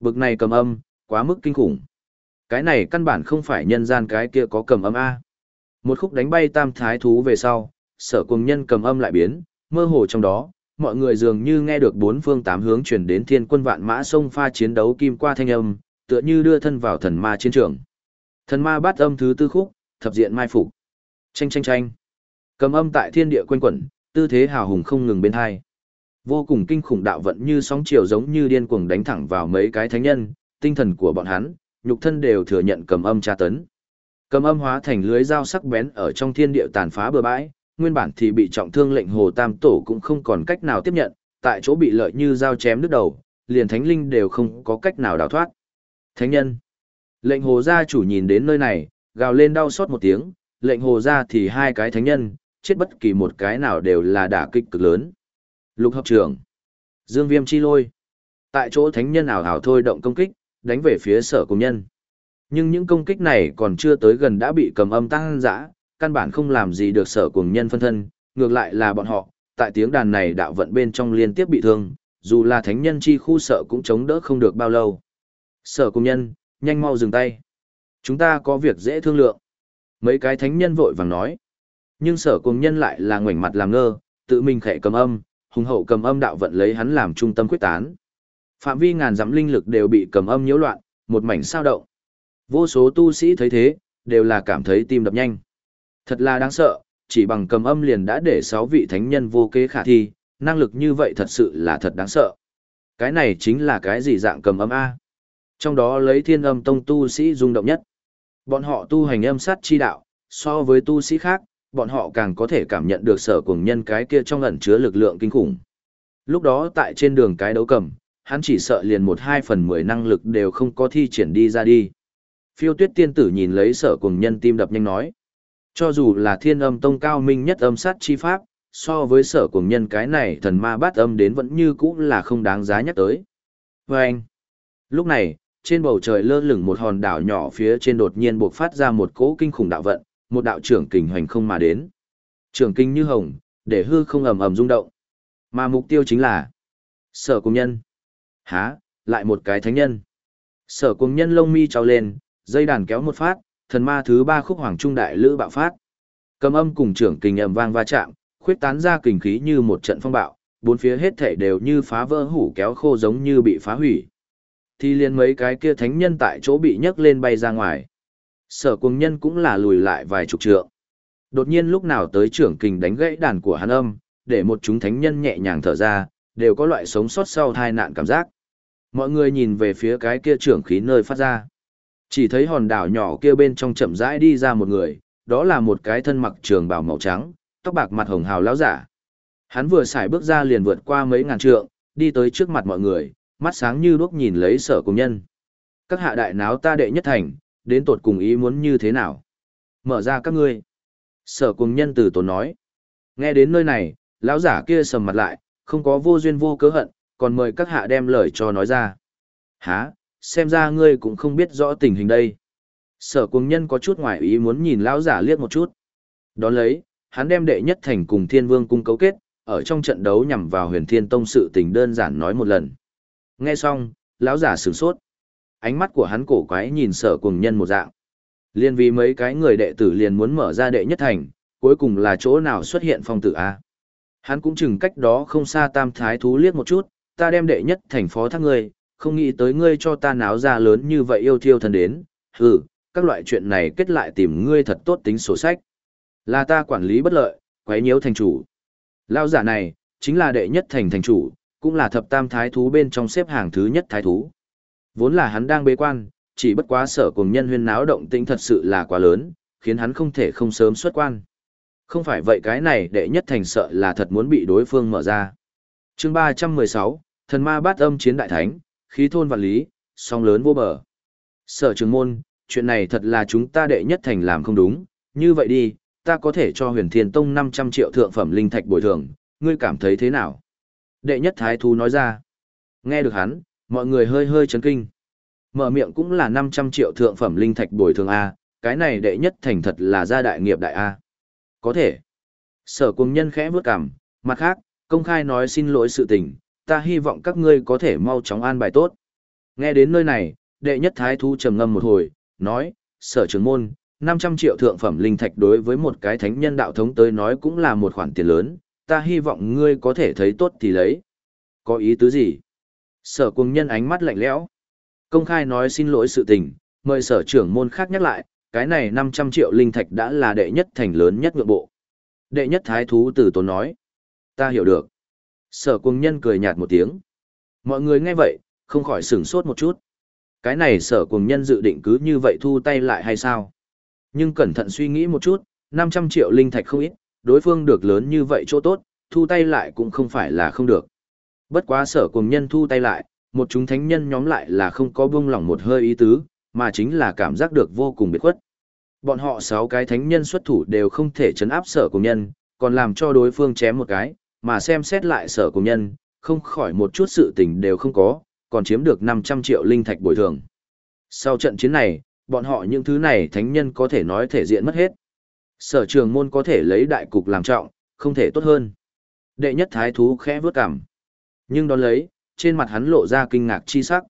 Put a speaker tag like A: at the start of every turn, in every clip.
A: Bực này cầm âm, quá mức kinh khủng. Cái này căn bản không phải nhân gian cái kia có cầm âm A. Một khúc đánh bay tam thái thú về sau, sở cùng nhân cầm âm lại biến, mơ hồ trong đó, mọi người dường như nghe được bốn phương tám hướng chuyển đến thiên quân vạn mã sông pha chiến đấu kim qua thanh âm, tựa như đưa thân vào thần ma chiến trường. Thần ma bát âm thứ tư khúc, thập diện mai phục. Tranh tranh tranh. Cầm âm tại thiên địa quanh quẩn, tư thế hào hùng không ngừng bên hai. Vô cùng kinh khủng đạo vận như sóng chiều giống như điên cuồng đánh thẳng vào mấy cái thánh nhân, tinh thần của bọn hắn, nhục thân đều thừa nhận cầm âm tra tấn. Cầm âm hóa thành lưới dao sắc bén ở trong thiên địa tàn phá bừa bãi, nguyên bản thì bị trọng thương lệnh hồ tam tổ cũng không còn cách nào tiếp nhận, tại chỗ bị lợi như dao chém đứt đầu, liền thánh linh đều không có cách nào đào thoát. Thánh nhân. Lệnh hồ gia chủ nhìn đến nơi này, gào lên đau xót một tiếng, lệnh hồ gia thì hai cái thánh nhân, chết bất kỳ một cái nào đều là đả kích cực lớn. Lục hợp trưởng. Dương viêm chi lôi. Tại chỗ thánh nhân ảo ảo thôi động công kích, đánh về phía sở công nhân. Nhưng những công kích này còn chưa tới gần đã bị cầm âm tăng dã, căn bản không làm gì được sở cùng nhân phân thân, ngược lại là bọn họ, tại tiếng đàn này đạo vận bên trong liên tiếp bị thương, dù là thánh nhân chi khu sợ cũng chống đỡ không được bao lâu. Sở cùng nhân, nhanh mau dừng tay. Chúng ta có việc dễ thương lượng. Mấy cái thánh nhân vội vàng nói. Nhưng sở cùng nhân lại là ngoảnh mặt làm ngơ, tự mình khẽ cầm âm, hùng hậu cầm âm đạo vận lấy hắn làm trung tâm quyết tán. Phạm vi ngàn dặm linh lực đều bị cầm âm nhiễu loạn, một mảnh sao động. Vô số tu sĩ thấy thế, đều là cảm thấy tim đập nhanh. Thật là đáng sợ, chỉ bằng cầm âm liền đã để sáu vị thánh nhân vô kế khả thi, năng lực như vậy thật sự là thật đáng sợ. Cái này chính là cái gì dạng cầm âm A. Trong đó lấy thiên âm tông tu sĩ rung động nhất. Bọn họ tu hành âm sát chi đạo, so với tu sĩ khác, bọn họ càng có thể cảm nhận được sở cùng nhân cái kia trong ẩn chứa lực lượng kinh khủng. Lúc đó tại trên đường cái đấu cầm, hắn chỉ sợ liền một hai phần mười năng lực đều không có thi triển đi ra đi. Phiêu tuyết tiên tử nhìn lấy sở cùng nhân tim đập nhanh nói. Cho dù là thiên âm tông cao minh nhất âm sát chi pháp, so với sở cùng nhân cái này thần ma bát âm đến vẫn như cũ là không đáng giá nhắc tới. Vâng! anh, lúc này, trên bầu trời lơ lửng một hòn đảo nhỏ phía trên đột nhiên buộc phát ra một cỗ kinh khủng đạo vận, một đạo trưởng kình hoành không mà đến. Trưởng kinh như hồng, để hư không ầm ầm rung động. Mà mục tiêu chính là sở cung nhân. Há, lại một cái thánh nhân. Sở cung nhân lông mi trao lên, dây đàn kéo một phát, thần ma thứ ba khúc hoàng trung đại lữ bạo phát. Cầm âm cùng trưởng kình ầm vang va chạm, khuyết tán ra kình khí như một trận phong bạo, bốn phía hết thảy đều như phá vỡ hủ kéo khô giống như bị phá hủy. Thì liền mấy cái kia thánh nhân tại chỗ bị nhấc lên bay ra ngoài. Sở cùng nhân cũng là lùi lại vài chục trượng. Đột nhiên lúc nào tới trưởng kình đánh gãy đàn của hắn âm, để một chúng thánh nhân nhẹ nhàng thở ra, đều có loại sống sót sau tai nạn cảm giác. Mọi người nhìn về phía cái kia trưởng khí nơi phát ra. Chỉ thấy hòn đảo nhỏ kia bên trong chậm rãi đi ra một người, đó là một cái thân mặc trường bào màu trắng, tóc bạc mặt hồng hào lão giả. Hắn vừa xài bước ra liền vượt qua mấy ngàn trượng, đi tới trước mặt mọi người, mắt sáng như đuốc nhìn lấy sở cùng nhân. Các hạ đại náo ta đệ nhất thành, đến tột cùng ý muốn như thế nào? Mở ra các ngươi. Sở cùng nhân từ tốn nói. Nghe đến nơi này, lão giả kia sầm mặt lại, không có vô duyên vô cớ hận, còn mời các hạ đem lời cho nói ra. Hả, xem ra ngươi cũng không biết rõ tình hình đây. Sở cùng nhân có chút ngoài ý muốn nhìn lão giả liếc một chút. Đón lấy, hắn đem đệ nhất thành cùng thiên vương cung cấu kết, ở trong trận đấu nhằm vào huyền thiên tông sự tình đơn giản nói một lần. Nghe xong, lão giả sửng sốt. Ánh mắt của hắn cổ quái nhìn sở cùng nhân một dạng. Liên vì mấy cái người đệ tử liền muốn mở ra đệ nhất thành, cuối cùng là chỗ nào xuất hiện phong tử A. Hắn cũng chừng cách đó không xa tam thái thú liếc một chút, ta đem đệ nhất thành phó thác ngươi, không nghĩ tới ngươi cho ta náo ra lớn như vậy yêu thiêu thần đến, hừ, các loại chuyện này kết lại tìm ngươi thật tốt tính sổ sách. Là ta quản lý bất lợi, quấy nhiễu thành chủ. Lao giả này, chính là đệ nhất thành thành chủ, cũng là thập tam thái thú bên trong xếp hàng thứ nhất thái thú. Vốn là hắn đang bế quan, chỉ bất quá sở cùng nhân huyên náo động tĩnh thật sự là quá lớn, khiến hắn không thể không sớm xuất quan. Không phải vậy cái này đệ nhất thành sợ là thật muốn bị đối phương mở ra. chương 316, thần ma bát âm chiến đại thánh, khí thôn vạn lý, song lớn vô bờ. Sở trường môn, chuyện này thật là chúng ta đệ nhất thành làm không đúng, như vậy đi, ta có thể cho huyền thiên tông 500 triệu thượng phẩm linh thạch bồi thường, ngươi cảm thấy thế nào? Đệ nhất thái thú nói ra. Nghe được hắn, mọi người hơi hơi chấn kinh. Mở miệng cũng là 500 triệu thượng phẩm linh thạch bồi thường A, cái này đệ nhất thành thật là gia đại nghiệp đại A. Có thể. Sở cung nhân khẽ bước cằm, mặt khác, công khai nói xin lỗi sự tình, ta hy vọng các ngươi có thể mau chóng an bài tốt. Nghe đến nơi này, đệ nhất thái thú trầm ngâm một hồi, nói, sở trưởng môn, 500 triệu thượng phẩm linh thạch đối với một cái thánh nhân đạo thống tới nói cũng là một khoản tiền lớn, ta hy vọng ngươi có thể thấy tốt thì lấy. Có ý tứ gì? Sở cùng nhân ánh mắt lạnh lẽo. Công khai nói xin lỗi sự tình, mời sở trưởng môn khác nhắc lại, cái này 500 triệu linh thạch đã là đệ nhất thành lớn nhất ngựa bộ. Đệ nhất thái thú từ tốn nói. Ta hiểu được. Sở cùng nhân cười nhạt một tiếng. Mọi người nghe vậy, không khỏi sửng sốt một chút. Cái này sở cùng nhân dự định cứ như vậy thu tay lại hay sao? Nhưng cẩn thận suy nghĩ một chút, 500 triệu linh thạch không ít, đối phương được lớn như vậy chỗ tốt, thu tay lại cũng không phải là không được. Bất quá sở cùng nhân thu tay lại, một chúng thánh nhân nhóm lại là không có buông lỏng một hơi ý tứ, mà chính là cảm giác được vô cùng biệt khuất. Bọn họ sáu cái thánh nhân xuất thủ đều không thể chấn áp sở cùng nhân, còn làm cho đối phương chém một cái, mà xem xét lại sở cùng nhân, không khỏi một chút sự tình đều không có, còn chiếm được 500 triệu linh thạch bồi thường. Sau trận chiến này, bọn họ những thứ này thánh nhân có thể nói thể diện mất hết. Sở trường môn có thể lấy đại cục làm trọng, không thể tốt hơn. Đệ nhất thái thú khẽ vướt cằm. Nhưng đón lấy, trên mặt hắn lộ ra kinh ngạc chi sắc.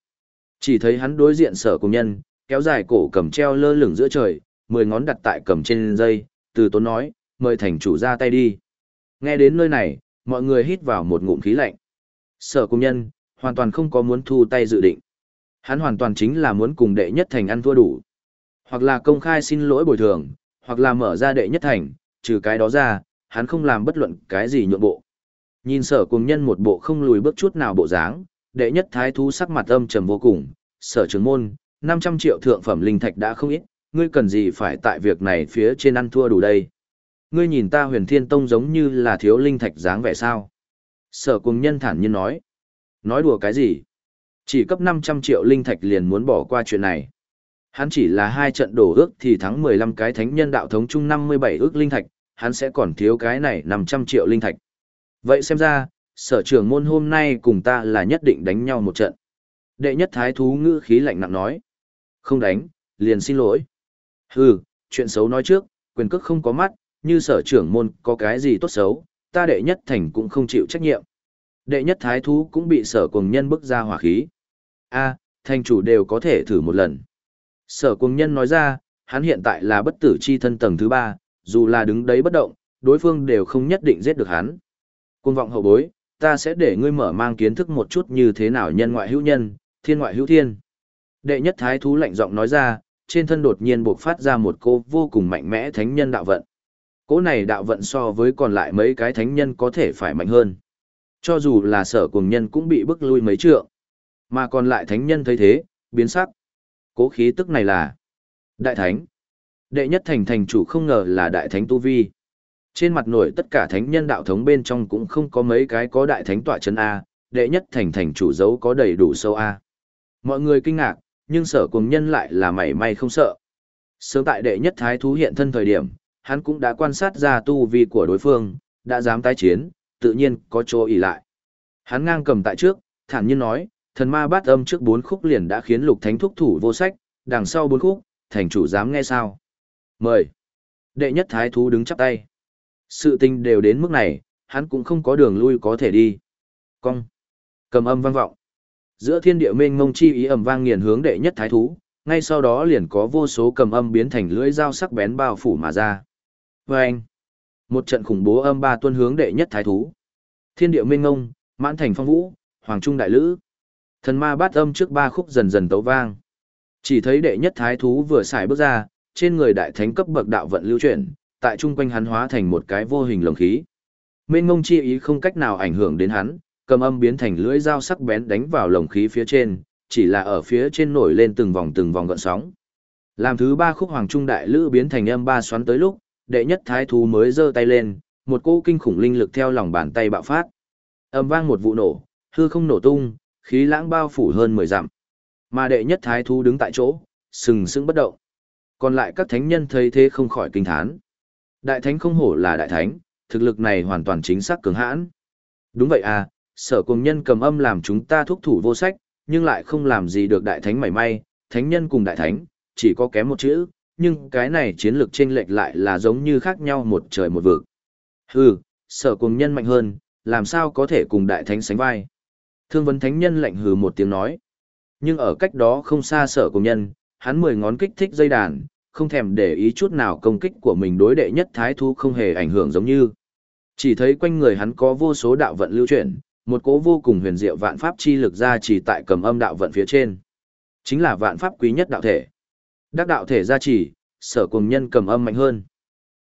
A: Chỉ thấy hắn đối diện sở cùng nhân, kéo dài cổ cầm treo lơ lửng giữa trời, mười ngón đặt tại cầm trên dây, từ tốn nói, mời thành chủ ra tay đi. Nghe đến nơi này, mọi người hít vào một ngụm khí lạnh. Sở công nhân, hoàn toàn không có muốn thu tay dự định. Hắn hoàn toàn chính là muốn cùng đệ nhất thành ăn thua đủ. Hoặc là công khai xin lỗi bồi thường, hoặc là mở ra đệ nhất thành, trừ cái đó ra, hắn không làm bất luận cái gì nhượng bộ. Nhìn sở cùng nhân một bộ không lùi bước chút nào bộ dáng, đệ nhất thái thú sắc mặt âm trầm vô cùng, sở trưởng môn, 500 triệu thượng phẩm linh thạch đã không ít, ngươi cần gì phải tại việc này phía trên ăn thua đủ đây. Ngươi nhìn ta huyền thiên tông giống như là thiếu linh thạch dáng vẻ sao. Sở cùng nhân thản nhiên nói. Nói đùa cái gì? Chỉ cấp 500 triệu linh thạch liền muốn bỏ qua chuyện này. Hắn chỉ là hai trận đổ ước thì thắng 15 cái thánh nhân đạo thống chung 57 ước linh thạch, hắn sẽ còn thiếu cái này 500 triệu linh thạch. Vậy xem ra, sở trưởng môn hôm nay cùng ta là nhất định đánh nhau một trận. Đệ nhất thái thú ngữ khí lạnh nặng nói. Không đánh, liền xin lỗi. Hừ, chuyện xấu nói trước, quyền cước không có mắt, như sở trưởng môn có cái gì tốt xấu, ta đệ nhất thành cũng không chịu trách nhiệm. Đệ nhất thái thú cũng bị sở cùng nhân bức ra hỏa khí. a thành chủ đều có thể thử một lần. Sở cùng nhân nói ra, hắn hiện tại là bất tử chi thân tầng thứ ba, dù là đứng đấy bất động, đối phương đều không nhất định giết được hắn. Cung vọng hậu bối, ta sẽ để ngươi mở mang kiến thức một chút như thế nào nhân ngoại hữu nhân, thiên ngoại hữu thiên. Đệ nhất thái thú lạnh giọng nói ra, trên thân đột nhiên bộc phát ra một cô vô cùng mạnh mẽ thánh nhân đạo vận. Cỗ này đạo vận so với còn lại mấy cái thánh nhân có thể phải mạnh hơn. Cho dù là sở cùng nhân cũng bị bức lui mấy trượng. Mà còn lại thánh nhân thấy thế, biến sắc. Cố khí tức này là Đại Thánh. Đệ nhất thành thành chủ không ngờ là Đại Thánh Tu Vi. Trên mặt nổi tất cả thánh nhân đạo thống bên trong cũng không có mấy cái có Đại Thánh tọa chân A, đệ nhất thành thành chủ dấu có đầy đủ sâu A. Mọi người kinh ngạc, nhưng sở cùng nhân lại là mảy may không sợ. Sớm tại đệ nhất thái thú hiện thân thời điểm, hắn cũng đã quan sát ra tu vi của đối phương, đã dám tái chiến, tự nhiên có chỗ ỉ lại. Hắn ngang cầm tại trước, thản nhiên nói, thần ma bát âm trước bốn khúc liền đã khiến lục thánh thúc thủ vô sách, đằng sau bốn khúc, thành chủ dám nghe sao. Mời. Đệ nhất thái thú đứng chắp tay. Sự tình đều đến mức này, hắn cũng không có đường lui có thể đi. Cong. Cầm âm vang vọng. Giữa thiên địa mênh mông chi ý ầm vang nghiền hướng đệ nhất thái thú, ngay sau đó liền có vô số cầm âm biến thành lưỡi dao sắc bén bao phủ mà ra. Vâng! Một trận khủng bố âm ba tuân hướng đệ nhất thái thú. Thiên địa mênh mông, mãn thành phong vũ, hoàng trung đại lữ. Thần ma bát âm trước ba khúc dần dần tấu vang. Chỉ thấy đệ nhất thái thú vừa xài bước ra, trên người đại thánh cấp bậc đạo vận lưu chuyển, tại trung quanh hắn hóa thành một cái vô hình lồng khí. Mên ngông chi ý không cách nào ảnh hưởng đến hắn, cầm âm biến thành lưỡi dao sắc bén đánh vào lồng khí phía trên, chỉ là ở phía trên nổi lên từng vòng từng vòng gợn sóng. Làm thứ ba khúc hoàng trung đại lữ biến thành âm ba xoắn tới lúc, đệ nhất thái thú mới giơ tay lên, một cỗ kinh khủng linh lực theo lòng bàn tay bạo phát. Âm vang một vụ nổ, hư không nổ tung, khí lãng bao phủ hơn 10 dặm. Mà đệ nhất thái thú đứng tại chỗ, sừng sững bất động. Còn lại các thánh nhân thấy thế không khỏi kinh thán. Đại thánh không hổ là đại thánh, thực lực này hoàn toàn chính xác cường hãn. Đúng vậy à, sở cùng nhân cầm âm làm chúng ta thúc thủ vô sách, nhưng lại không làm gì được đại thánh mảy may, thánh nhân cùng đại thánh, chỉ có kém một chữ, nhưng cái này chiến lược chênh lệch lại là giống như khác nhau một trời một vực. Hừ, sở cùng nhân mạnh hơn, làm sao có thể cùng đại thánh sánh vai. Thương vấn thánh nhân lạnh hừ một tiếng nói. Nhưng ở cách đó không xa sở cùng nhân, hắn mười ngón kích thích dây đàn, không thèm để ý chút nào công kích của mình đối đệ nhất thái thú không hề ảnh hưởng giống như. Chỉ thấy quanh người hắn có vô số đạo vận lưu chuyển, một cỗ vô cùng huyền diệu vạn pháp chi lực ra chỉ tại cầm âm đạo vận phía trên. Chính là vạn pháp quý nhất đạo thể. Đắc đạo thể gia trì, sở cùng nhân cầm âm mạnh hơn.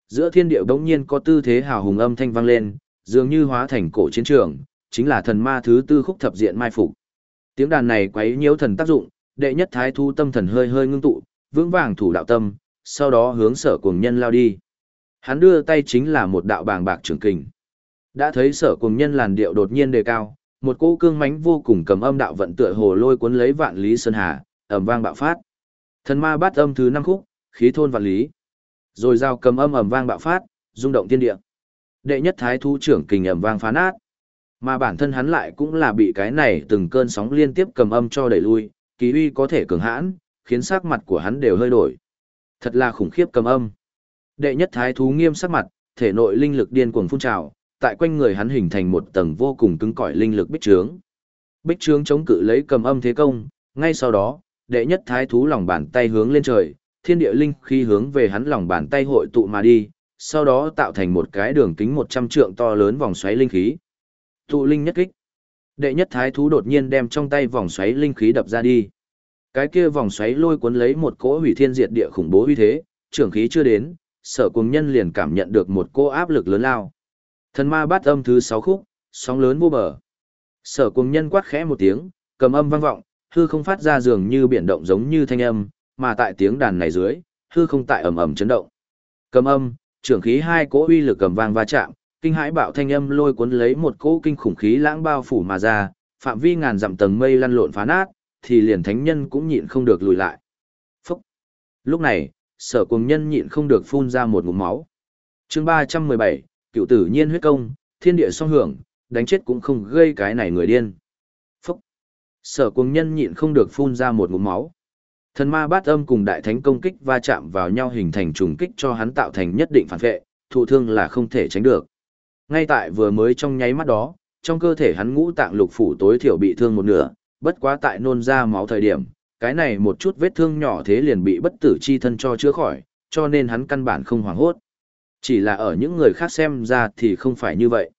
A: Giữa thiên điệu đống nhiên có tư thế hào hùng âm thanh vang lên, dường như hóa thành cổ chiến trường, chính là thần ma thứ tư khúc thập diện mai phục. Tiếng đàn này quấy nhiễu thần tác dụng, đệ nhất thái thu tâm thần hơi hơi ngưng tụ, vững vàng thủ đạo tâm, sau đó hướng sở cùng nhân lao đi. Hắn đưa tay chính là một đạo bàng bạc trường kình. Đã thấy sở cùng nhân làn điệu đột nhiên đề cao, một cỗ cương mãnh vô cùng cầm âm đạo vận tựa hồ lôi cuốn lấy vạn lý sơn hà, ầm vang bạo phát. Thần ma bát âm thứ năm khúc, khí thôn vạn lý. Rồi giao cầm âm ầm vang bạo phát, rung động thiên địa. Đệ nhất thái thú trưởng kình ầm vang phá nát. Mà bản thân hắn lại cũng là bị cái này từng cơn sóng liên tiếp cầm âm cho đẩy lui, kỳ uy có thể cường hãn, khiến sắc mặt của hắn đều hơi đổi. Thật là khủng khiếp cầm âm. Đệ nhất thái thú nghiêm sắc mặt, thể nội linh lực điên cuồng phun trào, tại quanh người hắn hình thành một tầng vô cùng cứng cỏi linh lực bích trướng. Bích trướng chống cự lấy cầm âm thế công, ngay sau đó, đệ nhất thái thú lòng bàn tay hướng lên trời, thiên địa linh khi hướng về hắn lòng bàn tay hội tụ mà đi, sau đó tạo thành một cái đường kính 100 trượng to lớn vòng xoáy linh khí. Tụ linh nhất kích. Đệ nhất thái thú đột nhiên đem trong tay vòng xoáy linh khí đập ra đi. Cái kia vòng xoáy lôi cuốn lấy một cỗ hủy thiên diệt địa khủng bố uy thế, trưởng khí chưa đến, sở cùng nhân liền cảm nhận được một cỗ áp lực lớn lao. Thần ma bát âm thứ sáu khúc, sóng lớn vô bờ. Sở cùng nhân quát khẽ một tiếng, cầm âm vang vọng, hư không phát ra dường như biển động giống như thanh âm, mà tại tiếng đàn này dưới, hư không tại ầm ầm chấn động. Cầm âm, trưởng khí hai cỗ uy lực cầm vang va chạm, kinh hãi bạo thanh âm lôi cuốn lấy một cỗ kinh khủng khí lãng bao phủ mà ra, phạm vi ngàn dặm tầng mây lăn lộn phá nát, thì liền thánh nhân cũng nhịn không được lùi lại. Phúc! Lúc này, sở cùng nhân nhịn không được phun ra một ngụm máu. chương 317, cựu tử nhiên huyết công, thiên địa song hưởng, đánh chết cũng không gây cái này người điên. Phúc! Sở cùng nhân nhịn không được phun ra một ngụm máu. Thần ma bát âm cùng đại thánh công kích va chạm vào nhau hình thành trùng kích cho hắn tạo thành nhất định phản vệ, thụ thương là không thể tránh được. Ngay tại vừa mới trong nháy mắt đó, trong cơ thể hắn ngũ tạng lục phủ tối thiểu bị thương một nửa, bất quá tại nôn ra máu thời điểm, cái này một chút vết thương nhỏ thế liền bị bất tử chi thân cho chữa khỏi, cho nên hắn căn bản không hoảng hốt. Chỉ là ở những người khác xem ra thì không phải như vậy.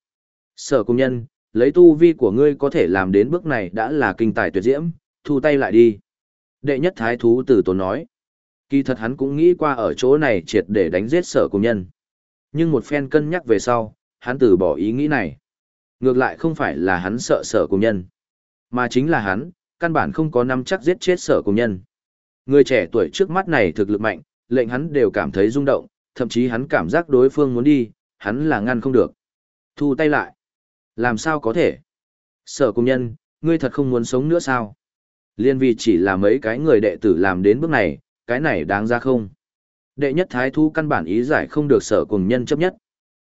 A: Sở công nhân, lấy tu vi của ngươi có thể làm đến bước này đã là kinh tài tuyệt diễm, thu tay lại đi. Đệ nhất thái thú tử tốn nói. Kỳ thật hắn cũng nghĩ qua ở chỗ này triệt để đánh giết sở công nhân. Nhưng một phen cân nhắc về sau, hắn từ bỏ ý nghĩ này. Ngược lại không phải là hắn sợ sở công nhân, mà chính là hắn, căn bản không có năm chắc giết chết sở công nhân. Người trẻ tuổi trước mắt này thực lực mạnh, lệnh hắn đều cảm thấy rung động, thậm chí hắn cảm giác đối phương muốn đi, hắn là ngăn không được. Thu tay lại. Làm sao có thể? Sở công nhân, ngươi thật không muốn sống nữa sao? Liên vì chỉ là mấy cái người đệ tử làm đến bước này, cái này đáng ra không? Đệ nhất thái thu căn bản ý giải không được sở cùng nhân chấp nhất.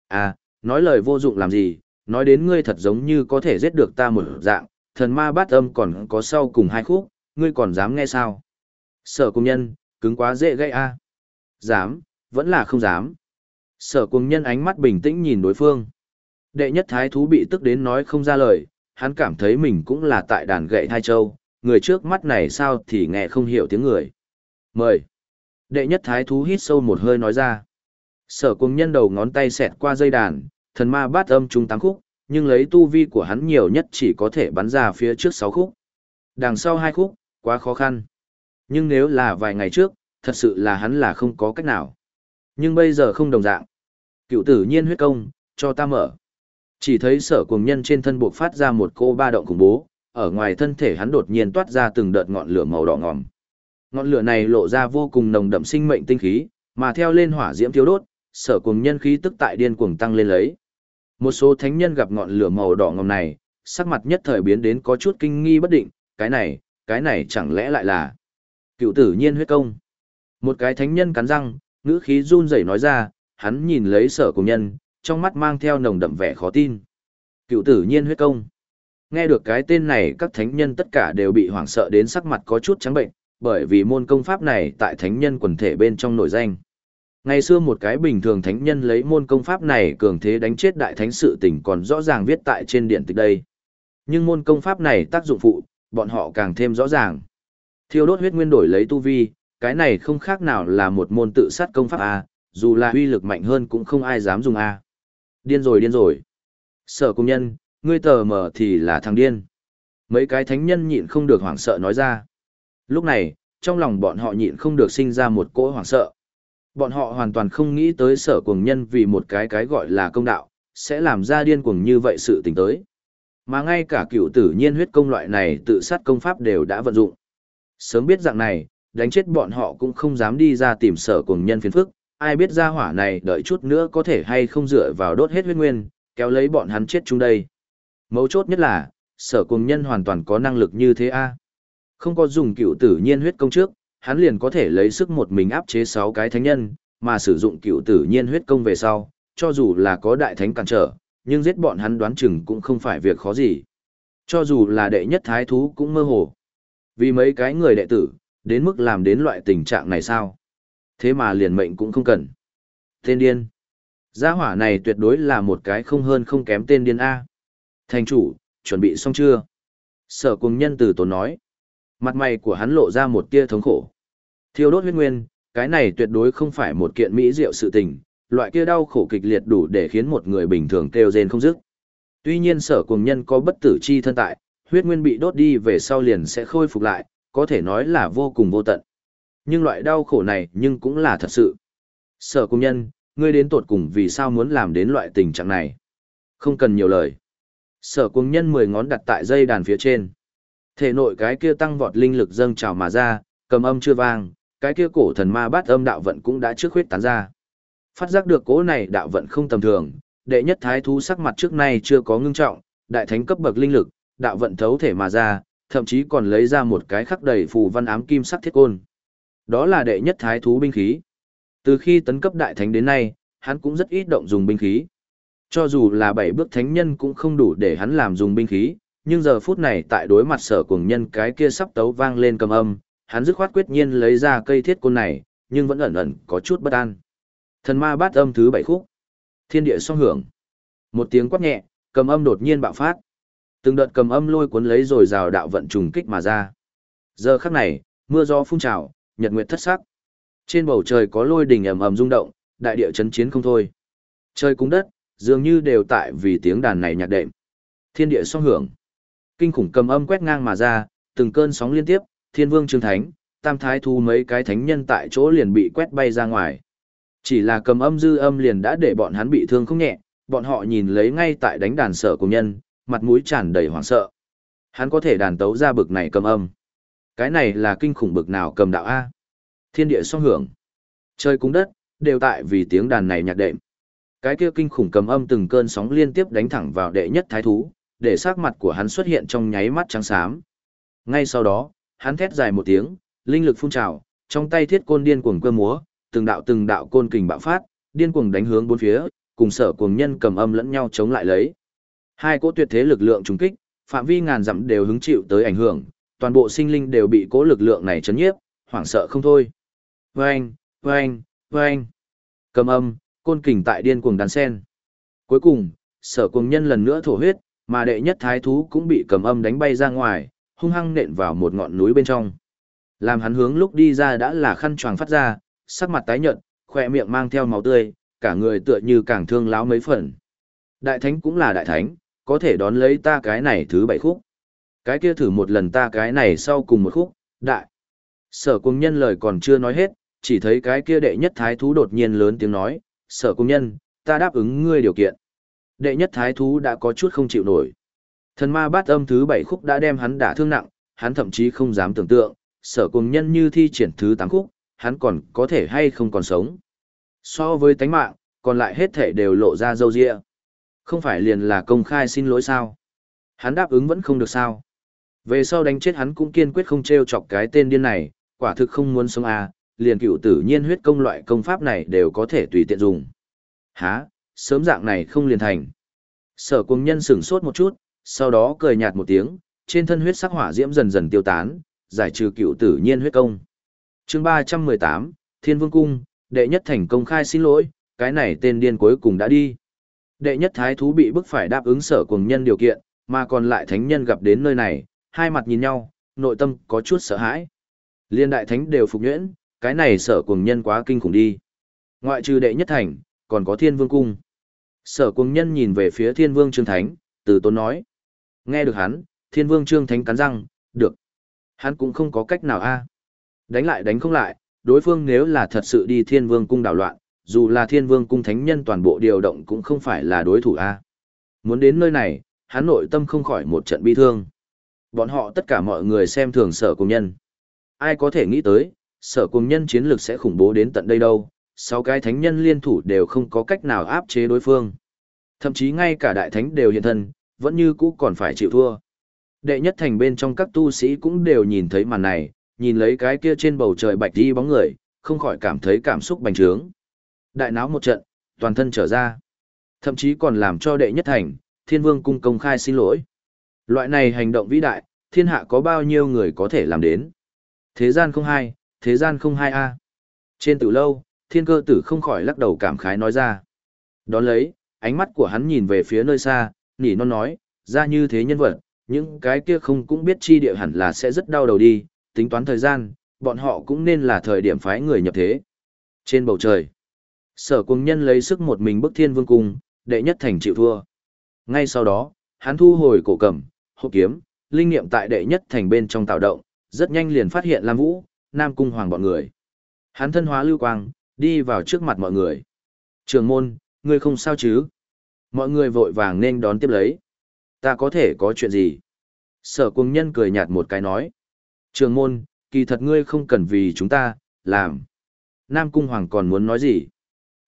A: À, nói lời vô dụng làm gì, nói đến ngươi thật giống như có thể giết được ta một dạng, thần ma bát âm còn có sau cùng hai khúc, ngươi còn dám nghe sao? Sở cùng nhân, cứng quá dễ gây a. Dám, vẫn là không dám. Sở cùng nhân ánh mắt bình tĩnh nhìn đối phương. Đệ nhất thái thú bị tức đến nói không ra lời, hắn cảm thấy mình cũng là tại đàn gậy thai châu, người trước mắt này sao thì nghe không hiểu tiếng người. Mời. Đệ nhất thái thú hít sâu một hơi nói ra. Sở cùng nhân đầu ngón tay xẹt qua dây đàn, thần ma bát âm trung tám khúc, nhưng lấy tu vi của hắn nhiều nhất chỉ có thể bắn ra phía trước sáu khúc. Đằng sau hai khúc, quá khó khăn. Nhưng nếu là vài ngày trước, thật sự là hắn là không có cách nào. Nhưng bây giờ không đồng dạng. Cựu tử nhiên huyết công, cho ta mở. Chỉ thấy sở cùng nhân trên thân buộc phát ra một cô ba động khủng bố, ở ngoài thân thể hắn đột nhiên toát ra từng đợt ngọn lửa màu đỏ ngòm. Ngọn lửa này lộ ra vô cùng nồng đậm sinh mệnh tinh khí, mà theo lên hỏa diễm thiếu đốt, sở cùng nhân khí tức tại điên cuồng tăng lên lấy. Một số thánh nhân gặp ngọn lửa màu đỏ ngòm này, sắc mặt nhất thời biến đến có chút kinh nghi bất định, cái này, cái này chẳng lẽ lại là cựu tử nhiên huyết công. Một cái thánh nhân cắn răng, ngữ khí run rẩy nói ra, hắn nhìn lấy sở cùng nhân, trong mắt mang theo nồng đậm vẻ khó tin. Cựu tử nhiên huyết công. Nghe được cái tên này các thánh nhân tất cả đều bị hoảng sợ đến sắc mặt có chút trắng bệnh, bởi vì môn công pháp này tại thánh nhân quần thể bên trong nổi danh. Ngày xưa một cái bình thường thánh nhân lấy môn công pháp này cường thế đánh chết đại thánh sự tình còn rõ ràng viết tại trên điện tịch đây. Nhưng môn công pháp này tác dụng phụ, bọn họ càng thêm rõ ràng. Thiêu đốt huyết nguyên đổi lấy tu vi, cái này không khác nào là một môn tự sát công pháp A, dù là uy lực mạnh hơn cũng không ai dám dùng A. Điên rồi điên rồi. Sở công nhân, ngươi tờ mở thì là thằng điên. Mấy cái thánh nhân nhịn không được hoảng sợ nói ra. Lúc này, trong lòng bọn họ nhịn không được sinh ra một cỗ hoảng sợ. Bọn họ hoàn toàn không nghĩ tới sở cuồng nhân vì một cái cái gọi là công đạo, sẽ làm ra điên cuồng như vậy sự tình tới. Mà ngay cả cựu tử nhiên huyết công loại này tự sát công pháp đều đã vận dụng. Sớm biết dạng này, đánh chết bọn họ cũng không dám đi ra tìm sở cuồng nhân phiền phức, ai biết ra hỏa này đợi chút nữa có thể hay không dựa vào đốt hết huyết nguyên, kéo lấy bọn hắn chết chung đây. Mấu chốt nhất là, sở cuồng nhân hoàn toàn có năng lực như thế a Không có dùng cựu tử nhiên huyết công trước, hắn liền có thể lấy sức một mình áp chế 6 cái thánh nhân, mà sử dụng cựu tử nhiên huyết công về sau, cho dù là có đại thánh cản trở, nhưng giết bọn hắn đoán chừng cũng không phải việc khó gì. Cho dù là đệ nhất thái thú cũng mơ hồ. Vì mấy cái người đệ tử, đến mức làm đến loại tình trạng này sao? Thế mà liền mệnh cũng không cần. Tên điên. Gia hỏa này tuyệt đối là một cái không hơn không kém tên điên A. Thành chủ, chuẩn bị xong chưa? Sở cùng nhân từ tốn nói. Mặt mày của hắn lộ ra một tia thống khổ. Thiêu đốt huyết nguyên, cái này tuyệt đối không phải một kiện mỹ diệu sự tình, loại kia đau khổ kịch liệt đủ để khiến một người bình thường kêu rên không dứt. Tuy nhiên sở cùng nhân có bất tử chi thân tại, huyết nguyên bị đốt đi về sau liền sẽ khôi phục lại, có thể nói là vô cùng vô tận. Nhưng loại đau khổ này nhưng cũng là thật sự. Sở cùng nhân, ngươi đến tột cùng vì sao muốn làm đến loại tình trạng này? Không cần nhiều lời. Sở cùng nhân mười ngón đặt tại dây đàn phía trên. Thể nội cái kia tăng vọt linh lực dâng trào mà ra, cầm âm chưa vang, cái kia cổ thần ma bát âm đạo vận cũng đã trước huyết tán ra. Phát giác được cỗ này đạo vận không tầm thường, đệ nhất thái thú sắc mặt trước nay chưa có ngưng trọng, đại thánh cấp bậc linh lực, đạo vận thấu thể mà ra, thậm chí còn lấy ra một cái khắc đầy phù văn ám kim sắc thiết côn. Đó là đệ nhất thái thú binh khí. Từ khi tấn cấp đại thánh đến nay, hắn cũng rất ít động dùng binh khí. Cho dù là bảy bước thánh nhân cũng không đủ để hắn làm dùng binh khí, nhưng giờ phút này tại đối mặt sở cuồng nhân cái kia sắp tấu vang lên cầm âm, hắn dứt khoát quyết nhiên lấy ra cây thiết côn này, nhưng vẫn ẩn ẩn có chút bất an. Thần ma bát âm thứ bảy khúc. Thiên địa song hưởng. Một tiếng quát nhẹ, cầm âm đột nhiên bạo phát. Từng đợt cầm âm lôi cuốn lấy rồi rào đạo vận trùng kích mà ra. Giờ khắc này, mưa gió phun trào, nhật nguyệt thất sắc. Trên bầu trời có lôi đình ầm ầm rung động, đại địa chấn chiến không thôi. Trời cũng đất, dường như đều tại vì tiếng đàn này nhạc đệm. Thiên địa song hưởng. Kinh khủng cầm âm quét ngang mà ra, từng cơn sóng liên tiếp, Thiên Vương Trương Thánh, Tam Thái Thu mấy cái thánh nhân tại chỗ liền bị quét bay ra ngoài. Chỉ là cầm âm dư âm liền đã để bọn hắn bị thương không nhẹ, bọn họ nhìn lấy ngay tại đánh đàn sở của nhân, mặt mũi tràn đầy hoảng sợ. Hắn có thể đàn tấu ra bực này cầm âm. Cái này là kinh khủng bực nào cầm đạo A. Thiên địa song hưởng. Trời cung đất, đều tại vì tiếng đàn này nhạc đệm. Cái kia kinh khủng cầm âm từng cơn sóng liên tiếp đánh thẳng vào đệ nhất thái thú, để sắc mặt của hắn xuất hiện trong nháy mắt trắng xám. Ngay sau đó, hắn thét dài một tiếng, linh lực phun trào, trong tay thiết côn điên cuồng cơ múa, từng đạo từng đạo côn kình bạo phát, điên cuồng đánh hướng bốn phía, cùng sở cuồng nhân cầm âm lẫn nhau chống lại lấy. Hai cỗ tuyệt thế lực lượng trùng kích, phạm vi ngàn dặm đều hứng chịu tới ảnh hưởng, toàn bộ sinh linh đều bị cỗ lực lượng này chấn nhiếp, hoảng sợ không thôi. Vâng, vâng, vâng. Cầm âm, côn kình tại điên cuồng đàn sen. Cuối cùng, sở cuồng nhân lần nữa thổ huyết, mà đệ nhất thái thú cũng bị cầm âm đánh bay ra ngoài, hung hăng nện vào một ngọn núi bên trong. Làm hắn hướng lúc đi ra đã là khăn choàng phát ra, sắc mặt tái nhợt, khỏe miệng mang theo máu tươi, cả người tựa như càng thương láo mấy phần. Đại thánh cũng là đại thánh, có thể đón lấy ta cái này thứ bảy khúc. Cái kia thử một lần ta cái này sau cùng một khúc, đại. Sở cung nhân lời còn chưa nói hết, chỉ thấy cái kia đệ nhất thái thú đột nhiên lớn tiếng nói, sở cung nhân, ta đáp ứng ngươi điều kiện. Đệ nhất thái thú đã có chút không chịu nổi. Thần ma bát âm thứ bảy khúc đã đem hắn đả thương nặng, hắn thậm chí không dám tưởng tượng, sở cung nhân như thi triển thứ tám khúc, hắn còn có thể hay không còn sống. So với tánh mạng, còn lại hết thể đều lộ ra dâu dịa. Không phải liền là công khai xin lỗi sao? Hắn đáp ứng vẫn không được sao? Về sau đánh chết hắn cũng kiên quyết không treo chọc cái tên điên này, quả thực không muốn sống à, liền cựu tử nhiên huyết công loại công pháp này đều có thể tùy tiện dùng. Hả, sớm dạng này không liền thành. Sở cung nhân sửng sốt một chút, sau đó cười nhạt một tiếng, trên thân huyết sắc hỏa diễm dần dần tiêu tán, giải trừ cựu tử nhiên huyết công. chương 318, Thiên Vương Cung, đệ nhất thành công khai xin lỗi, cái này tên điên cuối cùng đã đi. Đệ nhất thái thú bị bức phải đáp ứng sở cùng nhân điều kiện, mà còn lại thánh nhân gặp đến nơi này, hai mặt nhìn nhau, nội tâm có chút sợ hãi. Liên đại thánh đều phục nhuyễn, cái này sở cuồng nhân quá kinh khủng đi. Ngoại trừ đệ nhất thành, còn có thiên vương cung. Sở cuồng nhân nhìn về phía thiên vương trương thánh, từ tốn nói. Nghe được hắn, thiên vương trương thánh cắn răng, được. Hắn cũng không có cách nào a Đánh lại đánh không lại, đối phương nếu là thật sự đi thiên vương cung đảo loạn, dù là thiên vương cung thánh nhân toàn bộ điều động cũng không phải là đối thủ a Muốn đến nơi này, hắn nội tâm không khỏi một trận bi thương. Bọn họ tất cả mọi người xem thường sở cùng nhân. Ai có thể nghĩ tới, sở cùng nhân chiến lược sẽ khủng bố đến tận đây đâu, sáu cái thánh nhân liên thủ đều không có cách nào áp chế đối phương. Thậm chí ngay cả đại thánh đều hiện thân, vẫn như cũ còn phải chịu thua. Đệ nhất thành bên trong các tu sĩ cũng đều nhìn thấy màn này, nhìn lấy cái kia trên bầu trời bạch đi bóng người, không khỏi cảm thấy cảm xúc bành trướng. Đại náo một trận, toàn thân trở ra. Thậm chí còn làm cho đệ nhất thành, thiên vương cung công khai xin lỗi. Loại này hành động vĩ đại, thiên hạ có bao nhiêu người có thể làm đến. Thế gian không hai, thế gian không hai a Trên tử lâu, thiên cơ tử không khỏi lắc đầu cảm khái nói ra. Đón lấy, ánh mắt của hắn nhìn về phía nơi xa, nỉ non nói, ra như thế nhân vật, những cái kia không cũng biết chi địa hẳn là sẽ rất đau đầu đi, tính toán thời gian, bọn họ cũng nên là thời điểm phái người nhập thế. Trên bầu trời, sở cung nhân lấy sức một mình bức thiên vương cung, đệ nhất thành chịu thua. Ngay sau đó, hắn thu hồi cổ cầm, hộ kiếm, linh nghiệm tại đệ nhất thành bên trong tạo động, rất nhanh liền phát hiện Lam Vũ, Nam Cung Hoàng bọn người. Hắn thân hóa lưu quang, đi vào trước mặt mọi người. Trường môn, ngươi không sao chứ? Mọi người vội vàng nên đón tiếp lấy. Ta có thể có chuyện gì? Sở cung nhân cười nhạt một cái nói. Trường môn, kỳ thật ngươi không cần vì chúng ta, làm. Nam Cung Hoàng còn muốn nói gì?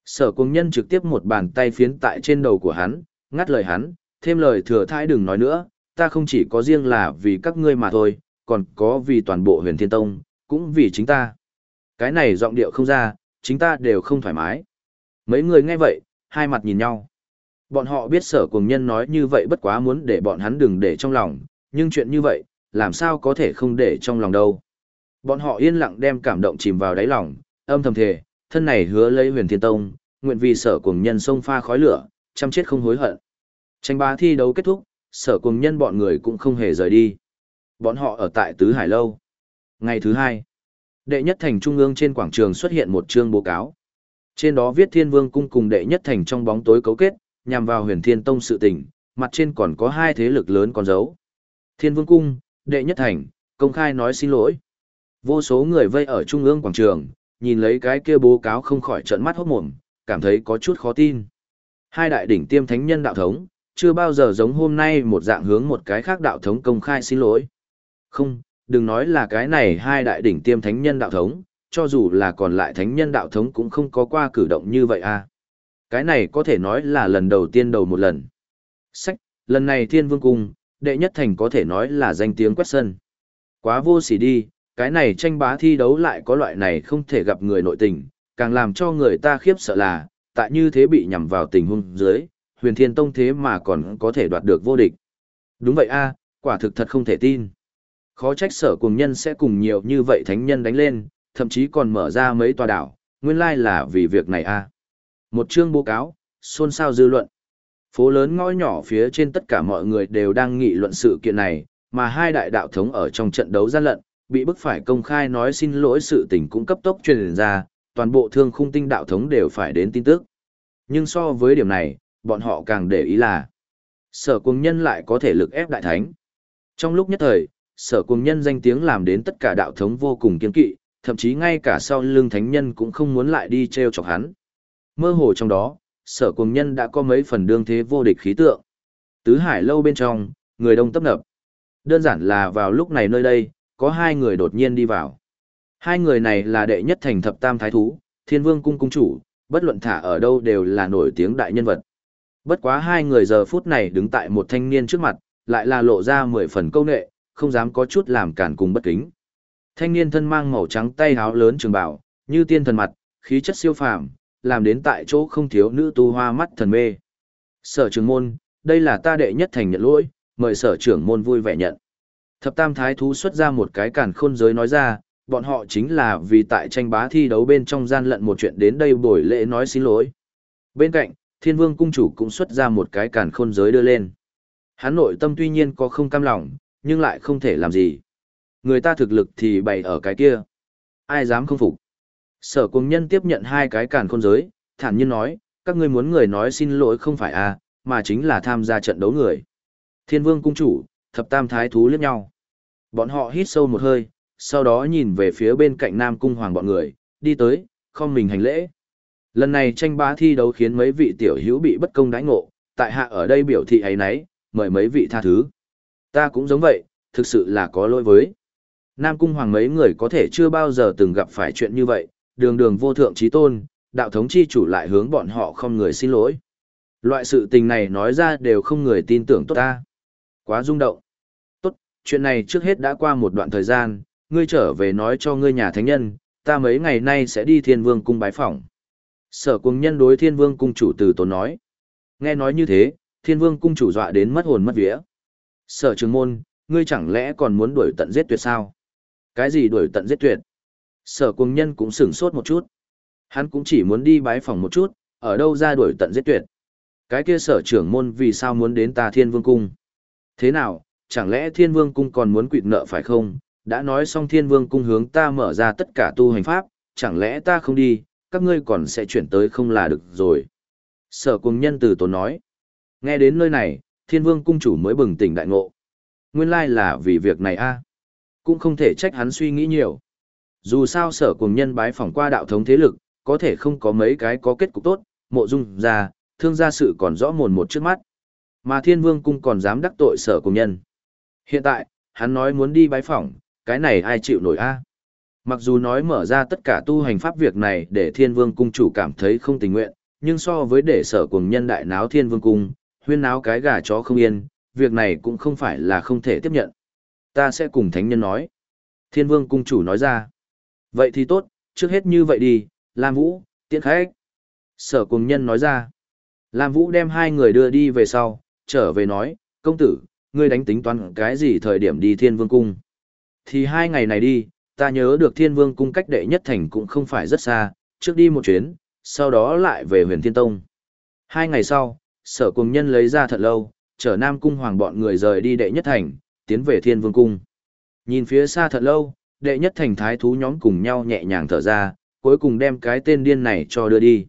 A: Sở cung nhân trực tiếp một bàn tay phiến tại trên đầu của hắn, ngắt lời hắn, thêm lời thừa thãi đừng nói nữa, ta không chỉ có riêng là vì các ngươi mà thôi, còn có vì toàn bộ huyền thiên tông, cũng vì chính ta. Cái này giọng điệu không ra, chính ta đều không thoải mái. Mấy người nghe vậy, hai mặt nhìn nhau. Bọn họ biết sở cùng nhân nói như vậy bất quá muốn để bọn hắn đừng để trong lòng, nhưng chuyện như vậy, làm sao có thể không để trong lòng đâu. Bọn họ yên lặng đem cảm động chìm vào đáy lòng, âm thầm thề, thân này hứa lấy huyền thiên tông, nguyện vì sở cùng nhân sông pha khói lửa, chăm chết không hối hận. Tranh bá thi đấu kết thúc, sở cùng nhân bọn người cũng không hề rời đi. Bọn họ ở tại Tứ Hải Lâu. Ngày thứ hai, đệ nhất thành trung ương trên quảng trường xuất hiện một chương bố cáo. Trên đó viết Thiên Vương cung cùng đệ nhất thành trong bóng tối cấu kết, nhằm vào huyền thiên tông sự tình, mặt trên còn có hai thế lực lớn còn giấu. Thiên Vương cung, đệ nhất thành, công khai nói xin lỗi. Vô số người vây ở trung ương quảng trường, nhìn lấy cái kia bố cáo không khỏi trợn mắt hốt mồm, cảm thấy có chút khó tin. Hai đại đỉnh tiêm thánh nhân đạo thống, chưa bao giờ giống hôm nay một dạng hướng một cái khác đạo thống công khai xin lỗi. Không, đừng nói là cái này hai đại đỉnh tiêm thánh nhân đạo thống, cho dù là còn lại thánh nhân đạo thống cũng không có qua cử động như vậy à. Cái này có thể nói là lần đầu tiên đầu một lần. Sách, lần này thiên vương cung, đệ nhất thành có thể nói là danh tiếng quét sân. Quá vô sỉ đi, cái này tranh bá thi đấu lại có loại này không thể gặp người nội tình, càng làm cho người ta khiếp sợ là, tại như thế bị nhằm vào tình huống dưới, huyền thiên tông thế mà còn có thể đoạt được vô địch. Đúng vậy a, quả thực thật không thể tin. Khó trách sở cùng nhân sẽ cùng nhiều như vậy thánh nhân đánh lên, thậm chí còn mở ra mấy tòa đảo, nguyên lai là vì việc này a. Một chương bố cáo, xôn xao dư luận. Phố lớn ngõ nhỏ phía trên tất cả mọi người đều đang nghị luận sự kiện này, mà hai đại đạo thống ở trong trận đấu gian lận, bị bức phải công khai nói xin lỗi sự tình cũng cấp tốc truyền ra, toàn bộ thương khung tinh đạo thống đều phải đến tin tức. Nhưng so với điểm này, bọn họ càng để ý là sở cuồng nhân lại có thể lực ép đại thánh. Trong lúc nhất thời, sở cùng nhân danh tiếng làm đến tất cả đạo thống vô cùng kiên kỵ, thậm chí ngay cả sau lưng thánh nhân cũng không muốn lại đi treo chọc hắn. Mơ hồ trong đó, sở cùng nhân đã có mấy phần đương thế vô địch khí tượng. Tứ hải lâu bên trong, người đông tấp nập. Đơn giản là vào lúc này nơi đây, có hai người đột nhiên đi vào. Hai người này là đệ nhất thành thập tam thái thú, thiên vương cung cung chủ, bất luận thả ở đâu đều là nổi tiếng đại nhân vật. Bất quá hai người giờ phút này đứng tại một thanh niên trước mặt, lại là lộ ra mười phần câu nệ, không dám có chút làm cản cùng bất kính. Thanh niên thân mang màu trắng tay háo lớn trường bảo, như tiên thần mặt, khí chất siêu phàm, làm đến tại chỗ không thiếu nữ tu hoa mắt thần mê. Sở trưởng môn, đây là ta đệ nhất thành nhận lỗi, mời sở trưởng môn vui vẻ nhận. Thập tam thái thú xuất ra một cái cản khôn giới nói ra, bọn họ chính là vì tại tranh bá thi đấu bên trong gian lận một chuyện đến đây buổi lễ nói xin lỗi. Bên cạnh, thiên vương cung chủ cũng xuất ra một cái cản khôn giới đưa lên. Hắn nội tâm tuy nhiên có không cam lòng, nhưng lại không thể làm gì. Người ta thực lực thì bày ở cái kia. Ai dám không phục? Sở cùng nhân tiếp nhận hai cái càn khôn giới, thản nhiên nói, các ngươi muốn người nói xin lỗi không phải à, mà chính là tham gia trận đấu người. Thiên vương cung chủ, thập tam thái thú liếc nhau. Bọn họ hít sâu một hơi, sau đó nhìn về phía bên cạnh Nam Cung Hoàng bọn người, đi tới, không mình hành lễ. Lần này tranh bá thi đấu khiến mấy vị tiểu hữu bị bất công đãi ngộ, tại hạ ở đây biểu thị ấy nấy, mời mấy vị tha thứ. Ta cũng giống vậy, thực sự là có lỗi với. Nam Cung Hoàng mấy người có thể chưa bao giờ từng gặp phải chuyện như vậy, đường đường vô thượng trí tôn, đạo thống chi chủ lại hướng bọn họ không người xin lỗi. Loại sự tình này nói ra đều không người tin tưởng tốt ta. Quá rung động. Tốt, chuyện này trước hết đã qua một đoạn thời gian, ngươi trở về nói cho ngươi nhà thánh nhân, ta mấy ngày nay sẽ đi thiên vương cung bái phỏng. Sở Cung nhân đối thiên vương cung chủ từ tốn nói. Nghe nói như thế, thiên vương cung chủ dọa đến mất hồn mất vía. Sở trường môn, ngươi chẳng lẽ còn muốn đuổi tận giết tuyệt sao? Cái gì đuổi tận giết tuyệt? Sở cùng nhân cũng sửng sốt một chút. Hắn cũng chỉ muốn đi bái phỏng một chút, ở đâu ra đuổi tận giết tuyệt. Cái kia sở trưởng môn vì sao muốn đến ta thiên vương cung? Thế nào, chẳng lẽ thiên vương cung còn muốn quỵt nợ phải không? Đã nói xong thiên vương cung hướng ta mở ra tất cả tu hành pháp, chẳng lẽ ta không đi, các ngươi còn sẽ chuyển tới không là được rồi. Sở cùng nhân từ tốn nói. Nghe đến nơi này, thiên vương cung chủ mới bừng tỉnh đại ngộ. Nguyên lai là vì việc này a Cũng không thể trách hắn suy nghĩ nhiều. Dù sao sở cùng nhân bái phỏng qua đạo thống thế lực, có thể không có mấy cái có kết cục tốt, mộ dung ra, thương gia sự còn rõ mồn một trước mắt. Mà thiên vương cung còn dám đắc tội sở cùng nhân. Hiện tại, hắn nói muốn đi bái phỏng, cái này ai chịu nổi a Mặc dù nói mở ra tất cả tu hành pháp việc này để thiên vương cung chủ cảm thấy không tình nguyện, nhưng so với để sở cùng nhân đại náo thiên vương cung, huyên náo cái gà chó không yên, việc này cũng không phải là không thể tiếp nhận. Ta sẽ cùng thánh nhân nói. Thiên vương cung chủ nói ra. Vậy thì tốt, trước hết như vậy đi, Lam Vũ, tiễn khách. Sở cùng nhân nói ra. Lam Vũ đem hai người đưa đi về sau, trở về nói, công tử, ngươi đánh tính toán cái gì thời điểm đi thiên vương cung. Thì hai ngày này đi, ta nhớ được thiên vương cung cách đệ nhất thành cũng không phải rất xa, trước đi một chuyến, sau đó lại về huyền thiên tông. Hai ngày sau, sở cùng nhân lấy ra thật lâu, chở nam cung hoàng bọn người rời đi đệ nhất thành, tiến về thiên vương cung. Nhìn phía xa thật lâu, đệ nhất thành thái thú nhóm cùng nhau nhẹ nhàng thở ra, cuối cùng đem cái tên điên này cho đưa đi.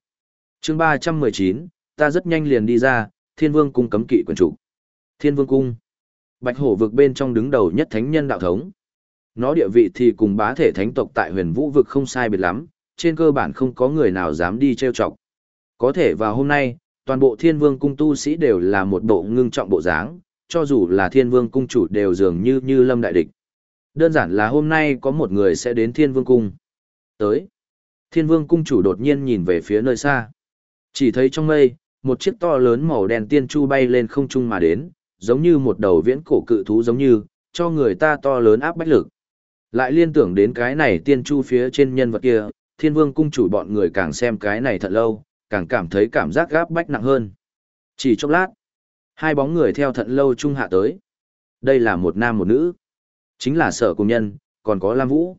A: chương ba trăm mười chín, ta rất nhanh liền đi ra, thiên vương cung cấm kỵ quần chủ. Thiên vương cung. Bạch hổ vực bên trong đứng đầu nhất thánh nhân đạo thống. Nó địa vị thì cùng bá thể thánh tộc tại huyền vũ vực không sai biệt lắm, trên cơ bản không có người nào dám đi trêu chọc. Có thể vào hôm nay, toàn bộ thiên vương cung tu sĩ đều là một bộ ngưng trọng bộ dáng, cho dù là thiên vương cung chủ đều dường như như lâm đại địch. Đơn giản là hôm nay có một người sẽ đến thiên vương cung. Tới. Thiên vương cung chủ đột nhiên nhìn về phía nơi xa. Chỉ thấy trong mây, một chiếc to lớn màu đen tiên chu bay lên không trung mà đến, giống như một đầu viễn cổ cự thú giống như, cho người ta to lớn áp bách lực. Lại liên tưởng đến cái này tiên chu phía trên nhân vật kia, thiên vương cung chủ bọn người càng xem cái này thật lâu, càng cảm thấy cảm giác gáp bách nặng hơn. Chỉ chốc lát, hai bóng người theo thận lâu trung hạ tới. Đây là một nam một nữ. Chính là sở cùng nhân, còn có Lam Vũ.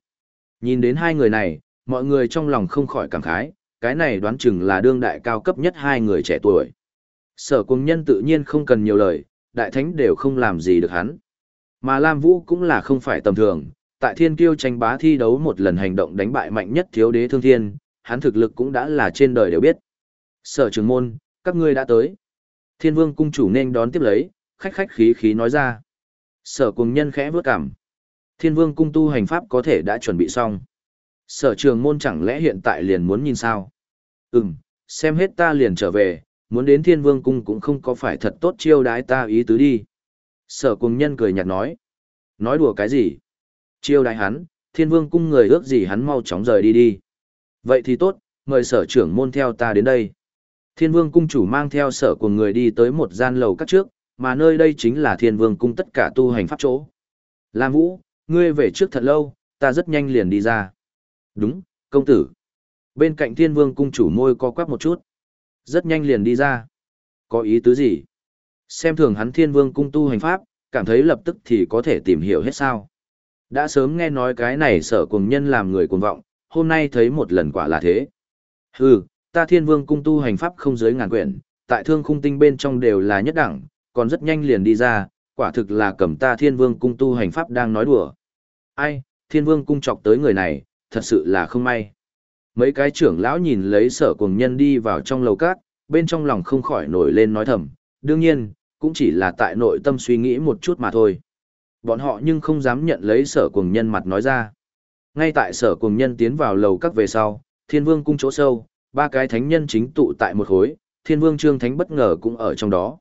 A: Nhìn đến hai người này, mọi người trong lòng không khỏi cảm khái, cái này đoán chừng là đương đại cao cấp nhất hai người trẻ tuổi. Sở cùng nhân tự nhiên không cần nhiều lời, đại thánh đều không làm gì được hắn. Mà Lam Vũ cũng là không phải tầm thường, tại thiên kiêu tranh bá thi đấu một lần hành động đánh bại mạnh nhất thiếu đế thương thiên, hắn thực lực cũng đã là trên đời đều biết. Sở trường môn, các ngươi đã tới. Thiên vương cung chủ nên đón tiếp lấy, khách khách khí khí nói ra. Sở cùng nhân khẽ vớt cảm. Thiên vương cung tu hành pháp có thể đã chuẩn bị xong. Sở trường môn chẳng lẽ hiện tại liền muốn nhìn sao? Ừm, xem hết ta liền trở về, muốn đến thiên vương cung cũng không có phải thật tốt chiêu đái ta ý tứ đi. Sở cùng nhân cười nhạt nói. Nói đùa cái gì? Chiêu đái hắn, thiên vương cung người ước gì hắn mau chóng rời đi đi. Vậy thì tốt, mời sở trưởng môn theo ta đến đây. Thiên vương cung chủ mang theo sở của người đi tới một gian lầu các trước, mà nơi đây chính là thiên vương cung tất cả tu hành pháp chỗ. Lam Vũ, ngươi về trước thật lâu, ta rất nhanh liền đi ra. Đúng, công tử. Bên cạnh thiên vương cung chủ môi co quắp một chút. Rất nhanh liền đi ra. Có ý tứ gì? Xem thường hắn thiên vương cung tu hành pháp, cảm thấy lập tức thì có thể tìm hiểu hết sao. Đã sớm nghe nói cái này sở cùng nhân làm người cuồng vọng, hôm nay thấy một lần quả là thế. Hừ, ta thiên vương cung tu hành pháp không giới ngàn quyển, tại thương khung tinh bên trong đều là nhất đẳng, còn rất nhanh liền đi ra, quả thực là cầm ta thiên vương cung tu hành pháp đang nói đùa. Ai, thiên vương cung chọc tới người này, thật sự là không may. Mấy cái trưởng lão nhìn lấy sở cuồng nhân đi vào trong lầu cát, bên trong lòng không khỏi nổi lên nói thầm, đương nhiên, cũng chỉ là tại nội tâm suy nghĩ một chút mà thôi. Bọn họ nhưng không dám nhận lấy sở cuồng nhân mặt nói ra. Ngay tại sở cuồng nhân tiến vào lầu các về sau, thiên vương cung chỗ sâu, ba cái thánh nhân chính tụ tại một khối, thiên vương trương thánh bất ngờ cũng ở trong đó.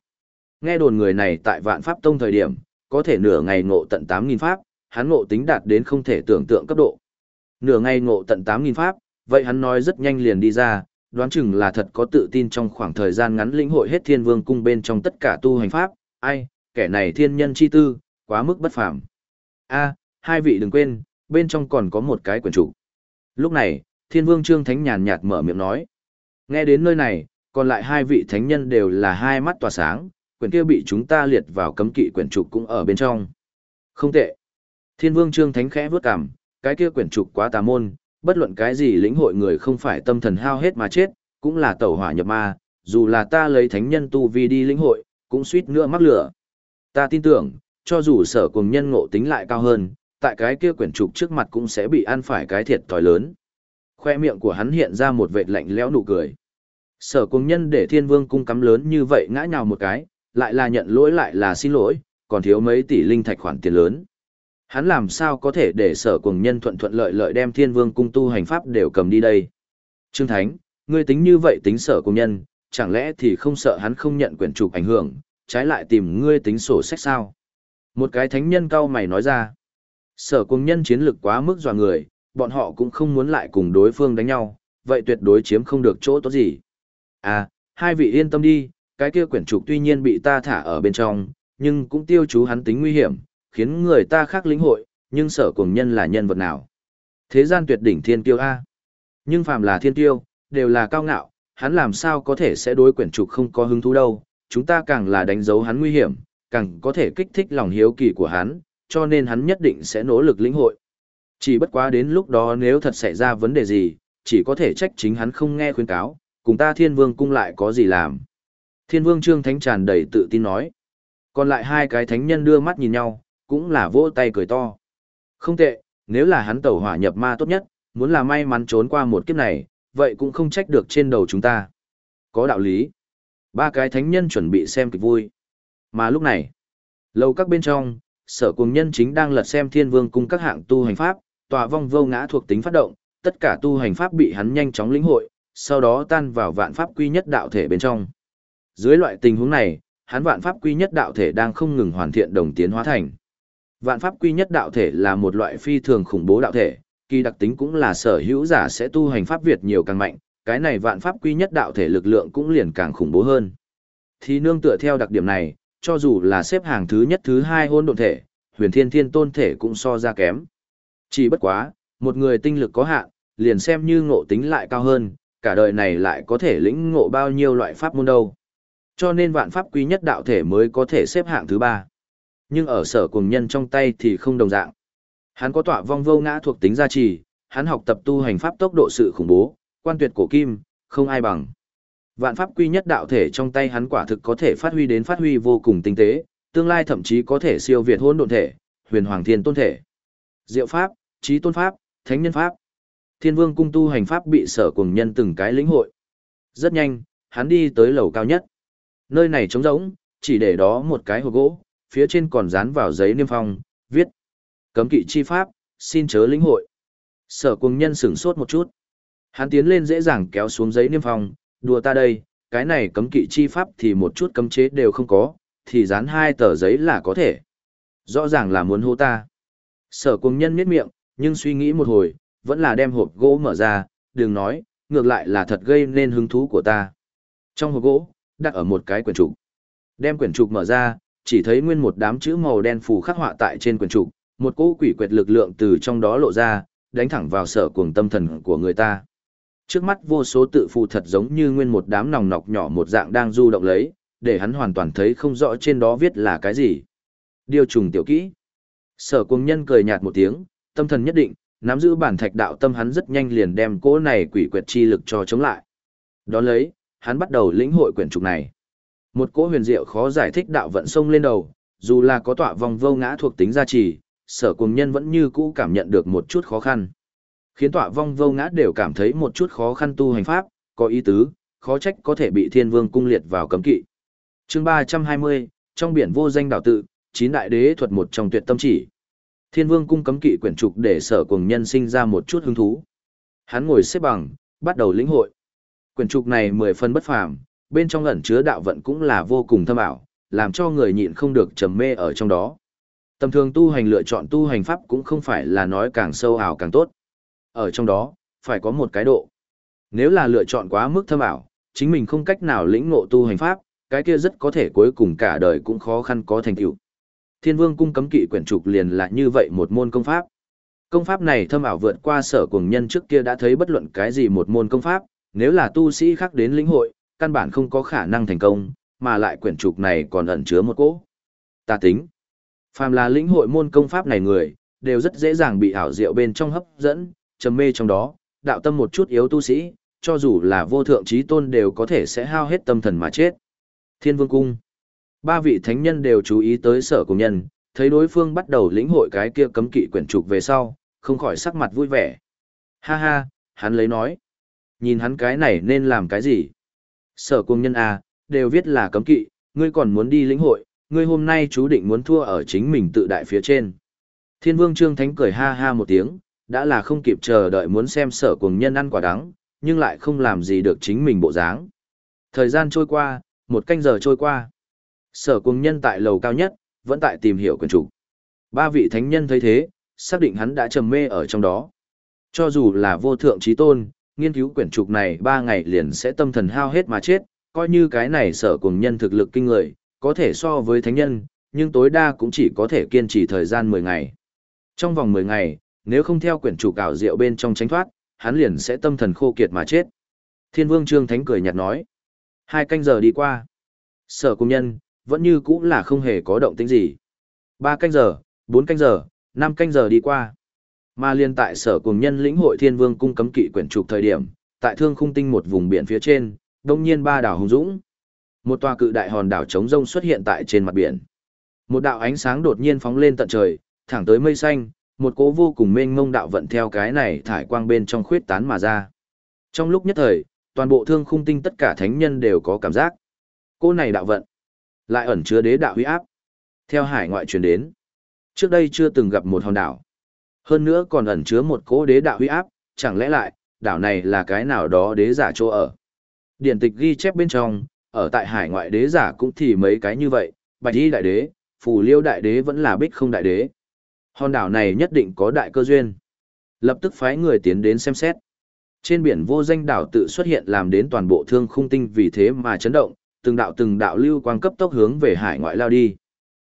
A: Nghe đồn người này tại vạn pháp tông thời điểm, có thể nửa ngày ngộ tận 8.000 pháp, hắn ngộ tính đạt đến không thể tưởng tượng cấp độ. Nửa ngày ngộ tận 8.000 pháp, vậy hắn nói rất nhanh liền đi ra, đoán chừng là thật có tự tin trong khoảng thời gian ngắn lĩnh hội hết thiên vương cung bên trong tất cả tu hành pháp, ai, kẻ này thiên nhân chi tư, quá mức bất phàm. A, hai vị đừng quên, bên trong còn có một cái quyển trục. Lúc này, thiên vương trương thánh nhàn nhạt mở miệng nói. Nghe đến nơi này, còn lại hai vị thánh nhân đều là hai mắt tỏa sáng, quyển kia bị chúng ta liệt vào cấm kỵ quyển trục cũng ở bên trong. Không tệ. Thiên vương trương thánh khẽ vướt cằm, cái kia quyển trục quá tà môn, bất luận cái gì lĩnh hội người không phải tâm thần hao hết mà chết, cũng là tẩu hỏa nhập ma, dù là ta lấy thánh nhân tu vi đi lĩnh hội, cũng suýt nữa mắc lửa. Ta tin tưởng, cho dù sở cùng nhân ngộ tính lại cao hơn, tại cái kia quyển trục trước mặt cũng sẽ bị ăn phải cái thiệt thòi lớn. Khoe miệng của hắn hiện ra một vệt lạnh lẽo nụ cười. Sở Cung nhân để thiên vương cung cắm lớn như vậy ngã nhào một cái, lại là nhận lỗi lại là xin lỗi, còn thiếu mấy tỷ linh thạch khoản tiền lớn. Hắn làm sao có thể để sở Cung nhân thuận thuận lợi lợi đem thiên vương cung tu hành pháp đều cầm đi đây. Trương Thánh, ngươi tính như vậy tính sở Cung nhân, chẳng lẽ thì không sợ hắn không nhận quyển trục ảnh hưởng, trái lại tìm ngươi tính sổ sách sao? Một cái thánh nhân cao mày nói ra. Sở Cung nhân chiến lực quá mức dọa người, bọn họ cũng không muốn lại cùng đối phương đánh nhau, vậy tuyệt đối chiếm không được chỗ tốt gì. À, hai vị yên tâm đi, cái kia quyển trục tuy nhiên bị ta thả ở bên trong, nhưng cũng tiêu chú hắn tính nguy hiểm, khiến người ta khác lĩnh hội, nhưng sở cùng nhân là nhân vật nào. Thế gian tuyệt đỉnh thiên tiêu A. Nhưng phàm là thiên tiêu, đều là cao ngạo, hắn làm sao có thể sẽ đối quyển trục không có hứng thú đâu, chúng ta càng là đánh dấu hắn nguy hiểm, càng có thể kích thích lòng hiếu kỳ của hắn, cho nên hắn nhất định sẽ nỗ lực lĩnh hội. Chỉ bất quá đến lúc đó nếu thật xảy ra vấn đề gì, chỉ có thể trách chính hắn không nghe khuyên cáo, cùng ta thiên vương cung lại có gì làm. Thiên vương trương thánh tràn đầy tự tin nói. Còn lại hai cái thánh nhân đưa mắt nhìn nhau, cũng là vỗ tay cười to. Không tệ, nếu là hắn tẩu hỏa nhập ma tốt nhất, muốn là may mắn trốn qua một kiếp này, vậy cũng không trách được trên đầu chúng ta. Có đạo lý. Ba cái thánh nhân chuẩn bị xem kịch vui. Mà lúc này, lâu các bên trong, sở cùng nhân chính đang lật xem thiên vương cung các hạng tu hành pháp, tòa vong vô ngã thuộc tính phát động, tất cả tu hành pháp bị hắn nhanh chóng lĩnh hội, sau đó tan vào vạn pháp quy nhất đạo thể bên trong. Dưới loại tình huống này, hắn vạn pháp quy nhất đạo thể đang không ngừng hoàn thiện đồng tiến hóa thành. Vạn pháp quy nhất đạo thể là một loại phi thường khủng bố đạo thể, kỳ đặc tính cũng là sở hữu giả sẽ tu hành pháp Việt nhiều càng mạnh, cái này vạn pháp quy nhất đạo thể lực lượng cũng liền càng khủng bố hơn. Thì nương tựa theo đặc điểm này, cho dù là xếp hàng thứ nhất thứ hai hôn độn thể, huyền thiên thiên tôn thể cũng so ra kém. Chỉ bất quá, một người tinh lực có hạn, liền xem như ngộ tính lại cao hơn, cả đời này lại có thể lĩnh ngộ bao nhiêu loại pháp môn đâu. Cho nên vạn pháp quý nhất đạo thể mới có thể xếp hạng thứ ba. Nhưng ở sở cùng nhân trong tay thì không đồng dạng. Hắn có tọa vong vô ngã thuộc tính gia trì, hắn học tập tu hành pháp tốc độ sự khủng bố, quan tuyệt cổ kim, không ai bằng. Vạn pháp quy nhất đạo thể trong tay hắn quả thực có thể phát huy đến phát huy vô cùng tinh tế, tương lai thậm chí có thể siêu việt hôn độn thể, huyền hoàng thiên tôn thể. Diệu pháp, trí tôn pháp, thánh nhân pháp. Thiên vương cung tu hành pháp bị sở cùng nhân từng cái lĩnh hội. Rất nhanh, hắn đi tới lầu cao nhất. Nơi này trống rỗng, chỉ để đó một cái hộp gỗ, phía trên còn dán vào giấy niêm phong, viết. Cấm kỵ chi pháp, xin chớ lĩnh hội. Sở cùng nhân sửng sốt một chút. Hắn tiến lên dễ dàng kéo xuống giấy niêm phong, đùa ta đây, cái này cấm kỵ chi pháp thì một chút cấm chế đều không có, thì dán hai tờ giấy là có thể. Rõ ràng là muốn hô ta. Sở cùng nhân miết miệng, nhưng suy nghĩ một hồi, vẫn là đem hộp gỗ mở ra, đừng nói, ngược lại là thật gây nên hứng thú của ta. Trong hộp gỗ, đặt ở một cái quyển trục. Đem quyển trục mở ra, chỉ thấy nguyên một đám chữ màu đen phù khắc họa tại trên quyển trục, một cỗ quỷ quyệt lực lượng từ trong đó lộ ra, đánh thẳng vào sở cuồng tâm thần của người ta. Trước mắt vô số tự phù thật giống như nguyên một đám nòng nọc nhỏ một dạng đang du động lấy, để hắn hoàn toàn thấy không rõ trên đó viết là cái gì. Điều trùng tiểu kỹ. Sở cuồng nhân cười nhạt một tiếng, tâm thần nhất định, nắm giữ bản thạch đạo tâm hắn rất nhanh liền đem cỗ này quỷ quyệt chi lực cho chống lại. Đón lấy, hắn bắt đầu lĩnh hội quyển trục này. Một cỗ huyền diệu khó giải thích đạo vận sông lên đầu, dù là có tọa vòng vô ngã thuộc tính gia trì, sở cùng nhân vẫn như cũ cảm nhận được một chút khó khăn. khiến tọa vong vô ngã đều cảm thấy một chút khó khăn tu hành pháp, có ý tứ, khó trách có thể bị thiên vương cung liệt vào cấm kỵ. chương 320, trong biển vô danh đảo tự, chín đại đế thuật một trong tuyệt tâm chỉ. Thiên vương cung cấm kỵ quyển trục để sở cùng nhân sinh ra một chút hứng thú. Hắn ngồi xếp bằng, bắt đầu lĩnh hội. Quyển trục này mười phần bất phàm, bên trong ẩn chứa đạo vận cũng là vô cùng thâm ảo, làm cho người nhịn không được trầm mê ở trong đó. Tầm thường tu hành lựa chọn tu hành pháp cũng không phải là nói càng sâu ảo càng tốt. Ở trong đó, phải có một cái độ. Nếu là lựa chọn quá mức thâm ảo, chính mình không cách nào lĩnh ngộ tu hành pháp, cái kia rất có thể cuối cùng cả đời cũng khó khăn có thành tựu. Thiên Vương cung cấm kỵ quyển trục liền là như vậy một môn công pháp. Công pháp này thâm ảo vượt qua sở cuồng nhân trước kia đã thấy bất luận cái gì một môn công pháp, nếu là tu sĩ khác đến lĩnh hội, căn bản không có khả năng thành công, mà lại quyển trục này còn ẩn chứa một cỗ. Ta tính, phàm là lĩnh hội môn công pháp này người, đều rất dễ dàng bị ảo diệu bên trong hấp dẫn, trầm mê trong đó, đạo tâm một chút yếu tu sĩ, cho dù là vô thượng trí tôn đều có thể sẽ hao hết tâm thần mà chết. Thiên Vương Cung Ba vị thánh nhân đều chú ý tới sở cùng nhân, thấy đối phương bắt đầu lĩnh hội cái kia cấm kỵ quyển trục về sau, không khỏi sắc mặt vui vẻ. Ha ha, hắn lấy nói. Nhìn hắn cái này nên làm cái gì? Sở cùng nhân à, đều viết là cấm kỵ, ngươi còn muốn đi lĩnh hội, ngươi hôm nay chú định muốn thua ở chính mình tự đại phía trên. Thiên vương Trương Thánh cười ha ha một tiếng, đã là không kịp chờ đợi muốn xem sở cùng nhân ăn quả đắng, nhưng lại không làm gì được chính mình bộ dáng. Thời gian trôi qua, một canh giờ trôi qua. Sở cùng nhân tại lầu cao nhất, vẫn tại tìm hiểu quyền chủ. Ba vị thánh nhân thấy thế, xác định hắn đã trầm mê ở trong đó. Cho dù là vô thượng trí tôn, nghiên cứu quyển trục này ba ngày liền sẽ tâm thần hao hết mà chết, coi như cái này sở cùng nhân thực lực kinh người, có thể so với thánh nhân, nhưng tối đa cũng chỉ có thể kiên trì thời gian 10 ngày. Trong vòng 10 ngày, nếu không theo quyển trục ảo diệu bên trong tránh thoát, hắn liền sẽ tâm thần khô kiệt mà chết. Thiên vương Trương Thánh cười nhạt nói. Hai canh giờ đi qua. Sở cùng nhân, vẫn như cũng là không hề có động tĩnh gì. Ba canh giờ, bốn canh giờ, năm canh giờ đi qua. Mà liên tại sở cùng nhân lĩnh hội thiên vương cung cấm kỵ quyển trục thời điểm, tại thương khung tinh một vùng biển phía trên, đông nhiên ba đảo hùng dũng. Một tòa cự đại hòn đảo trống rông xuất hiện tại trên mặt biển. Một đạo ánh sáng đột nhiên phóng lên tận trời, thẳng tới mây xanh, một cỗ vô cùng mênh mông đạo vận theo cái này thải quang bên trong khuyết tán mà ra. Trong lúc nhất thời, toàn bộ thương khung tinh tất cả thánh nhân đều có cảm giác. Cô này đạo vận, lại ẩn chứa đế đạo huy áp. Theo hải ngoại truyền đến, trước đây chưa từng gặp một hòn đảo. Hơn nữa còn ẩn chứa một cỗ đế đạo huy áp, chẳng lẽ lại, đảo này là cái nào đó đế giả chỗ ở. Điển tịch ghi chép bên trong, ở tại hải ngoại đế giả cũng thì mấy cái như vậy, bạch y đại đế, phù liêu đại đế vẫn là bích không đại đế. Hòn đảo này nhất định có đại cơ duyên. Lập tức phái người tiến đến xem xét. Trên biển vô danh đảo tự xuất hiện làm đến toàn bộ thương khung tinh vì thế mà chấn động, từng đạo từng đạo lưu quang cấp tốc hướng về hải ngoại lao đi.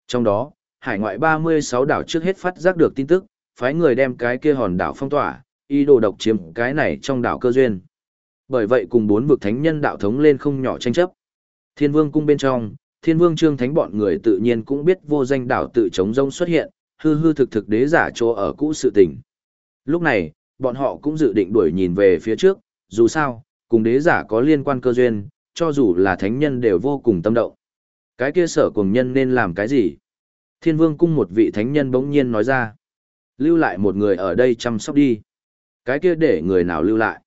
A: Trong đó, hải ngoại 36 đảo trước hết phát giác được tin tức, phái người đem cái kia hòn đảo phong tỏa, ý đồ độc chiếm cái này trong đảo cơ duyên. Bởi vậy cùng bốn vực thánh nhân đạo thống lên không nhỏ tranh chấp. Thiên vương cung bên trong, thiên vương trương thánh bọn người tự nhiên cũng biết vô danh đảo tự chống rông xuất hiện, hư hư thực thực đế giả chỗ ở cũ sự tình. Lúc này, bọn họ cũng dự định đuổi nhìn về phía trước, dù sao, cùng đế giả có liên quan cơ duyên, cho dù là thánh nhân đều vô cùng tâm động. Cái kia sở cùng nhân nên làm cái gì? Thiên vương cung một vị thánh nhân bỗng nhiên nói ra. Lưu lại một người ở đây chăm sóc đi. Cái kia để người nào lưu lại?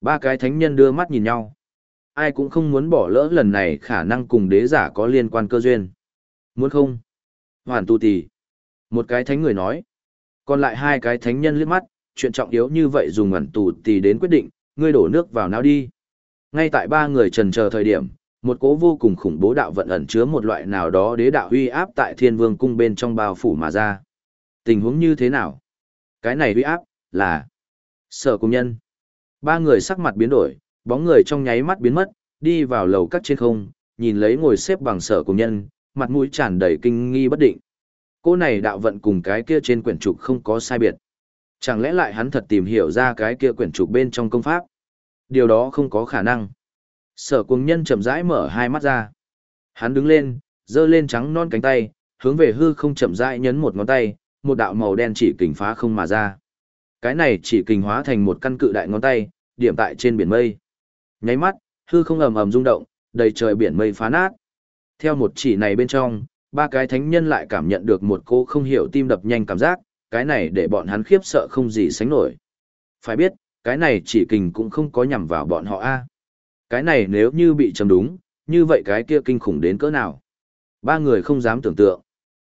A: Ba cái thánh nhân đưa mắt nhìn nhau. Ai cũng không muốn bỏ lỡ lần này khả năng cùng đế giả có liên quan cơ duyên. Muốn không? Hoàn tu tì. Một cái thánh người nói. Còn lại hai cái thánh nhân liếc mắt, chuyện trọng yếu như vậy dùng ẩn tù tì đến quyết định, ngươi đổ nước vào nào đi. Ngay tại ba người trần chờ thời điểm, một cố vô cùng khủng bố đạo vận ẩn chứa một loại nào đó đế đạo uy áp tại thiên vương cung bên trong bao phủ mà ra. Tình huống như thế nào? Cái này uy áp, là sở công nhân. Ba người sắc mặt biến đổi, bóng người trong nháy mắt biến mất, đi vào lầu các trên không, nhìn lấy ngồi xếp bằng sở công nhân, mặt mũi tràn đầy kinh nghi bất định. Cô này đạo vận cùng cái kia trên quyển trục không có sai biệt. Chẳng lẽ lại hắn thật tìm hiểu ra cái kia quyển trục bên trong công pháp? Điều đó không có khả năng. Sở cuồng nhân chậm rãi mở hai mắt ra. Hắn đứng lên, giơ lên trắng non cánh tay, hướng về hư không chậm rãi nhấn một ngón tay, một đạo màu đen chỉ kình phá không mà ra. Cái này chỉ kình hóa thành một căn cự đại ngón tay, điểm tại trên biển mây. Nháy mắt, hư không ầm ầm rung động, đầy trời biển mây phá nát. Theo một chỉ này bên trong, ba cái thánh nhân lại cảm nhận được một cô không hiểu tim đập nhanh cảm giác, cái này để bọn hắn khiếp sợ không gì sánh nổi. Phải biết, cái này chỉ kình cũng không có nhằm vào bọn họ a. Cái này nếu như bị chấm đúng, như vậy cái kia kinh khủng đến cỡ nào? Ba người không dám tưởng tượng.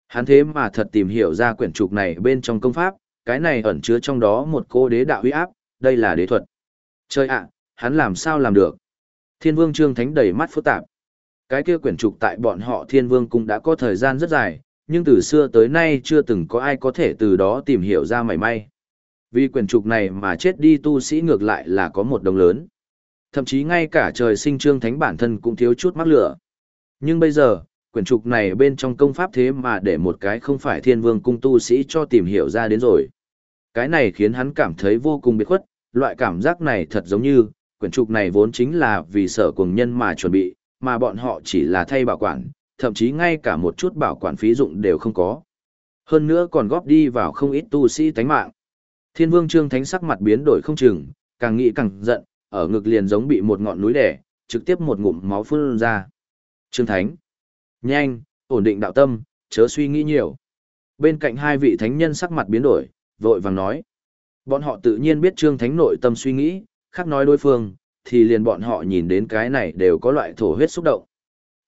A: Hắn thế mà thật tìm hiểu ra quyển trục này bên trong công pháp, cái này ẩn chứa trong đó một cô đế đạo huy áp, đây là đế thuật. Chơi ạ, hắn làm sao làm được? Thiên vương trương thánh đầy mắt phức tạp. Cái kia quyển trục tại bọn họ thiên vương cũng đã có thời gian rất dài, nhưng từ xưa tới nay chưa từng có ai có thể từ đó tìm hiểu ra mảy may. Vì quyển trục này mà chết đi tu sĩ ngược lại là có một đồng lớn. Thậm chí ngay cả trời sinh trương thánh bản thân cũng thiếu chút mắc lửa. Nhưng bây giờ, quyển trục này bên trong công pháp thế mà để một cái không phải thiên vương cung tu sĩ cho tìm hiểu ra đến rồi. Cái này khiến hắn cảm thấy vô cùng biệt khuất, loại cảm giác này thật giống như, quyển trục này vốn chính là vì sở cùng nhân mà chuẩn bị, mà bọn họ chỉ là thay bảo quản, thậm chí ngay cả một chút bảo quản phí dụng đều không có. Hơn nữa còn góp đi vào không ít tu sĩ tánh mạng. Thiên vương trương thánh sắc mặt biến đổi không chừng, càng nghĩ càng giận, ở ngực liền giống bị một ngọn núi đè, trực tiếp một ngụm máu phun ra. Trương thánh, nhanh, ổn định đạo tâm, chớ suy nghĩ nhiều. Bên cạnh hai vị thánh nhân sắc mặt biến đổi, vội vàng nói. Bọn họ tự nhiên biết trương thánh nội tâm suy nghĩ, khác nói đối phương, thì liền bọn họ nhìn đến cái này đều có loại thổ huyết xúc động.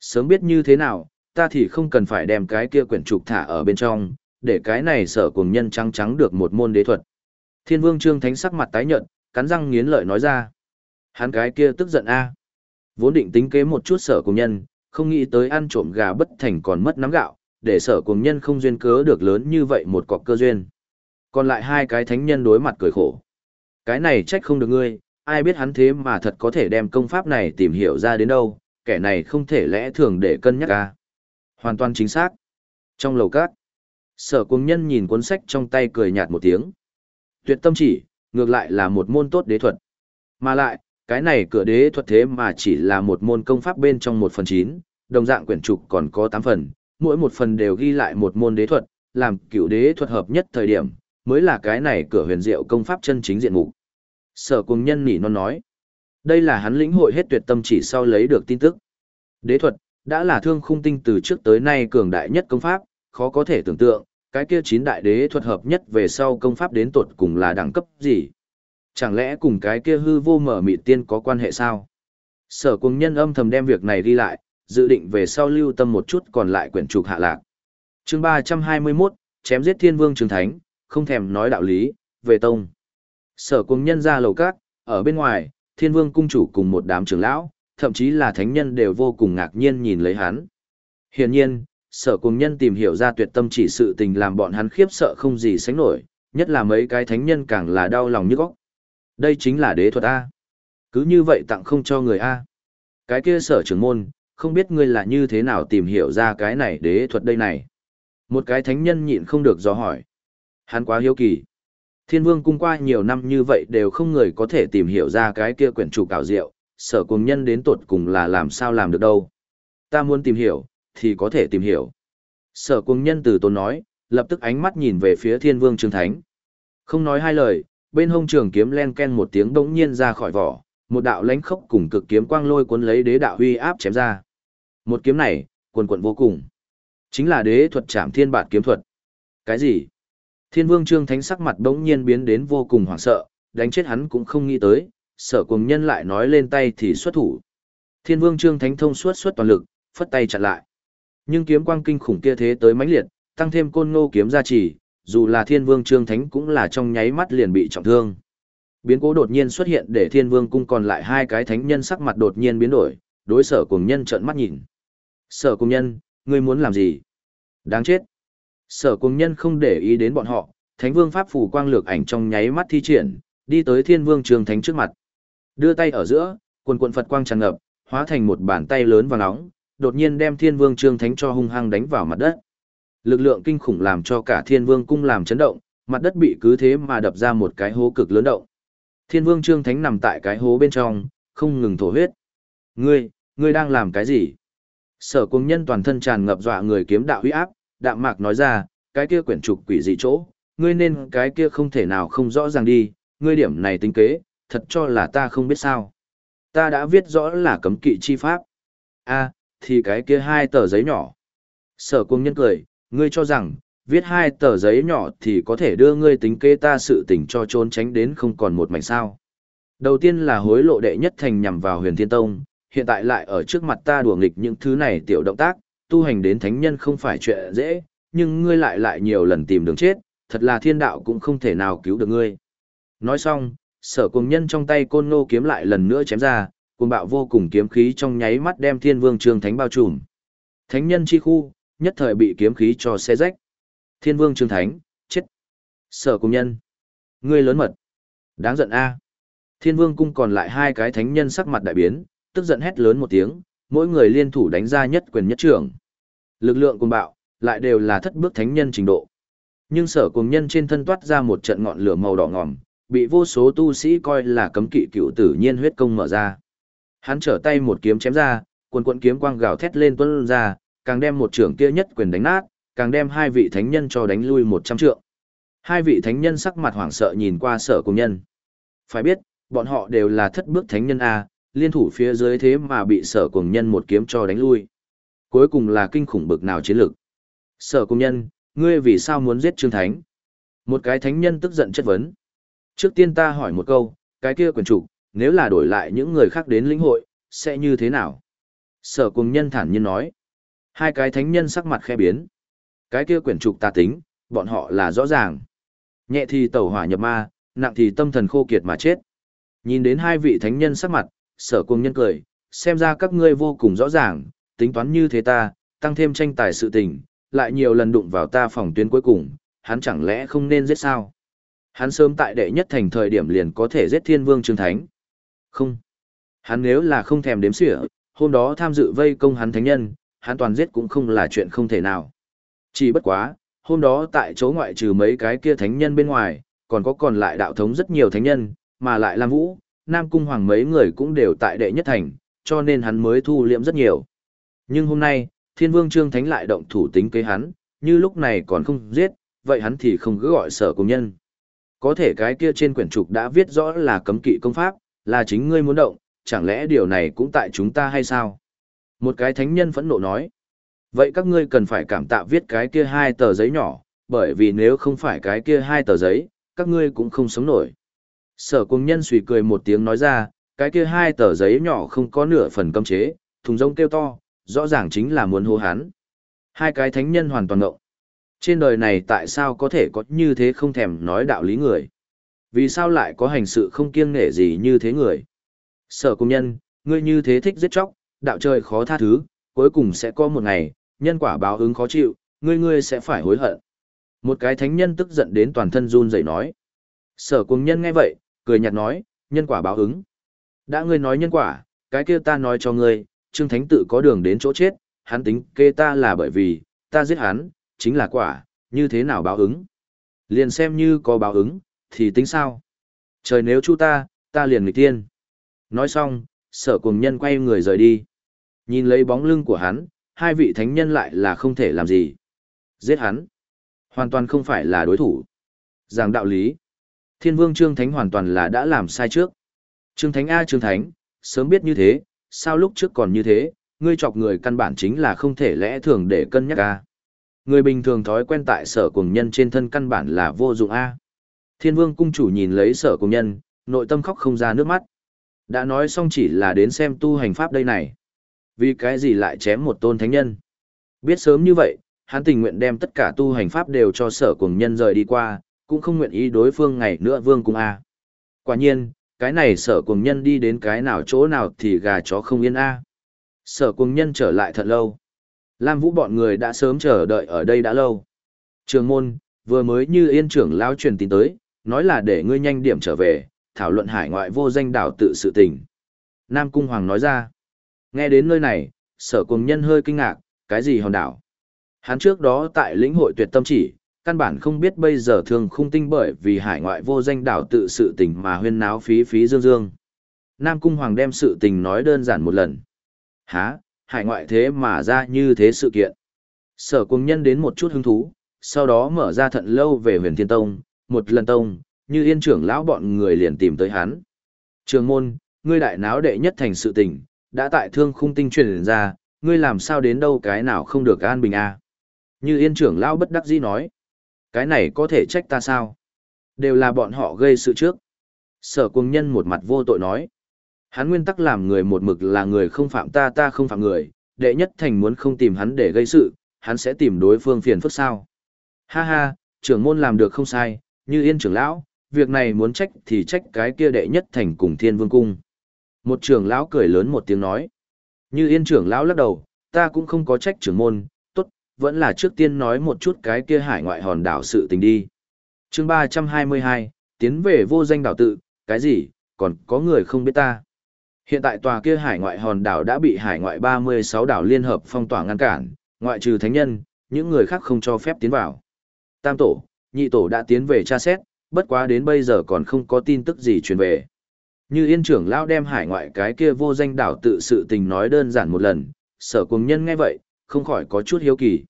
A: Sớm biết như thế nào, ta thì không cần phải đem cái kia quyển trục thả ở bên trong, để cái này sở cùng nhân trắng trắng được một môn đế thuật. Thiên vương trương thánh sắc mặt tái nhợt, cắn răng nghiến lợi nói ra. Hắn cái kia tức giận a Vốn định tính kế một chút sở cùng nhân, không nghĩ tới ăn trộm gà bất thành còn mất nắm gạo, để sở cùng nhân không duyên cớ được lớn như vậy một cọc cơ duyên. Còn lại hai cái thánh nhân đối mặt cười khổ. Cái này trách không được ngươi, ai biết hắn thế mà thật có thể đem công pháp này tìm hiểu ra đến đâu, kẻ này không thể lẽ thường để cân nhắc ca. Hoàn toàn chính xác. Trong lầu cát, sở cùng nhân nhìn cuốn sách trong tay cười nhạt một tiếng. Tuyệt tâm chỉ, ngược lại là một môn tốt đế thuật. Mà lại, cái này cửa đế thuật thế mà chỉ là một môn công pháp bên trong một phần chín, đồng dạng quyển trục còn có tám phần, mỗi một phần đều ghi lại một môn đế thuật, làm cựu đế thuật hợp nhất thời điểm, mới là cái này cửa huyền diệu công pháp chân chính diện mục. Sở cùng nhân nỉ non nói. Đây là hắn lĩnh hội hết tuyệt tâm chỉ sau lấy được tin tức. Đế thuật, đã là thương khung tinh từ trước tới nay cường đại nhất công pháp, khó có thể tưởng tượng, cái kia chín đại đế thuật hợp nhất về sau công pháp đến tột cùng là đẳng cấp gì. Chẳng lẽ cùng cái kia hư vô mở mị tiên có quan hệ sao? Sở cùng nhân âm thầm đem việc này đi lại, dự định về sau lưu tâm một chút còn lại quyển trục hạ lạc. chương 321, chém giết thiên vương trường thánh, không thèm nói đạo lý, về tông. Sở cùng nhân ra lầu cát, ở bên ngoài, thiên vương cung chủ cùng một đám trưởng lão, thậm chí là thánh nhân đều vô cùng ngạc nhiên nhìn lấy hắn. Hiển nhiên, sở cùng nhân tìm hiểu ra tuyệt tâm chỉ sự tình làm bọn hắn khiếp sợ không gì sánh nổi, nhất là mấy cái thánh nhân càng là đau lòng như góc. Đây chính là đế thuật A. Cứ như vậy tặng không cho người A. Cái kia sở trưởng môn, không biết ngươi là như thế nào tìm hiểu ra cái này đế thuật đây này. Một cái thánh nhân nhịn không được do hỏi. Hắn quá hiếu kỳ. Thiên vương cung qua nhiều năm như vậy đều không người có thể tìm hiểu ra cái kia quyển chủ cảo diệu, sở cùng nhân đến tột cùng là làm sao làm được đâu. Ta muốn tìm hiểu, thì có thể tìm hiểu. Sở cung nhân từ tôn nói, lập tức ánh mắt nhìn về phía thiên vương trương thánh. Không nói hai lời, bên hông trường kiếm len ken một tiếng đống nhiên ra khỏi vỏ, một đạo lãnh khốc cùng cực kiếm quang lôi cuốn lấy đế đạo huy áp chém ra. Một kiếm này, quần quần vô cùng. Chính là đế thuật trảm thiên bản kiếm thuật. Cái gì? Thiên vương trương thánh sắc mặt đống nhiên biến đến vô cùng hoảng sợ, đánh chết hắn cũng không nghĩ tới, sở cùng nhân lại nói lên tay thì xuất thủ. Thiên vương trương thánh thông suốt suốt toàn lực, phất tay chặn lại. Nhưng kiếm quang kinh khủng kia thế tới mãnh liệt, tăng thêm côn ngô kiếm gia trì, dù là thiên vương trương thánh cũng là trong nháy mắt liền bị trọng thương. Biến cố đột nhiên xuất hiện để thiên vương cung còn lại hai cái thánh nhân sắc mặt đột nhiên biến đổi, đối sở cùng nhân trợn mắt nhìn. Sở cùng nhân, ngươi muốn làm gì? Đáng chết. Sở cùng nhân không để ý đến bọn họ, thánh vương pháp phủ quang lược ảnh trong nháy mắt thi triển, đi tới thiên vương trương thánh trước mặt. Đưa tay ở giữa, quần quần Phật quang tràn ngập, hóa thành một bàn tay lớn và nóng, đột nhiên đem thiên vương trương thánh cho hung hăng đánh vào mặt đất. Lực lượng kinh khủng làm cho cả thiên vương cung làm chấn động, mặt đất bị cứ thế mà đập ra một cái hố cực lớn động. Thiên vương trương thánh nằm tại cái hố bên trong, không ngừng thổ huyết. Ngươi, ngươi đang làm cái gì? Sở cung nhân toàn thân tràn ngập dọa người kiếm đạo huy áp, đạm mạc nói ra, cái kia quyển trục quỷ dị chỗ, ngươi nên cái kia không thể nào không rõ ràng đi, ngươi điểm này tính kế, thật cho là ta không biết sao. Ta đã viết rõ là cấm kỵ chi pháp. a thì cái kia hai tờ giấy nhỏ. Sở cung nhân cười, ngươi cho rằng, viết hai tờ giấy nhỏ thì có thể đưa ngươi tính kê ta sự tình cho trốn tránh đến không còn một mảnh sao. Đầu tiên là hối lộ đệ nhất thành nhằm vào huyền thiên tông, hiện tại lại ở trước mặt ta đùa nghịch những thứ này tiểu động tác, tu hành đến thánh nhân không phải chuyện dễ, nhưng ngươi lại lại nhiều lần tìm đường chết, thật là thiên đạo cũng không thể nào cứu được ngươi. Nói xong, sở cùng nhân trong tay côn nô kiếm lại lần nữa chém ra, Cuồng bạo vô cùng kiếm khí trong nháy mắt đem thiên vương trương thánh bao trùm. Thánh nhân chi khu, nhất thời bị kiếm khí cho xe rách. Thiên vương trương thánh, chết. Sở Cung nhân. Ngươi lớn mật. Đáng giận a. Thiên vương cung còn lại hai cái thánh nhân sắc mặt đại biến, tức giận hét lớn một tiếng, mỗi người liên thủ đánh ra nhất quyền nhất trưởng. Lực lượng cuồng bạo, lại đều là thất bước thánh nhân trình độ. Nhưng sở Cung nhân trên thân toát ra một trận ngọn lửa màu đỏ ngòm, bị vô số tu sĩ coi là cấm kỵ cựu tử nhiên huyết công mở ra. Hắn trở tay một kiếm chém ra, quần quận kiếm quang gào thét lên tuôn ra, càng đem một trưởng kia nhất quyền đánh nát, càng đem hai vị thánh nhân cho đánh lui một trăm trượng. Hai vị thánh nhân sắc mặt hoảng sợ nhìn qua sở cùng nhân. Phải biết, bọn họ đều là thất bước thánh nhân A, liên thủ phía dưới thế mà bị sở cùng nhân một kiếm cho đánh lui. Cuối cùng là kinh khủng bực nào chiến lược. Sở cùng nhân, ngươi vì sao muốn giết Trương Thánh? Một cái thánh nhân tức giận chất vấn. Trước tiên ta hỏi một câu, cái kia quyền chủ, nếu là đổi lại những người khác đến lĩnh hội, sẽ như thế nào? Sở cùng nhân thản nhiên nói. Hai cái thánh nhân sắc mặt khe biến. Cái kia quyển trục ta tính, bọn họ là rõ ràng. Nhẹ thì tẩu hỏa nhập ma, nặng thì tâm thần khô kiệt mà chết. Nhìn đến hai vị thánh nhân sắc mặt, sở cùng nhân cười, xem ra các ngươi vô cùng rõ ràng, tính toán như thế ta, tăng thêm tranh tài sự tình, lại nhiều lần đụng vào ta phòng tuyến cuối cùng, hắn chẳng lẽ không nên giết sao? Hắn sớm tại đệ nhất thành thời điểm liền có thể giết thiên vương trương thánh. Không. Hắn nếu là không thèm đếm xỉa, hôm đó tham dự vây công hắn thánh nhân, hắn toàn giết cũng không là chuyện không thể nào. Chỉ bất quá, hôm đó tại chỗ ngoại trừ mấy cái kia thánh nhân bên ngoài, còn có còn lại đạo thống rất nhiều thánh nhân, mà lại Lam Vũ, Nam Cung Hoàng mấy người cũng đều tại đệ nhất thành, cho nên hắn mới thu liệm rất nhiều. Nhưng hôm nay, Thiên Vương Trương Thánh lại động thủ tính kế hắn, như lúc này còn không giết, vậy hắn thì không cứ gọi sở công nhân. Có thể cái kia trên quyển trục đã viết rõ là cấm kỵ công pháp, là chính ngươi muốn động, chẳng lẽ điều này cũng tại chúng ta hay sao? Một cái thánh nhân phẫn nộ nói. Vậy các ngươi cần phải cảm tạ viết cái kia hai tờ giấy nhỏ, bởi vì nếu không phải cái kia hai tờ giấy, các ngươi cũng không sống nổi. Sở cung nhân suy cười một tiếng nói ra, cái kia hai tờ giấy nhỏ không có nửa phần cấm chế, thùng rông kêu to, rõ ràng chính là muốn hô hán. Hai cái thánh nhân hoàn toàn ngộng. Trên đời này tại sao có thể có như thế không thèm nói đạo lý người? Vì sao lại có hành sự không kiêng nể gì như thế người? Sở công nhân, ngươi như thế thích giết chóc, đạo trời khó tha thứ, cuối cùng sẽ có một ngày, nhân quả báo ứng khó chịu, ngươi ngươi sẽ phải hối hận. Một cái thánh nhân tức giận đến toàn thân run rẩy nói. Sở công nhân nghe vậy, cười nhạt nói, nhân quả báo ứng. Đã ngươi nói nhân quả, cái kia ta nói cho ngươi, Trương Thánh tự có đường đến chỗ chết, hắn tính kê ta là bởi vì, ta giết hắn, chính là quả, như thế nào báo ứng. Liền xem như có báo ứng, thì tính sao? Trời nếu chu ta, ta liền nghịch tiên. Nói xong, sở cùng nhân quay người rời đi. Nhìn lấy bóng lưng của hắn, hai vị thánh nhân lại là không thể làm gì. Giết hắn. Hoàn toàn không phải là đối thủ. Giảng đạo lý. Thiên vương Trương Thánh hoàn toàn là đã làm sai trước. Trương Thánh A Trương Thánh, sớm biết như thế, sao lúc trước còn như thế, ngươi chọc người căn bản chính là không thể lẽ thường để cân nhắc A. Người bình thường thói quen tại sở cùng nhân trên thân căn bản là vô dụng A. Thiên vương cung chủ nhìn lấy sở cùng nhân, nội tâm khóc không ra nước mắt. Đã nói xong chỉ là đến xem tu hành pháp đây này. Vì cái gì lại chém một tôn thánh nhân? Biết sớm như vậy, hắn tình nguyện đem tất cả tu hành pháp đều cho sở cùng nhân rời đi qua, cũng không nguyện ý đối phương ngày nữa vương cung A. Quả nhiên, cái này sở cùng nhân đi đến cái nào chỗ nào thì gà chó không yên A. Sở cùng nhân trở lại thật lâu. Lam Vũ bọn người đã sớm chờ đợi ở đây đã lâu. Trường môn, vừa mới như yên trưởng lao truyền tin tới, nói là để ngươi nhanh điểm trở về, thảo luận hải ngoại vô danh đảo tự sự tình. Nam Cung Hoàng nói ra. Nghe đến nơi này, sở cùng nhân hơi kinh ngạc, cái gì hòn đảo? Hắn trước đó tại lĩnh hội tuyệt tâm chỉ, căn bản không biết bây giờ thường khung tinh bởi vì hải ngoại vô danh đảo tự sự tình mà huyên náo phí phí dương dương. Nam Cung Hoàng đem sự tình nói đơn giản một lần. há hải ngoại thế mà ra như thế sự kiện. Sở cung nhân đến một chút hứng thú, sau đó mở ra thận lâu về huyền thiên tông, một lần tông, như yên trưởng lão bọn người liền tìm tới hắn. Trường môn, ngươi đại náo đệ nhất thành sự tình, đã tại thương khung tinh truyền ra, ngươi làm sao đến đâu cái nào không được an bình a Như yên trưởng lão bất đắc dĩ nói. Cái này có thể trách ta sao? Đều là bọn họ gây sự trước. Sở quân nhân một mặt vô tội nói. Hắn nguyên tắc làm người một mực là người không phạm ta ta không phạm người, đệ nhất thành muốn không tìm hắn để gây sự, hắn sẽ tìm đối phương phiền phức sao. Ha ha, trưởng môn làm được không sai, như yên trưởng lão, việc này muốn trách thì trách cái kia đệ nhất thành cùng thiên vương cung. Một trưởng lão cười lớn một tiếng nói. Như yên trưởng lão lắc đầu, ta cũng không có trách trưởng môn, tốt, vẫn là trước tiên nói một chút cái kia hải ngoại hòn đảo sự tình đi. chương ba trăm hai mươi hai tiến về vô danh đảo tự, cái gì, còn có người không biết ta. Hiện tại tòa kia hải ngoại hòn đảo đã bị hải ngoại ba mươi sáu đảo liên hợp phong tỏa ngăn cản, ngoại trừ thánh nhân, những người khác không cho phép tiến vào. Tam tổ, nhị tổ đã tiến về tra xét, bất quá đến bây giờ còn không có tin tức gì truyền về. Như yên trưởng lão đem hải ngoại cái kia vô danh đảo tự sự tình nói đơn giản một lần, sở cùng nhân nghe vậy, không khỏi có chút hiếu kỳ.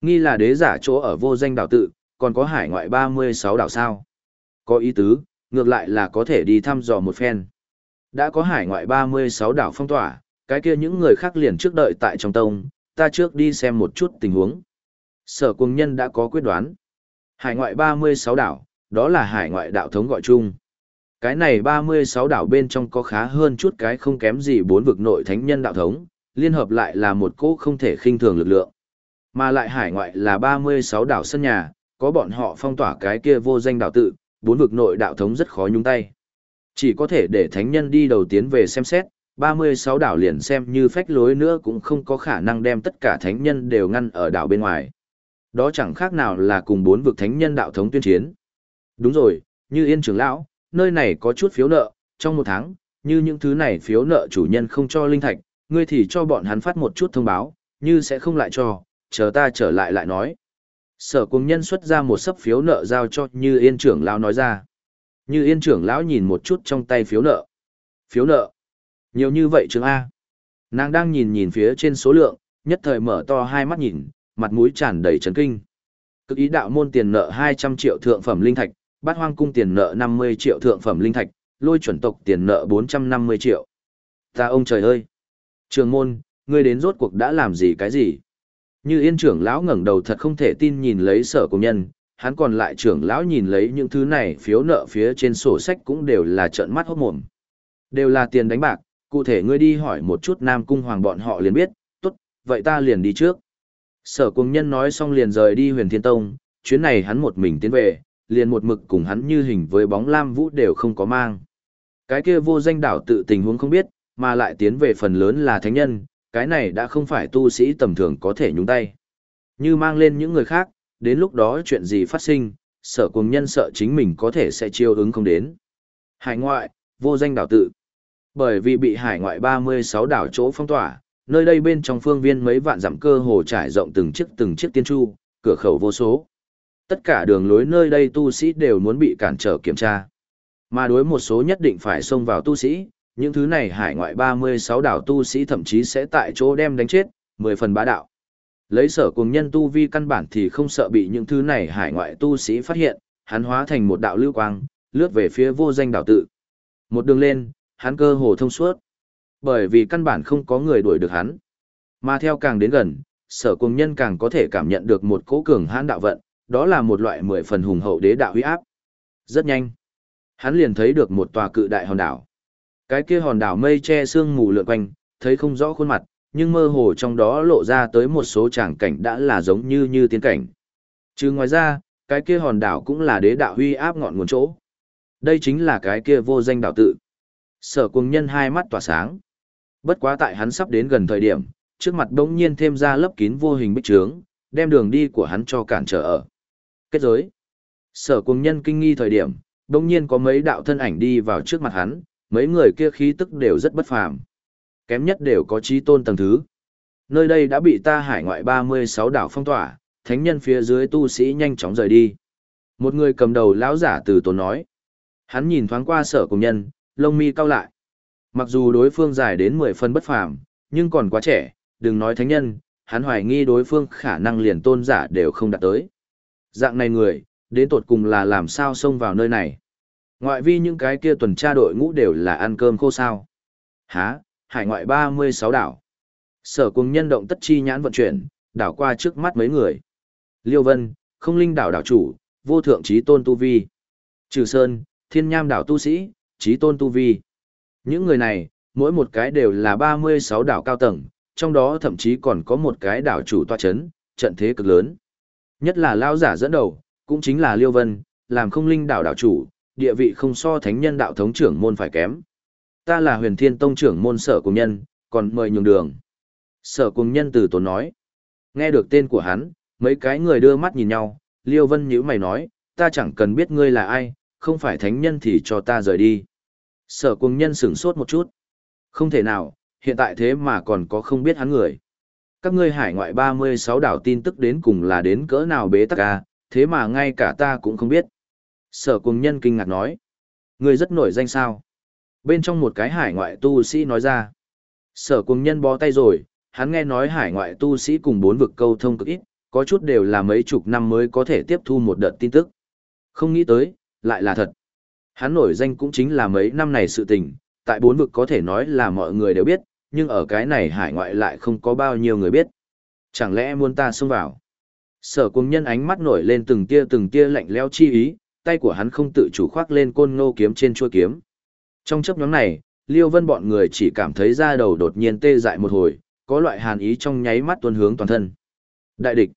A: Nghi là đế giả chỗ ở vô danh đảo tự, còn có hải ngoại 36 đảo sao. Có ý tứ, ngược lại là có thể đi thăm dò một phen. Đã có hải ngoại 36 đảo phong tỏa, cái kia những người khác liền trước đợi tại trong tông, ta trước đi xem một chút tình huống. Sở cùng nhân đã có quyết đoán. Hải ngoại 36 đảo, đó là hải ngoại đạo thống gọi chung. Cái này 36 đảo bên trong có khá hơn chút cái không kém gì bốn vực nội thánh nhân đạo thống, liên hợp lại là một cỗ không thể khinh thường lực lượng. Mà lại hải ngoại là 36 đảo sân nhà, có bọn họ phong tỏa cái kia vô danh đảo tự, bốn vực nội đạo thống rất khó nhúng tay. Chỉ có thể để thánh nhân đi đầu tiến về xem xét, 36 đảo liền xem như phách lối nữa cũng không có khả năng đem tất cả thánh nhân đều ngăn ở đảo bên ngoài. Đó chẳng khác nào là cùng bốn vực thánh nhân đạo thống tuyên chiến. Đúng rồi, như yên trưởng lão, nơi này có chút phiếu nợ, trong một tháng, như những thứ này phiếu nợ chủ nhân không cho linh thạch, ngươi thì cho bọn hắn phát một chút thông báo, như sẽ không lại cho, chờ ta trở lại lại nói. Sở cùng nhân xuất ra một sấp phiếu nợ giao cho như yên trưởng lão nói ra. Như yên trưởng lão nhìn một chút trong tay phiếu nợ. Phiếu nợ. Nhiều như vậy chứng A. Nàng đang nhìn nhìn phía trên số lượng, nhất thời mở to hai mắt nhìn, mặt mũi tràn đầy chấn kinh. Cực ý đạo môn tiền nợ 200 triệu thượng phẩm linh thạch, bát hoang cung tiền nợ 50 triệu thượng phẩm linh thạch, lôi chuẩn tộc tiền nợ 450 triệu. Ta ông trời ơi! Trường môn, ngươi đến rốt cuộc đã làm gì cái gì? Như yên trưởng lão ngẩng đầu thật không thể tin nhìn lấy sở công nhân, hắn còn lại trưởng lão nhìn lấy những thứ này phiếu nợ phía trên sổ sách cũng đều là trợn mắt hốt mồm. Đều là tiền đánh bạc, cụ thể ngươi đi hỏi một chút Nam Cung Hoàng bọn họ liền biết, tốt, vậy ta liền đi trước. Sở cung nhân nói xong liền rời đi huyền thiên tông, chuyến này hắn một mình tiến về, liền một mực cùng hắn như hình với bóng lam vũ đều không có mang. Cái kia vô danh đảo tự tình huống không biết, mà lại tiến về phần lớn là thánh nhân, cái này đã không phải tu sĩ tầm thường có thể nhúng tay. Như mang lên những người khác, đến lúc đó chuyện gì phát sinh, sở cùng nhân sợ chính mình có thể sẽ chiêu ứng không đến. Hải ngoại, vô danh đảo tự. Bởi vì bị hải ngoại 36 đảo chỗ phong tỏa, nơi đây bên trong phương viên mấy vạn dặm cơ hồ trải rộng từng chiếc từng chiếc tiên chu, cửa khẩu vô số. Tất cả đường lối nơi đây tu sĩ đều muốn bị cản trở kiểm tra. Mà đối một số nhất định phải xông vào tu sĩ, những thứ này hải ngoại 36 đảo tu sĩ thậm chí sẽ tại chỗ đem đánh chết, 10 phần bá đạo. Lấy sở cùng nhân tu vi căn bản thì không sợ bị những thứ này hải ngoại tu sĩ phát hiện, hắn hóa thành một đạo lưu quang, lướt về phía vô danh đảo tự. Một đường lên, hắn cơ hồ thông suốt. Bởi vì căn bản không có người đuổi được hắn. Mà theo càng đến gần, sở cùng nhân càng có thể cảm nhận được một cỗ cường hãn đạo vận, đó là một loại mười phần hùng hậu đế đạo huy áp. Rất nhanh. Hắn liền thấy được một tòa cự đại hòn đảo. Cái kia hòn đảo mây che sương mù lượn quanh, thấy không rõ khuôn mặt, nhưng mơ hồ trong đó lộ ra tới một số tràng cảnh đã là giống như như tiên cảnh. Chứ ngoài ra, cái kia hòn đảo cũng là đế đạo huy áp ngọn nguồn chỗ. Đây chính là cái kia vô danh đảo tự. Sở cùng nhân hai mắt tỏa sáng. Bất quá tại hắn sắp đến gần thời điểm, trước mặt đống nhiên thêm ra lớp kín vô hình bích trướng, đem đường đi của hắn cho cản trở ở. Kết giới. Sở cùng nhân kinh nghi thời điểm, đống nhiên có mấy đạo thân ảnh đi vào trước mặt hắn, mấy người kia khí tức đều rất bất phàm. Kém nhất đều có trí tôn tầng thứ. Nơi đây đã bị ta hải ngoại 36 đảo phong tỏa, thánh nhân phía dưới tu sĩ nhanh chóng rời đi. Một người cầm đầu lão giả từ tốn nói. Hắn nhìn thoáng qua sở cùng nhân, lông mi cau lại. Mặc dù đối phương dài đến 10 phân bất phàm, nhưng còn quá trẻ, đừng nói thánh nhân, hắn hoài nghi đối phương khả năng liền tôn giả đều không đạt tới. Dạng này người, đến tột cùng là làm sao xông vào nơi này. Ngoại vi những cái kia tuần tra đội ngũ đều là ăn cơm khô sao. Há, hải ngoại 36 đảo. Sở cùng nhân động tất chi nhãn vận chuyển, đảo qua trước mắt mấy người. Liêu Vân, không linh đảo đảo chủ, vô thượng trí tôn tu vi. Trừ Sơn, thiên nham đảo tu sĩ, trí tôn tu vi. Những người này, mỗi một cái đều là 36 đảo cao tầng, trong đó thậm chí còn có một cái đảo chủ tọa chấn, trận thế cực lớn. Nhất là lao giả dẫn đầu, cũng chính là Liêu Vân, làm không linh đảo đảo chủ, địa vị không so thánh nhân đạo thống trưởng môn phải kém. Ta là huyền thiên tông trưởng môn sở cùng nhân, còn mời nhường đường. Sở cùng nhân từ tốn nói. Nghe được tên của hắn, mấy cái người đưa mắt nhìn nhau, Liêu Vân nhíu mày nói, ta chẳng cần biết ngươi là ai, không phải thánh nhân thì cho ta rời đi. Sở cùng nhân sửng sốt một chút. Không thể nào, hiện tại thế mà còn có không biết hắn người. Các ngươi hải ngoại 36 đảo tin tức đến cùng là đến cỡ nào bế tắc à, thế mà ngay cả ta cũng không biết. Sở cùng nhân kinh ngạc nói. Ngươi rất nổi danh sao? Bên trong một cái hải ngoại tu sĩ nói ra. Sở cùng nhân bó tay rồi, hắn nghe nói hải ngoại tu sĩ cùng bốn vực câu thông cực ít, có chút đều là mấy chục năm mới có thể tiếp thu một đợt tin tức. Không nghĩ tới, lại là thật. Hắn nổi danh cũng chính là mấy năm này sự tình, tại bốn vực có thể nói là mọi người đều biết, nhưng ở cái này hải ngoại lại không có bao nhiêu người biết. Chẳng lẽ muốn ta xông vào? Sở cùng nhân ánh mắt nổi lên từng tia từng tia lạnh leo chi ý, tay của hắn không tự chủ khoác lên côn ngô kiếm trên chuôi kiếm. Trong chấp nhóm này, Liêu Vân bọn người chỉ cảm thấy da đầu đột nhiên tê dại một hồi, có loại hàn ý trong nháy mắt tuôn hướng toàn thân. Đại địch.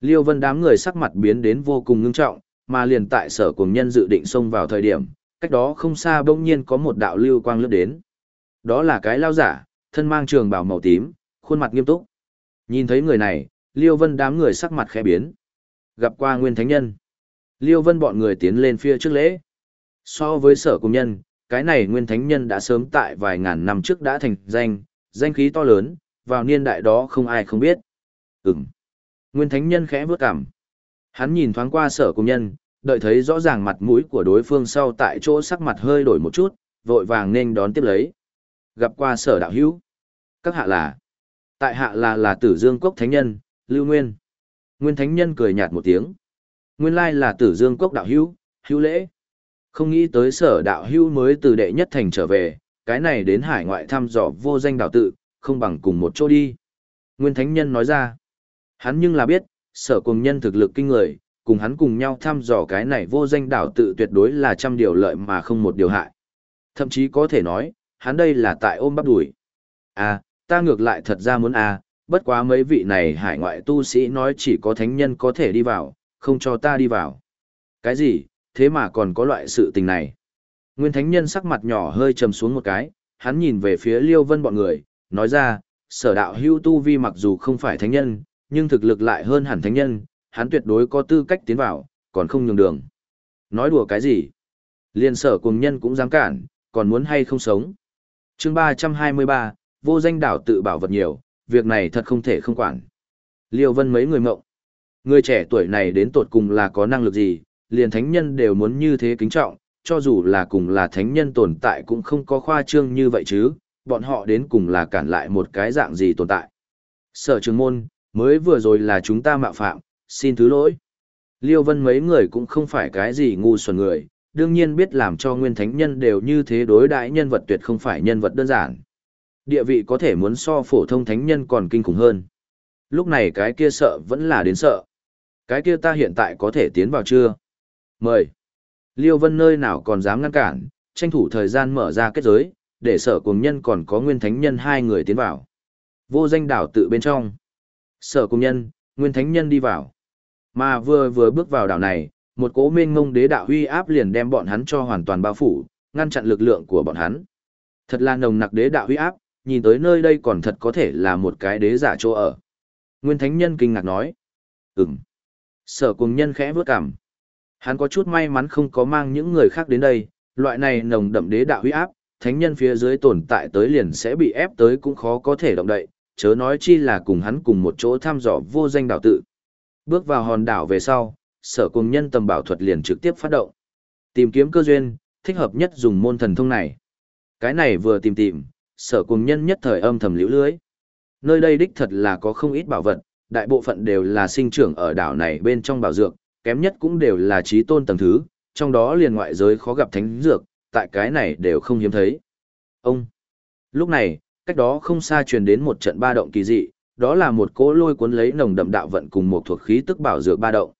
A: Liêu Vân đám người sắc mặt biến đến vô cùng ngưng trọng, mà liền tại sở cùng nhân dự định xông vào thời điểm, cách đó không xa bỗng nhiên có một đạo lưu quang lướt đến. Đó là cái lao giả, thân mang trường bào màu tím, khuôn mặt nghiêm túc. Nhìn thấy người này, Liêu Vân đám người sắc mặt khẽ biến. Gặp qua Nguyên Thánh Nhân. Liêu Vân bọn người tiến lên phía trước lễ. So với sở cùng nhân, cái này Nguyên Thánh Nhân đã sớm tại vài ngàn năm trước đã thành danh, danh khí to lớn, vào niên đại đó không ai không biết. Ừm. Nguyên Thánh Nhân khẽ bước cảm. Hắn nhìn thoáng qua sở cùng nhân, đợi thấy rõ ràng mặt mũi của đối phương sau tại chỗ sắc mặt hơi đổi một chút, vội vàng nên đón tiếp lấy. Gặp qua sở đạo hữu. Các hạ là. Tại hạ là là tử dương cốc thánh nhân, Lưu Nguyên. Nguyên thánh nhân cười nhạt một tiếng. Nguyên lai là tử dương cốc đạo hữu, hữu lễ. Không nghĩ tới sở đạo hữu mới từ đệ nhất thành trở về, cái này đến hải ngoại thăm dò vô danh đạo tự, không bằng cùng một chỗ đi. Nguyên thánh nhân nói ra. Hắn nhưng là biết, sở cùng nhân thực lực kinh người, cùng hắn cùng nhau thăm dò cái này vô danh đảo tự tuyệt đối là trăm điều lợi mà không một điều hại. Thậm chí có thể nói, hắn đây là tại ôm bắp đuổi. À, ta ngược lại thật ra muốn à, bất quá mấy vị này hải ngoại tu sĩ nói chỉ có thánh nhân có thể đi vào, không cho ta đi vào. Cái gì, thế mà còn có loại sự tình này. Nguyên thánh nhân sắc mặt nhỏ hơi trầm xuống một cái, hắn nhìn về phía liêu vân bọn người, nói ra, sở đạo hưu tu vi mặc dù không phải thánh nhân, nhưng thực lực lại hơn hẳn thánh nhân, hắn tuyệt đối có tư cách tiến vào, còn không nhường đường. Nói đùa cái gì? Liên sở cùng nhân cũng dám cản, còn muốn hay không sống. chương 323, vô danh đảo tự bảo vật nhiều, việc này thật không thể không quản. Liêu vân mấy người mộng. Người trẻ tuổi này đến tột cùng là có năng lực gì, liền thánh nhân đều muốn như thế kính trọng, cho dù là cùng là thánh nhân tồn tại cũng không có khoa trương như vậy chứ, bọn họ đến cùng là cản lại một cái dạng gì tồn tại. Sở trường môn, mới vừa rồi là chúng ta mạo phạm, xin thứ lỗi. Liêu Vân mấy người cũng không phải cái gì ngu xuẩn người, đương nhiên biết làm cho nguyên thánh nhân đều như thế đối đãi nhân vật tuyệt không phải nhân vật đơn giản. Địa vị có thể muốn so phổ thông thánh nhân còn kinh khủng hơn. Lúc này cái kia sợ vẫn là đến sợ. Cái kia ta hiện tại có thể tiến vào chưa? Mời. Liêu Vân nơi nào còn dám ngăn cản, tranh thủ thời gian mở ra kết giới, để sở cùng nhân còn có nguyên thánh nhân hai người tiến vào. Vô danh đảo tự bên trong. Sở cùng nhân, nguyên thánh nhân đi vào. Mà vừa vừa bước vào đảo này, một cỗ mênh ngông đế đạo huy áp liền đem bọn hắn cho hoàn toàn bao phủ, ngăn chặn lực lượng của bọn hắn. Thật là nồng nặc đế đạo huy áp, nhìn tới nơi đây còn thật có thể là một cái đế giả chỗ ở. Nguyên thánh nhân kinh ngạc nói. Ừm. Sở cùng nhân khẽ vướt cảm. Hắn có chút may mắn không có mang những người khác đến đây, loại này nồng đậm đế đạo huy áp, thánh nhân phía dưới tồn tại tới liền sẽ bị ép tới cũng khó có thể động đậy, chớ nói chi là cùng hắn cùng một chỗ thăm dò vô danh đạo tự. Bước vào hòn đảo về sau, sở cùng nhân tầm bảo thuật liền trực tiếp phát động. Tìm kiếm cơ duyên, thích hợp nhất dùng môn thần thông này. Cái này vừa tìm tìm, sở cùng nhân nhất thời âm thầm liễu lưới. Nơi đây đích thật là có không ít bảo vật, đại bộ phận đều là sinh trưởng ở đảo này bên trong bảo dược, kém nhất cũng đều là trí tôn tầng thứ, trong đó liền ngoại giới khó gặp thánh dược, tại cái này đều không hiếm thấy. Ông! Lúc này, cách đó không xa truyền đến một trận ba động kỳ dị, đó là một cỗ lôi cuốn lấy nồng đậm đạo vận cùng một thuộc khí tức bảo dược ba động.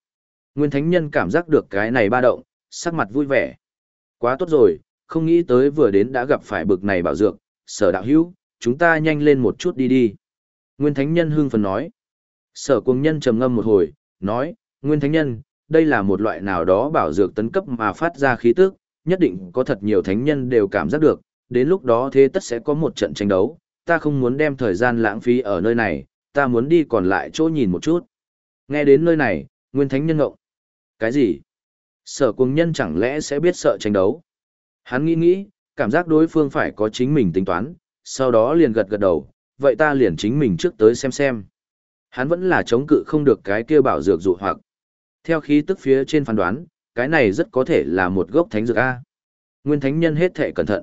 A: Nguyên Thánh Nhân cảm giác được cái này ba động, sắc mặt vui vẻ. Quá tốt rồi, không nghĩ tới vừa đến đã gặp phải bực này bảo dược, sở đạo hữu, chúng ta nhanh lên một chút đi đi. Nguyên Thánh Nhân hưng phấn nói. Sở cuồng nhân trầm ngâm một hồi, nói, Nguyên Thánh Nhân, đây là một loại nào đó bảo dược tấn cấp mà phát ra khí tức, nhất định có thật nhiều thánh nhân đều cảm giác được, đến lúc đó thế tất sẽ có một trận tranh đấu, ta không muốn đem thời gian lãng phí ở nơi này, ta muốn đi còn lại chỗ nhìn một chút. Nghe đến nơi này, Nguyên Thánh Nhân ngộng. Cái gì? Sở cuồng nhân chẳng lẽ sẽ biết sợ tranh đấu? Hắn nghĩ nghĩ, cảm giác đối phương phải có chính mình tính toán, sau đó liền gật gật đầu, vậy ta liền chính mình trước tới xem xem. Hắn vẫn là chống cự không được cái kia bảo dược dụ hoặc. Theo khí tức phía trên phán đoán, cái này rất có thể là một gốc thánh dược A. Nguyên thánh nhân hết thể cẩn thận.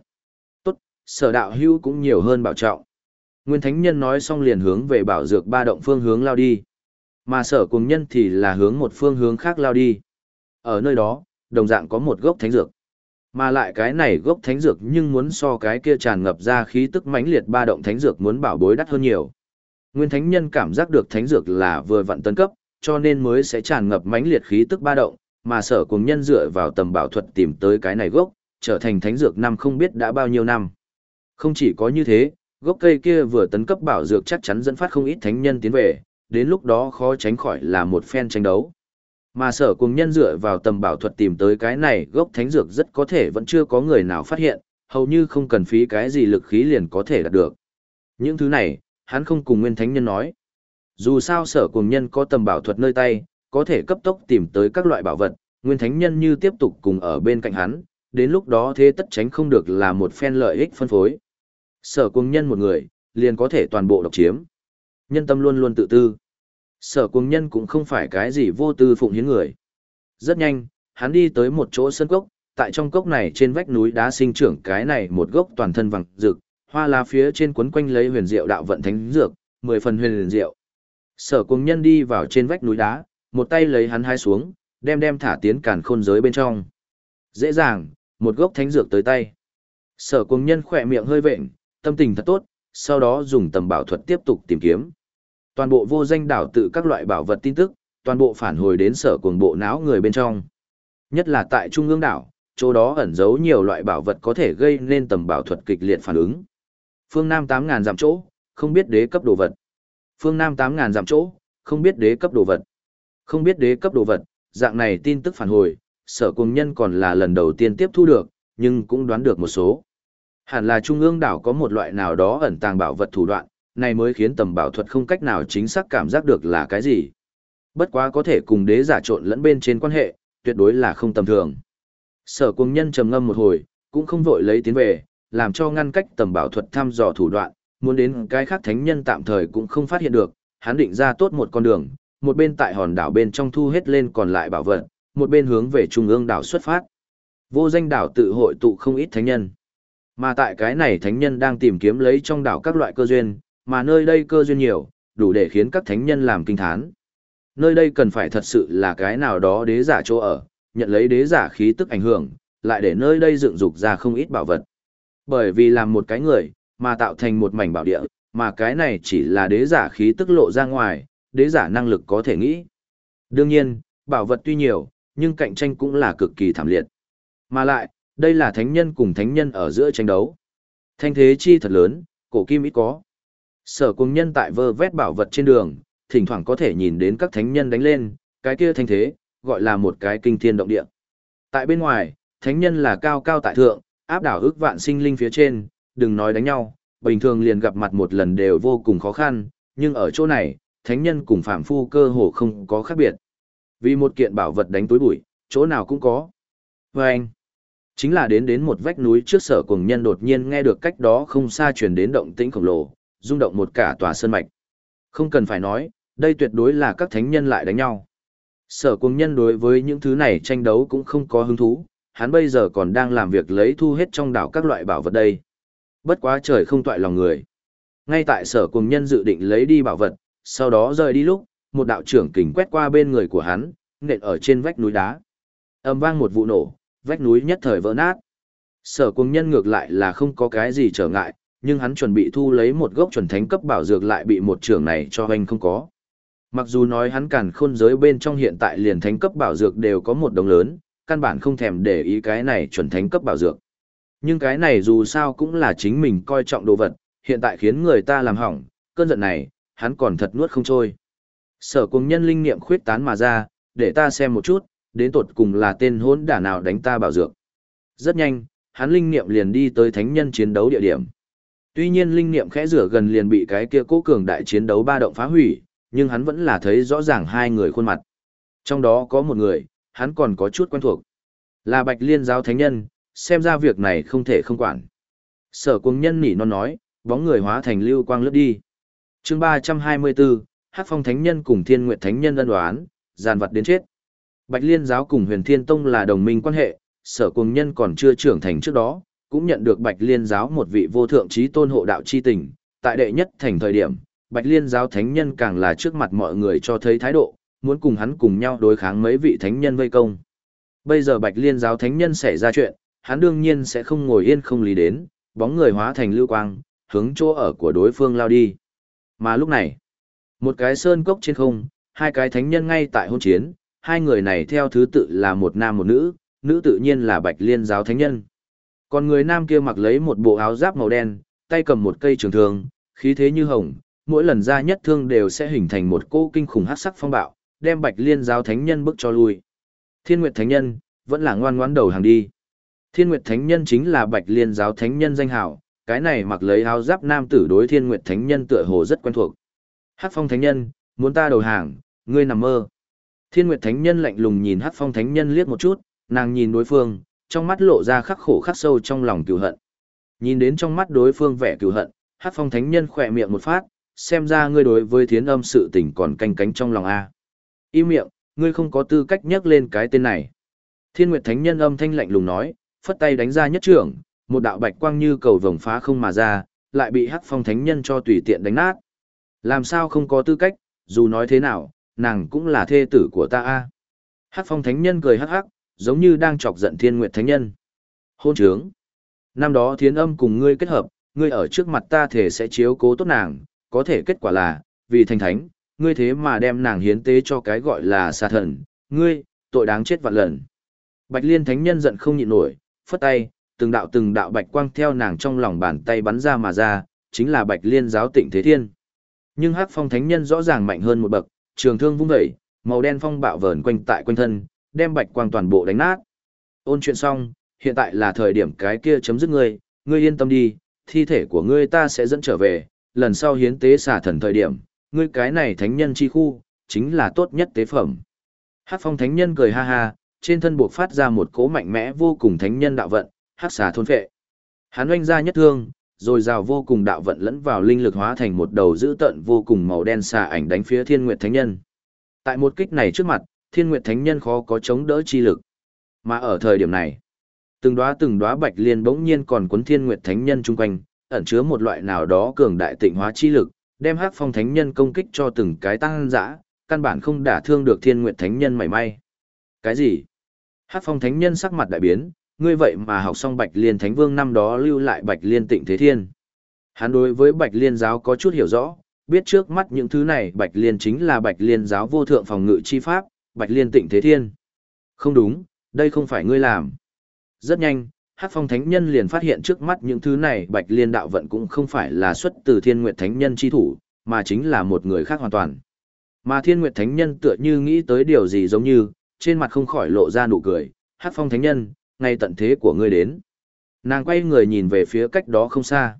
A: Tốt, sở đạo hưu cũng nhiều hơn bảo trọng. Nguyên thánh nhân nói xong liền hướng về bảo dược ba động phương hướng lao đi. Mà sở cùng nhân thì là hướng một phương hướng khác lao đi. Ở nơi đó, đồng dạng có một gốc thánh dược. Mà lại cái này gốc thánh dược nhưng muốn so cái kia tràn ngập ra khí tức mãnh liệt ba động thánh dược muốn bảo bối đắt hơn nhiều. Nguyên thánh nhân cảm giác được thánh dược là vừa vặn tân cấp, cho nên mới sẽ tràn ngập mãnh liệt khí tức ba động, mà sở cùng nhân dựa vào tầm bảo thuật tìm tới cái này gốc, trở thành thánh dược năm không biết đã bao nhiêu năm. Không chỉ có như thế, gốc cây kia vừa tấn cấp bảo dược chắc chắn dẫn phát không ít thánh nhân tiến về, đến lúc đó khó tránh khỏi là một phen tranh đấu. Mà sở cùng nhân dựa vào tầm bảo thuật tìm tới cái này gốc thánh dược rất có thể vẫn chưa có người nào phát hiện, hầu như không cần phí cái gì lực khí liền có thể đạt được. Những thứ này, hắn không cùng nguyên thánh nhân nói. Dù sao sở cùng nhân có tầm bảo thuật nơi tay, có thể cấp tốc tìm tới các loại bảo vật, nguyên thánh nhân như tiếp tục cùng ở bên cạnh hắn, đến lúc đó thế tất tránh không được là một phen lợi ích phân phối. Sở cùng nhân một người, liền có thể toàn bộ độc chiếm. Nhân tâm luôn luôn tự tư. Sở cùng nhân cũng không phải cái gì vô tư phụng hiến người. Rất nhanh, hắn đi tới một chỗ sân cốc, tại trong cốc này trên vách núi đá sinh trưởng cái này một gốc toàn thân vàng rực, hoa lá phía trên quấn quanh lấy huyền diệu đạo vận thánh dược, mười phần huyền diệu. Sở cùng nhân đi vào trên vách núi đá, một tay lấy hắn hai xuống, đem đem thả tiến càn khôn giới bên trong. Dễ dàng, một gốc thánh dược tới tay. Sở cùng nhân khỏe miệng hơi vện, tâm tình thật tốt, sau đó dùng tầm bảo thuật tiếp tục tìm kiếm. Toàn bộ vô danh đảo tự các loại bảo vật tin tức, toàn bộ phản hồi đến sở cuồng bộ não người bên trong. Nhất là tại trung ương đảo, chỗ đó ẩn giấu nhiều loại bảo vật có thể gây nên tầm bảo thuật kịch liệt phản ứng. Phương Nam 8000 giảm chỗ, không biết đế cấp đồ vật. Phương Nam 8000 giảm chỗ, không biết đế cấp đồ vật. Không biết đế cấp đồ vật, dạng này tin tức phản hồi, sở cuồng nhân còn là lần đầu tiên tiếp thu được, nhưng cũng đoán được một số. Hẳn là trung ương đảo có một loại nào đó ẩn tàng bảo vật thủ đoạn, này mới khiến tầm bảo thuật không cách nào chính xác cảm giác được là cái gì. Bất quá có thể cùng đế giả trộn lẫn bên trên quan hệ, tuyệt đối là không tầm thường. Sở cung nhân trầm ngâm một hồi, cũng không vội lấy tiến về, làm cho ngăn cách tầm bảo thuật thăm dò thủ đoạn, muốn đến cái khác thánh nhân tạm thời cũng không phát hiện được, hắn định ra tốt một con đường, một bên tại hòn đảo bên trong thu hết lên còn lại bảo vật, một bên hướng về trung ương đảo xuất phát. Vô danh đảo tự hội tụ không ít thánh nhân. Mà tại cái này thánh nhân đang tìm kiếm lấy trong đảo các loại cơ duyên, mà nơi đây cơ duyên nhiều, đủ để khiến các thánh nhân làm kinh thán. Nơi đây cần phải thật sự là cái nào đó đế giả chỗ ở, nhận lấy đế giả khí tức ảnh hưởng, lại để nơi đây dựng dục ra không ít bảo vật. Bởi vì làm một cái người, mà tạo thành một mảnh bảo địa, mà cái này chỉ là đế giả khí tức lộ ra ngoài, đế giả năng lực có thể nghĩ. Đương nhiên, bảo vật tuy nhiều, nhưng cạnh tranh cũng là cực kỳ thảm liệt. Mà lại, đây là thánh nhân cùng thánh nhân ở giữa tranh đấu. Thanh thế chi thật lớn, cổ kim ít có. Sở cùng nhân tại vơ vét bảo vật trên đường, thỉnh thoảng có thể nhìn đến các thánh nhân đánh lên, cái kia thanh thế, gọi là một cái kinh thiên động địa. Tại bên ngoài, thánh nhân là cao cao tại thượng, áp đảo ước vạn sinh linh phía trên, đừng nói đánh nhau, bình thường liền gặp mặt một lần đều vô cùng khó khăn, nhưng ở chỗ này, thánh nhân cùng phạm phu cơ hồ không có khác biệt. Vì một kiện bảo vật đánh túi bụi, chỗ nào cũng có. Và anh, chính là đến đến một vách núi trước sở cùng nhân đột nhiên nghe được cách đó không xa truyền đến động tĩnh khổng lồ, rung động một cả tòa sơn mạch. Không cần phải nói, đây tuyệt đối là các thánh nhân lại đánh nhau. Sở cùng nhân đối với những thứ này tranh đấu cũng không có hứng thú, hắn bây giờ còn đang làm việc lấy thu hết trong đảo các loại bảo vật đây. Bất quá trời không toại lòng người. Ngay tại sở cùng nhân dự định lấy đi bảo vật, sau đó rời đi lúc, một đạo trưởng kình quét qua bên người của hắn, nện ở trên vách núi đá. Âm vang một vụ nổ, vách núi nhất thời vỡ nát. Sở cùng nhân ngược lại là không có cái gì trở ngại, nhưng hắn chuẩn bị thu lấy một gốc chuẩn thánh cấp bảo dược lại bị một trưởng này cho anh không có. Mặc dù nói hắn càn khôn giới bên trong hiện tại liền thánh cấp bảo dược đều có một đồng lớn, căn bản không thèm để ý cái này chuẩn thánh cấp bảo dược. Nhưng cái này dù sao cũng là chính mình coi trọng đồ vật, hiện tại khiến người ta làm hỏng, cơn giận này, hắn còn thật nuốt không trôi. Sở cùng nhân linh niệm khuyết tán mà ra, để ta xem một chút, đến tột cùng là tên hỗn đả nào đánh ta bảo dược. Rất nhanh, hắn linh niệm liền đi tới thánh nhân chiến đấu địa điểm. Tuy nhiên linh niệm khẽ rửa gần liền bị cái kia cố cường đại chiến đấu ba động phá hủy, nhưng hắn vẫn là thấy rõ ràng hai người khuôn mặt. Trong đó có một người, hắn còn có chút quen thuộc. Là Bạch Liên giáo thánh nhân, xem ra việc này không thể không quản. Sở cung nhân nỉ non nói, bóng người hóa thành lưu quang lướt đi. chương 324, Hắc Phong Thánh Nhân cùng Thiên Nguyệt Thánh Nhân ân đoán, giàn vật đến chết. Bạch Liên giáo cùng Huyền Thiên Tông là đồng minh quan hệ, sở cung nhân còn chưa trưởng thành trước đó, cũng nhận được Bạch Liên giáo một vị vô thượng trí tôn hộ đạo chi tình, tại đệ nhất thành thời điểm, Bạch Liên giáo thánh nhân càng là trước mặt mọi người cho thấy thái độ, muốn cùng hắn cùng nhau đối kháng mấy vị thánh nhân vây công. Bây giờ Bạch Liên giáo thánh nhân xảy ra chuyện, hắn đương nhiên sẽ không ngồi yên không lý đến, bóng người hóa thành lưu quang, hướng chỗ ở của đối phương lao đi. Mà lúc này, một cái sơn cốc trên không, hai cái thánh nhân ngay tại hôn chiến, hai người này theo thứ tự là một nam một nữ, nữ tự nhiên là Bạch Liên giáo thánh nhân. Còn người nam kia mặc lấy một bộ áo giáp màu đen, tay cầm một cây trường thương, khí thế như hồng, mỗi lần ra nhất thương đều sẽ hình thành một cô kinh khủng hắc sắc phong bạo, đem Bạch Liên giáo thánh nhân bức cho lui. Thiên Nguyệt thánh nhân vẫn là ngoan ngoãn đầu hàng đi. Thiên Nguyệt thánh nhân chính là Bạch Liên giáo thánh nhân danh hào, cái này mặc lấy áo giáp nam tử đối Thiên Nguyệt thánh nhân tựa hồ rất quen thuộc. Hắc Phong thánh nhân, muốn ta đầu hàng, ngươi nằm mơ. Thiên Nguyệt thánh nhân lạnh lùng nhìn Hắc Phong thánh nhân liếc một chút, nàng nhìn đối phương, trong mắt lộ ra khắc khổ khắc sâu trong lòng cừu hận. Nhìn đến trong mắt đối phương vẻ cừu hận, Hắc Phong thánh nhân khỏe miệng một phát, xem ra ngươi đối với thiến âm sự tình còn canh cánh trong lòng a. Im miệng, ngươi không có tư cách nhắc lên cái tên này. Thiên Nguyệt Thánh Nhân âm thanh lạnh lùng nói, phất tay đánh ra nhất trưởng, một đạo bạch quang như cầu vồng phá không mà ra, lại bị Hắc Phong Thánh Nhân cho tùy tiện đánh nát. Làm sao không có tư cách, dù nói thế nào, nàng cũng là thê tử của ta a. Hắc Phong Thánh Nhân cười hắc hắc, giống như đang chọc giận Thiên Nguyệt Thánh Nhân. Hôn trướng. Năm đó thiến âm cùng ngươi kết hợp, ngươi ở trước mặt ta thể sẽ chiếu cố tốt nàng, có thể kết quả là, vì thành thánh, ngươi thế mà đem nàng hiến tế cho cái gọi là xà thần, ngươi, tội đáng chết vạn lần. Bạch Liên Thánh Nhân giận không nhịn nổi, phất tay, từng đạo từng đạo bạch quang theo nàng trong lòng bàn tay bắn ra mà ra, chính là Bạch Liên giáo tịnh thế thiên. Nhưng Hắc Phong Thánh Nhân rõ ràng mạnh hơn một bậc, trường thương vung dậy, màu đen phong bạo vờn quanh tại quanh thân, đem bạch quang toàn bộ đánh nát. Ôn chuyện xong, hiện tại là thời điểm cái kia chấm dứt ngươi, ngươi yên tâm đi, thi thể của ngươi ta sẽ dẫn trở về, lần sau hiến tế xả thần thời điểm, ngươi cái này thánh nhân chi khu, chính là tốt nhất tế phẩm. Hát phong thánh nhân cười ha ha, trên thân buộc phát ra một cỗ mạnh mẽ vô cùng thánh nhân đạo vận, hát xà thôn phệ. Hắn oanh ra nhất thương, rồi rào vô cùng đạo vận lẫn vào linh lực hóa thành một đầu dữ tợn vô cùng màu đen xà ảnh đánh phía thiên nguyệt thánh nhân. Tại một kích này trước mặt, thiên nguyệt thánh nhân khó có chống đỡ chi lực. Mà ở thời điểm này, từng đóa từng đóa bạch liên bỗng nhiên còn cuốn thiên nguyệt thánh nhân chung quanh, ẩn chứa một loại nào đó cường đại tịnh hóa chi lực, đem hắc phong thánh nhân công kích cho từng cái tăng dã, căn bản không đả thương được thiên nguyệt thánh nhân mảy may. Cái gì? Hắc phong thánh nhân sắc mặt đại biến, ngươi vậy mà học xong bạch liên thánh vương năm đó lưu lại bạch liên tịnh thế thiên. Hắn đối với bạch liên giáo có chút hiểu rõ, biết trước mắt những thứ này bạch liên chính là bạch liên giáo vô thượng phòng ngự chi pháp, bạch liên tịnh thế thiên. Không đúng, đây không phải ngươi làm. Rất nhanh, Hắc Phong Thánh Nhân liền phát hiện trước mắt những thứ này Bạch Liên đạo vận cũng không phải là xuất từ Thiên Nguyệt Thánh Nhân chi thủ, mà chính là một người khác hoàn toàn. Mà Thiên Nguyệt Thánh Nhân tựa như nghĩ tới điều gì giống như, trên mặt không khỏi lộ ra nụ cười, Hắc Phong Thánh Nhân, ngay tận thế của ngươi đến. Nàng quay người nhìn về phía cách đó không xa.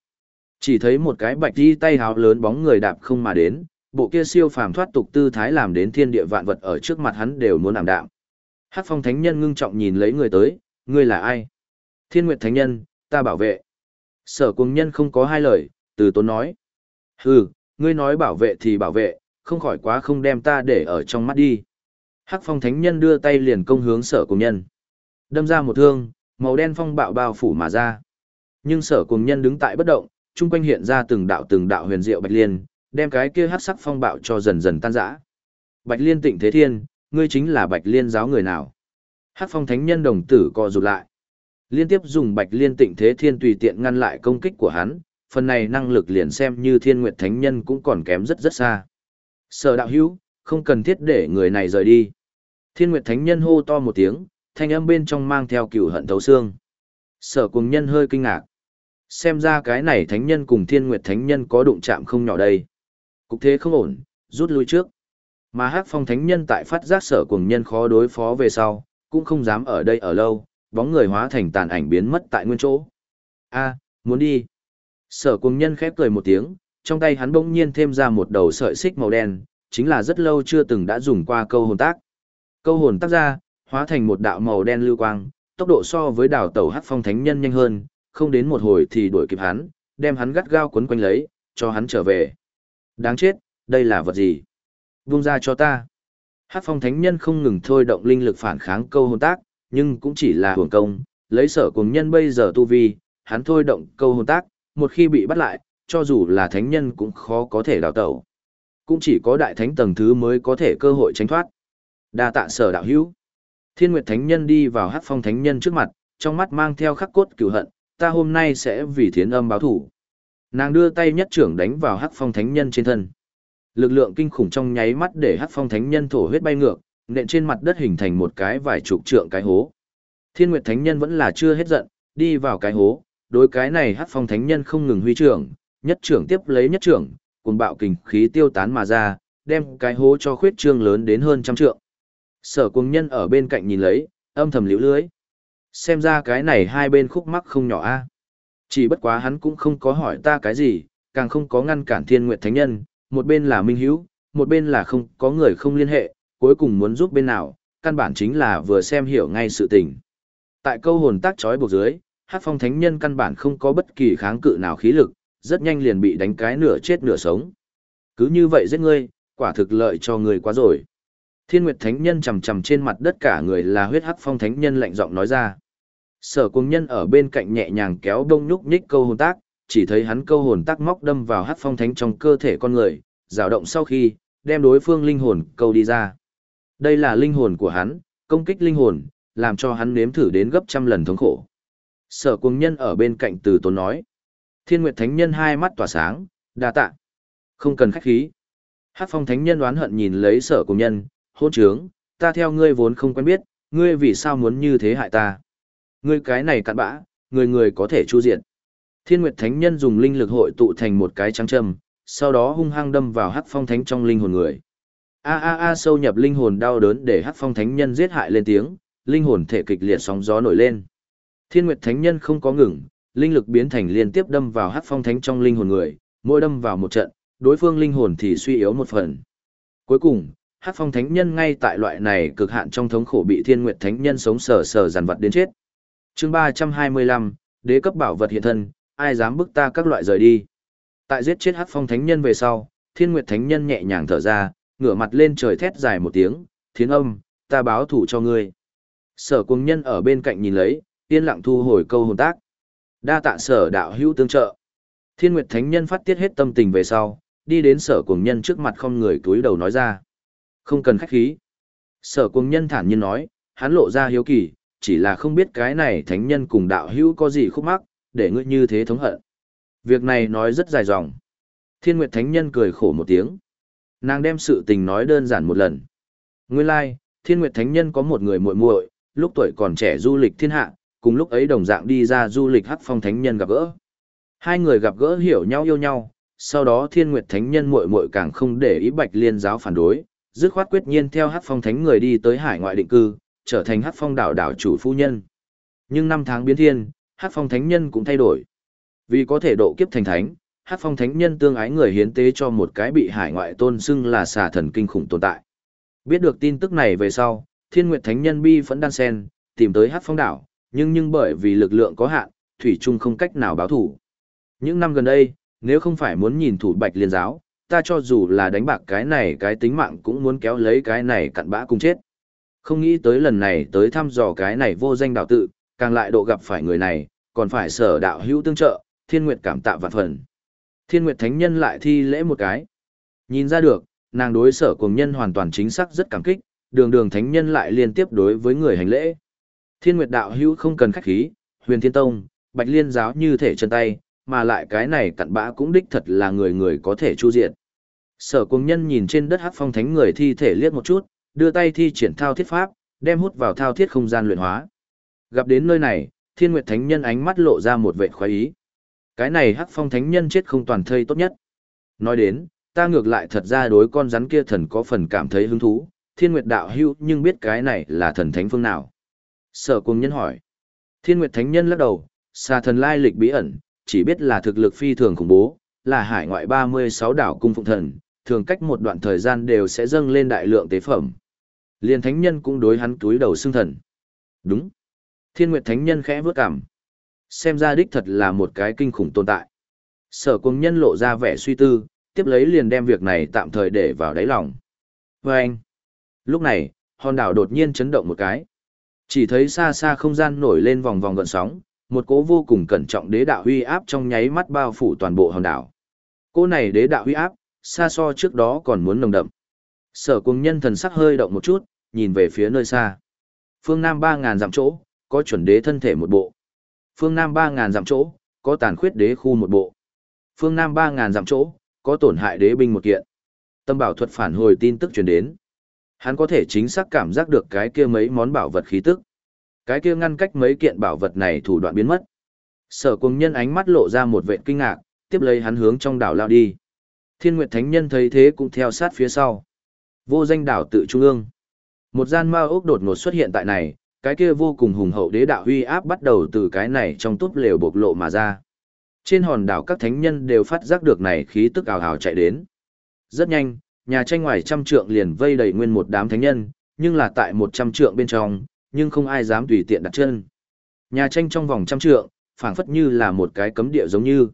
A: Chỉ thấy một cái bạch đi tay háo lớn bóng người đạp không mà đến, bộ kia siêu phàm thoát tục tư thái làm đến thiên địa vạn vật ở trước mặt hắn đều muốn làm đạm. Hắc Phong Thánh Nhân ngưng trọng nhìn lấy người tới, ngươi là ai? Thiên Nguyệt Thánh Nhân, ta bảo vệ. Sở cuồng nhân không có hai lời, từ tốn nói. Hừ, ngươi nói bảo vệ thì bảo vệ, không khỏi quá không đem ta để ở trong mắt đi. Hắc phong thánh nhân đưa tay liền công hướng sở cuồng nhân. Đâm ra một thương, màu đen phong bạo bao phủ mà ra. Nhưng sở cùng nhân đứng tại bất động, trung quanh hiện ra từng đạo từng đạo huyền diệu bạch liên, đem cái kia hắc sắc phong bạo cho dần dần tan rã. Bạch liên tịnh thế thiên, ngươi chính là bạch liên giáo người nào? Hắc phong thánh nhân đồng tử co rụt lại. Liên tiếp dùng bạch liên tịnh thế thiên tùy tiện ngăn lại công kích của hắn, phần này năng lực liền xem như thiên nguyệt thánh nhân cũng còn kém rất rất xa. Sở đạo hữu, không cần thiết để người này rời đi. Thiên nguyệt thánh nhân hô to một tiếng, thanh âm bên trong mang theo cựu hận thấu xương. Sở cùng nhân hơi kinh ngạc. Xem ra cái này thánh nhân cùng thiên nguyệt thánh nhân có đụng chạm không nhỏ đây. Cục thế không ổn, rút lui trước. Mà hắc phong thánh nhân tại phát giác sở cùng nhân khó đối phó về sau, cũng không dám ở đây ở lâu, bóng người hóa thành tàn ảnh biến mất tại nguyên chỗ. a muốn đi. Sở cùng nhân khép cười một tiếng, trong tay hắn bỗng nhiên thêm ra một đầu sợi xích màu đen, chính là rất lâu chưa từng đã dùng qua câu hồn tác. Câu hồn tác ra, hóa thành một đạo màu đen lưu quang, tốc độ so với đảo tàu hắc phong thánh nhân nhanh hơn, không đến một hồi thì đuổi kịp hắn, đem hắn gắt gao quấn quanh lấy, cho hắn trở về. Đáng chết, đây là vật gì? Vung ra cho ta. Hắc phong thánh nhân không ngừng thôi động linh lực phản kháng câu hồn tác, nhưng cũng chỉ là hưởng công, lấy sở cùng nhân bây giờ tu vi, hắn thôi động câu hồn tác, một khi bị bắt lại, cho dù là thánh nhân cũng khó có thể đào tẩu. Cũng chỉ có đại thánh tầng thứ mới có thể cơ hội tránh thoát. Đa tạ sở đạo hữu. Thiên Nguyệt Thánh Nhân đi vào Hắc Phong Thánh Nhân trước mặt, trong mắt mang theo khắc cốt cửu hận, ta hôm nay sẽ vì thiến âm báo thủ. Nàng đưa tay nhất trưởng đánh vào Hắc Phong Thánh Nhân trên thân. Lực lượng kinh khủng trong nháy mắt để Hắc Phong Thánh Nhân thổ huyết bay ngược, nện trên mặt đất hình thành một cái vài chục trượng cái hố. Thiên Nguyệt Thánh Nhân vẫn là chưa hết giận, đi vào cái hố, đối cái này Hắc Phong Thánh Nhân không ngừng huy trưởng, nhất trưởng tiếp lấy nhất trưởng, cuồng bạo kình khí tiêu tán mà ra, đem cái hố cho khuyết trương lớn đến hơn trăm trượng. Sở cuồng nhân ở bên cạnh nhìn lấy, âm thầm liễu lưới. Xem ra cái này hai bên khúc mắc không nhỏ a. Chỉ bất quá hắn cũng không có hỏi ta cái gì, càng không có ngăn cản thiên nguyệt thánh nhân, một bên là minh hữu, một bên là không có người không liên hệ, cuối cùng muốn giúp bên nào, căn bản chính là vừa xem hiểu ngay sự tình. Tại câu hồn tác trói buộc dưới, hát phong thánh nhân căn bản không có bất kỳ kháng cự nào khí lực, rất nhanh liền bị đánh cái nửa chết nửa sống. Cứ như vậy giết ngươi, quả thực lợi cho người quá rồi. Thiên Nguyệt Thánh Nhân chầm chầm trên mặt đất cả người là huyết hắc phong thánh nhân lạnh giọng nói ra. Sở Cung Nhân ở bên cạnh nhẹ nhàng kéo đông nhúc nhích câu hồn tác, chỉ thấy hắn câu hồn tác móc đâm vào hắc phong thánh trong cơ thể con người, dao động sau khi đem đối phương linh hồn câu đi ra. Đây là linh hồn của hắn, công kích linh hồn, làm cho hắn nếm thử đến gấp trăm lần thống khổ. Sở Cung Nhân ở bên cạnh từ tốn nói. Thiên Nguyệt Thánh Nhân hai mắt tỏa sáng, đa tạ. Không cần khách khí. Hắc Phong Thánh Nhân đoán hận nhìn lấy Sở Cung Nhân, hôn trướng, ta theo ngươi vốn không quen biết, ngươi vì sao muốn như thế hại ta. Ngươi cái này cặn bã, người người có thể chu diện. Thiên Nguyệt Thánh Nhân dùng linh lực hội tụ thành một cái trắng châm, sau đó hung hăng đâm vào Hắc Phong Thánh trong linh hồn người. A a a sâu nhập linh hồn đau đớn để Hắc Phong Thánh Nhân giết hại lên tiếng, linh hồn thể kịch liệt sóng gió nổi lên. Thiên Nguyệt Thánh Nhân không có ngừng, linh lực biến thành liên tiếp đâm vào Hắc Phong Thánh trong linh hồn người, mỗi đâm vào một trận, đối phương linh hồn thì suy yếu một phần. Cuối cùng, Hắc Phong Thánh Nhân ngay tại loại này cực hạn trong thống khổ bị Thiên Nguyệt Thánh Nhân sống sờ sờ dằn vật đến chết. Chương ba trăm hai mươi lăm, Đế cấp bảo vật hiện thân, ai dám bức ta các loại rời đi. Tại giết chết Hắc Phong Thánh Nhân về sau, Thiên Nguyệt Thánh Nhân nhẹ nhàng thở ra, ngửa mặt lên trời thét dài một tiếng, "Thiên âm, ta báo thủ cho ngươi." Sở Cuồng Nhân ở bên cạnh nhìn lấy, yên lặng thu hồi câu hồn tác. Đa tạ Sở đạo hữu tương trợ. Thiên Nguyệt Thánh Nhân phát tiết hết tâm tình về sau, đi đến Sở Cuồng Nhân trước mặt không người túi đầu nói ra: không cần khách khí. Sở cung nhân thản nhiên nói, hắn lộ ra hiếu kỳ, chỉ là không biết cái này thánh nhân cùng đạo hữu có gì khúc mắc, để ngươi như thế thống hận. Việc này nói rất dài dòng. Thiên Nguyệt Thánh Nhân cười khổ một tiếng. Nàng đem sự tình nói đơn giản một lần. Nguyên lai, like, Thiên Nguyệt Thánh Nhân có một người muội muội, lúc tuổi còn trẻ du lịch thiên hạ, cùng lúc ấy đồng dạng đi ra du lịch Hắc Phong Thánh Nhân gặp gỡ. Hai người gặp gỡ hiểu nhau yêu nhau, sau đó Thiên Nguyệt Thánh Nhân muội muội càng không để ý Bạch Liên giáo phản đối, dứt khoát quyết nhiên theo hát phong thánh người đi tới hải ngoại định cư, trở thành hát phong đảo đảo chủ phu nhân. Nhưng năm tháng biến thiên, hát phong thánh nhân cũng thay đổi. Vì có thể độ kiếp thành thánh, hát phong thánh nhân tương ái người hiến tế cho một cái bị hải ngoại tôn xưng là xà thần kinh khủng tồn tại. Biết được tin tức này về sau, thiên nguyệt thánh nhân bi phẫn đan sen, tìm tới hát phong đảo, nhưng nhưng bởi vì lực lượng có hạn, thủy trung không cách nào báo thủ. Những năm gần đây, nếu không phải muốn nhìn thủ bạch liên giáo, ta cho dù là đánh bạc cái này cái tính mạng cũng muốn kéo lấy cái này cặn bã cùng chết. Không nghĩ tới lần này tới thăm dò cái này vô danh đạo tự, càng lại độ gặp phải người này, còn phải sở đạo hữu tương trợ, thiên nguyệt cảm tạ vạn phần. Thiên nguyệt thánh nhân lại thi lễ một cái. Nhìn ra được, nàng đối sở cùng nhân hoàn toàn chính xác rất cảm kích, đường đường thánh nhân lại liên tiếp đối với người hành lễ. Thiên nguyệt đạo hữu không cần khách khí, huyền thiên tông, bạch liên giáo như thể chân tay, mà lại cái này cặn bã cũng đích thật là người người có thể chu diệt. Sở cùng nhân nhìn trên đất hắc phong thánh người thi thể liếc một chút, đưa tay thi triển thao thiết pháp, đem hút vào thao thiết không gian luyện hóa. Gặp đến nơi này, thiên nguyệt thánh nhân ánh mắt lộ ra một vệ khoái ý. Cái này hắc phong thánh nhân chết không toàn thây tốt nhất. Nói đến, ta ngược lại thật ra đối con rắn kia thần có phần cảm thấy hứng thú, thiên nguyệt đạo hưu nhưng biết cái này là thần thánh phương nào. Sở cùng nhân hỏi. Thiên nguyệt thánh nhân lắc đầu, xa thần lai lịch bí ẩn, chỉ biết là thực lực phi thường khủng bố, là hải ngoại 36 đảo cung phụng thần, thường cách một đoạn thời gian đều sẽ dâng lên đại lượng tế phẩm. Liên thánh nhân cũng đối hắn túi đầu xưng thần. Đúng. Thiên Nguyệt thánh nhân khẽ vướt cằm. Xem ra đích thật là một cái kinh khủng tồn tại. Sở cung nhân lộ ra vẻ suy tư, tiếp lấy liền đem việc này tạm thời để vào đáy lòng. Và anh. Lúc này, hòn đảo đột nhiên chấn động một cái. Chỉ thấy xa xa không gian nổi lên vòng vòng gợn sóng, một cỗ vô cùng cẩn trọng đế đạo huy áp trong nháy mắt bao phủ toàn bộ hòn đảo. Cỗ này đế đạo huy áp, xa so trước đó còn muốn nồng đậm. Sở cung nhân thần sắc hơi động một chút, nhìn về phía nơi xa. Phương Nam 3.000 dặm chỗ, có chuẩn đế thân thể một bộ. Phương Nam 3.000 dặm chỗ, có tàn khuyết đế khu một bộ. Phương Nam 3.000 dặm chỗ, có tổn hại đế binh một kiện. Tâm bảo thuật phản hồi tin tức truyền đến. Hắn có thể chính xác cảm giác được cái kia mấy món bảo vật khí tức. Cái kia ngăn cách mấy kiện bảo vật này thủ đoạn biến mất. Sở cùng nhân ánh mắt lộ ra một vệ kinh ngạc, tiếp lấy hắn hướng trong đảo lao đi. Thiên Nguyệt Thánh Nhân thấy thế cũng theo sát phía sau. Vô danh đảo tự trung ương. Một gian ma ốc đột ngột xuất hiện tại này, cái kia vô cùng hùng hậu đế đạo huy áp bắt đầu từ cái này trong túp lều bộc lộ mà ra. Trên hòn đảo các thánh nhân đều phát giác được này khí tức ảo ảo chạy đến. Rất nhanh, nhà tranh ngoài trăm trượng liền vây đầy nguyên một đám thánh nhân, nhưng là tại một trăm trượng bên trong, nhưng không ai dám tùy tiện đặt chân. Nhà tranh trong vòng trăm trượng, phảng phất như là một cái cấm địa giống như.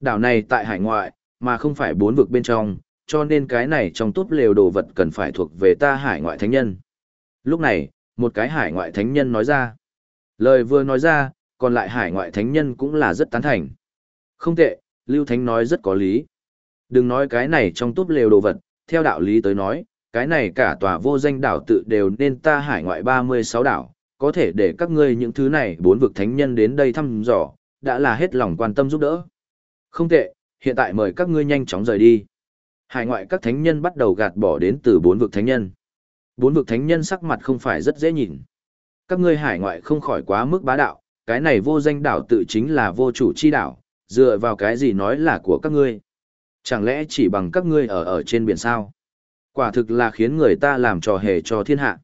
A: Đảo này tại hải ngoại, mà không phải bốn vực bên trong, cho nên cái này trong túp lều đồ vật cần phải thuộc về ta hải ngoại thánh nhân. Lúc này, một cái hải ngoại thánh nhân nói ra. Lời vừa nói ra, còn lại hải ngoại thánh nhân cũng là rất tán thành. Không tệ, Lưu Thánh nói rất có lý. Đừng nói cái này trong túp lều đồ vật, theo đạo lý tới nói, cái này cả tòa vô danh đảo tự đều nên ta hải ngoại 36 đảo, có thể để các ngươi những thứ này bốn vực thánh nhân đến đây thăm dò, đã là hết lòng quan tâm giúp đỡ. Không tệ, hiện tại mời các ngươi nhanh chóng rời đi. Hải ngoại các thánh nhân bắt đầu gạt bỏ đến từ bốn vực thánh nhân. Bốn vực thánh nhân sắc mặt không phải rất dễ nhìn. Các ngươi hải ngoại không khỏi quá mức bá đạo, cái này vô danh đảo tự chính là vô chủ chi đảo, dựa vào cái gì nói là của các ngươi. Chẳng lẽ chỉ bằng các ngươi ở ở trên biển sao? Quả thực là khiến người ta làm trò hề cho thiên hạ.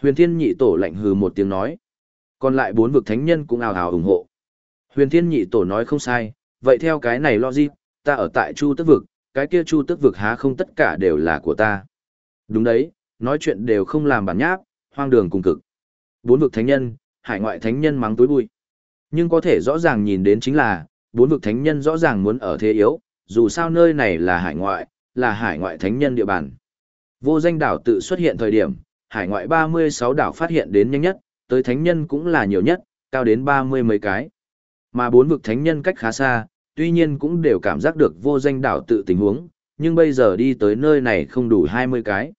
A: Huyền thiên nhị tổ lạnh hừ một tiếng nói. Còn lại bốn vực thánh nhân cũng ào ào ủng hộ. Huyền thiên nhị tổ nói không sai, vậy theo cái này lo gì, ta ở tại chu tức vực, cái kia chu tức vực há không tất cả đều là của ta. Đúng đấy, nói chuyện đều không làm bản nháp, hoang đường cùng cực. Bốn vực thánh nhân, hải ngoại thánh nhân mắng túi bụi. Nhưng có thể rõ ràng nhìn đến chính là, bốn vực thánh nhân rõ ràng muốn ở thế yếu, dù sao nơi này là hải ngoại, là hải ngoại thánh nhân địa bàn. Vô danh đảo tự xuất hiện thời điểm, hải ngoại 36 đảo phát hiện đến nhanh nhất, tới thánh nhân cũng là nhiều nhất, cao đến 30 mấy cái. Mà bốn vực thánh nhân cách khá xa, tuy nhiên cũng đều cảm giác được vô danh đảo tự tình huống, nhưng bây giờ đi tới nơi này không đủ 20 cái.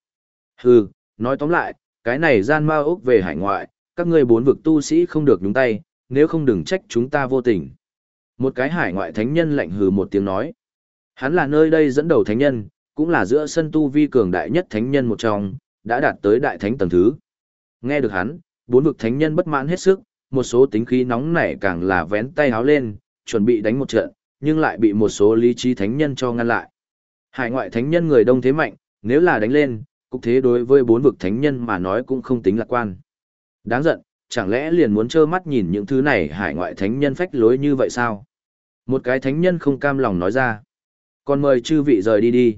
A: Hừ, nói tóm lại, cái này gian ma ốc về hải ngoại, các ngươi bốn vực tu sĩ không được nhúng tay, nếu không đừng trách chúng ta vô tình. Một cái hải ngoại thánh nhân lạnh hừ một tiếng nói. Hắn là nơi đây dẫn đầu thánh nhân, cũng là giữa sân tu vi cường đại nhất thánh nhân một trong, đã đạt tới đại thánh tầng thứ. Nghe được hắn, bốn vực thánh nhân bất mãn hết sức, một số tính khí nóng nảy càng là vén tay háo lên, chuẩn bị đánh một trận, nhưng lại bị một số lý trí thánh nhân cho ngăn lại. Hải ngoại thánh nhân người đông thế mạnh, nếu là đánh lên, cục thế đối với bốn vực thánh nhân mà nói cũng không tính lạc quan. Đáng giận, chẳng lẽ liền muốn trơ mắt nhìn những thứ này hải ngoại thánh nhân phách lối như vậy sao? Một cái thánh nhân không cam lòng nói ra. Còn mời chư vị rời đi đi.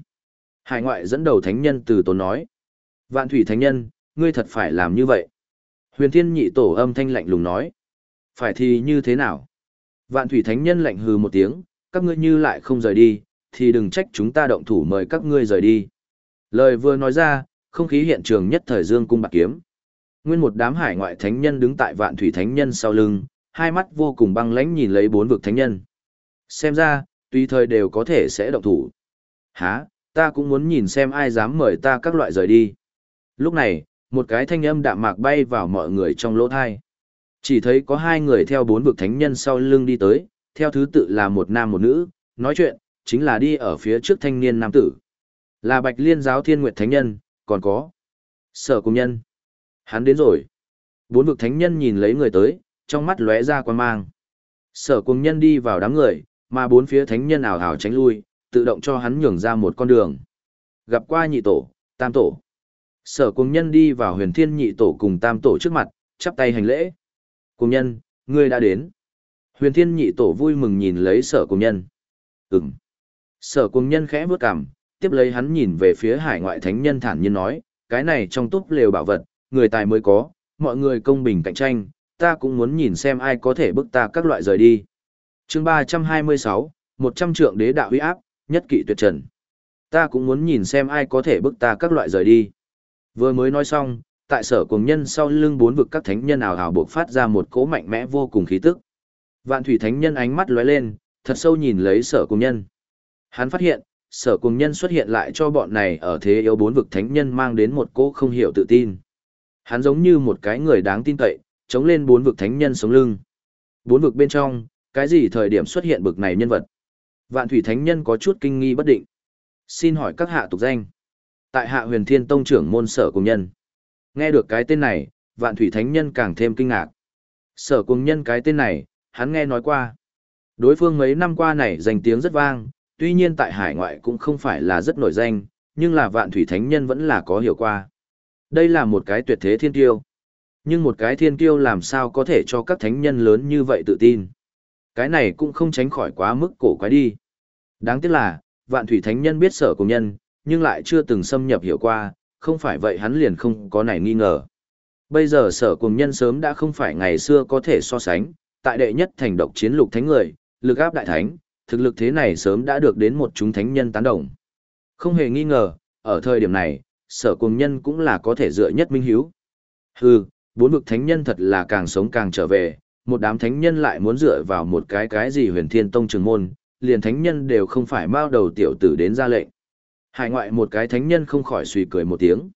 A: Hải ngoại dẫn đầu thánh nhân từ tốn nói. Vạn thủy thánh nhân, ngươi thật phải làm như vậy. Huyền thiên nhị tổ âm thanh lạnh lùng nói. Phải thì như thế nào? Vạn thủy thánh nhân lạnh hừ một tiếng, các ngươi như lại không rời đi, thì đừng trách chúng ta động thủ mời các ngươi rời đi. Lời vừa nói ra, không khí hiện trường nhất thời dương cung bạc kiếm. Nguyên một đám hải ngoại thánh nhân đứng tại vạn thủy thánh nhân sau lưng, hai mắt vô cùng băng lãnh nhìn lấy bốn vực thánh nhân. Xem ra, tùy thời đều có thể sẽ động thủ. Hả, ta cũng muốn nhìn xem ai dám mời ta các loại rời đi. Lúc này, một cái thanh âm đạm mạc bay vào mọi người trong lỗ thai. Chỉ thấy có hai người theo bốn vực thánh nhân sau lưng đi tới, Theo thứ tự là một nam một nữ, nói chuyện, chính là đi ở phía trước thanh niên nam tử. Là Bạch Liên giáo Thiên Nguyệt Thánh Nhân, còn có Sở Cung Nhân. Hắn đến rồi. Bốn vực thánh nhân nhìn lấy người tới, trong mắt lóe ra quan mang. Sở Cung Nhân đi vào đám người, mà bốn phía thánh nhân ảo ảo tránh lui, tự động cho hắn nhường ra một con đường. Gặp qua nhị tổ, tam tổ. Sở Cung Nhân đi vào huyền thiên nhị tổ cùng tam tổ trước mặt, chắp tay hành lễ. Cung nhân, ngươi đã đến. Huyền thiên nhị tổ vui mừng nhìn lấy sở Cung nhân. Ừm. Sở Cung nhân khẽ bước cằm, tiếp lấy hắn nhìn về phía hải ngoại thánh nhân thản nhiên nói, cái này trong túp lều bảo vật, người tài mới có, mọi người công bình cạnh tranh, ta cũng muốn nhìn xem ai có thể bức ta các loại rời đi. chương 326, 100 trượng đế đạo huy áp, nhất kỵ tuyệt trần. Ta cũng muốn nhìn xem ai có thể bức ta các loại rời đi. Vừa mới nói xong, tại sở cùng nhân sau lưng bốn vực các thánh nhân ảo ảo bộc phát ra một cỗ mạnh mẽ vô cùng khí tức. Vạn thủy thánh nhân ánh mắt lóe lên, thật sâu nhìn lấy sở cùng nhân. Hắn phát hiện, sở cùng nhân xuất hiện lại cho bọn này ở thế yếu bốn vực thánh nhân mang đến một cỗ không hiểu tự tin. Hắn giống như một cái người đáng tin cậy, chống lên bốn vực thánh nhân sống lưng. Bốn vực bên trong, cái gì thời điểm xuất hiện bực này nhân vật? Vạn thủy thánh nhân có chút kinh nghi bất định. Xin hỏi các hạ tục danh. Tại hạ huyền thiên tông trưởng môn sở cùng nhân. Nghe được cái tên này, vạn thủy thánh nhân càng thêm kinh ngạc. Sở cùng nhân cái tên này, hắn nghe nói qua. Đối phương mấy năm qua này danh tiếng rất vang, tuy nhiên tại hải ngoại cũng không phải là rất nổi danh, nhưng là vạn thủy thánh nhân vẫn là có hiểu qua. Đây là một cái tuyệt thế thiên tiêu. Nhưng một cái thiên tiêu làm sao có thể cho các thánh nhân lớn như vậy tự tin. Cái này cũng không tránh khỏi quá mức cổ quái đi. Đáng tiếc là, vạn thủy thánh nhân biết sở cùng nhân, nhưng lại chưa từng xâm nhập hiểu qua, không phải vậy hắn liền không có này nghi ngờ. Bây giờ sở cùng nhân sớm đã không phải ngày xưa có thể so sánh, tại đệ nhất thành độc chiến lục thánh người, lực áp đại thánh, thực lực thế này sớm đã được đến một chúng thánh nhân tán đồng. Không hề nghi ngờ, ở thời điểm này, sở cùng nhân cũng là có thể dựa nhất minh hiếu. Hừ, bốn vực thánh nhân thật là càng sống càng trở về, một đám thánh nhân lại muốn dựa vào một cái cái gì huyền thiên tông trường môn, liền thánh nhân đều không phải bao đầu tiểu tử đến ra lệnh. Hải ngoại một cái thánh nhân không khỏi suy cười một tiếng.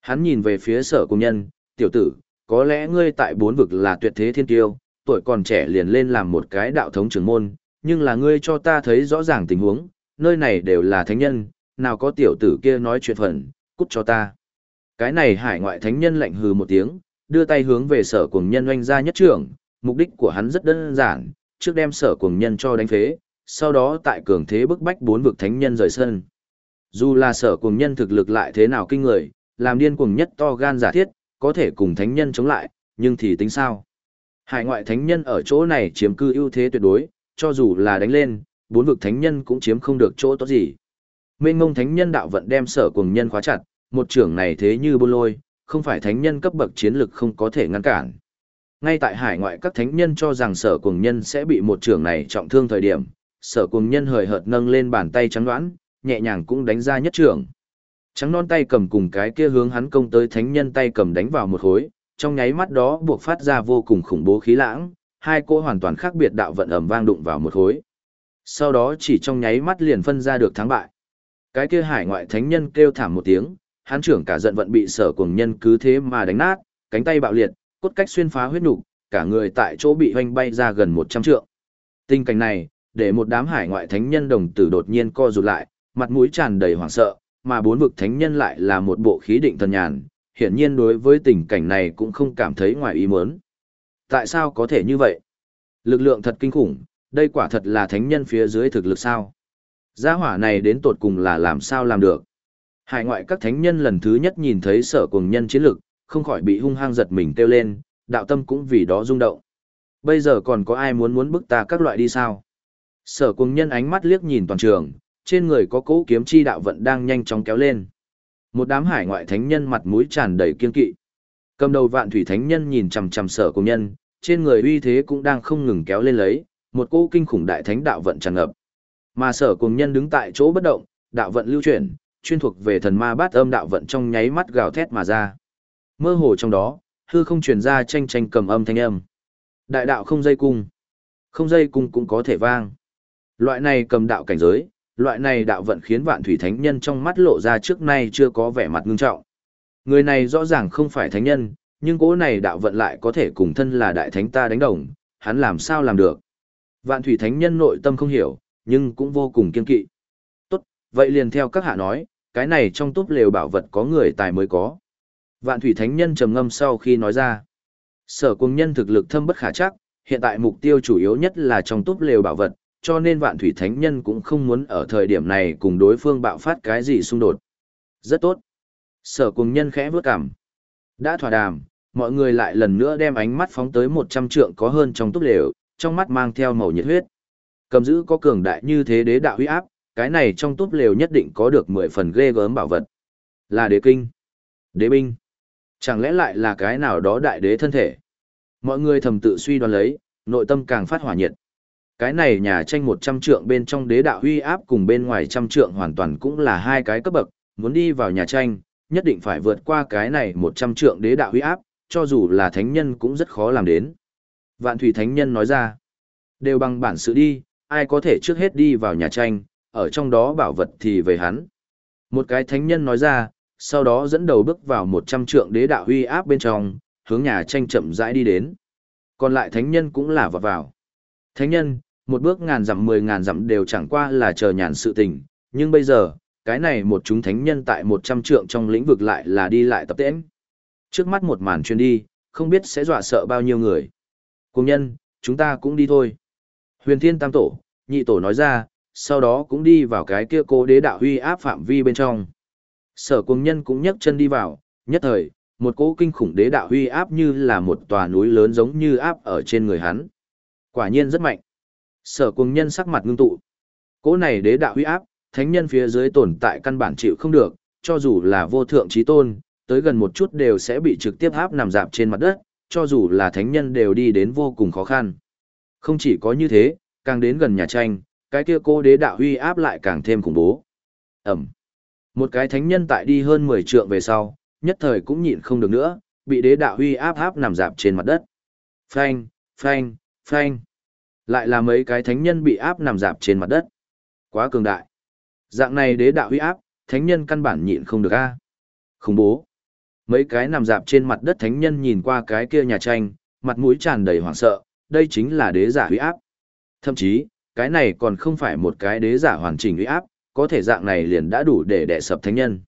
A: Hắn nhìn về phía sở công nhân, tiểu tử, có lẽ ngươi tại bốn vực là tuyệt thế thiên tiêu, tuổi còn trẻ liền lên làm một cái đạo thống trưởng môn, nhưng là ngươi cho ta thấy rõ ràng tình huống, nơi này đều là thánh nhân, nào có tiểu tử kia nói chuyện phận, cút cho ta. Cái này hải ngoại thánh nhân lạnh hừ một tiếng, đưa tay hướng về sở cùng nhân oanh ra nhất trưởng, mục đích của hắn rất đơn giản, trước đem sở cuồng nhân cho đánh phế, sau đó tại cường thế bức bách bốn vực thánh nhân rời sân. Dù là sở cuồng nhân thực lực lại thế nào kinh người, làm điên cuồng nhất to gan giả thiết, có thể cùng thánh nhân chống lại, nhưng thì tính sao? Hải ngoại thánh nhân ở chỗ này chiếm cư ưu thế tuyệt đối, cho dù là đánh lên, bốn vực thánh nhân cũng chiếm không được chỗ tốt gì. Mênh ngông thánh nhân đạo vận đem sở cuồng nhân khóa chặt, một trưởng này thế như bôn lôi, không phải thánh nhân cấp bậc chiến lực không có thể ngăn cản. Ngay tại hải ngoại các thánh nhân cho rằng sở cùng nhân sẽ bị một trưởng này trọng thương thời điểm, sở cùng nhân hời hợt nâng lên bàn tay trắng đoán, nhẹ nhàng cũng đánh ra nhất trưởng. Trắng non tay cầm cùng cái kia hướng hắn công tới thánh nhân tay cầm đánh vào một khối, trong nháy mắt đó buộc phát ra vô cùng khủng bố khí lãng, hai cỗ hoàn toàn khác biệt đạo vận ầm vang đụng vào một khối. Sau đó chỉ trong nháy mắt liền phân ra được thắng bại. Cái kia hải ngoại thánh nhân kêu thảm một tiếng, hắn trưởng cả giận vận bị sở cùng nhân cứ thế mà đánh nát, cánh tay bạo liệt, cốt cách xuyên phá huyết nục, cả người tại chỗ bị hoanh bay ra gần 100 trượng. Tình cảnh này, để một đám hải ngoại thánh nhân đồng tử đột nhiên co rụt lại, mặt mũi tràn đầy hoảng sợ, mà bốn vực thánh nhân lại là một bộ khí định thần nhàn, hiển nhiên đối với tình cảnh này cũng không cảm thấy ngoài ý muốn. Tại sao có thể như vậy? Lực lượng thật kinh khủng, đây quả thật là thánh nhân phía dưới thực lực sao? Gia hỏa này đến tột cùng là làm sao làm được? Hải ngoại các thánh nhân lần thứ nhất nhìn thấy sở cùng nhân chiến lực, không khỏi bị hung hăng giật mình kêu lên, đạo tâm cũng vì đó rung động. Bây giờ còn có ai muốn muốn bức ta các loại đi sao? Sở cùng nhân ánh mắt liếc nhìn toàn trường, trên người có cỗ kiếm chi đạo vận đang nhanh chóng kéo lên. Một đám hải ngoại thánh nhân mặt mũi tràn đầy kiên kỵ. Cầm đầu vạn thủy thánh nhân nhìn chằm chằm sở cùng nhân, trên người uy thế cũng đang không ngừng kéo lên lấy, một cỗ kinh khủng đại thánh đạo vận tràn ngập. Mà sở cùng nhân đứng tại chỗ bất động, đạo vận lưu chuyển, chuyên thuộc về thần ma bát âm đạo vận trong nháy mắt gào thét mà ra. Mơ hồ trong đó, hư không truyền ra tranh tranh cầm âm thanh âm. Đại đạo không dây cung. Không dây cung cũng có thể vang. Loại này cầm đạo cảnh giới, loại này đạo vận khiến vạn thủy thánh nhân trong mắt lộ ra trước nay chưa có vẻ mặt ngưng trọng. Người này rõ ràng không phải thánh nhân, nhưng cố này đạo vận lại có thể cùng thân là đại thánh ta đánh đồng, hắn làm sao làm được. Vạn thủy thánh nhân nội tâm không hiểu, nhưng cũng vô cùng kiên kỵ. Tốt, vậy liền theo các hạ nói, cái này trong túp lều bảo vật có người tài mới có. Vạn thủy thánh nhân trầm ngâm sau khi nói ra. Sở cung nhân thực lực thâm bất khả chắc, hiện tại mục tiêu chủ yếu nhất là trong túp lều bảo vật, cho nên vạn thủy thánh nhân cũng không muốn ở thời điểm này cùng đối phương bạo phát cái gì xung đột. Rất tốt. Sở cung nhân khẽ vướt cảm. Đã thỏa đàm, mọi người lại lần nữa đem ánh mắt phóng tới một trăm trượng có hơn trong túp lều, trong mắt mang theo màu nhiệt huyết. Cầm giữ có cường đại như thế đế đạo huy áp, cái này trong túp lều nhất định có được mười phần ghê gớm bảo vật. Là đế kinh, đế binh. Chẳng lẽ lại là cái nào đó đại đế thân thể? Mọi người thầm tự suy đoán lấy, nội tâm càng phát hỏa nhiệt. Cái này nhà tranh một trăm trượng bên trong đế đạo huy áp cùng bên ngoài trăm trượng hoàn toàn cũng là hai cái cấp bậc, muốn đi vào nhà tranh, nhất định phải vượt qua cái này một trăm trượng đế đạo huy áp, cho dù là thánh nhân cũng rất khó làm đến. Vạn thủy thánh nhân nói ra, đều bằng bản sự đi, ai có thể trước hết đi vào nhà tranh, ở trong đó bảo vật thì về hắn. Một cái thánh nhân nói ra, sau đó dẫn đầu bước vào một trăm trượng đế đạo huy áp bên trong, hướng nhà tranh chậm rãi đi đến. Còn lại thánh nhân cũng là vọt vào. Thánh nhân, một bước ngàn dặm mười ngàn dặm đều chẳng qua là chờ nhàn sự tình, nhưng bây giờ, cái này một chúng thánh nhân tại một trăm trượng trong lĩnh vực lại là đi lại tập tễnh. Trước mắt một màn chuyên đi, không biết sẽ dọa sợ bao nhiêu người. Cùng nhân, chúng ta cũng đi thôi. Huyền thiên tam tổ, nhị tổ nói ra, sau đó cũng đi vào cái kia cố đế đạo huy áp phạm vi bên trong. Sở cùng nhân cũng nhấc chân đi vào, nhất thời, một cỗ kinh khủng đế đạo huy áp như là một tòa núi lớn giống như áp ở trên người hắn. Quả nhiên rất mạnh. Sở cùng nhân sắc mặt ngưng tụ. Cỗ này đế đạo huy áp, thánh nhân phía dưới tồn tại căn bản chịu không được, cho dù là vô thượng trí tôn, tới gần một chút đều sẽ bị trực tiếp áp nằm dạp trên mặt đất, cho dù là thánh nhân đều đi đến vô cùng khó khăn. Không chỉ có như thế, càng đến gần nhà tranh, cái kia cô đế đạo huy áp lại càng thêm khủng bố. Ẩm. Một cái thánh nhân tại đi hơn 10 trượng về sau, nhất thời cũng nhịn không được nữa, bị đế đạo huy áp áp nằm dạp trên mặt đất. Phanh, phanh, phanh. Lại là mấy cái thánh nhân bị áp nằm dạp trên mặt đất. Quá cường đại. Dạng này đế đạo huy áp, thánh nhân căn bản nhịn không được a. Khủng bố. Mấy cái nằm dạp trên mặt đất thánh nhân nhìn qua cái kia nhà tranh, mặt mũi tràn đầy hoảng sợ, đây chính là đế giả huy áp. Thậm chí, cái này còn không phải một cái đế giả hoàn chỉnh huy áp, có thể dạng này liền đã đủ để đè sập thánh nhân.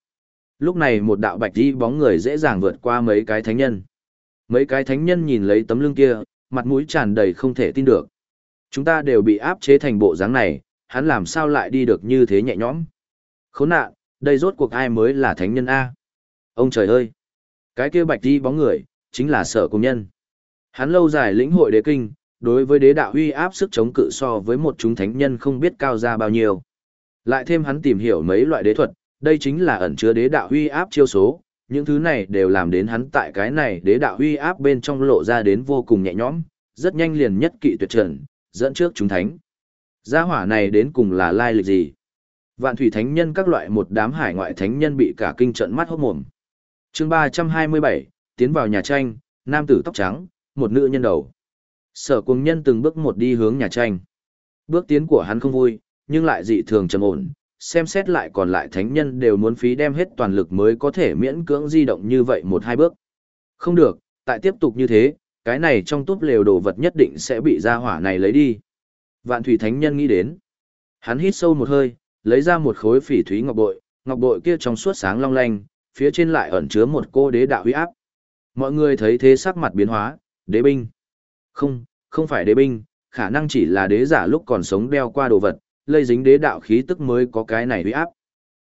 A: Lúc này một đạo bạch đi bóng người dễ dàng vượt qua mấy cái thánh nhân. Mấy cái thánh nhân nhìn lấy tấm lưng kia, mặt mũi tràn đầy không thể tin được. Chúng ta đều bị áp chế thành bộ dáng này, hắn làm sao lại đi được như thế nhẹ nhõm. Khốn nạn, đây rốt cuộc ai mới là thánh nhân A. Ông trời ơi! Cái kia bạch đi bóng người, chính là sở công nhân. Hắn lâu dài lĩnh hội đế kinh, đối với đế đạo huy áp sức chống cự so với một chúng thánh nhân không biết cao ra bao nhiêu. Lại thêm hắn tìm hiểu mấy loại đế thuật, đây chính là ẩn chứa đế đạo huy áp chiêu số, những thứ này đều làm đến hắn tại cái này đế đạo huy áp bên trong lộ ra đến vô cùng nhẹ nhõm, rất nhanh liền nhất kỵ tuyệt trần, dẫn trước chúng thánh. Gia hỏa này đến cùng là lai lịch gì? Vạn thủy thánh nhân các loại một đám hải ngoại thánh nhân bị cả kinh trận mắt hốt mồm. chương 327, tiến vào nhà tranh, nam tử tóc trắng, một nữ nhân đầu. Sở cuồng nhân từng bước một đi hướng nhà tranh. Bước tiến của hắn không vui, nhưng lại dị thường trầm ổn, xem xét lại còn lại thánh nhân đều muốn phí đem hết toàn lực mới có thể miễn cưỡng di động như vậy một hai bước. Không được, tại tiếp tục như thế, cái này trong túp lều đồ vật nhất định sẽ bị gia hỏa này lấy đi. Vạn thủy thánh nhân nghĩ đến. Hắn hít sâu một hơi, lấy ra một khối phỉ thúy ngọc bội, ngọc bội kia trong suốt sáng long lanh, phía trên lại ẩn chứa một cô đế đạo huy áp. Mọi người thấy thế sắc mặt biến hóa, đế binh. Không, không phải đế binh, khả năng chỉ là đế giả lúc còn sống đeo qua đồ vật, lây dính đế đạo khí tức mới có cái này uy áp.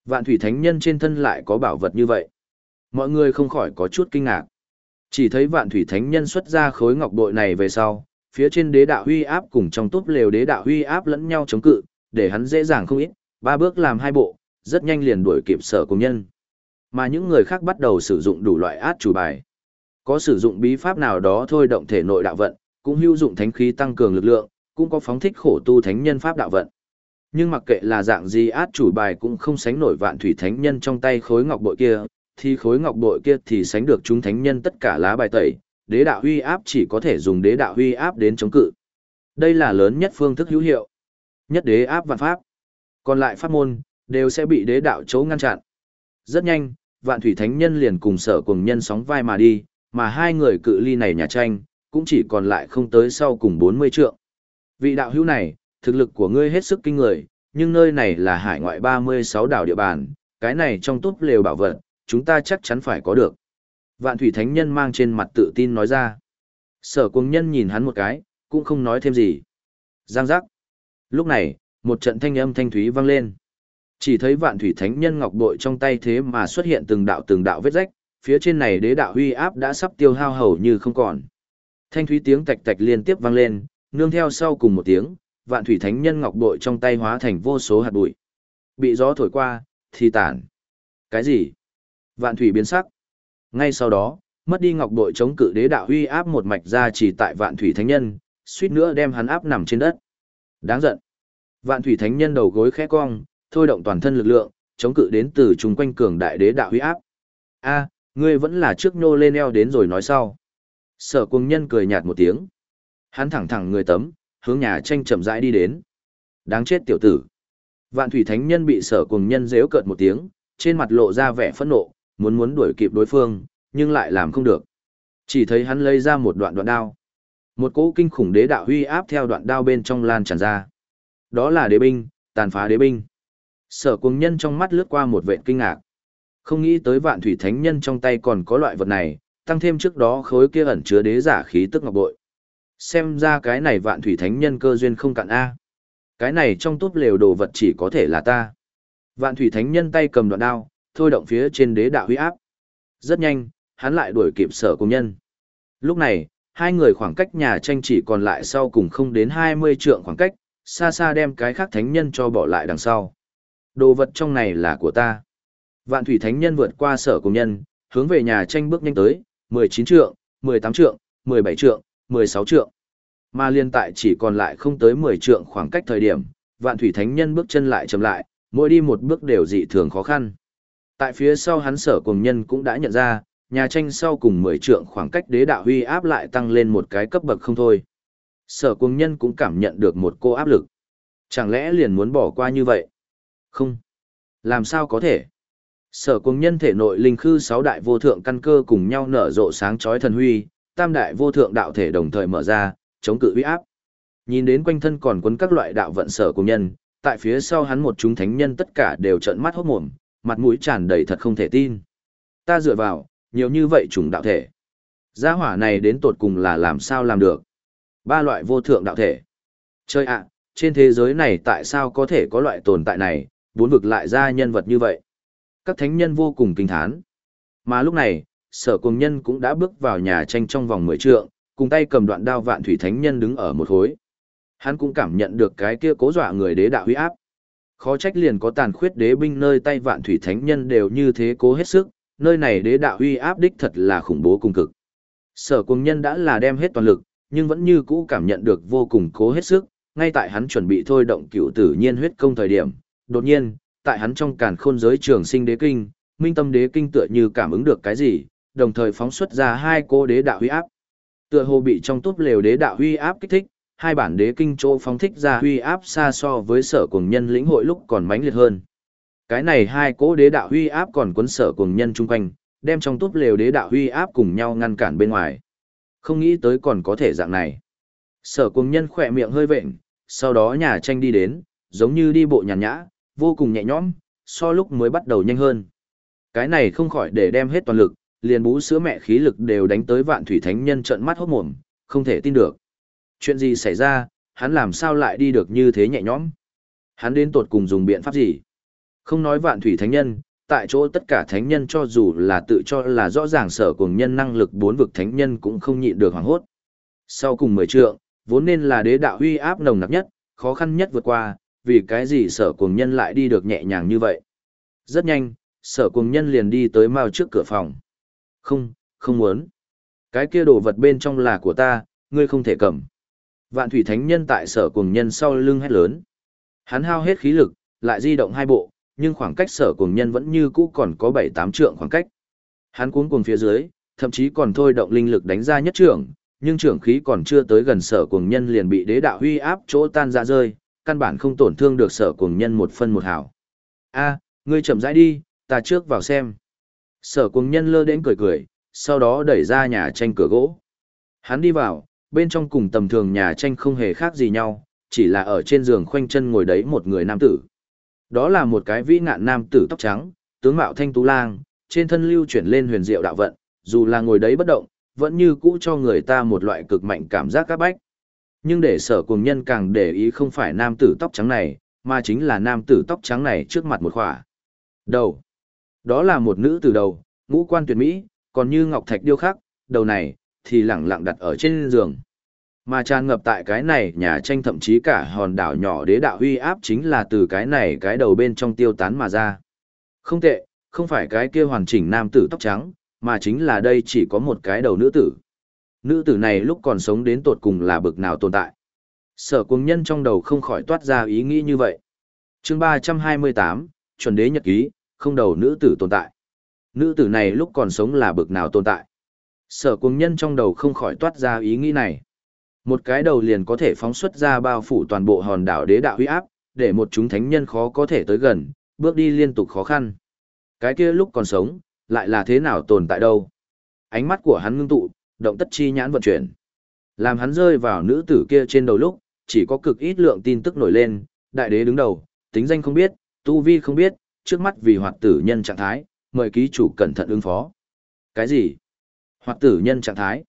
A: Vạn thủy thánh nhân trên thân lại có bảo vật như vậy. Mọi người không khỏi có chút kinh ngạc. Chỉ thấy vạn thủy thánh nhân xuất ra khối ngọc bội này về sau, phía trên đế đạo huy áp cùng trong túp lều đế đạo huy áp lẫn nhau chống cự, để hắn dễ dàng không ít, ba bước làm hai bộ, rất nhanh liền đuổi kịp sở công nhân. Mà những người khác bắt đầu sử dụng đủ loại át chủ bài. Có sử dụng bí pháp nào đó thôi động thể nội đạo vận, cũng hữu dụng thánh khí tăng cường lực lượng, cũng có phóng thích khổ tu thánh nhân pháp đạo vận. Nhưng mặc kệ là dạng gì át chủ bài cũng không sánh nổi vạn thủy thánh nhân trong tay khối ngọc bội kia, thì khối ngọc bội kia thì sánh được chúng thánh nhân tất cả lá bài tẩy, đế đạo huy áp chỉ có thể dùng đế đạo huy áp đến chống cự. Đây là lớn nhất phương thức hữu hiệu. Nhất đế áp vạn pháp. Còn lại pháp môn, đều sẽ bị đế đạo chấu ngăn chặn. Rất nhanh, vạn thủy thánh nhân liền cùng sở cùng nhân sóng vai mà đi, mà hai người cự ly này nhà tranh, cũng chỉ còn lại không tới sau cùng 40 trượng. Vị đạo hữu này, thực lực của ngươi hết sức kinh người, nhưng nơi này là hải ngoại 36 đảo địa bàn, cái này trong túp lều bảo vật, chúng ta chắc chắn phải có được. Vạn thủy thánh nhân mang trên mặt tự tin nói ra. Sở cuồng nhân nhìn hắn một cái, cũng không nói thêm gì. Giang giác. Lúc này, một trận thanh âm thanh thúy vang lên. Chỉ thấy vạn thủy thánh nhân ngọc bội trong tay thế mà xuất hiện từng đạo từng đạo vết rách, phía trên này đế đạo huy áp đã sắp tiêu hao hầu như không còn. Thanh thúy tiếng tạch tạch liên tiếp vang lên, nương theo sau cùng một tiếng, vạn thủy thánh nhân ngọc bội trong tay hóa thành vô số hạt bụi. Bị gió thổi qua, thì tản. Cái gì? Vạn thủy biến sắc. Ngay sau đó, mất đi ngọc bội chống cự đế đạo huy áp một mạch ra chỉ tại vạn thủy thánh nhân, suýt nữa đem hắn áp nằm trên đất. Đáng giận. Vạn thủy thánh nhân đầu gối khẽ cong, thôi động toàn thân lực lượng, chống cự đến từ chung quanh cường đại đế đạo huy áp. A, ngươi vẫn là trước nô lên eo đến rồi nói sau. Sở cung nhân cười nhạt một tiếng. Hắn thẳng thẳng người tấm, hướng nhà tranh chậm rãi đi đến. Đáng chết tiểu tử. Vạn thủy thánh nhân bị sở cùng nhân dễu cợt một tiếng, trên mặt lộ ra vẻ phẫn nộ, muốn muốn đuổi kịp đối phương, nhưng lại làm không được. Chỉ thấy hắn lấy ra một đoạn đoạn đao. Một cỗ kinh khủng đế đạo huy áp theo đoạn đao bên trong lan tràn ra. Đó là đế binh, tàn phá đế binh. Sở cùng nhân trong mắt lướt qua một vệt kinh ngạc. Không nghĩ tới vạn thủy thánh nhân trong tay còn có loại vật này, tăng thêm trước đó khối kia ẩn chứa đế giả khí tức ngọc bội. Xem ra cái này vạn thủy thánh nhân cơ duyên không cạn A. Cái này trong tốt lều đồ vật chỉ có thể là ta. Vạn thủy thánh nhân tay cầm đoạn đao, thôi động phía trên đế đạo huy áp. Rất nhanh, hắn lại đuổi kịp sở công nhân. Lúc này, hai người khoảng cách nhà tranh chỉ còn lại sau cùng không đến 20 trượng khoảng cách, xa xa đem cái khác thánh nhân cho bỏ lại đằng sau. Đồ vật trong này là của ta. Vạn thủy thánh nhân vượt qua sở công nhân, hướng về nhà tranh bước nhanh tới, 19 trượng, 18 trượng, 17 trượng, 16 trượng. Mà liên tại chỉ còn lại không tới 10 trượng khoảng cách thời điểm, vạn thủy thánh nhân bước chân lại chậm lại, mỗi đi một bước đều dị thường khó khăn. Tại phía sau hắn sở cùng nhân cũng đã nhận ra, nhà tranh sau cùng 10 trượng khoảng cách đế đạo huy áp lại tăng lên một cái cấp bậc không thôi. Sở cùng nhân cũng cảm nhận được một cô áp lực. Chẳng lẽ liền muốn bỏ qua như vậy? Không. Làm sao có thể? Sở cùng nhân thể nội linh khư sáu đại vô thượng căn cơ cùng nhau nở rộ sáng chói thần huy, tam đại vô thượng đạo thể đồng thời mở ra, chống cự uy áp. Nhìn đến quanh thân còn quấn các loại đạo vận sở cùng nhân, tại phía sau hắn một chúng thánh nhân tất cả đều trợn mắt hốt mồm, mặt mũi tràn đầy thật không thể tin. Ta dựa vào, nhiều như vậy trùng đạo thể. Gia hỏa này đến tột cùng là làm sao làm được? Ba loại vô thượng đạo thể. Chơi ạ, trên thế giới này tại sao có thể có loại tồn tại này, bốn vực lại ra nhân vật như vậy? Các thánh nhân vô cùng kinh thán. Mà lúc này, sở cùng nhân cũng đã bước vào nhà tranh trong vòng mười trượng, cùng tay cầm đoạn đao vạn thủy thánh nhân đứng ở một khối. Hắn cũng cảm nhận được cái kia cố dọa người đế đạo huy áp. Khó trách liền có tàn khuyết đế binh nơi tay vạn thủy thánh nhân đều như thế cố hết sức, nơi này đế đạo huy áp đích thật là khủng bố cùng cực. Sở cùng nhân đã là đem hết toàn lực, nhưng vẫn như cũ cảm nhận được vô cùng cố hết sức, ngay tại hắn chuẩn bị thôi động cựu tử nhiên huyết công thời điểm, đột nhiên, tại hắn trong càn khôn giới trường sinh đế kinh, minh tâm đế kinh tựa như cảm ứng được cái gì, đồng thời phóng xuất ra hai cô đế đạo huy áp. Tựa hồ bị trong túp lều đế đạo huy áp kích thích, hai bản đế kinh chỗ phóng thích ra huy áp xa so với sở cùng nhân lĩnh hội lúc còn mãnh liệt hơn. Cái này hai cỗ đế đạo huy áp còn cuốn sở cùng nhân chung quanh, đem trong túp lều đế đạo huy áp cùng nhau ngăn cản bên ngoài. Không nghĩ tới còn có thể dạng này. Sở cùng nhân khỏe miệng hơi vện, sau đó nhà tranh đi đến, giống như đi bộ nhàn nhã, vô cùng nhẹ nhõm, so lúc mới bắt đầu nhanh hơn. Cái này không khỏi để đem hết toàn lực, liền bú sữa mẹ khí lực đều đánh tới vạn thủy thánh nhân trợn mắt hốt mồm, không thể tin được. Chuyện gì xảy ra, hắn làm sao lại đi được như thế nhẹ nhõm? Hắn đến tột cùng dùng biện pháp gì? Không nói vạn thủy thánh nhân, tại chỗ tất cả thánh nhân cho dù là tự cho là rõ ràng sở cùng nhân năng lực bốn vực thánh nhân cũng không nhịn được hoảng hốt. Sau cùng mười trượng, vốn nên là đế đạo huy áp nồng nặc nhất, khó khăn nhất vượt qua, vì cái gì sở cùng nhân lại đi được nhẹ nhàng như vậy. Rất nhanh, sở cùng nhân liền đi tới mao trước cửa phòng. Không, không muốn. Cái kia đồ vật bên trong là của ta, ngươi không thể cầm. Vạn thủy thánh nhân tại sở Cuồng nhân sau lưng hét lớn. Hắn hao hết khí lực, lại di động hai bộ, nhưng khoảng cách sở Cuồng nhân vẫn như cũ còn có bảy tám trượng khoảng cách. Hắn cuốn cuồng phía dưới, thậm chí còn thôi động linh lực đánh ra nhất trưởng, nhưng trưởng khí còn chưa tới gần sở Cuồng nhân liền bị đế đạo huy áp chỗ tan ra rơi, căn bản không tổn thương được sở Cuồng nhân một phân một hào. A, ngươi chậm rãi đi, ta trước vào xem. Sở cùng nhân lơ đến cười cười, sau đó đẩy ra nhà tranh cửa gỗ. Hắn đi vào, bên trong cùng tầm thường nhà tranh không hề khác gì nhau, chỉ là ở trên giường khoanh chân ngồi đấy một người nam tử. Đó là một cái vĩ ngạn nam tử tóc trắng, tướng mạo thanh tú lang, trên thân lưu chuyển lên huyền diệu đạo vận, dù là ngồi đấy bất động, vẫn như cũ cho người ta một loại cực mạnh cảm giác các bách. Nhưng để sở cùng nhân càng để ý không phải nam tử tóc trắng này, mà chính là nam tử tóc trắng này trước mặt một khỏa. Đầu. Đó là một nữ tử đầu, ngũ quan tuyệt mỹ, còn như ngọc thạch điêu khắc, đầu này, thì lẳng lặng đặt ở trên giường. Mà tràn ngập tại cái này nhà tranh thậm chí cả hòn đảo nhỏ đế đạo huy áp chính là từ cái này cái đầu bên trong tiêu tán mà ra. Không tệ, không phải cái kia hoàn chỉnh nam tử tóc trắng, mà chính là đây chỉ có một cái đầu nữ tử. Nữ tử này lúc còn sống đến tột cùng là bực nào tồn tại. Sở cuồng nhân trong đầu không khỏi toát ra ý nghĩ như vậy. chương 328, chuẩn đế nhật ký, không đầu nữ tử tồn tại. Nữ tử này lúc còn sống là bực nào tồn tại. Sở cuồng nhân trong đầu không khỏi toát ra ý nghĩ này. Một cái đầu liền có thể phóng xuất ra bao phủ toàn bộ hòn đảo đế đạo huy áp, để một chúng thánh nhân khó có thể tới gần, bước đi liên tục khó khăn. Cái kia lúc còn sống, lại là thế nào tồn tại đâu? Ánh mắt của hắn ngưng tụ, động tất chi nhãn vận chuyển. Làm hắn rơi vào nữ tử kia trên đầu lúc, chỉ có cực ít lượng tin tức nổi lên, đại đế đứng đầu, tính danh không biết, tu vi không biết, trước mắt vì hoạt tử nhân trạng thái, mời ký chủ cẩn thận ứng phó. Cái gì? Hoạt tử nhân trạng thái?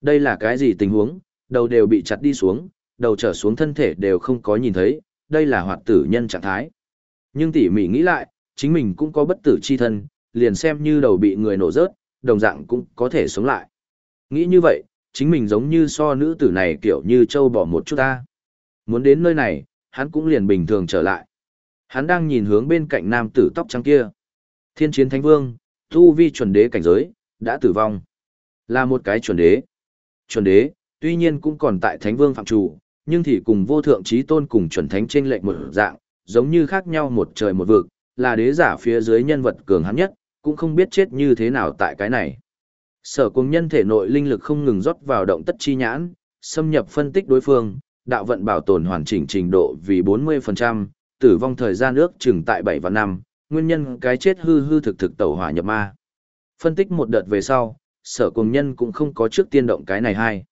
A: Đây là cái gì tình huống? Đầu đều bị chặt đi xuống, đầu trở xuống thân thể đều không có nhìn thấy, đây là hoạt tử nhân trạng thái. Nhưng tỉ mỉ nghĩ lại, chính mình cũng có bất tử chi thân, liền xem như đầu bị người nổ rớt, đồng dạng cũng có thể sống lại. Nghĩ như vậy, chính mình giống như so nữ tử này kiểu như trâu bỏ một chút ta. Muốn đến nơi này, hắn cũng liền bình thường trở lại. Hắn đang nhìn hướng bên cạnh nam tử tóc trắng kia. Thiên chiến thánh vương, tu vi chuẩn đế cảnh giới, đã tử vong. Là một cái chuẩn đế. Chuẩn đế, tuy nhiên cũng còn tại thánh vương phạm chủ, nhưng thì cùng vô thượng trí tôn cùng chuẩn thánh trên lệnh một dạng, giống như khác nhau một trời một vực, là đế giả phía dưới nhân vật cường hắn nhất, cũng không biết chết như thế nào tại cái này. Sở cùng nhân thể nội linh lực không ngừng rót vào động tất chi nhãn, xâm nhập phân tích đối phương, đạo vận bảo tồn hoàn chỉnh trình độ vì 40%, tử vong thời gian ước chừng tại 7 và 5, nguyên nhân cái chết hư hư thực thực tẩu hỏa nhập ma. Phân tích một đợt về sau, sở cùng nhân cũng không có trước tiên động cái này hay.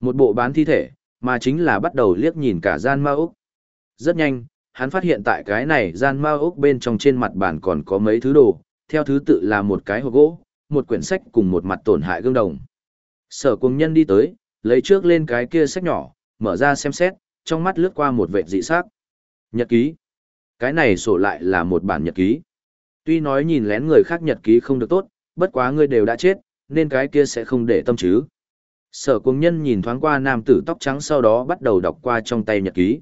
A: Một bộ bán thi thể, mà chính là bắt đầu liếc nhìn cả gian ma úc. Rất nhanh, hắn phát hiện tại cái này gian ma úc bên trong trên mặt bàn còn có mấy thứ đồ, theo thứ tự là một cái hộp gỗ, một quyển sách cùng một mặt tổn hại gương đồng. Sở cùng nhân đi tới, lấy trước lên cái kia sách nhỏ, mở ra xem xét, trong mắt lướt qua một vệ dị sắc. Nhật ký. Cái này sổ lại là một bản nhật ký. Tuy nói nhìn lén người khác nhật ký không được tốt, bất quá ngươi đều đã chết, nên cái kia sẽ không để tâm chứ. Sở cùng nhân nhìn thoáng qua nam tử tóc trắng sau đó bắt đầu đọc qua trong tay nhật ký.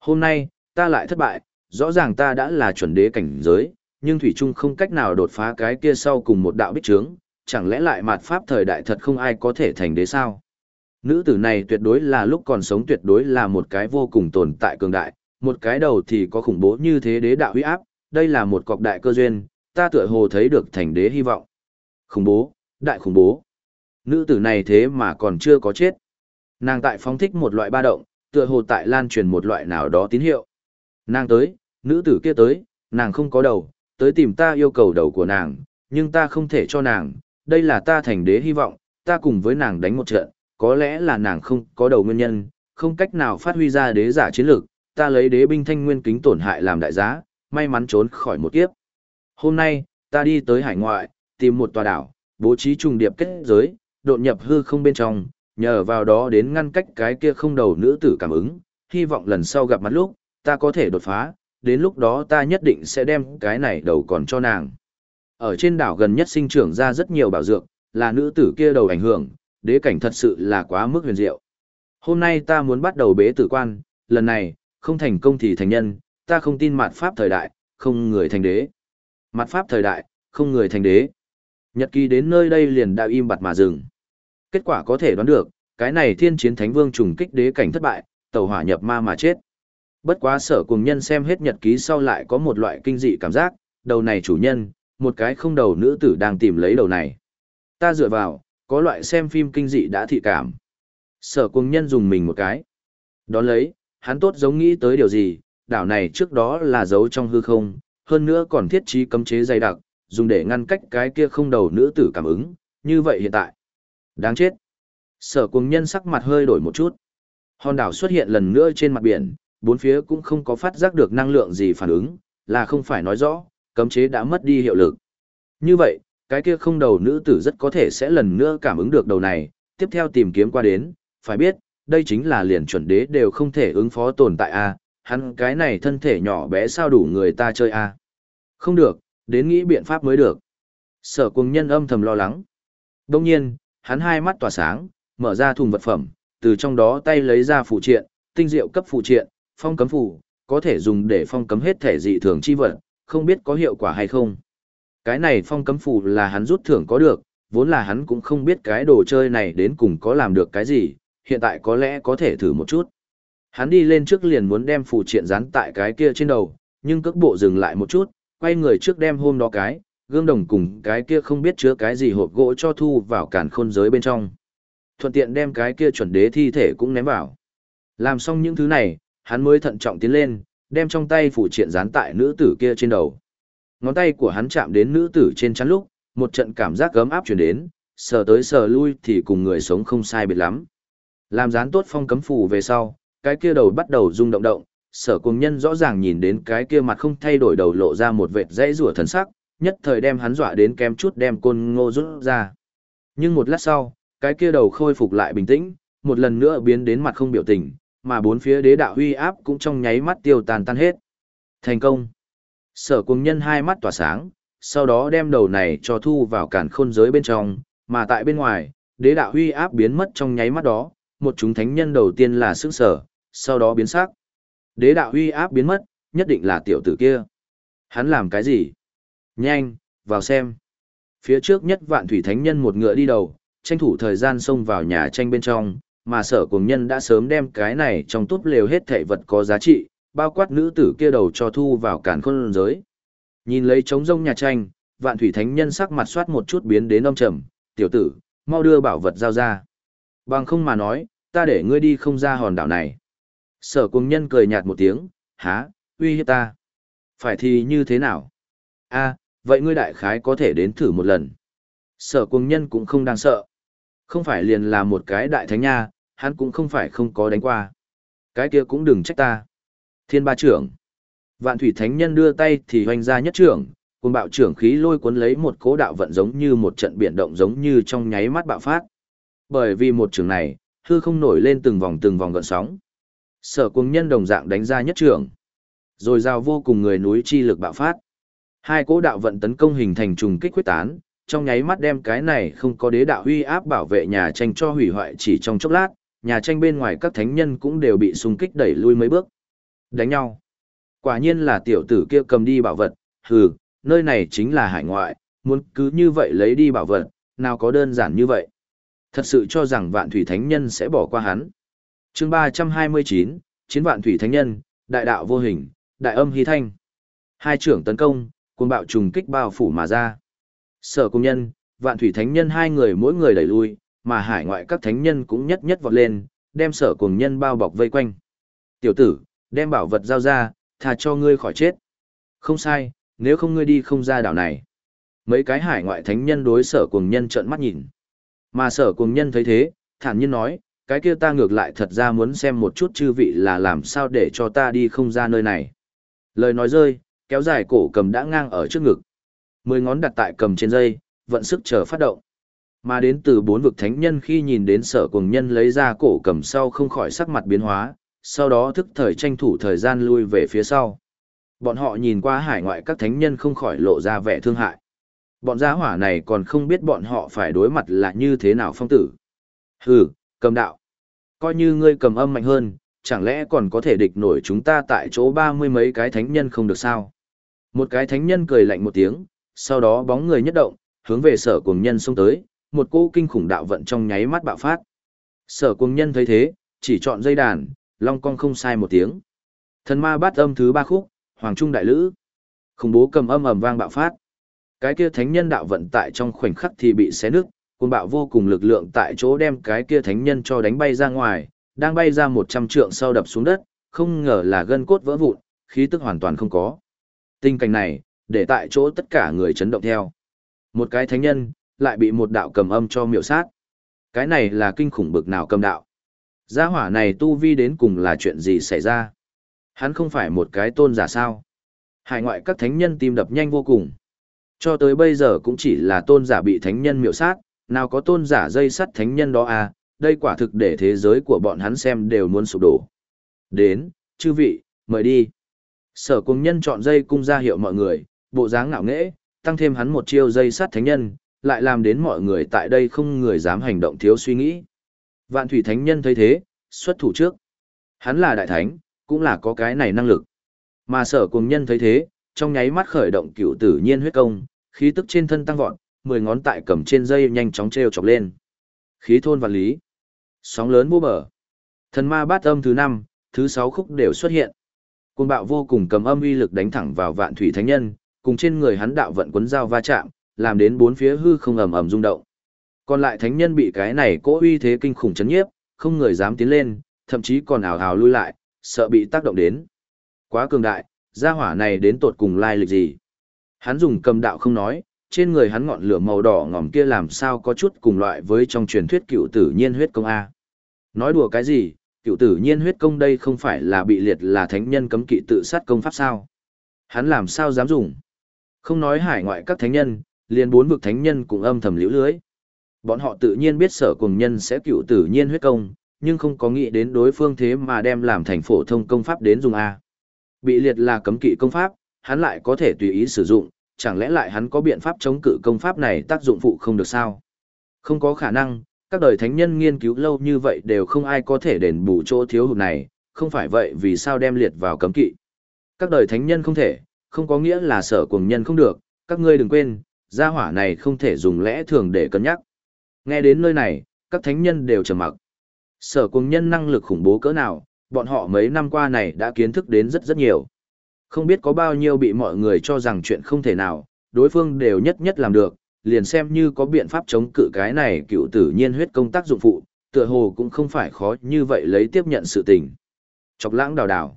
A: Hôm nay, ta lại thất bại, rõ ràng ta đã là chuẩn đế cảnh giới, nhưng Thủy Trung không cách nào đột phá cái kia sau cùng một đạo bích trướng, chẳng lẽ lại mạt pháp thời đại thật không ai có thể thành đế sao? Nữ tử này tuyệt đối là lúc còn sống tuyệt đối là một cái vô cùng tồn tại cường đại, một cái đầu thì có khủng bố như thế đế đạo huy áp, đây là một cọc đại cơ duyên, ta tựa hồ thấy được thành đế hy vọng. Khủng bố, đại khủng bố. Nữ tử này thế mà còn chưa có chết. Nàng tại phóng thích một loại ba động, tựa hồ tại lan truyền một loại nào đó tín hiệu. Nàng tới, nữ tử kia tới, nàng không có đầu, tới tìm ta yêu cầu đầu của nàng, nhưng ta không thể cho nàng, đây là ta thành đế hy vọng, ta cùng với nàng đánh một trận, có lẽ là nàng không có đầu nguyên nhân, không cách nào phát huy ra đế giả chiến lược, ta lấy đế binh thanh nguyên kính tổn hại làm đại giá, may mắn trốn khỏi một kiếp. Hôm nay, ta đi tới hải ngoại, tìm một tòa đảo, bố trí trùng điệp kết giới, đột nhập hư không bên trong, nhờ vào đó đến ngăn cách cái kia không đầu nữ tử cảm ứng, hy vọng lần sau gặp mặt lúc, ta có thể đột phá, đến lúc đó ta nhất định sẽ đem cái này đầu còn cho nàng. Ở trên đảo gần nhất sinh trưởng ra rất nhiều bảo dược, là nữ tử kia đầu ảnh hưởng, đế cảnh thật sự là quá mức huyền diệu. Hôm nay ta muốn bắt đầu bế tử quan, lần này, không thành công thì thành nhân, ta không tin mặt pháp thời đại, không người thành đế. Mặt pháp thời đại, không người thành đế. Nhật ký đến nơi đây liền đạo im bặt mà dừng. Kết quả có thể đoán được, cái này thiên chiến thánh vương trùng kích đế cảnh thất bại, tàu hỏa nhập ma mà chết. Bất quá sở cùng nhân xem hết nhật ký sau lại có một loại kinh dị cảm giác, đầu này chủ nhân, một cái không đầu nữ tử đang tìm lấy đầu này. Ta dựa vào, có loại xem phim kinh dị đã thị cảm. Sở cùng nhân dùng mình một cái. Đón lấy, hắn tốt giống nghĩ tới điều gì, đảo này trước đó là giấu trong hư không, hơn nữa còn thiết trí cấm chế dày đặc, dùng để ngăn cách cái kia không đầu nữ tử cảm ứng, như vậy hiện tại. Đáng chết. Sở cuồng nhân sắc mặt hơi đổi một chút. Hòn đảo xuất hiện lần nữa trên mặt biển, bốn phía cũng không có phát giác được năng lượng gì phản ứng, là không phải nói rõ, cấm chế đã mất đi hiệu lực. Như vậy, cái kia không đầu nữ tử rất có thể sẽ lần nữa cảm ứng được đầu này, tiếp theo tìm kiếm qua đến, phải biết, đây chính là liền chuẩn đế đều không thể ứng phó tồn tại a hắn cái này thân thể nhỏ bé sao đủ người ta chơi a Không được, đến nghĩ biện pháp mới được. Sở cùng nhân âm thầm lo lắng. Đông nhiên, hắn hai mắt tỏa sáng, mở ra thùng vật phẩm, từ trong đó tay lấy ra phụ triện, tinh diệu cấp phụ triện, phong cấm phù, có thể dùng để phong cấm hết thể dị thường chi vật, không biết có hiệu quả hay không. Cái này phong cấm phù là hắn rút thưởng có được, vốn là hắn cũng không biết cái đồ chơi này đến cùng có làm được cái gì, hiện tại có lẽ có thể thử một chút. Hắn đi lên trước liền muốn đem phù triện dán tại cái kia trên đầu, nhưng cước bộ dừng lại một chút, quay người trước đem hôm đó cái, gương đồng cùng cái kia không biết chứa cái gì hộp gỗ cho thu vào cản khôn giới bên trong. Thuận tiện đem cái kia chuẩn đế thi thể cũng ném vào. Làm xong những thứ này, hắn mới thận trọng tiến lên, đem trong tay phủ triện dán tại nữ tử kia trên đầu. Ngón tay của hắn chạm đến nữ tử trên chắn lúc, một trận cảm giác gấm áp chuyển đến, sờ tới sờ lui thì cùng người sống không sai biệt lắm. Làm dán tốt phong cấm phủ về sau, cái kia đầu bắt đầu rung động động, sở cùng nhân rõ ràng nhìn đến cái kia mặt không thay đổi đầu lộ ra một vệt dãy rủa thần sắc, nhất thời đem hắn dọa đến kém chút đem côn ngô rút ra. Nhưng một lát sau, cái kia đầu khôi phục lại bình tĩnh, một lần nữa biến đến mặt không biểu tình, mà bốn phía đế đạo huy áp cũng trong nháy mắt tiêu tàn tan hết. Thành công. Sở cùng nhân hai mắt tỏa sáng, sau đó đem đầu này cho thu vào cản khôn giới bên trong, mà tại bên ngoài, đế đạo huy áp biến mất trong nháy mắt đó, một chúng thánh nhân đầu tiên là sức sở, sau đó biến sắc. Đế đạo uy áp biến mất, nhất định là tiểu tử kia. Hắn làm cái gì? Nhanh, vào xem. Phía trước nhất vạn thủy thánh nhân một ngựa đi đầu, tranh thủ thời gian xông vào nhà tranh bên trong, mà sở cùng nhân đã sớm đem cái này trong túp lều hết thảy vật có giá trị, bao quát nữ tử kia đầu cho thu vào cản khôn giới. Nhìn lấy trống rông nhà tranh, vạn thủy thánh nhân sắc mặt soát một chút biến đến âm trầm, tiểu tử, mau đưa bảo vật giao ra. Bằng không mà nói, ta để ngươi đi không ra hòn đảo này. Sở cùng nhân cười nhạt một tiếng, há, uy hiếp ta. Phải thì như thế nào? a vậy ngươi đại khái có thể đến thử một lần. Sở cùng nhân cũng không đang sợ. Không phải liền là một cái đại thánh nha, hắn cũng không phải không có đánh qua. Cái kia cũng đừng trách ta. Thiên ba trưởng. Vạn thủy thánh nhân đưa tay thì hoành ra nhất trưởng, cùng bạo trưởng khí lôi cuốn lấy một cố đạo vận giống như một trận biển động giống như trong nháy mắt bạo phát. Bởi vì một trường này, hư không nổi lên từng vòng từng vòng gợn sóng. Sở cuồng nhân đồng dạng đánh ra nhất trưởng. Rồi giao vô cùng người núi chi lực bạo phát. Hai cố đạo vận tấn công hình thành trùng kích quyết tán, trong nháy mắt đem cái này không có đế đạo huy áp bảo vệ nhà tranh cho hủy hoại chỉ trong chốc lát, nhà tranh bên ngoài các thánh nhân cũng đều bị xung kích đẩy lui mấy bước. Đánh nhau. Quả nhiên là tiểu tử kia cầm đi bảo vật, hừ, nơi này chính là hải ngoại, muốn cứ như vậy lấy đi bảo vật, nào có đơn giản như vậy. Thật sự cho rằng vạn thủy thánh nhân sẽ bỏ qua hắn. chương 329, chiến vạn thủy thánh nhân, đại đạo vô hình, đại âm hy thanh. Hai trưởng tấn công, cuồng bạo trùng kích bao phủ mà ra. Sở công nhân, vạn thủy thánh nhân hai người mỗi người đẩy lui, mà hải ngoại các thánh nhân cũng nhất nhất vọt lên, đem sở cùng nhân bao bọc vây quanh. Tiểu tử, đem bảo vật giao ra, thà cho ngươi khỏi chết. Không sai, nếu không ngươi đi không ra đảo này. Mấy cái hải ngoại thánh nhân đối sở cùng nhân trợn mắt nhìn. Mà sở cùng nhân thấy thế, thản nhiên nói, cái kia ta ngược lại thật ra muốn xem một chút chư vị là làm sao để cho ta đi không ra nơi này. Lời nói rơi, kéo dài cổ cầm đã ngang ở trước ngực. Mười ngón đặt tại cầm trên dây, vận sức chờ phát động. Mà đến từ bốn vực thánh nhân khi nhìn đến sở cùng nhân lấy ra cổ cầm sau không khỏi sắc mặt biến hóa, sau đó thức thời tranh thủ thời gian lui về phía sau. Bọn họ nhìn qua hải ngoại các thánh nhân không khỏi lộ ra vẻ thương hại. Bọn gia hỏa này còn không biết bọn họ phải đối mặt là như thế nào phong tử. Hừ, cầm đạo. Coi như ngươi cầm âm mạnh hơn, chẳng lẽ còn có thể địch nổi chúng ta tại chỗ ba mươi mấy cái thánh nhân không được sao? Một cái thánh nhân cười lạnh một tiếng, sau đó bóng người nhất động, hướng về sở cuồng nhân xông tới, một cỗ kinh khủng đạo vận trong nháy mắt bạo phát. Sở cuồng nhân thấy thế, chỉ chọn dây đàn, long cong không sai một tiếng. Thần ma bát âm thứ ba khúc, hoàng trung đại lữ. Khủng bố cầm âm ầm vang bạo phát. Cái kia thánh nhân đạo vận tại trong khoảnh khắc thì bị xé nứt, cuồng bạo vô cùng lực lượng tại chỗ đem cái kia thánh nhân cho đánh bay ra ngoài, đang bay ra một trăm trượng sau đập xuống đất, không ngờ là gân cốt vỡ vụn, khí tức hoàn toàn không có. Tình cảnh này, để tại chỗ tất cả người chấn động theo. Một cái thánh nhân, lại bị một đạo cầm âm cho miệu sát. Cái này là kinh khủng bực nào cầm đạo. Gia hỏa này tu vi đến cùng là chuyện gì xảy ra? Hắn không phải một cái tôn giả sao? Hải ngoại các thánh nhân tim đập nhanh vô cùng. Cho tới bây giờ cũng chỉ là tôn giả bị thánh nhân miệu sát, nào có tôn giả dây sắt thánh nhân đó à, đây quả thực để thế giới của bọn hắn xem đều muốn sụp đổ. Đến, chư vị, mời đi. Sở cung nhân chọn dây cung ra hiệu mọi người, bộ dáng ngạo nghễ, tăng thêm hắn một chiêu dây sắt thánh nhân, lại làm đến mọi người tại đây không người dám hành động thiếu suy nghĩ. Vạn thủy thánh nhân thấy thế, xuất thủ trước. Hắn là đại thánh, cũng là có cái này năng lực. Mà sở cùng nhân thấy thế, trong nháy mắt khởi động cựu tử nhiên huyết công, khí tức trên thân tăng vọt, mười ngón tại cầm trên dây nhanh chóng treo chọc lên. Khí thôn và lý. Sóng lớn vô bờ. Thần ma bát âm thứ năm, thứ sáu khúc đều xuất hiện. Cuồng bạo vô cùng cầm âm uy lực đánh thẳng vào vạn thủy thánh nhân, cùng trên người hắn đạo vận cuốn dao va chạm, làm đến bốn phía hư không ầm ầm rung động. Còn lại thánh nhân bị cái này cố uy thế kinh khủng chấn nhiếp, không người dám tiến lên, thậm chí còn ảo ảo lui lại, sợ bị tác động đến. Quá cường đại, gia hỏa này đến tột cùng lai lịch gì? Hắn dùng cầm đạo không nói, trên người hắn ngọn lửa màu đỏ ngòm kia làm sao có chút cùng loại với trong truyền thuyết cựu tử nhiên huyết công A. Nói đùa cái gì, cựu tử nhiên huyết công đây không phải là bị liệt là thánh nhân cấm kỵ tự sát công pháp sao? Hắn làm sao dám dùng? Không nói hải ngoại các thánh nhân, liền bốn vực thánh nhân cũng âm thầm liễu lưới. Bọn họ tự nhiên biết sở cùng nhân sẽ cựu tử nhiên huyết công, nhưng không có nghĩ đến đối phương thế mà đem làm thành phổ thông công pháp đến dùng A. Bị liệt là cấm kỵ công pháp, hắn lại có thể tùy ý sử dụng, chẳng lẽ lại hắn có biện pháp chống cự công pháp này tác dụng phụ không được sao? Không có khả năng, các đời thánh nhân nghiên cứu lâu như vậy đều không ai có thể đền bù chỗ thiếu hụt này, không phải vậy vì sao đem liệt vào cấm kỵ? Các đời thánh nhân không thể, không có nghĩa là sở cuồng nhân không được, các ngươi đừng quên, gia hỏa này không thể dùng lẽ thường để cân nhắc. Nghe đến nơi này, các thánh nhân đều trầm mặc. Sở cuồng nhân năng lực khủng bố cỡ nào, bọn họ mấy năm qua này đã kiến thức đến rất rất nhiều. Không biết có bao nhiêu bị mọi người cho rằng chuyện không thể nào, đối phương đều nhất nhất làm được, liền xem như có biện pháp chống cự cái này cựu tử nhiên huyết công tác dụng phụ, tựa hồ cũng không phải khó như vậy lấy tiếp nhận sự tình. Chọc lãng đào đào.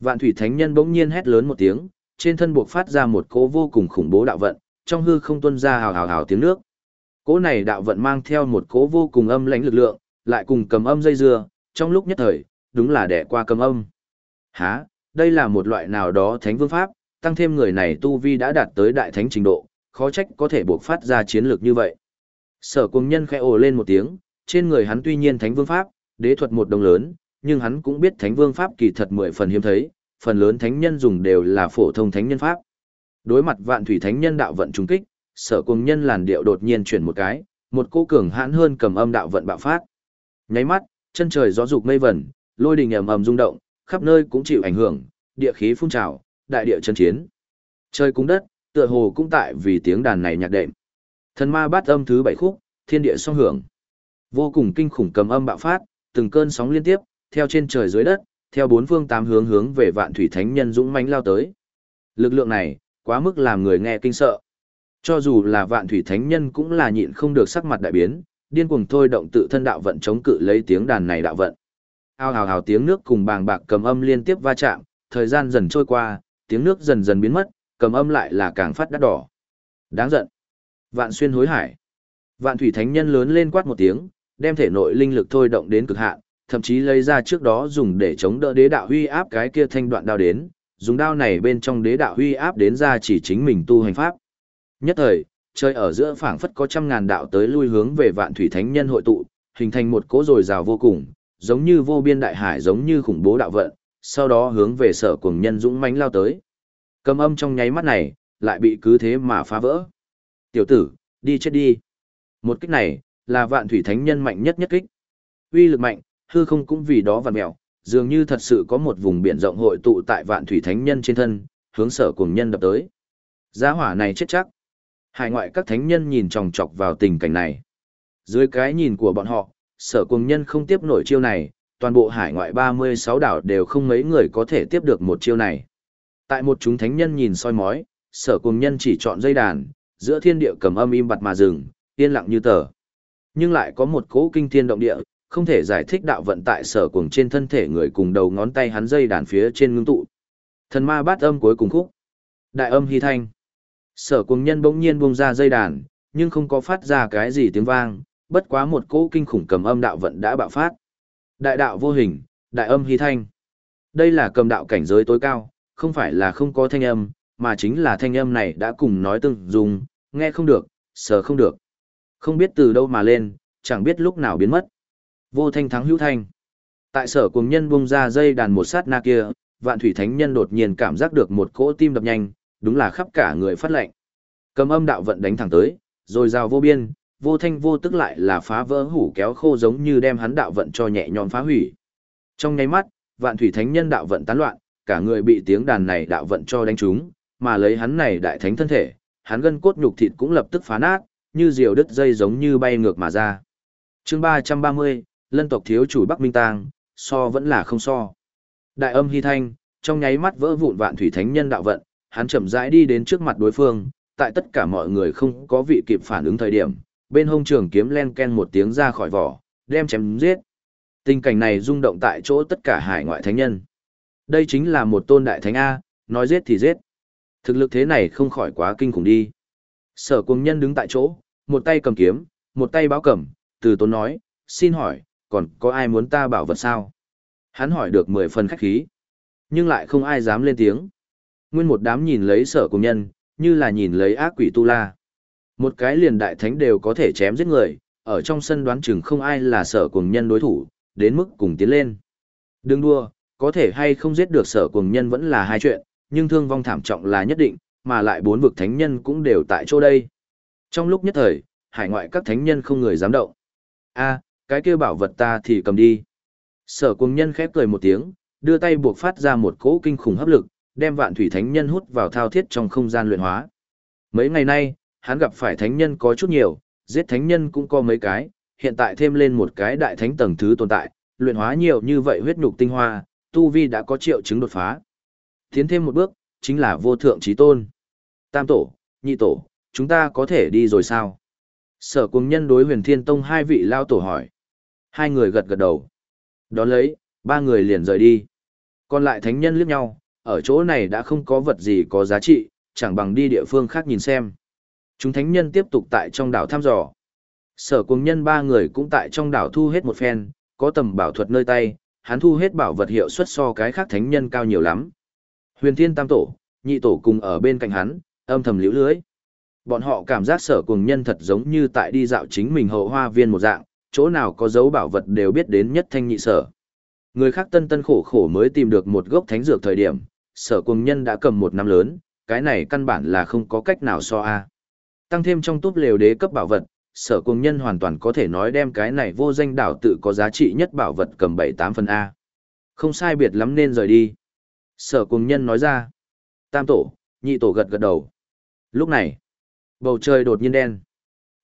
A: Vạn thủy thánh nhân bỗng nhiên hét lớn một tiếng, trên thân buộc phát ra một cỗ vô cùng khủng bố đạo vận, trong hư không tuôn ra hào hào hào tiếng nước. Cỗ này đạo vận mang theo một cỗ vô cùng âm lãnh lực lượng, lại cùng cầm âm dây dưa, trong lúc nhất thời, đúng là đẻ qua cầm âm. Hả, đây là một loại nào đó thánh vương pháp, tăng thêm người này tu vi đã đạt tới đại thánh trình độ, khó trách có thể buộc phát ra chiến lược như vậy. Sở cung nhân khẽ ồ lên một tiếng, trên người hắn tuy nhiên thánh vương pháp, đế thuật một đồng lớn, nhưng hắn cũng biết thánh vương pháp kỳ thật mười phần hiếm thấy, phần lớn thánh nhân dùng đều là phổ thông thánh nhân pháp. Đối mặt vạn thủy thánh nhân đạo vận trùng kích, sở cung nhân làn điệu đột nhiên chuyển một cái, một cô cường hãn hơn cầm âm đạo vận bạo phát. Nháy mắt, chân trời gió dục mây vẩn, lôi đình ầm ầm rung động, khắp nơi cũng chịu ảnh hưởng, địa khí phun trào, đại địa chân chiến. Trời cung đất, tựa hồ cũng tại vì tiếng đàn này nhạc đệm. Thần ma bát âm thứ bảy khúc, thiên địa song hưởng. Vô cùng kinh khủng cầm âm bạo phát, từng cơn sóng liên tiếp, theo trên trời dưới đất, theo bốn phương tám hướng hướng về vạn thủy thánh nhân dũng mãnh lao tới. Lực lượng này, quá mức làm người nghe kinh sợ. Cho dù là vạn thủy thánh nhân cũng là nhịn không được sắc mặt đại biến, điên cuồng thôi động tự thân đạo vận chống cự lấy tiếng đàn này đạo vận. Ao hào hào tiếng nước cùng bàng bạc cầm âm liên tiếp va chạm, thời gian dần trôi qua, tiếng nước dần dần biến mất, cầm âm lại là càng phát đắt đỏ. Đáng giận. Vạn xuyên hối hải. Vạn thủy thánh nhân lớn lên quát một tiếng, đem thể nội linh lực thôi động đến cực hạn, thậm chí lấy ra trước đó dùng để chống đỡ đế đạo huy áp cái kia thanh đoạn đao đến, dùng đao này bên trong đế đạo huy áp đến ra chỉ chính mình tu hành pháp. Nhất thời, chơi ở giữa phảng phất có trăm ngàn đạo tới lui hướng về vạn thủy thánh nhân hội tụ, hình thành một cỗ rồi rào vô cùng, giống như vô biên đại hải giống như khủng bố đạo vận, sau đó hướng về sở cuồng nhân dũng mãnh lao tới. Cầm âm trong nháy mắt này, lại bị cứ thế mà phá vỡ. Tiểu tử, đi chết đi. Một kích này, là vạn thủy thánh nhân mạnh nhất nhất kích. Uy lực mạnh, hư không cũng vì đó vặn mèo, dường như thật sự có một vùng biển rộng hội tụ tại vạn thủy thánh nhân trên thân, hướng sở cuồng nhân đập tới. Giá hỏa này chết chắc. Hải ngoại các thánh nhân nhìn chòng chọc vào tình cảnh này. Dưới cái nhìn của bọn họ, sở cuồng nhân không tiếp nổi chiêu này, toàn bộ hải ngoại 36 đảo đều không mấy người có thể tiếp được một chiêu này. Tại một chúng thánh nhân nhìn soi mói, sở cuồng nhân chỉ chọn dây đàn, giữa thiên địa cầm âm im bặt mà dừng, yên lặng như tờ. Nhưng lại có một cỗ kinh thiên động địa, không thể giải thích đạo vận tại sở cuồng trên thân thể người cùng đầu ngón tay hắn dây đàn phía trên ngưng tụ. Thần ma bát âm cuối cùng khúc. Đại âm hy thanh. Sở cuồng nhân bỗng nhiên buông ra dây đàn, nhưng không có phát ra cái gì tiếng vang, bất quá một cỗ kinh khủng cầm âm đạo vận đã bạo phát. Đại đạo vô hình, đại âm hy thanh. Đây là cầm đạo cảnh giới tối cao, không phải là không có thanh âm, mà chính là thanh âm này đã cùng nói tương dùng, nghe không được, sờ không được. Không biết từ đâu mà lên, chẳng biết lúc nào biến mất. Vô thanh thắng hữu thanh. Tại sở cùng nhân bung ra dây đàn một sát na kia, vạn thủy thánh nhân đột nhiên cảm giác được một cỗ tim đập nhanh, đúng là khắp cả người phát lệnh. Cầm âm đạo vận đánh thẳng tới, rồi rào vô biên, vô thanh vô tức lại là phá vỡ hủ kéo khô giống như đem hắn đạo vận cho nhẹ nhõm phá hủy. Trong nháy mắt, vạn thủy thánh nhân đạo vận tán loạn, cả người bị tiếng đàn này đạo vận cho đánh trúng, mà lấy hắn này đại thánh thân thể, hắn gân cốt nhục thịt cũng lập tức phá nát, như diều đứt dây giống như bay ngược mà ra. Chương 330, Lân tộc thiếu chủ Bắc Minh Tang, so vẫn là không so. Đại âm hy thanh, trong nháy mắt vỡ vụn vạn thủy thánh nhân đạo vận, hắn chậm rãi đi đến trước mặt đối phương, tại tất cả mọi người không có vị kịp phản ứng thời điểm, bên hông trường kiếm len ken một tiếng ra khỏi vỏ, đem chém giết. Tình cảnh này rung động tại chỗ tất cả hải ngoại thánh nhân. Đây chính là một tôn đại thánh A, nói giết thì giết. Thực lực thế này không khỏi quá kinh khủng đi. Sở cuồng nhân đứng tại chỗ, một tay cầm kiếm, một tay báo cầm, từ tốn nói, xin hỏi, còn có ai muốn ta bảo vật sao? Hắn hỏi được mười phần khách khí, nhưng lại không ai dám lên tiếng. Nguyên một đám nhìn lấy sở cung nhân, như là nhìn lấy ác quỷ tu la. Một cái liền đại thánh đều có thể chém giết người, ở trong sân đoán chừng không ai là sở cuồng nhân đối thủ, đến mức cùng tiến lên. Đừng đua, có thể hay không giết được sở cuồng nhân vẫn là hai chuyện, nhưng thương vong thảm trọng là nhất định, mà lại bốn vực thánh nhân cũng đều tại chỗ đây. Trong lúc nhất thời, hải ngoại các thánh nhân không người dám động. a cái kia bảo vật ta thì cầm đi. Sở cuồng nhân khép cười một tiếng, đưa tay buộc phát ra một cỗ kinh khủng hấp lực, đem vạn thủy thánh nhân hút vào thao thiết trong không gian luyện hóa. Mấy ngày nay, hắn gặp phải thánh nhân có chút nhiều, giết thánh nhân cũng có mấy cái, hiện tại thêm lên một cái đại thánh tầng thứ tồn tại, luyện hóa nhiều như vậy huyết nhục tinh hoa, tu vi đã có triệu chứng đột phá. Tiến thêm một bước, chính là vô thượng trí tôn. Tam tổ, nhị tổ, chúng ta có thể đi rồi sao? Sở cùng nhân đối huyền thiên tông hai vị lao tổ hỏi. Hai người gật gật đầu. Đón lấy, ba người liền rời đi. Còn lại thánh nhân liếc nhau, ở chỗ này đã không có vật gì có giá trị, chẳng bằng đi địa phương khác nhìn xem. Chúng thánh nhân tiếp tục tại trong đảo thăm dò. Sở cùng nhân ba người cũng tại trong đảo thu hết một phen, có tầm bảo thuật nơi tay, hắn thu hết bảo vật hiệu suất so cái khác thánh nhân cao nhiều lắm. Huyền Thiên Tam Tổ, nhị tổ cùng ở bên cạnh hắn, âm thầm liễu lưới. Bọn họ cảm giác sở cùng nhân thật giống như tại đi dạo chính mình hậu hoa viên một dạng, chỗ nào có dấu bảo vật đều biết đến nhất thanh nhị sở. Người khác tân tân khổ khổ mới tìm được một gốc thánh dược thời điểm, sở cùng nhân đã cầm một năm lớn, cái này căn bản là không có cách nào so a. Tăng thêm trong túp lều đế cấp bảo vật, sở cùng nhân hoàn toàn có thể nói đem cái này vô danh đảo tự có giá trị nhất bảo vật cầm bảy tám phần A. Không sai biệt lắm nên rời đi. Sở cùng nhân nói ra. Tam tổ, nhị tổ gật gật đầu. Lúc này, bầu trời đột nhiên đen.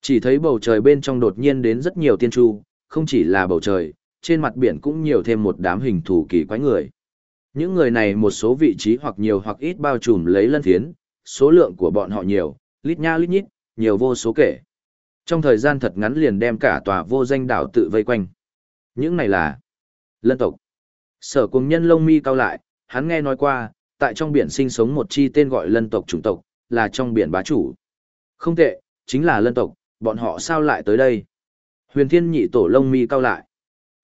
A: Chỉ thấy bầu trời bên trong đột nhiên đến rất nhiều tiên tru, không chỉ là bầu trời, trên mặt biển cũng nhiều thêm một đám hình thù kỳ quái người. Những người này một số vị trí hoặc nhiều hoặc ít bao trùm lấy lân thiến số lượng của bọn họ nhiều, lít nha lít nhít, nhiều vô số kể. Trong thời gian thật ngắn liền đem cả tòa vô danh đảo tự vây quanh. Những này là lân tộc. Sở cùng nhân lông mi cao lại, hắn nghe nói qua, tại trong biển sinh sống một chi tên gọi lân tộc chủng tộc, là trong biển bá chủ. Không tệ, chính là lân tộc, bọn họ sao lại tới đây? Huyền thiên nhị tổ lông mi cao lại.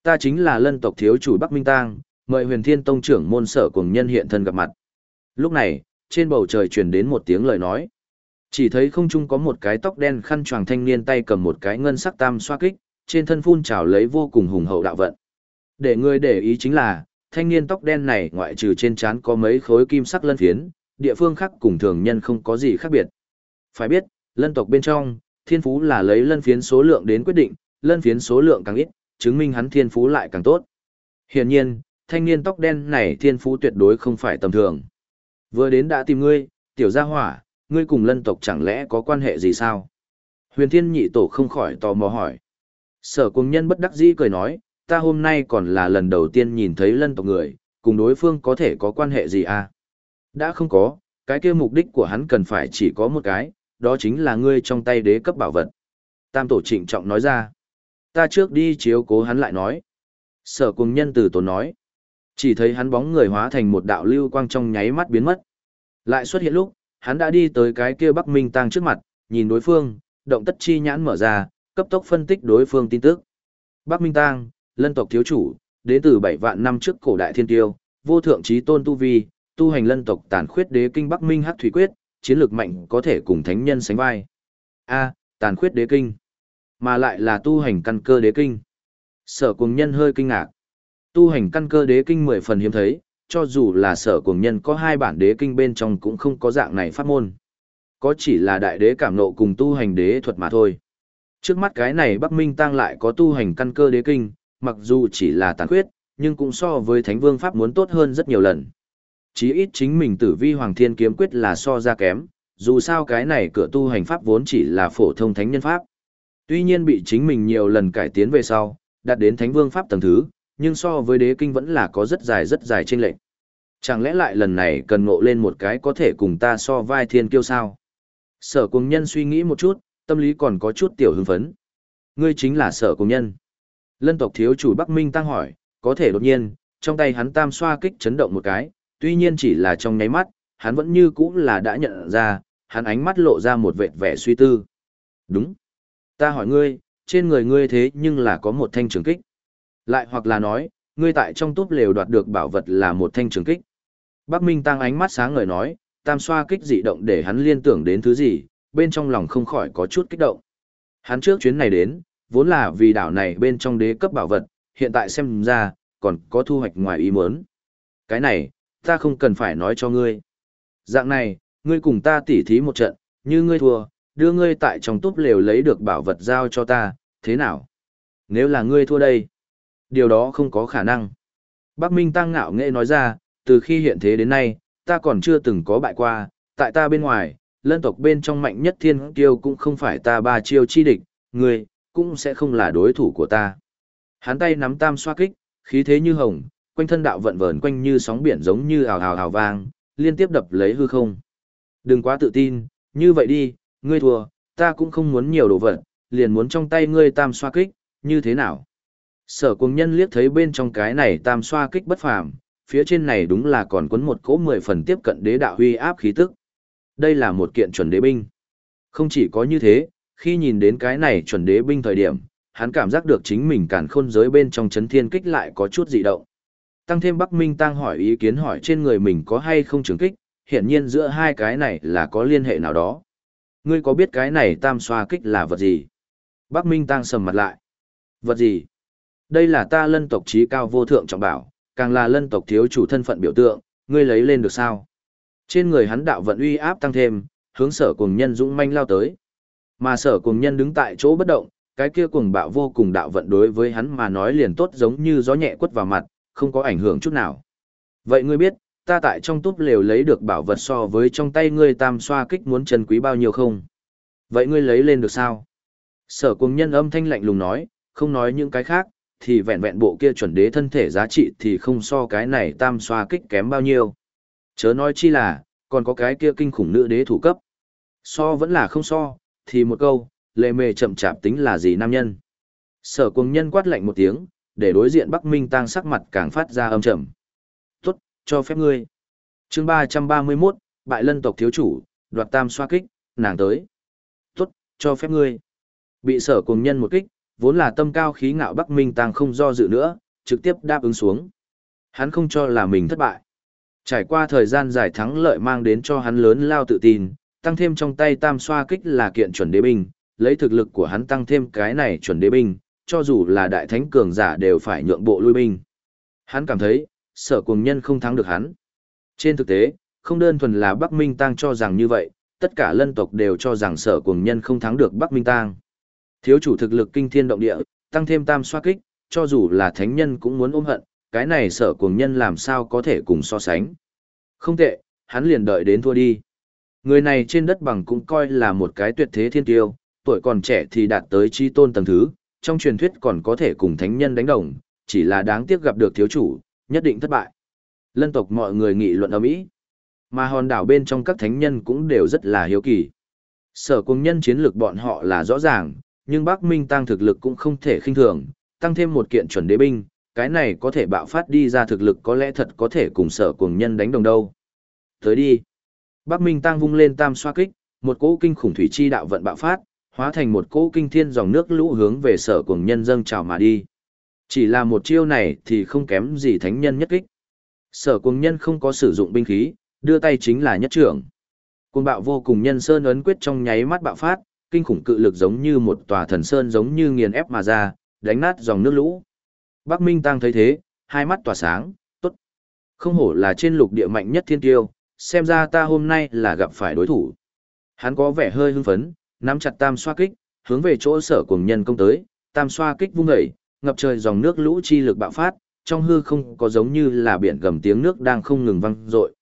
A: Ta chính là lân tộc thiếu chủ Bắc Minh Tang, mời huyền thiên tông trưởng môn sở cùng nhân hiện thân gặp mặt. Lúc này, trên bầu trời truyền đến một tiếng lời nói. Chỉ thấy không trung có một cái tóc đen khăn choàng thanh niên tay cầm một cái ngân sắc tam xoa kích, trên thân phun trào lấy vô cùng hùng hậu đạo vận. Để người để ý chính là, thanh niên tóc đen này ngoại trừ trên trán có mấy khối kim sắc lân phiến, địa phương khác cùng thường nhân không có gì khác biệt. Phải biết, lân tộc bên trong, thiên phú là lấy lân phiến số lượng đến quyết định, lân phiến số lượng càng ít, chứng minh hắn thiên phú lại càng tốt. Hiển nhiên, thanh niên tóc đen này thiên phú tuyệt đối không phải tầm thường. Vừa đến đã tìm ngươi, tiểu gia hỏa, ngươi cùng lân tộc chẳng lẽ có quan hệ gì sao? Huyền thiên nhị tổ không khỏi tò mò hỏi. Sở cùng nhân bất đắc dĩ cười nói, ta hôm nay còn là lần đầu tiên nhìn thấy lân tộc người, cùng đối phương có thể có quan hệ gì à? Đã không có, cái kia mục đích của hắn cần phải chỉ có một cái, đó chính là ngươi trong tay đế cấp bảo vật. Tam tổ trịnh trọng nói ra. Ta trước đi chiếu cố hắn lại nói. Sở cùng nhân từ tổ nói. Chỉ thấy hắn bóng người hóa thành một đạo lưu quang trong nháy mắt biến mất. Lại xuất hiện lúc, hắn đã đi tới cái kia Bắc Minh Tăng trước mặt, nhìn đối phương, động tất chi nhãn mở ra, cấp tốc phân tích đối phương tin tức. Bắc Minh Tăng, lân tộc thiếu chủ, đến từ 7 vạn năm trước cổ đại thiên tiêu, vô thượng trí tôn tu vi, tu hành lân tộc tàn khuyết đế kinh Bắc Minh Hắc Thủy Quyết, chiến lược mạnh có thể cùng thánh nhân sánh vai. A, tàn khuyết đế kinh, mà lại là tu hành căn cơ đế kinh. Sở cùng nhân hơi kinh ngạc. Tu hành căn cơ đế kinh mười phần hiếm thấy, cho dù là sở cùng nhân có hai bản đế kinh bên trong cũng không có dạng này pháp môn. Có chỉ là đại đế cảm nộ cùng tu hành đế thuật mà thôi. Trước mắt cái này Bắc Minh Tăng lại có tu hành căn cơ đế kinh, mặc dù chỉ là tàn khuyết, nhưng cũng so với Thánh Vương Pháp muốn tốt hơn rất nhiều lần. Chí ít chính mình tử vi Hoàng Thiên Kiếm Quyết là so ra kém, dù sao cái này cửa tu hành Pháp vốn chỉ là phổ thông Thánh Nhân Pháp. Tuy nhiên bị chính mình nhiều lần cải tiến về sau, đạt đến Thánh Vương Pháp tầng thứ, nhưng so với đế kinh vẫn là có rất dài rất dài trên lệnh. Chẳng lẽ lại lần này cần ngộ lên một cái có thể cùng ta so vai thiên kiêu sao? Sở cùng nhân suy nghĩ một chút, tâm lý còn có chút tiểu hưng phấn. Ngươi chính là sở cùng nhân. Lân tộc thiếu chủ Bắc Minh tăng hỏi, có thể đột nhiên, trong tay hắn tam xoa kích chấn động một cái, tuy nhiên chỉ là trong nháy mắt, hắn vẫn như cũ là đã nhận ra, hắn ánh mắt lộ ra một vệt vẻ suy tư. Đúng. Ta hỏi ngươi, trên người ngươi thế nhưng là có một thanh trường kích. Lại hoặc là nói, ngươi tại trong túp lều đoạt được bảo vật là một thanh trường kích. Bắc Minh tăng ánh mắt sáng ngời nói, tam xoa kích dị động để hắn liên tưởng đến thứ gì, bên trong lòng không khỏi có chút kích động. Hắn trước chuyến này đến, vốn là vì đảo này bên trong đế cấp bảo vật, hiện tại xem ra, còn có thu hoạch ngoài ý muốn. Cái này, ta không cần phải nói cho ngươi. Dạng này, ngươi cùng ta tỉ thí một trận, như ngươi thua, đưa ngươi tại trong túp lều lấy được bảo vật giao cho ta, thế nào? Nếu là ngươi thua đây, điều đó không có khả năng. Bắc Minh Tăng ngạo nghệ nói ra, từ khi hiện thế đến nay, ta còn chưa từng có bại qua, tại ta bên ngoài, lân tộc bên trong mạnh nhất thiên kiêu cũng không phải ta ba chiêu chi địch, ngươi, cũng sẽ không là đối thủ của ta. Hắn tay nắm tam xoa kích, khí thế như hồng, quanh thân đạo vận vờn quanh như sóng biển giống như ào ào ào vang, liên tiếp đập lấy hư không. Đừng quá tự tin, như vậy đi, ngươi thua, ta cũng không muốn nhiều đồ vật, liền muốn trong tay ngươi tam xoa kích, như thế nào? Sở cùng nhân liếc thấy bên trong cái này tam xoa kích bất phàm, phía trên này đúng là còn quấn một cỗ mười phần tiếp cận đế đạo huy áp khí tức. Đây là một kiện chuẩn đế binh. Không chỉ có như thế, khi nhìn đến cái này chuẩn đế binh thời điểm, hắn cảm giác được chính mình càn khôn giới bên trong chấn thiên kích lại có chút dị động. Tăng thêm Bắc Minh Tăng hỏi ý kiến hỏi trên người mình có hay không trường kích, hiện nhiên giữa hai cái này là có liên hệ nào đó. Ngươi có biết cái này tam xoa kích là vật gì? Bắc Minh Tăng sầm mặt lại. Vật gì? Đây là ta lân tộc trí cao vô thượng trọng bảo, càng là lân tộc thiếu chủ thân phận biểu tượng, ngươi lấy lên được sao? Trên người hắn đạo vận uy áp tăng thêm, hướng sở cùng nhân dũng manh lao tới. Mà sở cùng nhân đứng tại chỗ bất động, cái kia cuồng bạo vô cùng đạo vận đối với hắn mà nói liền tốt giống như gió nhẹ quất vào mặt, không có ảnh hưởng chút nào. Vậy ngươi biết, ta tại trong túp lều lấy được bảo vật so với trong tay ngươi tam xoa kích muốn trần quý bao nhiêu không? Vậy ngươi lấy lên được sao? Sở cùng nhân âm thanh lạnh lùng nói, không nói những cái khác, thì vẹn vẹn bộ kia chuẩn đế thân thể giá trị thì không so cái này tam xoa kích kém bao nhiêu. Chớ nói chi là, còn có cái kia kinh khủng nữ đế thủ cấp. So vẫn là không so, thì một câu, lệ mề chậm chạp tính là gì nam nhân. Sở cùng nhân quát lạnh một tiếng, để đối diện Bắc Minh tăng sắc mặt càng phát ra âm trầm. Tốt, cho phép ngươi. chương ba ba mươi 331, bại lân tộc thiếu chủ, đoạt tam xoa kích, nàng tới. Tốt, cho phép ngươi. Bị sở cùng nhân một kích, vốn là tâm cao khí ngạo Bắc Minh tăng không do dự nữa, trực tiếp đáp ứng xuống. Hắn không cho là mình thất bại. Trải qua thời gian giải thắng lợi mang đến cho hắn lớn lao tự tin, tăng thêm trong tay tam xoa kích là kiện chuẩn đế binh, lấy thực lực của hắn tăng thêm cái này chuẩn đế binh, cho dù là đại thánh cường giả đều phải nhượng bộ lui binh. Hắn cảm thấy, sở cùng nhân không thắng được hắn. Trên thực tế, không đơn thuần là Bắc Minh Tăng cho rằng như vậy, tất cả lân tộc đều cho rằng sở cùng nhân không thắng được Bắc Minh Tăng. Thiếu chủ thực lực kinh thiên động địa, tăng thêm tam xoa kích, cho dù là thánh nhân cũng muốn ôm hận, cái này sở cuồng nhân làm sao có thể cùng so sánh. Không tệ, hắn liền đợi đến thua đi. Người này trên đất bằng cũng coi là một cái tuyệt thế thiên tiêu, tuổi còn trẻ thì đạt tới chi tôn tầng thứ, trong truyền thuyết còn có thể cùng thánh nhân đánh đồng, chỉ là đáng tiếc gặp được thiếu chủ, nhất định thất bại. Lân tộc mọi người nghị luận ở mỹ, mà hòn đảo bên trong các thánh nhân cũng đều rất là hiếu kỳ. Sở cùng nhân chiến lược bọn họ là rõ ràng, nhưng Bắc Minh tăng thực lực cũng không thể khinh thường, tăng thêm một kiện chuẩn đế binh, cái này có thể bạo phát đi ra thực lực có lẽ thật có thể cùng sở cùng nhân đánh đồng đâu. Tới đi. Bắc Minh tăng vung lên tam xoa kích, một cỗ kinh khủng thủy chi đạo vận bạo phát, hóa thành một cỗ kinh thiên dòng nước lũ hướng về sở cùng nhân dâng trào mà đi. Chỉ là một chiêu này thì không kém gì thánh nhân nhất kích. Sở cuồng nhân không có sử dụng binh khí, đưa tay chính là nhất trưởng. Cuồng bạo vô cùng nhân sơn ấn quyết trong nháy mắt bạo phát, kinh khủng cự lực giống như một tòa thần sơn giống như nghiền ép mà ra, đánh nát dòng nước lũ. Bắc Minh Tăng thấy thế, hai mắt tỏa sáng, tốt. Không hổ là trên lục địa mạnh nhất thiên tiêu, xem ra ta hôm nay là gặp phải đối thủ. Hắn có vẻ hơi hưng phấn, nắm chặt tam xoa kích, hướng về chỗ sở cùng nhân công tới, tam xoa kích vung dậy, ngập trời dòng nước lũ chi lực bạo phát, trong hư không có giống như là biển gầm tiếng nước đang không ngừng vang dội.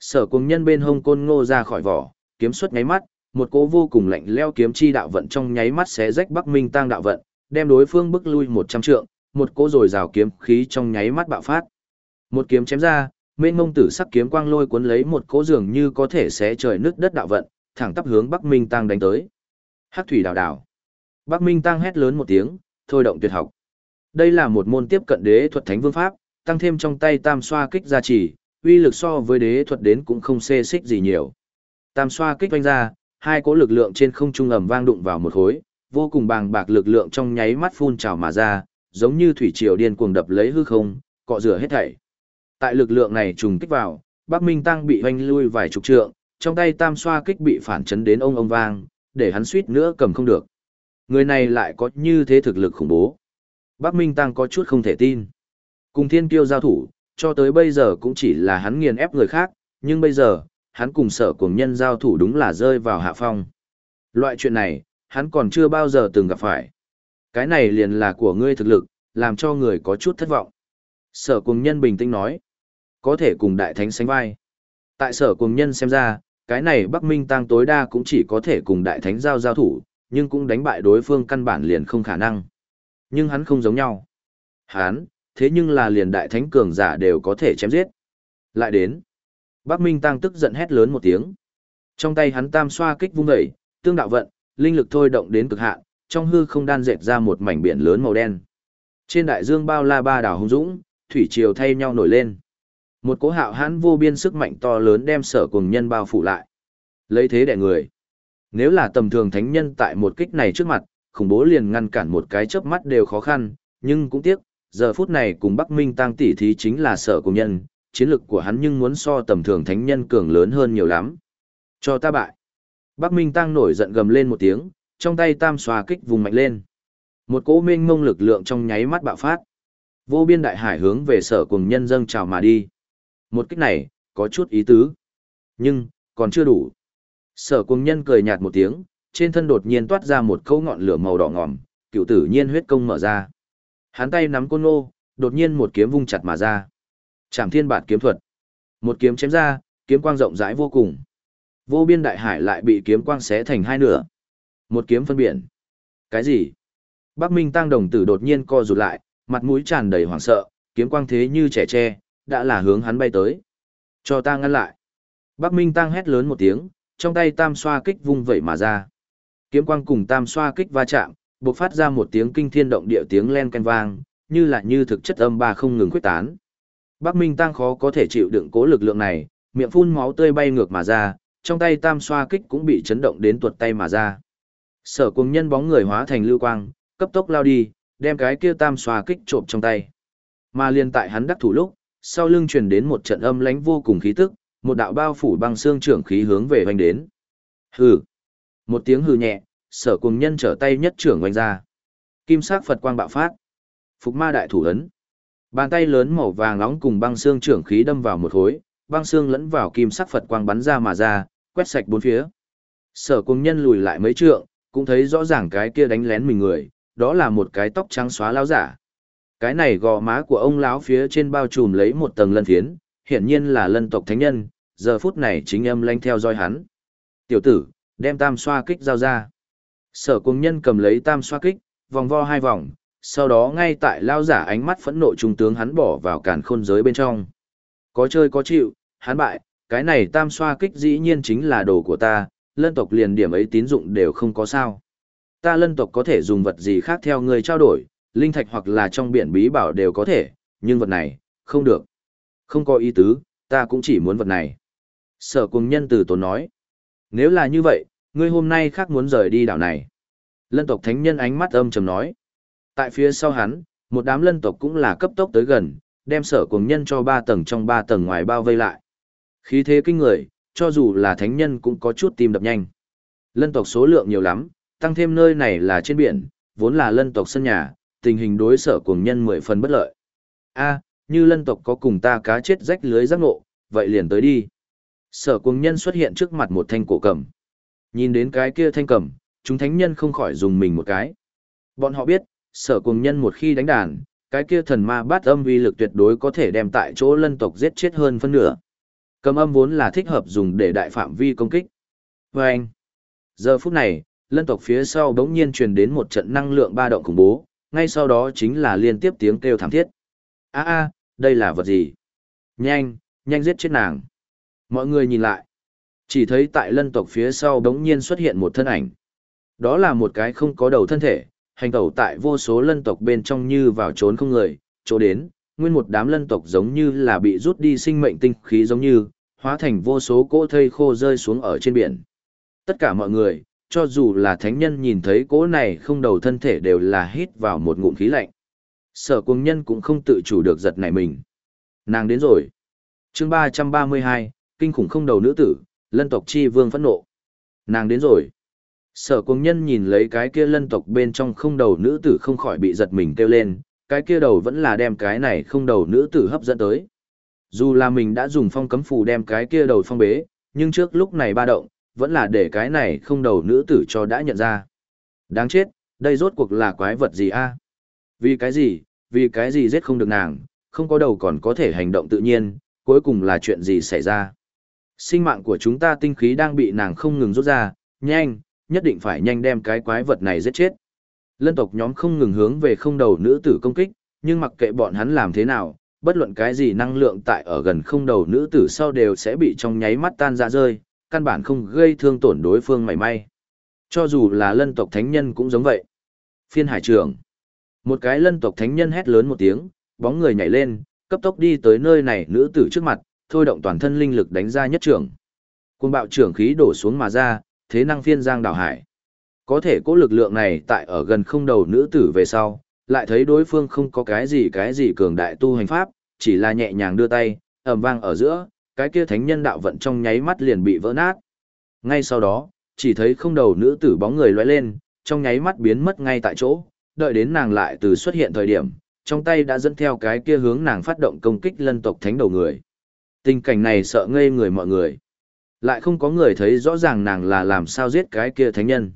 A: Sở cùng nhân bên hông côn ngô ra khỏi vỏ, kiếm xuất nháy mắt, một cỗ vô cùng lạnh leo kiếm chi đạo vận trong nháy mắt xé rách Bắc Minh Tăng đạo vận, đem đối phương bức lui một trăm trượng, một cỗ rồi rào kiếm khí trong nháy mắt bạo phát. Một kiếm chém ra, mênh mông tử sắc kiếm quang lôi cuốn lấy một cỗ dường như có thể xé trời nứt đất đạo vận, thẳng tắp hướng Bắc Minh Tăng đánh tới. Hắc thủy đào đào. Bắc Minh Tăng hét lớn một tiếng, thôi động tuyệt học. Đây là một môn tiếp cận đế thuật thánh vương pháp, tăng thêm trong tay tam xoa kích gia trì, uy lực so với đế thuật đến cũng không xê xích gì nhiều. Tam xoa kích vanh ra, hai cỗ lực lượng trên không trung ầm vang đụng vào một khối, vô cùng bàng bạc lực lượng trong nháy mắt phun trào mà ra, giống như thủy triều điên cuồng đập lấy hư không, cọ rửa hết thảy. Tại lực lượng này trùng kích vào, Bắc Minh Tăng bị hoanh lui vài chục trượng, trong tay tam xoa kích bị phản chấn đến ông ông vang, để hắn suýt nữa cầm không được. Người này lại có như thế thực lực khủng bố. Bắc Minh Tăng có chút không thể tin. Cùng thiên kiêu giao thủ, cho tới bây giờ cũng chỉ là hắn nghiền ép người khác, nhưng bây giờ, hắn cùng sở cùng nhân giao thủ đúng là rơi vào hạ phong. Loại chuyện này, hắn còn chưa bao giờ từng gặp phải. Cái này liền là của ngươi thực lực, làm cho người có chút thất vọng. Sở cùng nhân bình tĩnh nói, có thể cùng đại thánh sánh vai. Tại sở cùng nhân xem ra, cái này Bắc Minh Tăng tối đa cũng chỉ có thể cùng đại thánh giao giao thủ, nhưng cũng đánh bại đối phương căn bản liền không khả năng. Nhưng hắn không giống nhau. Hắn, thế nhưng là liền đại thánh cường giả đều có thể chém giết. Lại đến. Bắc Minh Tăng tức giận hét lớn một tiếng. Trong tay hắn tam xoa kích vung dậy, tương đạo vận, linh lực thôi động đến cực hạn, trong hư không đan dệt ra một mảnh biển lớn màu đen. Trên đại dương bao la ba đảo hung dũng, thủy triều thay nhau nổi lên. Một cỗ hạo hãn vô biên sức mạnh to lớn đem sở cùng nhân bao phủ lại. Lấy thế đè người. Nếu là tầm thường thánh nhân tại một kích này trước mặt, khủng bố liền ngăn cản một cái chớp mắt đều khó khăn, nhưng cũng tiếc, giờ phút này cùng Bắc Minh tăng tỷ thí chính là sở cùng nhân, chiến lực của hắn nhưng muốn so tầm thường thánh nhân cường lớn hơn nhiều lắm. Cho ta bại. Bắc Minh tăng nổi giận gầm lên một tiếng, trong tay tam xòa kích vùng mạnh lên. Một cỗ mênh mông lực lượng trong nháy mắt bạo phát. Vô biên đại hải hướng về sở cùng nhân dâng trào mà đi. Một kích này, có chút ý tứ. Nhưng, còn chưa đủ. Sở cùng nhân cười nhạt một tiếng, trên thân đột nhiên toát ra một câu ngọn lửa màu đỏ ngòm, cựu tử nhiên huyết công mở ra. Hắn tay nắm côn ô đột nhiên một kiếm vung chặt mà ra. Trảm thiên bản kiếm thuật. Một kiếm chém ra, kiếm quang rộng rãi vô cùng. Vô biên đại hải lại bị kiếm quang xé thành hai nửa. Một kiếm phân biển. Cái gì? Bắc Minh Tăng đồng tử đột nhiên co rụt lại, mặt mũi tràn đầy hoảng sợ, kiếm quang thế như trẻ tre, đã là hướng hắn bay tới. Cho ta ngăn lại. Bắc Minh Tăng hét lớn một tiếng, trong tay tam xoa kích vung vẩy mà ra. Kiếm quang cùng tam xoa kích va chạm, bộc phát ra một tiếng kinh thiên động địa tiếng len ken vang, như là như thực chất âm ba không ngừng quyết tán. Bắc Minh Tăng khó có thể chịu đựng cố lực lượng này, miệng phun máu tươi bay ngược mà ra, trong tay tam xoa kích cũng bị chấn động đến tuột tay mà ra. Sở cùng nhân bóng người hóa thành lưu quang, cấp tốc lao đi, đem cái kia tam xoa kích trộm trong tay. Mà liên tại hắn đắc thủ lúc, sau lưng truyền đến một trận âm lãnh vô cùng khí tức, một đạo bao phủ băng xương trưởng khí hướng về hoành đến. Hừ. Một tiếng hừ nhẹ, sở cùng nhân trở tay nhất trưởng hoành ra. Kim sắc Phật quang bạo phát. Phục ma đại thủ ấn. Bàn tay lớn màu vàng nóng cùng băng xương trưởng khí đâm vào một khối, băng xương lẫn vào kim sắc Phật quang bắn ra mà ra, quét sạch bốn phía. Sở cùng nhân lùi lại mấy trượng, cũng thấy rõ ràng cái kia đánh lén mình người, đó là một cái tóc trắng xóa lão giả. Cái này gò má của ông lão phía trên bao trùm lấy một tầng lân phiến, hiển nhiên là lân tộc thánh nhân, giờ phút này chính âm lanh theo dõi hắn. Tiểu tử, đem tam xoa kích giao ra. Sở cùng nhân cầm lấy tam xoa kích, vòng vo hai vòng, sau đó ngay tại lao giả ánh mắt phẫn nộ trung tướng hắn bỏ vào càn khôn giới bên trong. Có chơi có chịu, hắn bại, cái này tam xoa kích dĩ nhiên chính là đồ của ta, lân tộc liền điểm ấy tín dụng đều không có sao. Ta lân tộc có thể dùng vật gì khác theo người trao đổi, linh thạch hoặc là trong biển bí bảo đều có thể, nhưng vật này, không được. Không có ý tứ, ta cũng chỉ muốn vật này. Sở cùng nhân từ tốn nói. Nếu là như vậy, ngươi hôm nay khác muốn rời đi đảo này. Lân tộc thánh nhân ánh mắt âm trầm nói. Tại phía sau hắn, Một đám lân tộc cũng là cấp tốc tới gần, đem sở cuồng nhân cho ba tầng trong ba tầng ngoài bao vây lại. Khí thế kinh người, cho dù là thánh nhân cũng có chút tim đập nhanh. Lân tộc số lượng nhiều lắm, tăng thêm nơi này là trên biển, vốn là lân tộc sân nhà, tình hình đối sở cuồng nhân mười phần bất lợi. A, như lân tộc có cùng ta cá chết rách lưới giác ngộ, vậy liền tới đi. Sở cuồng nhân xuất hiện trước mặt một thanh cổ cầm. Nhìn đến cái kia thanh cầm, chúng thánh nhân không khỏi dùng mình một cái. Bọn họ biết, sở cùng nhân một khi đánh đàn, cái kia thần ma bát âm uy lực tuyệt đối có thể đem tại chỗ lân tộc giết chết hơn phân nửa. Cầm âm vốn là thích hợp dùng để đại phạm vi công kích. Và anh, giờ phút này, lân tộc phía sau bỗng nhiên truyền đến một trận năng lượng ba động khủng bố, ngay sau đó chính là liên tiếp tiếng kêu thảm thiết. A a, đây là vật gì? Nhanh, nhanh giết chết nàng. Mọi người nhìn lại. Chỉ thấy tại lân tộc phía sau đống nhiên xuất hiện một thân ảnh. Đó là một cái không có đầu thân thể, hành tẩu tại vô số lân tộc bên trong như vào trốn không người, chỗ đến, nguyên một đám lân tộc giống như là bị rút đi sinh mệnh tinh khí giống như, hóa thành vô số cỗ thây khô rơi xuống ở trên biển. Tất cả mọi người, cho dù là thánh nhân nhìn thấy cỗ này không đầu thân thể đều là hít vào một ngụm khí lạnh. Sở cung nhân cũng không tự chủ được giật nảy mình. Nàng đến rồi. chương 332, kinh khủng không đầu nữ tử, lân tộc chi vương phẫn nộ. Nàng đến rồi. Sở cuồng nhân nhìn lấy cái kia lân tộc bên trong không đầu nữ tử không khỏi bị giật mình kêu lên, cái kia đầu vẫn là đem cái này không đầu nữ tử hấp dẫn tới. Dù là mình đã dùng phong cấm phù đem cái kia đầu phong bế, nhưng trước lúc này ba động, vẫn là để cái này không đầu nữ tử cho đã nhận ra. Đáng chết, đây rốt cuộc là quái vật gì a? Vì cái gì, vì cái gì giết không được nàng, không có đầu còn có thể hành động tự nhiên, cuối cùng là chuyện gì xảy ra. Sinh mạng của chúng ta tinh khí đang bị nàng không ngừng rút ra, nhanh, nhất định phải nhanh đem cái quái vật này giết chết. Lân tộc nhóm không ngừng hướng về không đầu nữ tử công kích, nhưng mặc kệ bọn hắn làm thế nào, bất luận cái gì năng lượng tại ở gần không đầu nữ tử sau đều sẽ bị trong nháy mắt tan ra rơi, căn bản không gây thương tổn đối phương mảy may. Cho dù là lân tộc thánh nhân cũng giống vậy. Phiên hải trưởng. Một cái lân tộc thánh nhân hét lớn một tiếng, bóng người nhảy lên, cấp tốc đi tới nơi này nữ tử trước mặt, thôi động toàn thân linh lực đánh ra nhất trưởng. Cuồng bạo trưởng khí đổ xuống mà ra, thế năng phiên giang đảo hải. Có thể cố lực lượng này tại ở gần không đầu nữ tử về sau, lại thấy đối phương không có cái gì cái gì cường đại tu hành pháp, chỉ là nhẹ nhàng đưa tay, ầm vang ở giữa, cái kia thánh nhân đạo vận trong nháy mắt liền bị vỡ nát. Ngay sau đó, chỉ thấy không đầu nữ tử bóng người lóe lên, trong nháy mắt biến mất ngay tại chỗ, đợi đến nàng lại từ xuất hiện thời điểm, trong tay đã dẫn theo cái kia hướng nàng phát động công kích lân tộc thánh đầu người. Tình cảnh này sợ ngây người mọi người. Lại không có người thấy rõ ràng nàng là làm sao giết cái kia thánh nhân.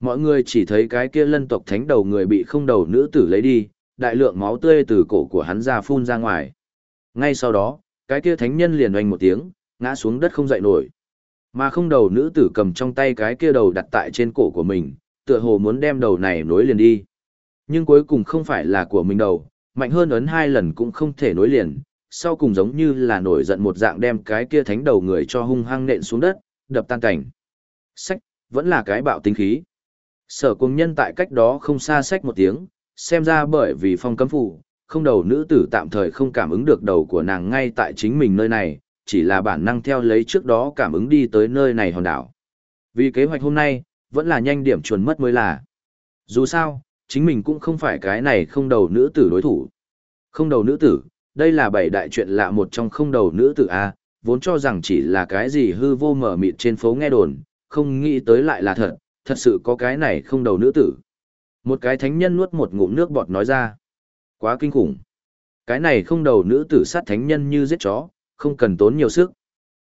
A: Mọi người chỉ thấy cái kia lân tộc thánh đầu người bị không đầu nữ tử lấy đi, đại lượng máu tươi từ cổ của hắn ra phun ra ngoài. Ngay sau đó, cái kia thánh nhân liền oanh một tiếng, ngã xuống đất không dậy nổi. Mà không đầu nữ tử cầm trong tay cái kia đầu đặt tại trên cổ của mình, tựa hồ muốn đem đầu này nối liền đi. Nhưng cuối cùng không phải là của mình đầu, mạnh hơn ấn hai lần cũng không thể nối liền, sau cùng giống như là nổi giận một dạng đem cái kia thánh đầu người cho hung hăng nện xuống đất, đập tan cảnh. Sách, vẫn là cái bạo tính khí. Sở cùng nhân tại cách đó không xa sách một tiếng, xem ra bởi vì phong cấm phụ, không đầu nữ tử tạm thời không cảm ứng được đầu của nàng ngay tại chính mình nơi này, chỉ là bản năng theo lấy trước đó cảm ứng đi tới nơi này hòn đảo. Vì kế hoạch hôm nay, vẫn là nhanh điểm chuẩn mất mới là. Dù sao, chính mình cũng không phải cái này không đầu nữ tử đối thủ. Không đầu nữ tử, đây là bảy đại chuyện lạ một trong không đầu nữ tử A, vốn cho rằng chỉ là cái gì hư vô mở mịt trên phố nghe đồn, không nghĩ tới lại là thật, thật sự có cái này không đầu nữ tử. Một cái thánh nhân nuốt một ngụm nước bọt nói ra. Quá kinh khủng. Cái này không đầu nữ tử sát thánh nhân như giết chó, không cần tốn nhiều sức.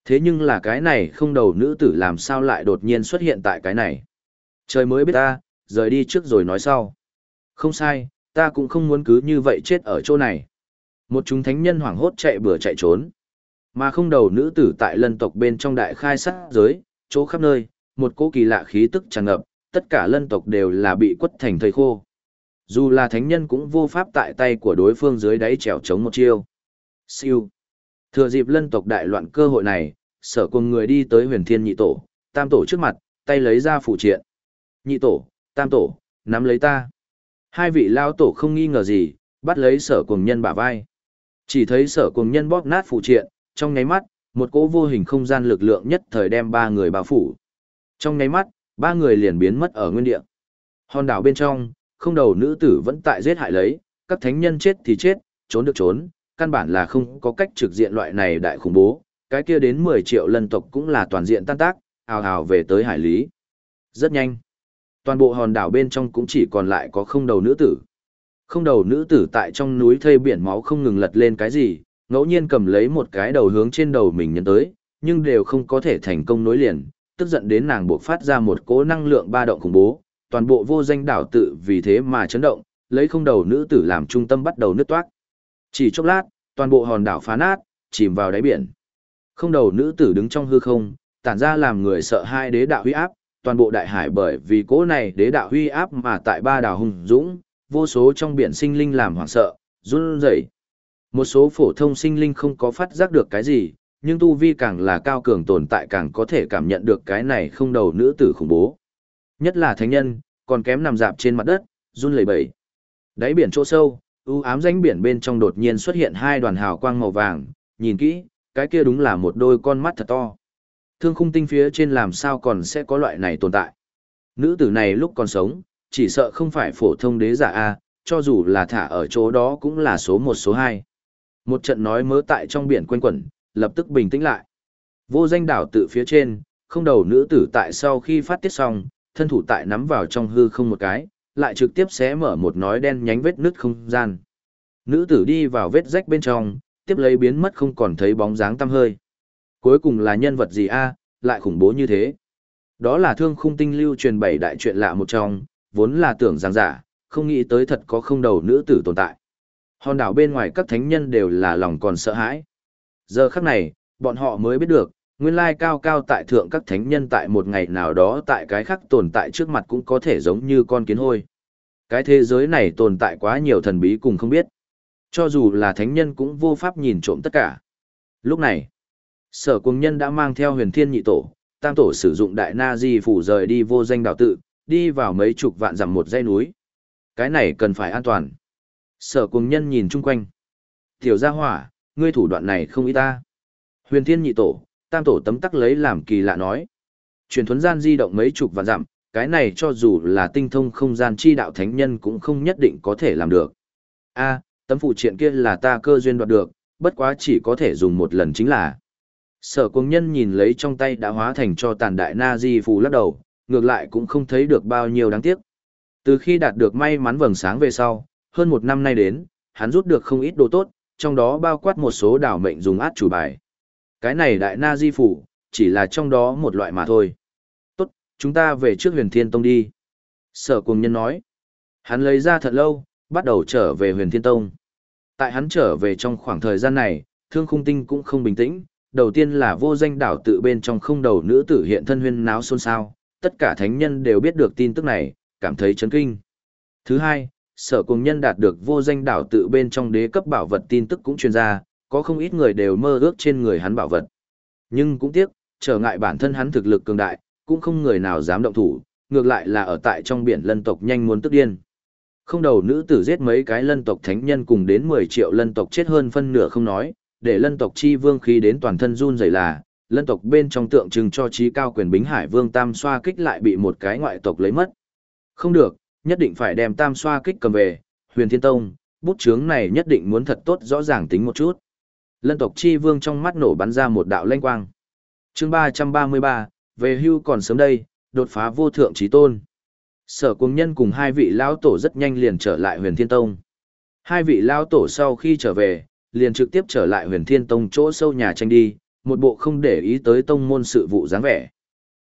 A: Thế nhưng là cái này không đầu nữ tử làm sao lại đột nhiên xuất hiện tại cái này. Trời mới biết ta, rời đi trước rồi nói sau. Không sai, ta cũng không muốn cứ như vậy chết ở chỗ này. Một chúng thánh nhân hoảng hốt chạy bừa chạy trốn. Mà không đầu nữ tử tại lân tộc bên trong đại khai sát giới, chỗ khắp nơi, một cỗ kỳ lạ khí tức tràn ngập, tất cả lân tộc đều là bị quất thành thây khô. Dù là thánh nhân cũng vô pháp tại tay của đối phương dưới đáy trèo chống một chiêu. Siêu. Thừa dịp lân tộc đại loạn cơ hội này, sở cùng người đi tới huyền thiên nhị tổ, tam tổ trước mặt, tay lấy ra phụ triện. Nhị tổ, tam tổ, nắm lấy ta. Hai vị lao tổ không nghi ngờ gì, bắt lấy sở cùng nhân bả vai. Chỉ thấy sở cùng nhân bóp nát phụ triện, trong nháy mắt, một cỗ vô hình không gian lực lượng nhất thời đem ba người bao phủ. Trong nháy mắt, ba người liền biến mất ở nguyên địa. Hòn đảo bên trong, không đầu nữ tử vẫn tại giết hại lấy, các thánh nhân chết thì chết, trốn được trốn, căn bản là không có cách trực diện loại này đại khủng bố, cái kia đến 10 triệu lần tộc cũng là toàn diện tan tác, ào ào về tới hải lý. Rất nhanh. Toàn bộ hòn đảo bên trong cũng chỉ còn lại có không đầu nữ tử. Không đầu nữ tử tại trong núi thây biển máu không ngừng lật lên cái gì, ngẫu nhiên cầm lấy một cái đầu hướng trên đầu mình nhấn tới, nhưng đều không có thể thành công nối liền, tức giận đến nàng buộc phát ra một cỗ năng lượng ba động khủng bố, toàn bộ vô danh đảo tự vì thế mà chấn động, lấy không đầu nữ tử làm trung tâm bắt đầu nứt toát. Chỉ chốc lát, toàn bộ hòn đảo phá nát, chìm vào đáy biển. Không đầu nữ tử đứng trong hư không, tản ra làm người sợ hai đế đạo huy áp, toàn bộ đại hải bởi vì cỗ này đế đạo huy áp mà tại ba đảo hùng dũng, vô số trong biển sinh linh làm hoảng sợ, run rẩy. Một số phổ thông sinh linh không có phát giác được cái gì, nhưng tu vi càng là cao cường tồn tại càng có thể cảm nhận được cái này không đầu nữ tử khủng bố. Nhất là thánh nhân, còn kém nằm dạp trên mặt đất, run lẩy bẩy. Đáy biển chỗ sâu, u ám danh biển bên trong đột nhiên xuất hiện hai đoàn hào quang màu vàng, nhìn kỹ, cái kia đúng là một đôi con mắt thật to. Thương khung tinh phía trên làm sao còn sẽ có loại này tồn tại. Nữ tử này lúc còn sống, chỉ sợ không phải phổ thông đế giả A, cho dù là thả ở chỗ đó cũng là số một số hai. Một trận nói mớ tại trong biển quanh quẩn, lập tức bình tĩnh lại. Vô danh đảo tự phía trên, không đầu nữ tử tại sau khi phát tiết xong, thân thủ tại nắm vào trong hư không một cái, lại trực tiếp xé mở một nói đen nhánh vết nứt không gian. Nữ tử đi vào vết rách bên trong, tiếp lấy biến mất không còn thấy bóng dáng tăm hơi. Cuối cùng là nhân vật gì a, lại khủng bố như thế. Đó là thương khung tinh lưu truyền bảy đại chuyện lạ một trong, vốn là tưởng rằng giả, không nghĩ tới thật có không đầu nữ tử tồn tại. Hòn đảo bên ngoài các thánh nhân đều là lòng còn sợ hãi. Giờ khắc này, bọn họ mới biết được, nguyên lai cao cao tại thượng các thánh nhân tại một ngày nào đó tại cái khác tồn tại trước mặt cũng có thể giống như con kiến hôi. Cái thế giới này tồn tại quá nhiều thần bí cùng không biết. Cho dù là thánh nhân cũng vô pháp nhìn trộm tất cả. Lúc này, sở cùng nhân đã mang theo huyền thiên nhị tổ, tam tổ sử dụng đại na di phủ rời đi vô danh đảo tự, đi vào mấy chục vạn dặm một dây núi. Cái này cần phải an toàn. Sở cùng nhân nhìn chung quanh. Tiểu gia hỏa, ngươi thủ đoạn này không ý ta. Huyền thiên nhị tổ, tam tổ tấm tắc lấy làm kỳ lạ nói. Truyền thuấn gian di động mấy chục vạn dặm, cái này cho dù là tinh thông không gian chi đạo thánh nhân cũng không nhất định có thể làm được. A, tấm phụ triện kia là ta cơ duyên đoạt được, bất quá chỉ có thể dùng một lần chính là. Sở cung nhân nhìn lấy trong tay đã hóa thành cho tàn đại na di phù lắc đầu, ngược lại cũng không thấy được bao nhiêu đáng tiếc. Từ khi đạt được may mắn vầng sáng về sau, hơn một năm nay đến, hắn rút được không ít đồ tốt, trong đó bao quát một số đảo mệnh dùng át chủ bài. Cái này đại na di phủ, chỉ là trong đó một loại mà thôi. Tốt, chúng ta về trước huyền thiên tông đi. Sở cùng nhân nói. Hắn lấy ra thật lâu, bắt đầu trở về huyền thiên tông. Tại hắn trở về trong khoảng thời gian này, thương khung tinh cũng không bình tĩnh. Đầu tiên là vô danh đảo tự bên trong không đầu nữ tử hiện thân huyên náo xôn xao. Tất cả thánh nhân đều biết được tin tức này, cảm thấy chấn kinh. Thứ hai, sở cùng nhân đạt được vô danh đảo tự bên trong đế cấp bảo vật tin tức cũng truyền ra, có không ít người đều mơ ước trên người hắn bảo vật. Nhưng cũng tiếc, trở ngại bản thân hắn thực lực cường đại, cũng không người nào dám động thủ, ngược lại là ở tại trong biển lân tộc nhanh muốn tức điên. Không đầu nữ tử giết mấy cái lân tộc thánh nhân cùng đến 10 triệu lân tộc chết hơn phân nửa không nói, để lân tộc chi vương khí đến toàn thân run rẩy là, lân tộc bên trong tượng trưng cho trí cao quyền bính hải vương tam xoa kích lại bị một cái ngoại tộc lấy mất. Không được, nhất định phải đem tam xoa kích cầm về, huyền thiên tông, bút chướng này nhất định muốn thật tốt rõ ràng tính một chút. Lân tộc chi vương trong mắt nổ bắn ra một đạo lanh quang. chương 333, về hưu còn sớm đây, đột phá vô thượng trí tôn. Sở cùng nhân cùng hai vị lão tổ rất nhanh liền trở lại huyền thiên tông. Hai vị lão tổ sau khi trở về, liền trực tiếp trở lại huyền thiên tông chỗ sâu nhà tranh đi, một bộ không để ý tới tông môn sự vụ dáng vẻ.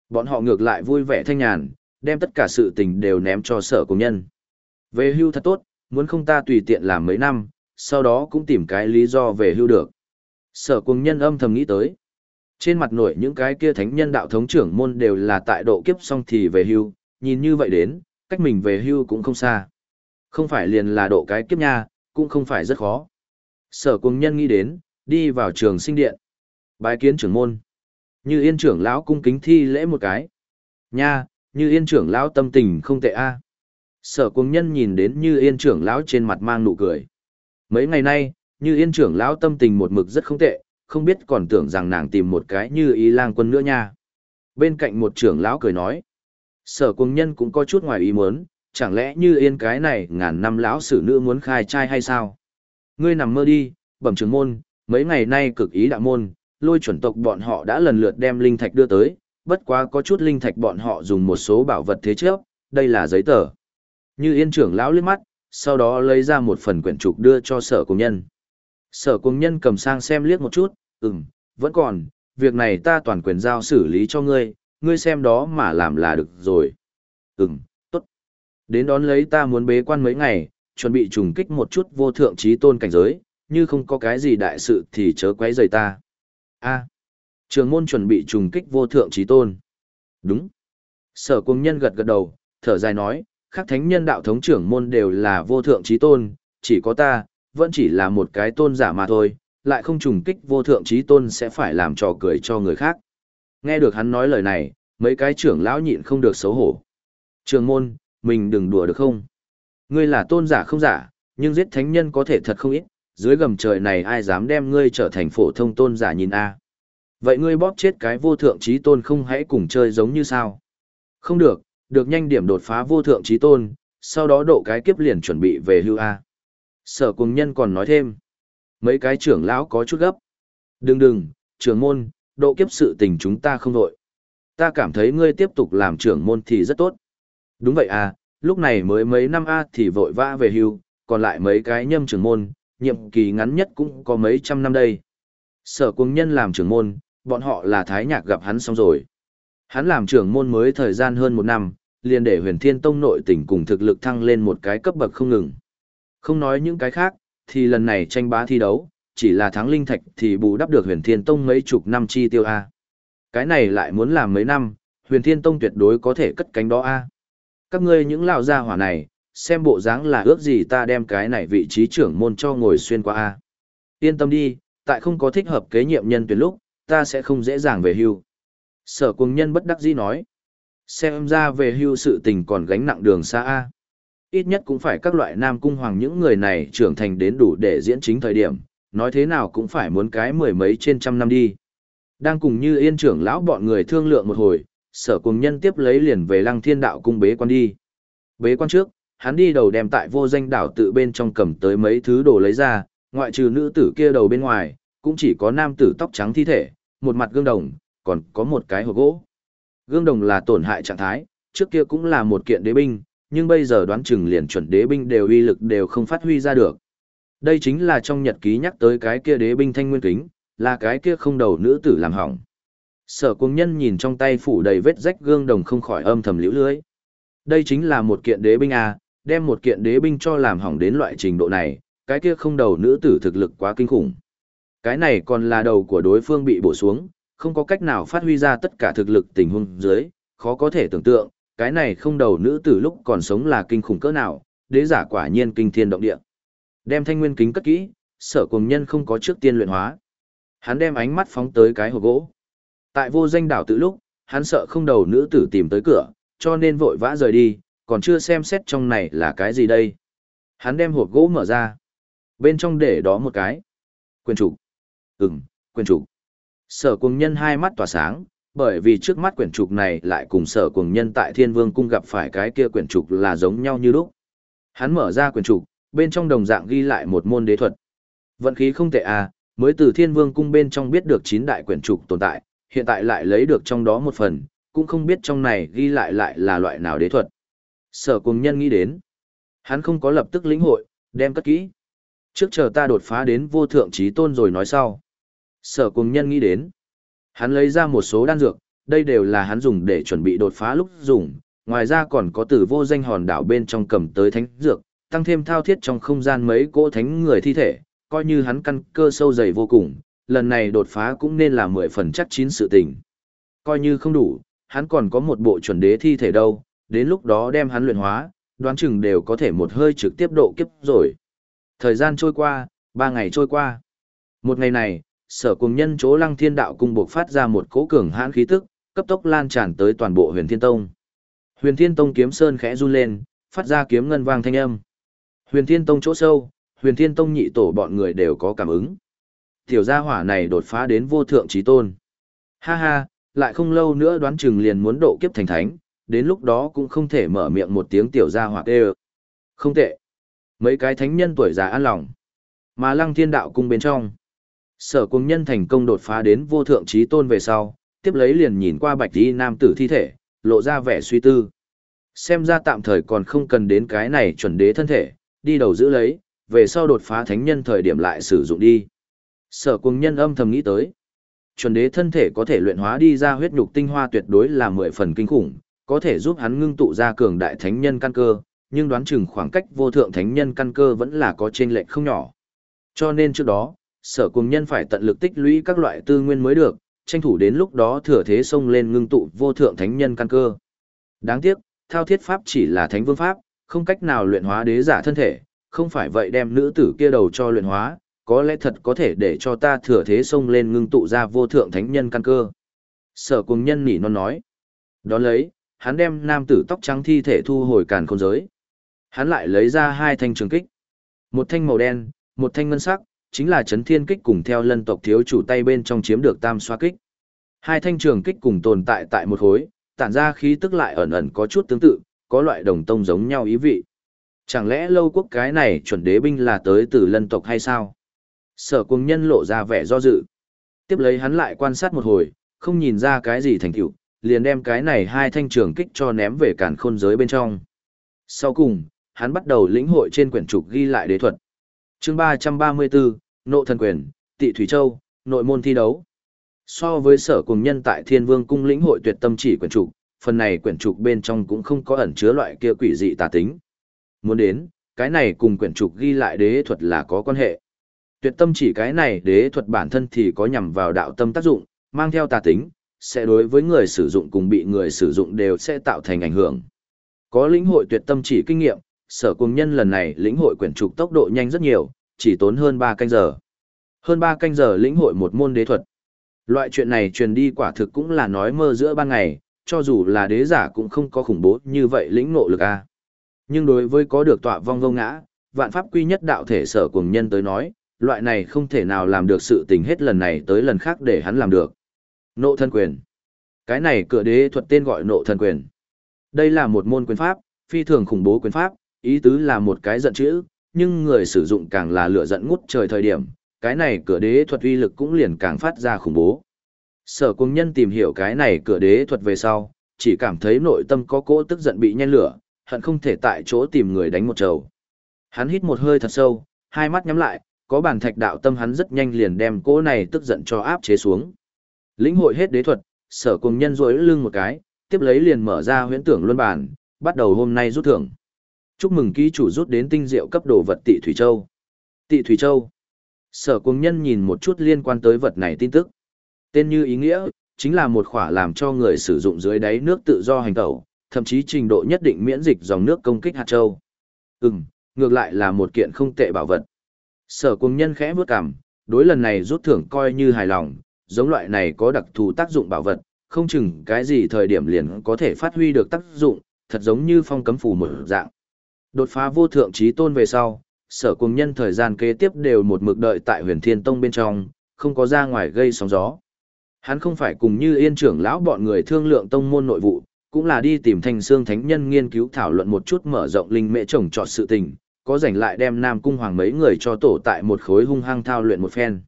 A: Bọn họ ngược lại vui vẻ thanh nhàn, đem tất cả sự tình đều ném cho sở công nhân. Về hưu thật tốt, muốn không ta tùy tiện làm mấy năm, sau đó cũng tìm cái lý do về hưu được. Sở công nhân âm thầm nghĩ tới. Trên mặt nổi những cái kia thánh nhân đạo thống trưởng môn đều là tại độ kiếp xong thì về hưu, nhìn như vậy đến, cách mình về hưu cũng không xa. Không phải liền là độ cái kiếp nha, cũng không phải rất khó. Sở cùng nhân nghĩ đến, đi vào trường sinh điện. Bái kiến trưởng môn. Như yên trưởng lão cung kính thi lễ một cái. Nha, như yên trưởng lão tâm tình không tệ a. Sở cùng nhân nhìn đến như yên trưởng lão trên mặt mang nụ cười. Mấy ngày nay, như yên trưởng lão tâm tình một mực rất không tệ, không biết còn tưởng rằng nàng tìm một cái như ý lang quân nữa nha. Bên cạnh một trưởng lão cười nói, sở cùng nhân cũng có chút ngoài ý muốn, chẳng lẽ như yên cái này ngàn năm lão sử nữ muốn khai trai hay sao? Ngươi nằm mơ đi, bẩm trưởng môn, mấy ngày nay cực ý đạo môn, lôi chuẩn tộc bọn họ đã lần lượt đem linh thạch đưa tới, bất quá có chút linh thạch bọn họ dùng một số bảo vật thế chấp. đây là giấy tờ. Như yên trưởng lão liếc mắt, sau đó lấy ra một phần quyển trục đưa cho sở công nhân. Sở công nhân cầm sang xem liếc một chút, ừm, vẫn còn, việc này ta toàn quyền giao xử lý cho ngươi, ngươi xem đó mà làm là được rồi. Ừm, tốt. Đến đón lấy ta muốn bế quan mấy ngày, chuẩn bị trùng kích một chút vô thượng trí tôn cảnh giới, như không có cái gì đại sự thì chớ quấy rầy ta. A. trường môn chuẩn bị trùng kích vô thượng trí tôn. Đúng. Sở cung nhân gật gật đầu, thở dài nói, các thánh nhân đạo thống trưởng môn đều là vô thượng trí tôn, chỉ có ta, vẫn chỉ là một cái tôn giả mà thôi, lại không trùng kích vô thượng trí tôn sẽ phải làm trò cười cho người khác. Nghe được hắn nói lời này, mấy cái trưởng lão nhịn không được xấu hổ. Trường môn, mình đừng đùa được không? Ngươi là tôn giả không giả, nhưng giết thánh nhân có thể thật không ít, dưới gầm trời này ai dám đem ngươi trở thành phổ thông tôn giả nhìn a? Vậy ngươi bóp chết cái vô thượng trí tôn không hãy cùng chơi giống như sao? Không được, được nhanh điểm đột phá vô thượng trí tôn, sau đó độ cái kiếp liền chuẩn bị về hưu a. Sở cùng nhân còn nói thêm. Mấy cái trưởng lão có chút gấp. Đừng đừng, trưởng môn, độ kiếp sự tình chúng ta không đội. Ta cảm thấy ngươi tiếp tục làm trưởng môn thì rất tốt. Đúng vậy à, lúc này mới mấy năm a thì vội vã về hưu, còn lại mấy cái nhâm trưởng môn, nhiệm kỳ ngắn nhất cũng có mấy trăm năm đây. Sở cuồng nhân làm trưởng môn, bọn họ là thái nhạc gặp hắn xong rồi. Hắn làm trưởng môn mới thời gian hơn một năm, liền để huyền thiên tông nội tỉnh cùng thực lực thăng lên một cái cấp bậc không ngừng. Không nói những cái khác, thì lần này tranh bá thi đấu, chỉ là thắng linh thạch thì bù đắp được huyền thiên tông mấy chục năm chi tiêu A. Cái này lại muốn làm mấy năm, huyền thiên tông tuyệt đối có thể cất cánh đó A. Các ngươi những lão gia hỏa này, xem bộ dáng là ước gì ta đem cái này vị trí trưởng môn cho ngồi xuyên qua A. Yên tâm đi, tại không có thích hợp kế nhiệm nhân tuyển lúc, ta sẽ không dễ dàng về hưu. Sở cùng nhân bất đắc dĩ nói. Xem ra về hưu sự tình còn gánh nặng đường xa A. Ít nhất cũng phải các loại nam cung hoàng những người này trưởng thành đến đủ để diễn chính thời điểm, nói thế nào cũng phải muốn cái mười mấy trên trăm năm đi. Đang cùng như yên trưởng lão bọn người thương lượng một hồi, sở cùng nhân tiếp lấy liền về lăng thiên đạo cung bế quan đi. Bế quan trước, hắn đi đầu đem tại vô danh đảo tự bên trong cầm tới mấy thứ đồ lấy ra, ngoại trừ nữ tử kia đầu bên ngoài, cũng chỉ có nam tử tóc trắng thi thể, một mặt gương đồng, còn có một cái hộp gỗ. Gương đồng là tổn hại trạng thái, trước kia cũng là một kiện đế binh, nhưng bây giờ đoán chừng liền chuẩn đế binh đều uy lực đều không phát huy ra được. Đây chính là trong nhật ký nhắc tới cái kia đế binh thanh nguyên kính, là cái kia không đầu nữ tử làm hỏng. Sở cung nhân nhìn trong tay phủ đầy vết rách gương đồng không khỏi âm thầm liễu lưới. Đây chính là một kiện đế binh à, đem một kiện đế binh cho làm hỏng đến loại trình độ này, cái kia không đầu nữ tử thực lực quá kinh khủng. Cái này còn là đầu của đối phương bị bổ xuống, không có cách nào phát huy ra tất cả thực lực tình huống dưới, khó có thể tưởng tượng, cái này không đầu nữ tử lúc còn sống là kinh khủng cỡ nào, đế giả quả nhiên kinh thiên động địa. Đem thanh nguyên kính cất kỹ, sở cùng nhân không có trước tiên luyện hóa. Hắn đem ánh mắt phóng tới cái hộp gỗ. Tại vô danh đảo tự lúc, hắn sợ không đầu nữ tử tìm tới cửa, cho nên vội vã rời đi, còn chưa xem xét trong này là cái gì đây. Hắn đem hộp gỗ mở ra. Bên trong để đó một cái. Quyền trục. Ừm, quyền trục. Sở cùng nhân hai mắt tỏa sáng, bởi vì trước mắt quyển trục này lại cùng sở cùng nhân tại thiên vương cung gặp phải cái kia quyển trục là giống nhau như lúc. Hắn mở ra quyển trục, bên trong đồng dạng ghi lại một môn đế thuật. Vận khí không tệ à, mới từ thiên vương cung bên trong biết được chín đại quyển trục tồn tại, hiện tại lại lấy được trong đó một phần, cũng không biết trong này ghi lại lại là loại nào đế thuật. Sở cùng nhân nghĩ đến. Hắn không có lập tức lĩnh hội, đem cất kỹ. Trước chờ ta đột phá đến vô thượng trí tôn rồi nói sau. Sở cùng nhân nghĩ đến. Hắn lấy ra một số đan dược, đây đều là hắn dùng để chuẩn bị đột phá lúc dùng. Ngoài ra còn có từ vô danh hòn đảo bên trong cầm tới thánh dược, tăng thêm thao thiết trong không gian mấy cỗ thánh người thi thể, coi như hắn căn cơ sâu dày vô cùng, lần này đột phá cũng nên là mười phần chắc chín sự tình. Coi như không đủ, hắn còn có một bộ chuẩn đế thi thể đâu, đến lúc đó đem hắn luyện hóa, đoán chừng đều có thể một hơi trực tiếp độ kiếp rồi. Thời gian trôi qua, ba ngày trôi qua. Một ngày này, sở cùng nhân chỗ lăng thiên đạo cung buộc phát ra một cố cường hãn khí tức, cấp tốc lan tràn tới toàn bộ huyền thiên tông. Huyền thiên tông kiếm sơn khẽ run lên, phát ra kiếm ngân vang thanh âm. Huyền thiên tông chỗ sâu, huyền thiên tông nhị tổ bọn người đều có cảm ứng. Tiểu gia hỏa này đột phá đến vô thượng trí tôn. Ha ha, lại không lâu nữa đoán chừng liền muốn độ kiếp thành thánh, đến lúc đó cũng không thể mở miệng một tiếng tiểu ra hoặc đê Không tệ. Mấy cái thánh nhân tuổi già an lòng. Mà lăng thiên đạo cung bên trong. Sở cung nhân thành công đột phá đến vô thượng trí tôn về sau, tiếp lấy liền nhìn qua bạch y nam tử thi thể, lộ ra vẻ suy tư. Xem ra tạm thời còn không cần đến cái này chuẩn đế thân thể, đi đầu giữ lấy, về sau đột phá thánh nhân thời điểm lại sử dụng đi. Sở cung nhân âm thầm nghĩ tới. Chuẩn đế thân thể có thể luyện hóa đi ra huyết nhục tinh hoa tuyệt đối là mười phần kinh khủng, có thể giúp hắn ngưng tụ ra cường đại thánh nhân căn cơ, nhưng đoán chừng khoảng cách vô thượng thánh nhân căn cơ vẫn là có chênh lệch không nhỏ. Cho nên trước đó, sở cùng nhân phải tận lực tích lũy các loại tư nguyên mới được, tranh thủ đến lúc đó thừa thế xông lên ngưng tụ vô thượng thánh nhân căn cơ. Đáng tiếc, thao thiết pháp chỉ là thánh vương pháp, không cách nào luyện hóa đế giả thân thể, không phải vậy đem nữ tử kia đầu cho luyện hóa, có lẽ thật có thể để cho ta thừa thế xông lên ngưng tụ ra vô thượng thánh nhân căn cơ. Sở cùng nhân nỉ non nói. đó lấy, hắn đem nam tử tóc trắng thi thể thu hồi càn khôn giới. Hắn lại lấy ra hai thanh trường kích. Một thanh màu đen, một thanh ngân sắc, chính là chấn thiên kích cùng theo lân tộc thiếu chủ tay bên trong chiếm được tam xoa kích. Hai thanh trường kích cùng tồn tại tại một hối, tản ra khí tức lại ẩn ẩn có chút tương tự, có loại đồng tông giống nhau ý vị. Chẳng lẽ lâu quốc cái này chuẩn đế binh là tới từ lân tộc hay sao? Sở cùng nhân lộ ra vẻ do dự. Tiếp lấy hắn lại quan sát một hồi, không nhìn ra cái gì thành tựu, liền đem cái này hai thanh trường kích cho ném về cản khôn giới bên trong. Sau cùng, hắn bắt đầu lĩnh hội trên quyển trục ghi lại đế thuật. chương 334, Nộ Thần Quyền, Tị Thủy Châu, Nội môn thi đấu. So với sở cùng nhân tại Thiên Vương cung lĩnh hội tuyệt tâm chỉ quyển trục, phần này quyển trục bên trong cũng không có ẩn chứa loại kia quỷ dị tà tính. Muốn đến, cái này cùng quyển trục ghi lại đế thuật là có quan hệ. Tuyệt tâm chỉ cái này đế thuật bản thân thì có nhằm vào đạo tâm tác dụng, mang theo tà tính, sẽ đối với người sử dụng cùng bị người sử dụng đều sẽ tạo thành ảnh hưởng. Có lĩnh hội tuyệt tâm chỉ kinh nghiệm, sở cùng nhân lần này lĩnh hội quyển trục tốc độ nhanh rất nhiều, chỉ tốn hơn 3 canh giờ. Hơn 3 canh giờ lĩnh hội một môn đế thuật. Loại chuyện này truyền đi quả thực cũng là nói mơ giữa ban ngày, cho dù là đế giả cũng không có khủng bố như vậy lĩnh ngộ lực a. Nhưng đối với có được tọa vong vô ngã, vạn pháp quy nhất đạo thể sở cùng nhân tới nói, loại này không thể nào làm được sự tình hết lần này tới lần khác để hắn làm được. Nộ thân quyền. Cái này cửa đế thuật tên gọi nộ thân quyền. Đây là một môn quyền pháp, phi thường khủng bố quyền pháp, ý tứ là một cái giận chữ, nhưng người sử dụng càng là lửa giận ngút trời thời điểm, cái này cửa đế thuật uy lực cũng liền càng phát ra khủng bố. Sở Cung nhân tìm hiểu cái này cửa đế thuật về sau, chỉ cảm thấy nội tâm có cỗ tức giận bị nhen lửa, hận không thể tại chỗ tìm người đánh một trầu. Hắn hít một hơi thật sâu, hai mắt nhắm lại, có bản thạch đạo tâm hắn rất nhanh liền đem cỗ này tức giận cho áp chế xuống. Lĩnh hội hết đế thuật, sở cùng nhân rối lưng một cái, tiếp lấy liền mở ra huyễn tưởng luân bản, bắt đầu hôm nay rút thưởng. Chúc mừng ký chủ rút đến tinh diệu cấp đồ vật Tị Thủy Châu. Tị Thủy Châu. Sở cùng nhân nhìn một chút liên quan tới vật này tin tức. Tên như ý nghĩa, chính là một khỏa làm cho người sử dụng dưới đáy nước tự do hành tẩu, thậm chí trình độ nhất định miễn dịch dòng nước công kích hạt châu. Ừm, ngược lại là một kiện không tệ bảo vật. Sở cùng nhân khẽ bước cằm, đối lần này rút thưởng coi như hài lòng, giống loại này có đặc thù tác dụng bảo vật, không chừng cái gì thời điểm liền có thể phát huy được tác dụng, thật giống như phong cấm phù một dạng. Đột phá vô thượng trí tôn về sau, sở cùng nhân thời gian kế tiếp đều một mực đợi tại huyền thiên tông bên trong, không có ra ngoài gây sóng gió. Hắn không phải cùng như yên trưởng lão bọn người thương lượng tông môn nội vụ, cũng là đi tìm thanh xương thánh nhân nghiên cứu thảo luận một chút mở rộng linh mễ trồng trọt sự tình, có rảnh lại đem nam cung hoàng mấy người cho tổ tại một khối hung hăng thao luyện một phen.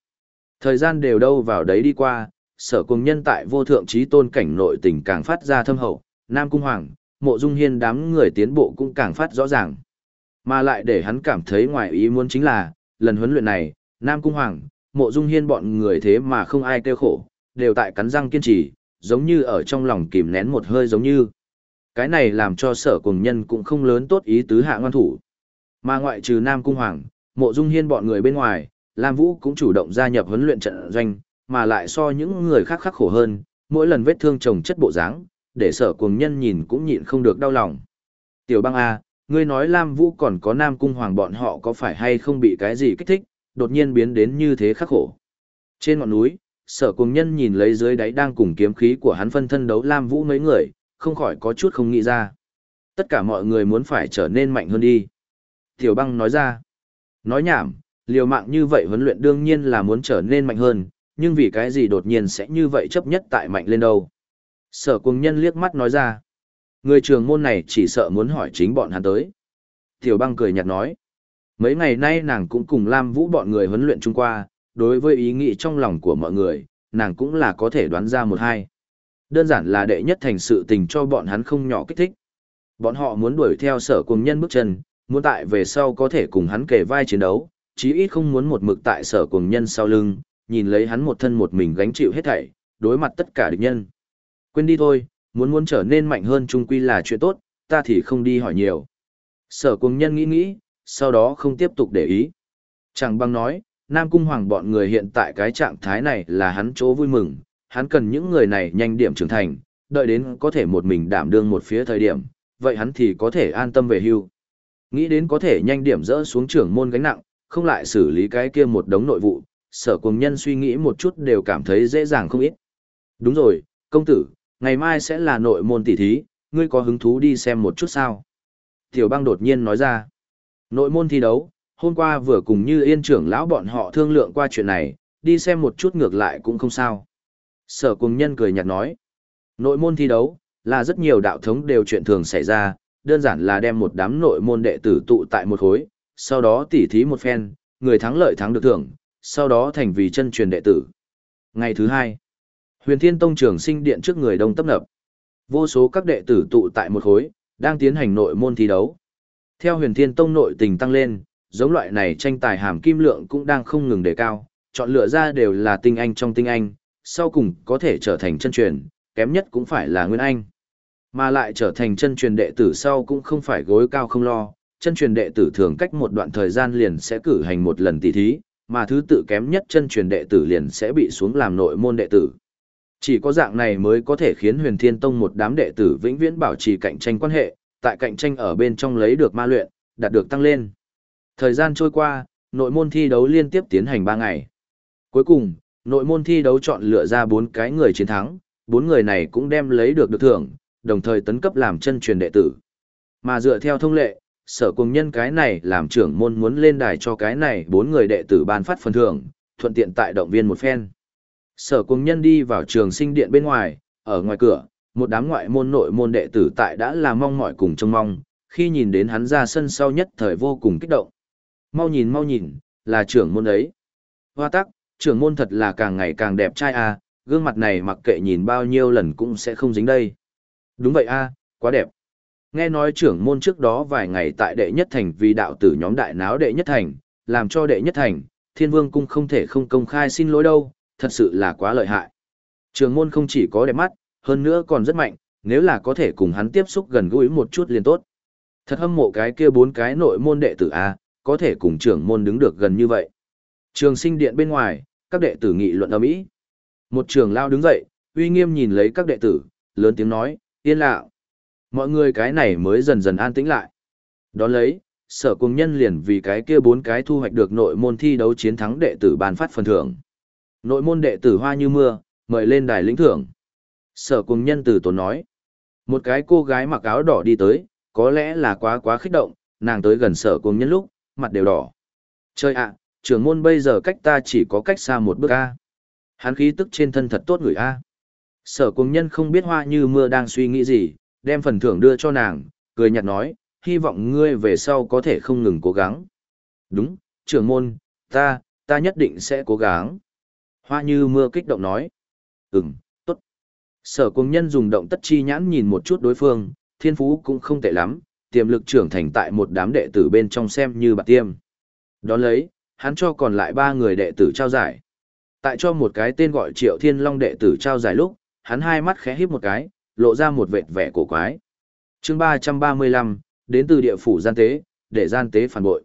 A: Thời gian đều đâu vào đấy đi qua, sở cùng nhân tại vô thượng trí tôn cảnh nội tình càng phát ra thâm hậu, nam cung hoàng, mộ dung hiên đám người tiến bộ cũng càng phát rõ ràng. Mà lại để hắn cảm thấy ngoài ý muốn chính là, lần huấn luyện này, nam cung hoàng, mộ dung hiên bọn người thế mà không ai kêu khổ, đều tại cắn răng kiên trì, giống như ở trong lòng kìm nén một hơi giống như. Cái này làm cho sở cùng nhân cũng không lớn tốt ý tứ hạ ngoan thủ. Mà ngoại trừ Nam Cung Hoàng, mộ dung hiên bọn người bên ngoài, Lam Vũ cũng chủ động gia nhập huấn luyện trận doanh, mà lại so những người khác khắc khổ hơn, mỗi lần vết thương chồng chất bộ dáng, để sở cuồng nhân nhìn cũng nhịn không được đau lòng. Tiểu băng A, ngươi nói Lam Vũ còn có Nam Cung Hoàng bọn họ có phải hay không bị cái gì kích thích, đột nhiên biến đến như thế khắc khổ. Trên ngọn núi, sở cuồng nhân nhìn lấy dưới đáy đang cùng kiếm khí của hắn phân thân đấu Lam Vũ mấy người, không khỏi có chút không nghĩ ra. Tất cả mọi người muốn phải trở nên mạnh hơn đi. Tiểu băng nói ra. Nói nhảm, liều mạng như vậy huấn luyện đương nhiên là muốn trở nên mạnh hơn, nhưng vì cái gì đột nhiên sẽ như vậy chấp nhất tại mạnh lên đâu. Sở cùng nhân liếc mắt nói ra. Người trường môn này chỉ sợ muốn hỏi chính bọn hắn tới. Tiểu băng cười nhạt nói. Mấy ngày nay nàng cũng cùng Lam Vũ bọn người huấn luyện chung qua, đối với ý nghĩ trong lòng của mọi người, nàng cũng là có thể đoán ra một hai. Đơn giản là đệ nhất thành sự tình cho bọn hắn không nhỏ kích thích. Bọn họ muốn đuổi theo sở cùng nhân bước chân, muốn tại về sau có thể cùng hắn kề vai chiến đấu, chí ít không muốn một mực tại sở cùng nhân sau lưng, nhìn lấy hắn một thân một mình gánh chịu hết thảy, đối mặt tất cả địch nhân. Quên đi thôi, muốn muốn trở nên mạnh hơn chung quy là chuyện tốt, ta thì không đi hỏi nhiều. Sở cùng nhân nghĩ nghĩ, sau đó không tiếp tục để ý. Chẳng băng nói, Nam Cung Hoàng bọn người hiện tại cái trạng thái này là hắn chỗ vui mừng, hắn cần những người này nhanh điểm trưởng thành, đợi đến có thể một mình đảm đương một phía thời điểm, vậy hắn thì có thể an tâm về hưu. Nghĩ đến có thể nhanh điểm dỡ xuống trưởng môn gánh nặng, không lại xử lý cái kia một đống nội vụ, sở cùng nhân suy nghĩ một chút đều cảm thấy dễ dàng không ít. Đúng rồi, công tử, ngày mai sẽ là nội môn tỷ thí, ngươi có hứng thú đi xem một chút sao? Tiểu băng đột nhiên nói ra. Nội môn thi đấu, hôm qua vừa cùng như yên trưởng lão bọn họ thương lượng qua chuyện này, đi xem một chút ngược lại cũng không sao. Sở cùng nhân cười nhạt nói. Nội môn thi đấu, là rất nhiều đạo thống đều chuyện thường xảy ra, đơn giản là đem một đám nội môn đệ tử tụ tại một khối, sau đó tỉ thí một phen, người thắng lợi thắng được thưởng, sau đó thành vì chân truyền đệ tử. Ngày thứ hai, huyền thiên tông trường sinh điện trước người đông tấp nập. Vô số các đệ tử tụ tại một khối, đang tiến hành nội môn thi đấu. Theo huyền thiên tông nội tình tăng lên, giống loại này tranh tài hàm kim lượng cũng đang không ngừng đề cao, chọn lựa ra đều là tinh anh trong tinh anh, sau cùng có thể trở thành chân truyền, kém nhất cũng phải là nguyên anh. Mà lại trở thành chân truyền đệ tử sau cũng không phải gối cao không lo, chân truyền đệ tử thường cách một đoạn thời gian liền sẽ cử hành một lần tỷ thí, mà thứ tự kém nhất chân truyền đệ tử liền sẽ bị xuống làm nội môn đệ tử. Chỉ có dạng này mới có thể khiến huyền thiên tông một đám đệ tử vĩnh viễn bảo trì cạnh tranh quan hệ, tại cạnh tranh ở bên trong lấy được ma luyện, đạt được tăng lên. Thời gian trôi qua, nội môn thi đấu liên tiếp tiến hành 3 ngày. Cuối cùng, nội môn thi đấu chọn lựa ra 4 cái người chiến thắng, 4 người này cũng đem lấy được được thưởng, đồng thời tấn cấp làm chân truyền đệ tử. Mà dựa theo thông lệ, sở cùng nhân cái này làm trưởng môn muốn lên đài cho cái này bốn người đệ tử ban phát phần thưởng, thuận tiện tại động viên một phen. Sở cùng nhân đi vào trường sinh điện bên ngoài, ở ngoài cửa, một đám ngoại môn nội môn đệ tử tại đã là mong mỏi cùng trông mong, khi nhìn đến hắn ra sân sau nhất thời vô cùng kích động. Mau nhìn mau nhìn, là trưởng môn ấy. Hoa tắc, trưởng môn thật là càng ngày càng đẹp trai à, gương mặt này mặc kệ nhìn bao nhiêu lần cũng sẽ không dính đây. Đúng vậy a, quá đẹp. Nghe nói trưởng môn trước đó vài ngày tại đệ nhất thành vì đạo tử nhóm đại náo đệ nhất thành, làm cho đệ nhất thành, thiên vương cung không thể không công khai xin lỗi đâu, thật sự là quá lợi hại. Trưởng môn không chỉ có đẹp mắt, hơn nữa còn rất mạnh, nếu là có thể cùng hắn tiếp xúc gần gũi một chút liền tốt. Thật hâm mộ cái kia bốn cái nội môn đệ tử A, có thể cùng trưởng môn đứng được gần như vậy. Trường sinh điện bên ngoài, các đệ tử nghị luận ở mỹ. Một trưởng lao đứng dậy, uy nghiêm nhìn lấy các đệ tử, lớn tiếng nói, yên lặng. Mọi người cái này mới dần dần an tĩnh lại. Đón lấy, sở cùng nhân liền vì cái kia bốn cái thu hoạch được nội môn thi đấu chiến thắng đệ tử ban phát phần thưởng. Nội môn đệ tử hoa như mưa, mời lên đài lĩnh thưởng. Sở cùng nhân từ tốn nói. Một cái cô gái mặc áo đỏ đi tới, có lẽ là quá quá khích động, nàng tới gần sở cùng nhân lúc, mặt đều đỏ. Chơi ạ, trưởng môn bây giờ cách ta chỉ có cách xa một bước A. Hắn khí tức trên thân thật tốt người A. Sở cùng nhân không biết hoa như mưa đang suy nghĩ gì, đem phần thưởng đưa cho nàng, cười nhạt nói, hy vọng ngươi về sau có thể không ngừng cố gắng. Đúng, trưởng môn, ta, ta nhất định sẽ cố gắng. Hoa như mưa kích động nói. Ừm, tốt. Sở cung nhân dùng động tất chi nhãn nhìn một chút đối phương, thiên phú cũng không tệ lắm, tiềm lực trưởng thành tại một đám đệ tử bên trong xem như bạc tiêm. Đón lấy, hắn cho còn lại ba người đệ tử trao giải. Tại cho một cái tên gọi Triệu Thiên Long đệ tử trao giải lúc, hắn hai mắt khẽ híp một cái, lộ ra một vệt vẻ cổ quái. Chương 335, đến từ địa phủ gian tế, để gian tế phản bội.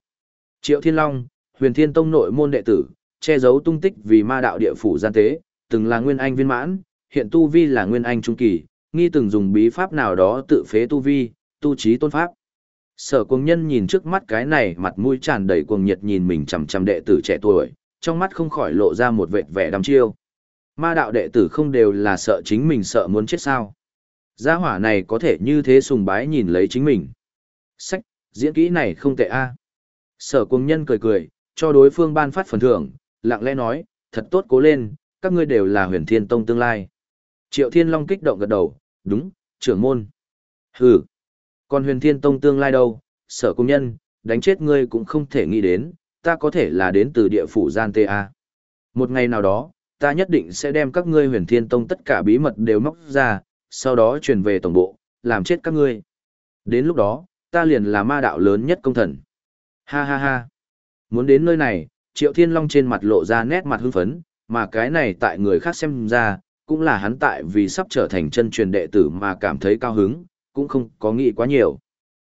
A: Triệu Thiên Long, Huyền Thiên Tông nội môn đệ tử, che giấu tung tích vì ma đạo địa phủ gian tế, từng là nguyên anh viên mãn, hiện tu vi là nguyên anh trung kỳ, nghi từng dùng bí pháp nào đó tự phế tu vi, tu trí tôn pháp. Sở cuồng nhân nhìn trước mắt cái này mặt mũi tràn đầy cuồng nhiệt nhìn mình chằm chằm đệ tử trẻ tuổi, trong mắt không khỏi lộ ra một vệt vẻ đăm chiêu. Ma đạo đệ tử không đều là sợ chính mình sợ muốn chết sao. Gia hỏa này có thể như thế sùng bái nhìn lấy chính mình. Sách, diễn kỹ này không tệ a. À. Sở cuồng nhân cười cười, cho đối phương ban phát phần thưởng, lặng lẽ nói, thật tốt cố lên, các ngươi đều là huyền thiên tông tương lai. Triệu Thiên Long kích động gật đầu, đúng, trưởng môn. Hừ. Còn huyền thiên tông tương lai đâu, sở công nhân, đánh chết ngươi cũng không thể nghĩ đến, ta có thể là đến từ địa phủ gian TA. Một ngày nào đó, ta nhất định sẽ đem các ngươi huyền thiên tông tất cả bí mật đều móc ra, sau đó truyền về tổng bộ, làm chết các ngươi. Đến lúc đó, ta liền là ma đạo lớn nhất công thần. Ha ha ha. Muốn đến nơi này, Triệu Thiên Long trên mặt lộ ra nét mặt hưng phấn, mà cái này tại người khác xem ra, cũng là hắn tại vì sắp trở thành chân truyền đệ tử mà cảm thấy cao hứng, cũng không có nghĩ quá nhiều.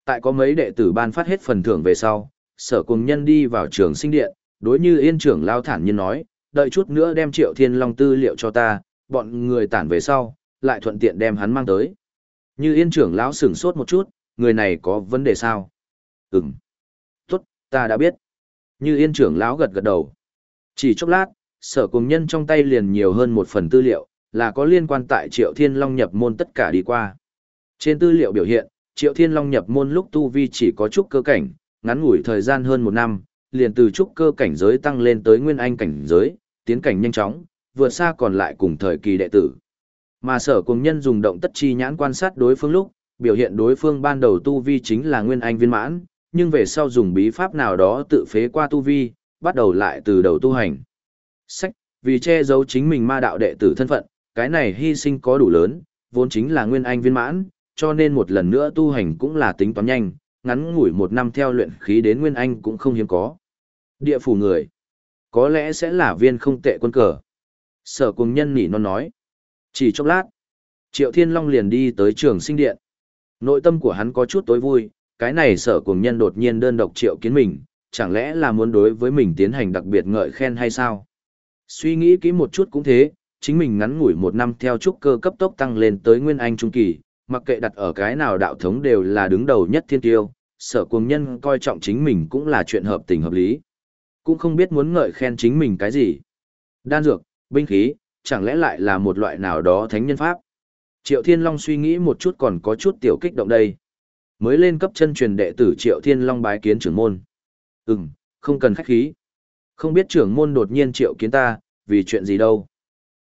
A: Tại có mấy đệ tử ban phát hết phần thưởng về sau, sở cùng nhân đi vào trường sinh điện, đối như yên trưởng lao thản nhiên nói, đợi chút nữa đem triệu thiên long tư liệu cho ta, bọn người tản về sau, lại thuận tiện đem hắn mang tới. Như yên trưởng lão sửng sốt một chút, người này có vấn đề sao? Ừm. Tốt, ta đã biết. Như yên trưởng lão gật gật đầu. Chỉ chốc lát, sở cùng nhân trong tay liền nhiều hơn một phần tư liệu, là có liên quan tại Triệu Thiên Long nhập môn tất cả đi qua. Trên tư liệu biểu hiện, Triệu Thiên Long nhập môn lúc tu vi chỉ có chút cơ cảnh, ngắn ngủi thời gian hơn một năm, liền từ chút cơ cảnh giới tăng lên tới nguyên anh cảnh giới, tiến cảnh nhanh chóng, vượt xa còn lại cùng thời kỳ đệ tử. Mà sở cùng nhân dùng động tất chi nhãn quan sát đối phương lúc, biểu hiện đối phương ban đầu tu vi chính là nguyên anh viên mãn, nhưng về sau dùng bí pháp nào đó tự phế qua tu vi, bắt đầu lại từ đầu tu hành. Sách, vì che giấu chính mình ma đạo đệ tử thân phận, cái này hy sinh có đủ lớn, vốn chính là nguyên anh viên mãn, cho nên một lần nữa tu hành cũng là tính toán nhanh, ngắn ngủi một năm theo luyện khí đến nguyên anh cũng không hiếm có. Địa phủ người, có lẽ sẽ là viên không tệ quân cờ. Sở cùng nhân nỉ non nói. Chỉ chốc lát, Triệu Thiên Long liền đi tới trường sinh điện. Nội tâm của hắn có chút tối vui, cái này sở cùng nhân đột nhiên đơn độc triệu kiến mình, chẳng lẽ là muốn đối với mình tiến hành đặc biệt ngợi khen hay sao? Suy nghĩ kỹ một chút cũng thế, chính mình ngắn ngủi một năm theo trúc cơ cấp tốc tăng lên tới nguyên anh trung kỳ, mặc kệ đặt ở cái nào đạo thống đều là đứng đầu nhất thiên tiêu, sở cuồng nhân coi trọng chính mình cũng là chuyện hợp tình hợp lý. Cũng không biết muốn ngợi khen chính mình cái gì. Đan dược, binh khí, chẳng lẽ lại là một loại nào đó thánh nhân pháp. Triệu Thiên Long suy nghĩ một chút còn có chút tiểu kích động đây. Mới lên cấp chân truyền đệ tử Triệu Thiên Long bái kiến trưởng môn. Ừm, không cần khách khí. Không biết trưởng môn đột nhiên triệu kiến ta, vì chuyện gì đâu.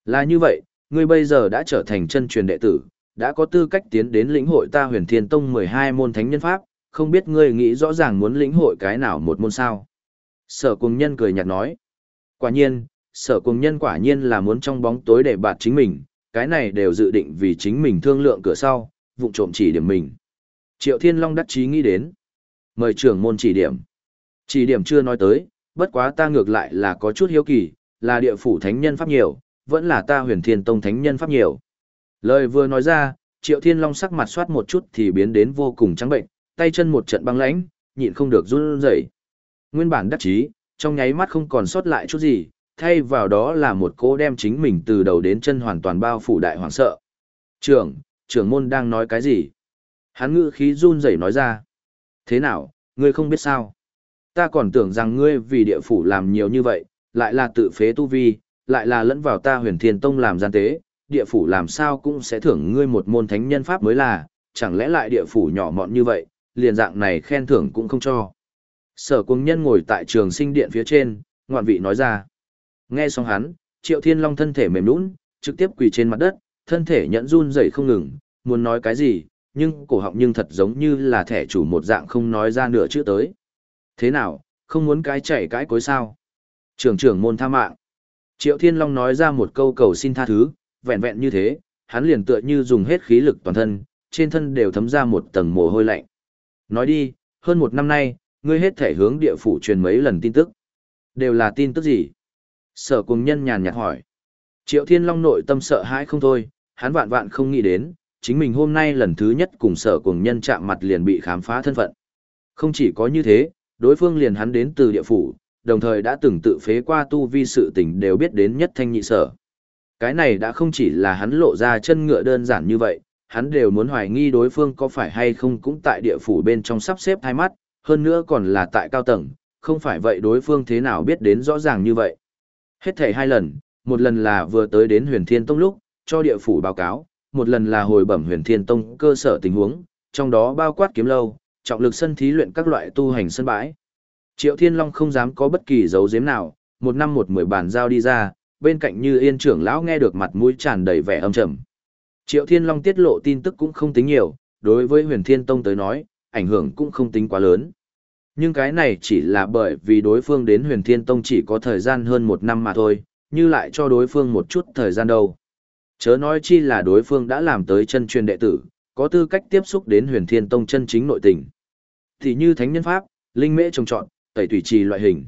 A: Là như vậy, ngươi bây giờ đã trở thành chân truyền đệ tử, đã có tư cách tiến đến lĩnh hội ta huyền thiên tông 12 môn thánh nhân pháp, không biết ngươi nghĩ rõ ràng muốn lĩnh hội cái nào một môn sao. Sở cùng nhân cười nhạt nói. Quả nhiên, sở cùng nhân quả nhiên là muốn trong bóng tối để bạt chính mình, cái này đều dự định vì chính mình thương lượng cửa sau, vụ trộm chỉ điểm mình. Triệu Thiên Long đắc chí nghĩ đến. Mời trưởng môn chỉ điểm. Chỉ điểm chưa nói tới, bất quá ta ngược lại là có chút hiếu kỳ, là địa phủ thánh nhân pháp nhiều, vẫn là ta huyền thiên tông thánh nhân pháp nhiều. Lời vừa nói ra, Triệu Thiên Long sắc mặt soát một chút thì biến đến vô cùng trắng bệnh, tay chân một trận băng lãnh, nhịn không được run rẩy. Nguyên bản đắc chí, trong nháy mắt không còn sót lại chút gì, thay vào đó là một cô đem chính mình từ đầu đến chân hoàn toàn bao phủ đại hoàng sợ. Trưởng, trưởng môn đang nói cái gì? Hắn ngữ khí run rẩy nói ra. Thế nào, ngươi không biết sao? Ta còn tưởng rằng ngươi vì địa phủ làm nhiều như vậy, lại là tự phế tu vi, lại là lẫn vào ta huyền thiên tông làm gian tế, địa phủ làm sao cũng sẽ thưởng ngươi một môn thánh nhân pháp mới là, chẳng lẽ lại địa phủ nhỏ mọn như vậy, liền dạng này khen thưởng cũng không cho. Sở cung nhân ngồi tại trường sinh điện phía trên, ngoạn vị nói ra. Nghe xong hắn, triệu thiên long thân thể mềm nhũn, trực tiếp quỳ trên mặt đất, thân thể nhẫn run rẩy không ngừng, muốn nói cái gì, nhưng cổ họng nhưng thật giống như là thẻ chủ một dạng không nói ra nửa chữ tới. Thế nào, không muốn cái chảy cái cối sao? Trưởng trưởng môn tha mạng. Triệu Thiên Long nói ra một câu cầu xin tha thứ, vẹn vẹn như thế, hắn liền tựa như dùng hết khí lực toàn thân, trên thân đều thấm ra một tầng mồ hôi lạnh. Nói đi, hơn một năm nay, ngươi hết thể hướng địa phủ truyền mấy lần tin tức. Đều là tin tức gì? Sở cùng nhân nhàn nhạt hỏi. Triệu Thiên Long nội tâm sợ hãi không thôi, hắn vạn vạn không nghĩ đến, chính mình hôm nay lần thứ nhất cùng sở cùng nhân chạm mặt liền bị khám phá thân phận. Không chỉ có như thế, đối phương liền hắn đến từ địa phủ, đồng thời đã từng tự phế qua tu vi sự tình đều biết đến nhất thanh nhị sở. Cái này đã không chỉ là hắn lộ ra chân ngựa đơn giản như vậy, hắn đều muốn hoài nghi đối phương có phải hay không cũng tại địa phủ bên trong sắp xếp hai mắt, hơn nữa còn là tại cao tầng, không phải vậy đối phương thế nào biết đến rõ ràng như vậy. Hết thể hai lần, một lần là vừa tới đến huyền thiên tông lúc, cho địa phủ báo cáo, một lần là hồi bẩm huyền thiên tông cơ sở tình huống, trong đó bao quát kiếm lâu, trọng lực sân thí luyện các loại tu hành sân bãi. Triệu Thiên Long không dám có bất kỳ dấu giếm nào, một năm một mười bàn giao đi ra, bên cạnh như yên trưởng lão nghe được mặt mũi tràn đầy vẻ âm trầm. Triệu Thiên Long tiết lộ tin tức cũng không tính nhiều, đối với huyền thiên tông tới nói, ảnh hưởng cũng không tính quá lớn. Nhưng cái này chỉ là bởi vì đối phương đến huyền thiên tông chỉ có thời gian hơn một năm mà thôi, như lại cho đối phương một chút thời gian đâu. Chớ nói chi là đối phương đã làm tới chân truyền đệ tử, có tư cách tiếp xúc đến huyền thiên tông chân chính nội tình. Thì như thánh nhân pháp, linh mễ trồng trọn, tẩy tùy trì loại hình.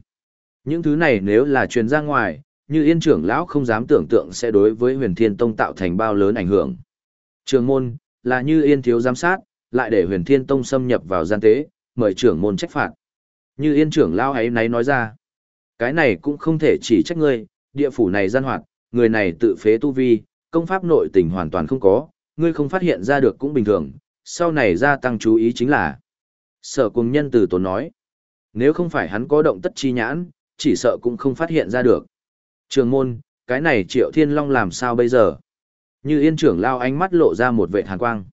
A: Những thứ này nếu là truyền ra ngoài, như yên trưởng lão không dám tưởng tượng sẽ đối với huyền thiên tông tạo thành bao lớn ảnh hưởng. Trường môn, là như yên thiếu giám sát, lại để huyền thiên tông xâm nhập vào gian tế, mời trưởng môn trách phạt. Như yên trưởng lao ấy nấy nói ra, cái này cũng không thể chỉ trách ngươi, địa phủ này gian hoạt, người này tự phế tu vi, công pháp nội tình hoàn toàn không có, ngươi không phát hiện ra được cũng bình thường, sau này gia tăng chú ý chính là. Sở cùng nhân từ tốn nói, nếu không phải hắn có động tất chi nhãn, chỉ sợ cũng không phát hiện ra được. Trường môn, cái này triệu thiên long làm sao bây giờ? Như yên trưởng lao ánh mắt lộ ra một vệ hàn quang.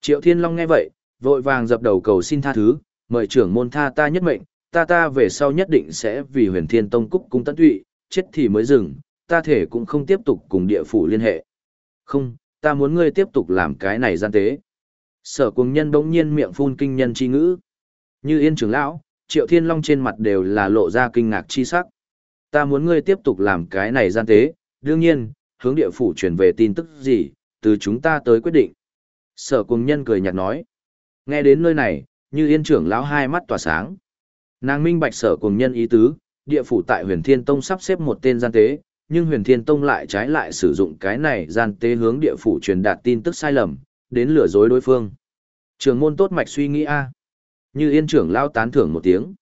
A: Triệu thiên long nghe vậy, vội vàng dập đầu cầu xin tha thứ, mời trưởng môn tha ta nhất mệnh, ta ta về sau nhất định sẽ vì huyền thiên tông cúc cung tận tụy, chết thì mới dừng, ta thể cũng không tiếp tục cùng địa phủ liên hệ. Không, ta muốn ngươi tiếp tục làm cái này gian tế. Sở cùng nhân bỗng nhiên miệng phun kinh nhân chi ngữ. Như yên trưởng lão, triệu thiên long trên mặt đều là lộ ra kinh ngạc chi sắc. Ta muốn ngươi tiếp tục làm cái này gian tế, đương nhiên, hướng địa phủ truyền về tin tức gì, từ chúng ta tới quyết định. Sở cùng nhân cười nhạt nói. Nghe đến nơi này, như yên trưởng lão hai mắt tỏa sáng. Nàng minh bạch sở cùng nhân ý tứ, địa phủ tại huyền thiên tông sắp xếp một tên gian tế, nhưng huyền thiên tông lại trái lại sử dụng cái này gian tế hướng địa phủ truyền đạt tin tức sai lầm, đến lừa dối đối phương. Trường môn tốt mạch suy nghĩ a Như yên trưởng lão tán thưởng một tiếng.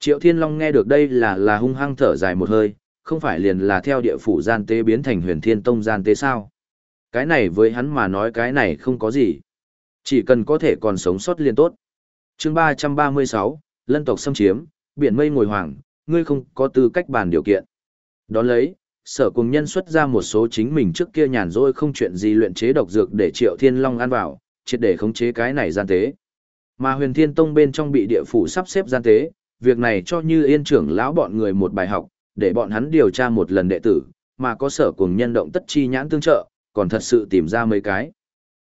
A: Triệu Thiên Long nghe được đây là là hung hăng thở dài một hơi, không phải liền là theo địa phủ gian tế biến thành huyền thiên tông gian tế sao. Cái này với hắn mà nói cái này không có gì. Chỉ cần có thể còn sống sót liên tốt chương ba trăm ba mươi sáu lân tộc xâm chiếm, biển mây ngồi hoàng, ngươi không có tư cách bàn điều kiện. Đón lấy, sở cùng nhân xuất ra một số chính mình trước kia nhàn rỗi không chuyện gì luyện chế độc dược để triệu thiên long ăn vào, triệt để khống chế cái này gian tế. Mà huyền thiên tông bên trong bị địa phủ sắp xếp gian tế, việc này cho như yên trưởng lão bọn người một bài học, để bọn hắn điều tra một lần đệ tử, mà có sở cùng nhân động tất chi nhãn tương trợ, còn thật sự tìm ra mấy cái.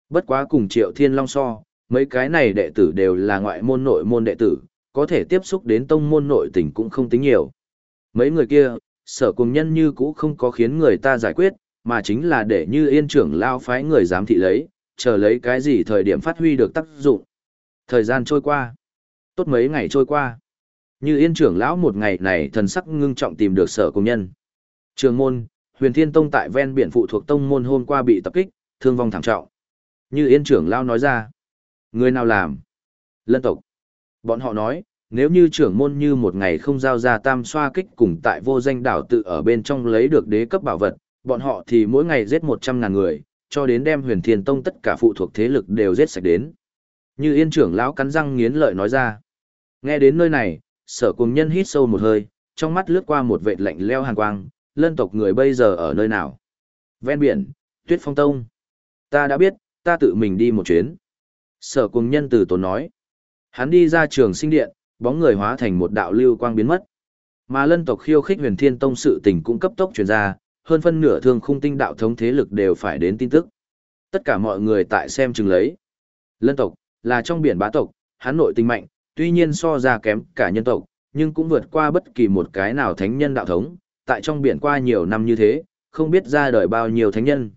A: Bất quá cùng triệu thiên long so, mấy cái này đệ tử đều là ngoại môn nội môn đệ tử, có thể tiếp xúc đến tông môn nội tình cũng không tính nhiều. Mấy người kia, sở cùng nhân như cũ không có khiến người ta giải quyết, mà chính là để như yên trưởng lao phái người giám thị lấy, chờ lấy cái gì thời điểm phát huy được tác dụng. Thời gian trôi qua. Tốt mấy ngày trôi qua. Như yên trưởng lão một ngày này thần sắc ngưng trọng tìm được sở công nhân. Trường môn, huyền thiên tông tại ven biển phụ thuộc tông môn hôm qua bị tập kích, thương vong thảm trọng. Như yên trưởng lão nói ra. Người nào làm? Lân tộc. Bọn họ nói, nếu như trưởng môn như một ngày không giao ra tam xoa kích cùng tại vô danh đảo tự ở bên trong lấy được đế cấp bảo vật, bọn họ thì mỗi ngày giết một trăm ngàn người, cho đến đem huyền thiên tông tất cả phụ thuộc thế lực đều giết sạch đến. Như yên trưởng lão cắn răng nghiến lợi nói ra. Nghe đến nơi này, sở cùng nhân hít sâu một hơi, trong mắt lướt qua một vệt lạnh leo hàn quang, lân tộc người bây giờ ở nơi nào? Ven biển, tuyết phong tông. Ta đã biết, ta tự mình đi một chuyến. Sở cùng nhân từ tốn nói. Hắn đi ra trường sinh điện, bóng người hóa thành một đạo lưu quang biến mất. Mà lân tộc khiêu khích huyền thiên tông sự tình cũng cấp tốc truyền ra, hơn phân nửa thương khung tinh đạo thống thế lực đều phải đến tin tức. Tất cả mọi người tại xem chừng lấy. Lân tộc, là trong biển bá tộc, hắn nội tinh mạnh, tuy nhiên so ra kém cả nhân tộc, nhưng cũng vượt qua bất kỳ một cái nào thánh nhân đạo thống, tại trong biển qua nhiều năm như thế, không biết ra đời bao nhiêu thánh nhân.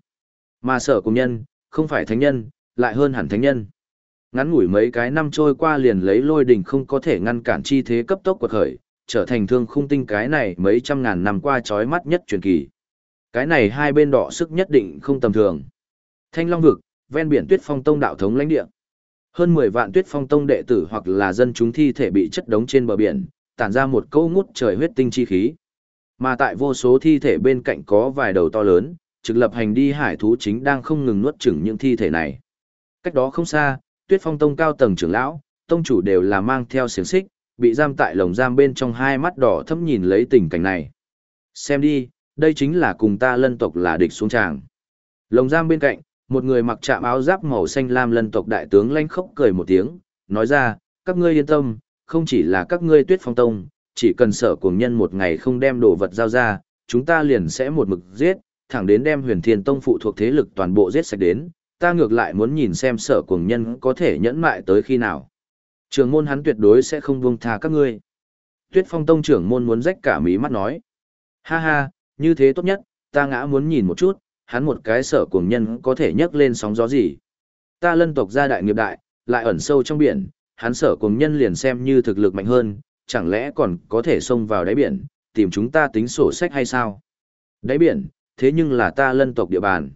A: Mà sở cùng nhân, không phải thánh nhân, lại hơn hẳn thánh nhân. Ngắn ngủi mấy cái năm trôi qua liền lấy lôi đỉnh không có thể ngăn cản chi thế cấp tốc quật khởi, trở thành thương khung tinh cái này mấy trăm ngàn năm qua chói mắt nhất truyền kỳ. Cái này hai bên đỏ sức nhất định không tầm thường. Thanh Long vực, ven biển Tuyết Phong Tông đạo thống lãnh địa. Hơn 10 vạn Tuyết Phong Tông đệ tử hoặc là dân chúng thi thể bị chất đống trên bờ biển, tản ra một câu ngút trời huyết tinh chi khí. Mà tại vô số thi thể bên cạnh có vài đầu to lớn, trực lập hành đi hải thú chính đang không ngừng nuốt chửng những thi thể này. Cách đó không xa, Tuyết Phong Tông cao tầng trưởng lão, tông chủ đều là mang theo xiềng xích, bị giam tại lồng giam bên trong hai mắt đỏ thâm nhìn lấy tình cảnh này. Xem đi, đây chính là cùng ta lân tộc là địch xuống tràng. Lồng giam bên cạnh, một người mặc trạm áo giáp màu xanh lam lân tộc đại tướng lanh khốc cười một tiếng, nói ra, các ngươi yên tâm, không chỉ là các ngươi tuyết phong tông, chỉ cần sở cuồng nhân một ngày không đem đồ vật giao ra, chúng ta liền sẽ một mực giết, thẳng đến đem huyền thiên tông phụ thuộc thế lực toàn bộ giết sạch đến, ta ngược lại muốn nhìn xem sở cuồng nhân có thể nhẫn mại tới khi nào. Trường môn hắn tuyệt đối sẽ không buông tha các ngươi. Tuyết phong tông trưởng môn muốn rách cả mí mắt nói. Ha ha, như thế tốt nhất, ta ngã muốn nhìn một chút, hắn một cái sở cuồng nhân có thể nhấc lên sóng gió gì. Ta lân tộc gia đại nghiệp đại, lại ẩn sâu trong biển, hắn sở cuồng nhân liền xem như thực lực mạnh hơn, chẳng lẽ còn có thể xông vào đáy biển, tìm chúng ta tính sổ sách hay sao? Đáy biển, thế nhưng là ta lân tộc địa bàn.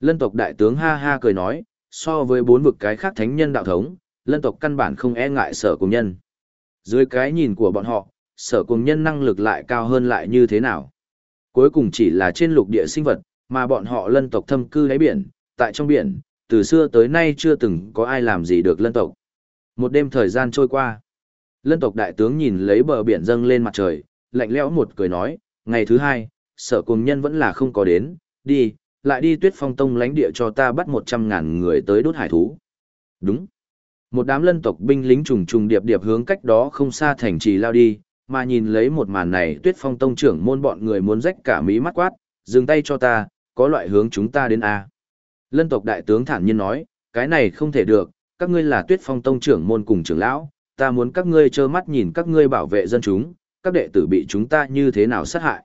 A: Lân tộc đại tướng ha ha cười nói, so với bốn vực cái khác thánh nhân đạo thống, lân tộc căn bản không e ngại sở cùng nhân. Dưới cái nhìn của bọn họ, sở cùng nhân năng lực lại cao hơn lại như thế nào? Cuối cùng chỉ là trên lục địa sinh vật, mà bọn họ lân tộc thâm cư đáy biển, tại trong biển, từ xưa tới nay chưa từng có ai làm gì được lân tộc. Một đêm thời gian trôi qua. Lân tộc đại tướng nhìn lấy bờ biển dâng lên mặt trời, lạnh lẽo một cười nói, ngày thứ hai, sở cùng nhân vẫn là không có đến, đi, lại đi tuyết phong tông lánh địa cho ta bắt một trăm ngàn người tới đốt hải thú. Đúng. Một đám lân tộc binh lính trùng trùng điệp điệp hướng cách đó không xa thành trì lao đi, mà nhìn lấy một màn này tuyết phong tông trưởng môn bọn người muốn rách cả mí mắt quát, dừng tay cho ta, có loại hướng chúng ta đến A. Lân tộc đại tướng thản nhiên nói, cái này không thể được, các ngươi là tuyết phong tông trưởng môn cùng trưởng lão, ta muốn các ngươi trơ mắt nhìn các ngươi bảo vệ dân chúng, các đệ tử bị chúng ta như thế nào sát hại.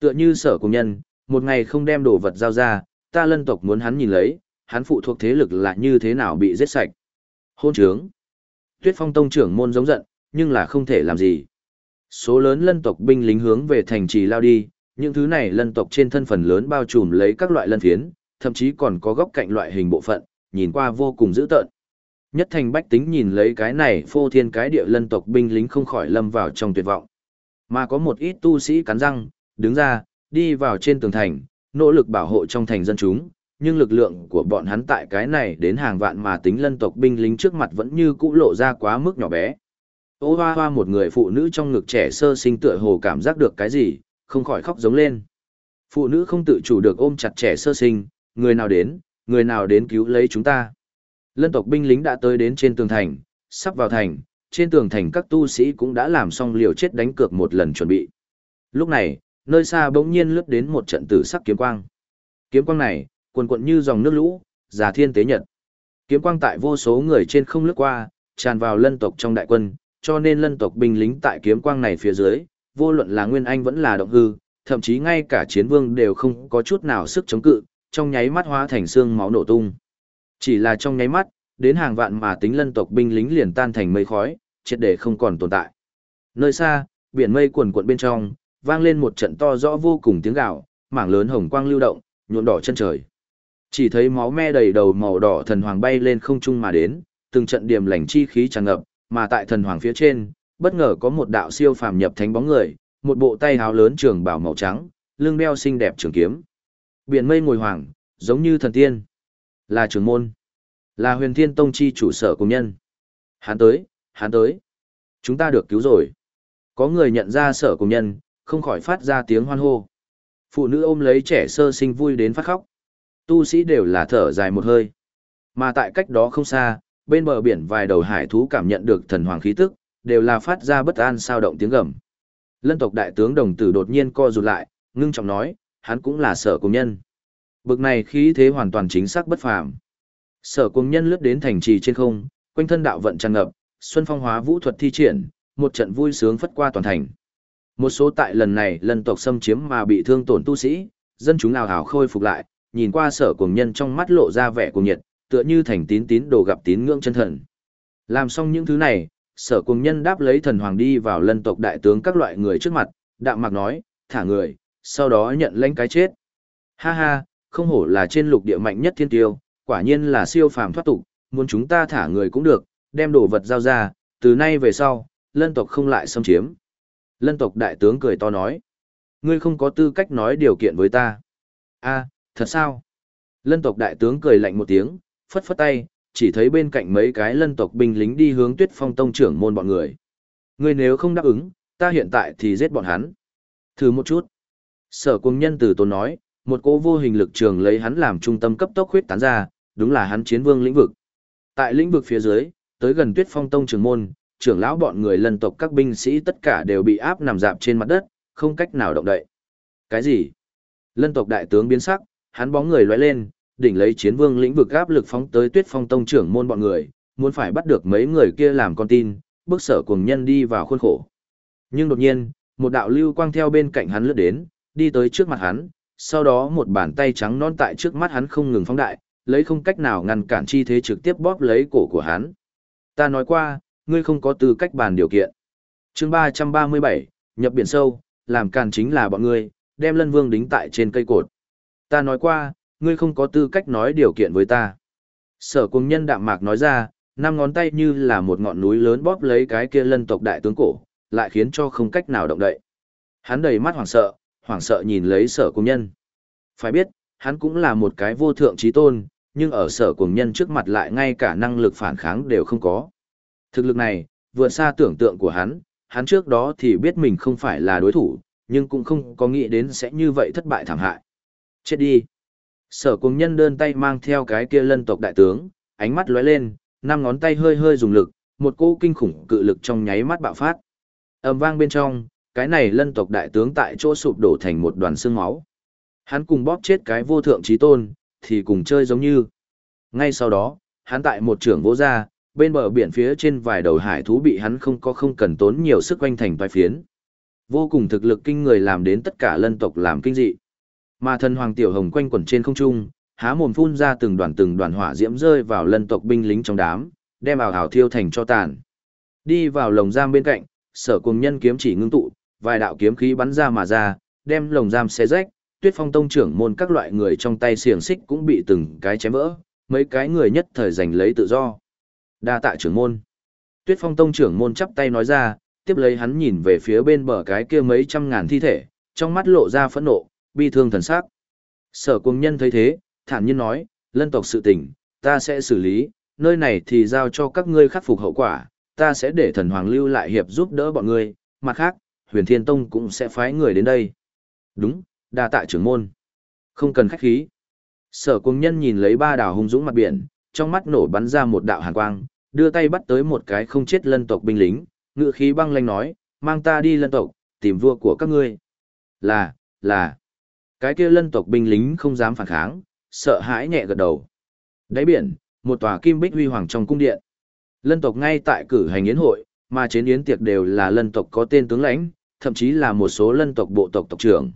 A: Tựa như sở công nhân, một ngày không đem đồ vật giao ra, ta lân tộc muốn hắn nhìn lấy, hắn phụ thuộc thế lực là như thế nào bị giết sạch. Hôn trướng. Tuyết phong tông trưởng môn giống giận, nhưng là không thể làm gì. Số lớn lân tộc binh lính hướng về thành trì lao đi, những thứ này lân tộc trên thân phần lớn bao trùm lấy các loại lân phiến, thậm chí còn có góc cạnh loại hình bộ phận, nhìn qua vô cùng dữ tợn. Nhất thành bách tính nhìn lấy cái này phô thiên cái địa lân tộc binh lính không khỏi lâm vào trong tuyệt vọng. Mà có một ít tu sĩ cắn răng, đứng ra, đi vào trên tường thành, nỗ lực bảo hộ trong thành dân chúng, nhưng lực lượng của bọn hắn tại cái này đến hàng vạn mà tính lân tộc binh lính trước mặt vẫn như cũ lộ ra quá mức nhỏ bé. Ô hoa hoa một người phụ nữ trong ngực trẻ sơ sinh tựa hồ cảm giác được cái gì, không khỏi khóc giống lên. Phụ nữ không tự chủ được ôm chặt trẻ sơ sinh, người nào đến, người nào đến cứu lấy chúng ta. Lân tộc binh lính đã tới đến trên tường thành, sắp vào thành, trên tường thành các tu sĩ cũng đã làm xong liều chết đánh cược một lần chuẩn bị. Lúc này, nơi xa bỗng nhiên lướt đến một trận tử sắc kiếm quang. Kiếm quang này, cuồn cuộn như dòng nước lũ, giả thiên tế nhật. Kiếm quang tại vô số người trên không lướt qua, tràn vào lân tộc trong đại quân, cho nên lân tộc binh lính tại kiếm quang này phía dưới, vô luận là Nguyên Anh vẫn là động hư, thậm chí ngay cả chiến vương đều không có chút nào sức chống cự, trong nháy mắt hóa thành xương máu nổ tung. Chỉ là trong nháy mắt, đến hàng vạn mà tính lân tộc binh lính liền tan thành mây khói, triệt để không còn tồn tại. Nơi xa, biển mây cuồn cuộn bên trong, vang lên một trận to rõ vô cùng tiếng gào, mảng lớn hồng quang lưu động, nhuộm đỏ chân trời. Chỉ thấy máu me đầy đầu màu đỏ thần hoàng bay lên không trung mà đến, từng trận điểm lành chi khí tràn ngập, mà tại thần hoàng phía trên, bất ngờ có một đạo siêu phàm nhập thánh bóng người, một bộ tay áo lớn trường bảo màu trắng, lưng đeo xinh đẹp trường kiếm. Biển mây ngồi hoàng, giống như thần tiên. Là trưởng môn. Là huyền thiên tông chi chủ sở công nhân. Hắn tới, hắn tới. Chúng ta được cứu rồi. Có người nhận ra sở công nhân, không khỏi phát ra tiếng hoan hô. Phụ nữ ôm lấy trẻ sơ sinh vui đến phát khóc. Tu sĩ đều là thở dài một hơi. Mà tại cách đó không xa, bên bờ biển vài đầu hải thú cảm nhận được thần hoàng khí tức, đều là phát ra bất an sao động tiếng gầm. Lân tộc đại tướng đồng tử đột nhiên co rụt lại, ngưng trọng nói, hắn cũng là sở công nhân. Bực này khí thế hoàn toàn chính xác bất phàm. Sở công nhân lướt đến thành trì trên không, quanh thân đạo vận tràn ngập, xuân phong hóa vũ thuật thi triển, một trận vui sướng phất qua toàn thành. Một số tại lần này lần tộc xâm chiếm mà bị thương tổn tu sĩ, dân chúng nào hào khôi phục lại, nhìn qua sở cùng nhân trong mắt lộ ra vẻ cùng nhiệt, tựa như thành tín tín đồ gặp tín ngưỡng chân thần. Làm xong những thứ này, sở cùng nhân đáp lấy thần hoàng đi vào lân tộc đại tướng các loại người trước mặt, đạm mạc nói, thả người, sau đó nhận lãnh cái chết. Ha ha, không hổ là trên lục địa mạnh nhất thiên tiêu, quả nhiên là siêu phàm thoát tục, muốn chúng ta thả người cũng được, đem đồ vật giao ra, từ nay về sau, lân tộc không lại xâm chiếm. Lân tộc đại tướng cười to nói, ngươi không có tư cách nói điều kiện với ta. a thật sao? Lân tộc đại tướng cười lạnh một tiếng, phất phất tay, chỉ thấy bên cạnh mấy cái lân tộc binh lính đi hướng tuyết phong tông trưởng môn bọn người. Ngươi nếu không đáp ứng, ta hiện tại thì giết bọn hắn. Thử một chút. Sở cung nhân từ tôn nói, một cỗ vô hình lực trường lấy hắn làm trung tâm cấp tốc huyết tán ra, đúng là hắn chiến vương lĩnh vực. Tại lĩnh vực phía dưới, tới gần tuyết phong tông trưởng môn, trưởng lão bọn người lân tộc các binh sĩ tất cả đều bị áp nằm dạp trên mặt đất, không cách nào động đậy. Cái gì? Lân tộc đại tướng biến sắc, hắn bóng người lóe lên, đỉnh lấy chiến vương lĩnh vực áp lực phóng tới tuyết phong tông trưởng môn bọn người, muốn phải bắt được mấy người kia làm con tin, bước sở cuồng nhân đi vào khuôn khổ. Nhưng đột nhiên, một đạo lưu quang theo bên cạnh hắn lướt đến, đi tới trước mặt hắn, sau đó một bàn tay trắng non tại trước mắt hắn không ngừng phóng đại, lấy không cách nào ngăn cản chi thế trực tiếp bóp lấy cổ của hắn. Ta nói qua, ngươi không có tư cách bàn điều kiện. chương 337, nhập biển sâu, làm càn chính là bọn ngươi, đem lân vương đính tại trên cây cột. Ta nói qua, ngươi không có tư cách nói điều kiện với ta. Sở Cung nhân đạm mạc nói ra, năm ngón tay như là một ngọn núi lớn bóp lấy cái kia lân tộc đại tướng cổ, lại khiến cho không cách nào động đậy. Hắn đầy mắt hoảng sợ, hoảng sợ nhìn lấy sở Cung nhân. Phải biết, hắn cũng là một cái vô thượng trí tôn, nhưng ở sở cùng nhân trước mặt lại ngay cả năng lực phản kháng đều không có. Thực lực này, vượt xa tưởng tượng của hắn, hắn trước đó thì biết mình không phải là đối thủ, nhưng cũng không có nghĩ đến sẽ như vậy thất bại thảm hại. Chết đi. Sở cùng nhân đơn tay mang theo cái kia lân tộc đại tướng, ánh mắt lóe lên, năm ngón tay hơi hơi dùng lực, một cỗ kinh khủng cự lực trong nháy mắt bạo phát. ầm vang bên trong, cái này lân tộc đại tướng tại chỗ sụp đổ thành một đoàn xương máu. Hắn cùng bóp chết cái vô thượng trí tôn, thì cùng chơi giống như. Ngay sau đó, hắn tại một trường vỗ ra, bên bờ biển phía trên vài đầu hải thú bị hắn không có không cần tốn nhiều sức quanh thành toái phiến. Vô cùng thực lực kinh người làm đến tất cả lân tộc làm kinh dị. Mà thần hoàng tiểu hồng quanh quẩn trên không trung, há mồm phun ra từng đoàn từng đoàn hỏa diễm rơi vào lân tộc binh lính trong đám, đem ảo ảo thiêu thành cho tàn. Đi vào lồng giam bên cạnh, sở cùng nhân kiếm chỉ ngưng tụ, vài đạo kiếm khí bắn ra mà ra, đem lồng giam xé rách, tuyết phong tông trưởng môn các loại người trong tay xiềng xích cũng bị từng cái chém vỡ, mấy cái người nhất thời giành lấy tự do. Đa tạ trưởng môn. Tuyết phong tông trưởng môn chắp tay nói ra, tiếp lấy hắn nhìn về phía bên bờ cái kia mấy trăm ngàn thi thể, trong mắt lộ ra phẫn nộ, bi thương thần sắc. Sở cung nhân thấy thế, thản nhiên nói, lân tộc sự tình, ta sẽ xử lý, nơi này thì giao cho các ngươi khắc phục hậu quả, ta sẽ để thần hoàng lưu lại hiệp giúp đỡ bọn ngươi, mặt khác, huyền thiên tông cũng sẽ phái người đến đây. Đúng, đa tạ trưởng môn. Không cần khách khí. Sở cung nhân nhìn lấy ba đảo hung dũng mặt biển, trong mắt nổ bắn ra một đạo hàn quang, đưa tay bắt tới một cái không chết lân tộc binh lính, ngựa khí băng lanh nói, mang ta đi lân tộc, tìm vua của các ngươi. Là, là. Cái kia lân tộc binh lính không dám phản kháng, sợ hãi nhẹ gật đầu. Đáy biển, một tòa kim bích huy hoàng trong cung điện. Lân tộc ngay tại cử hành yến hội, mà chế yến tiệc đều là lân tộc có tên tướng lãnh, thậm chí là một số lân tộc bộ tộc tộc trưởng.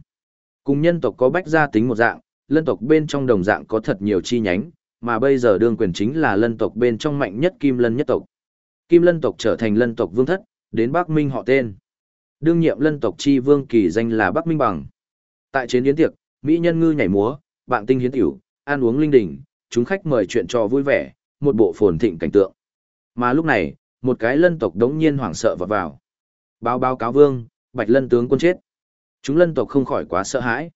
A: Cùng nhân tộc có bách gia tính một dạng, lân tộc bên trong đồng dạng có thật nhiều chi nhánh, mà bây giờ đương quyền chính là lân tộc bên trong mạnh nhất kim lân nhất tộc. Kim lân tộc trở thành lân tộc vương thất, đến Bắc Minh họ tên. Đương nhiệm lân tộc chi vương kỳ danh là Bắc Minh Bằng. Tại chiến yến tiệc, mỹ nhân ngư nhảy múa, bạn tinh hiến tiểu, ăn uống linh đình, chúng khách mời chuyện trò vui vẻ, một bộ phồn thịnh cảnh tượng. Mà lúc này, một cái lân tộc đống nhiên hoảng sợ vọt vào. Báo báo cáo vương, Bạch Lân tướng quân chết. Chúng lân tộc không khỏi quá sợ hãi.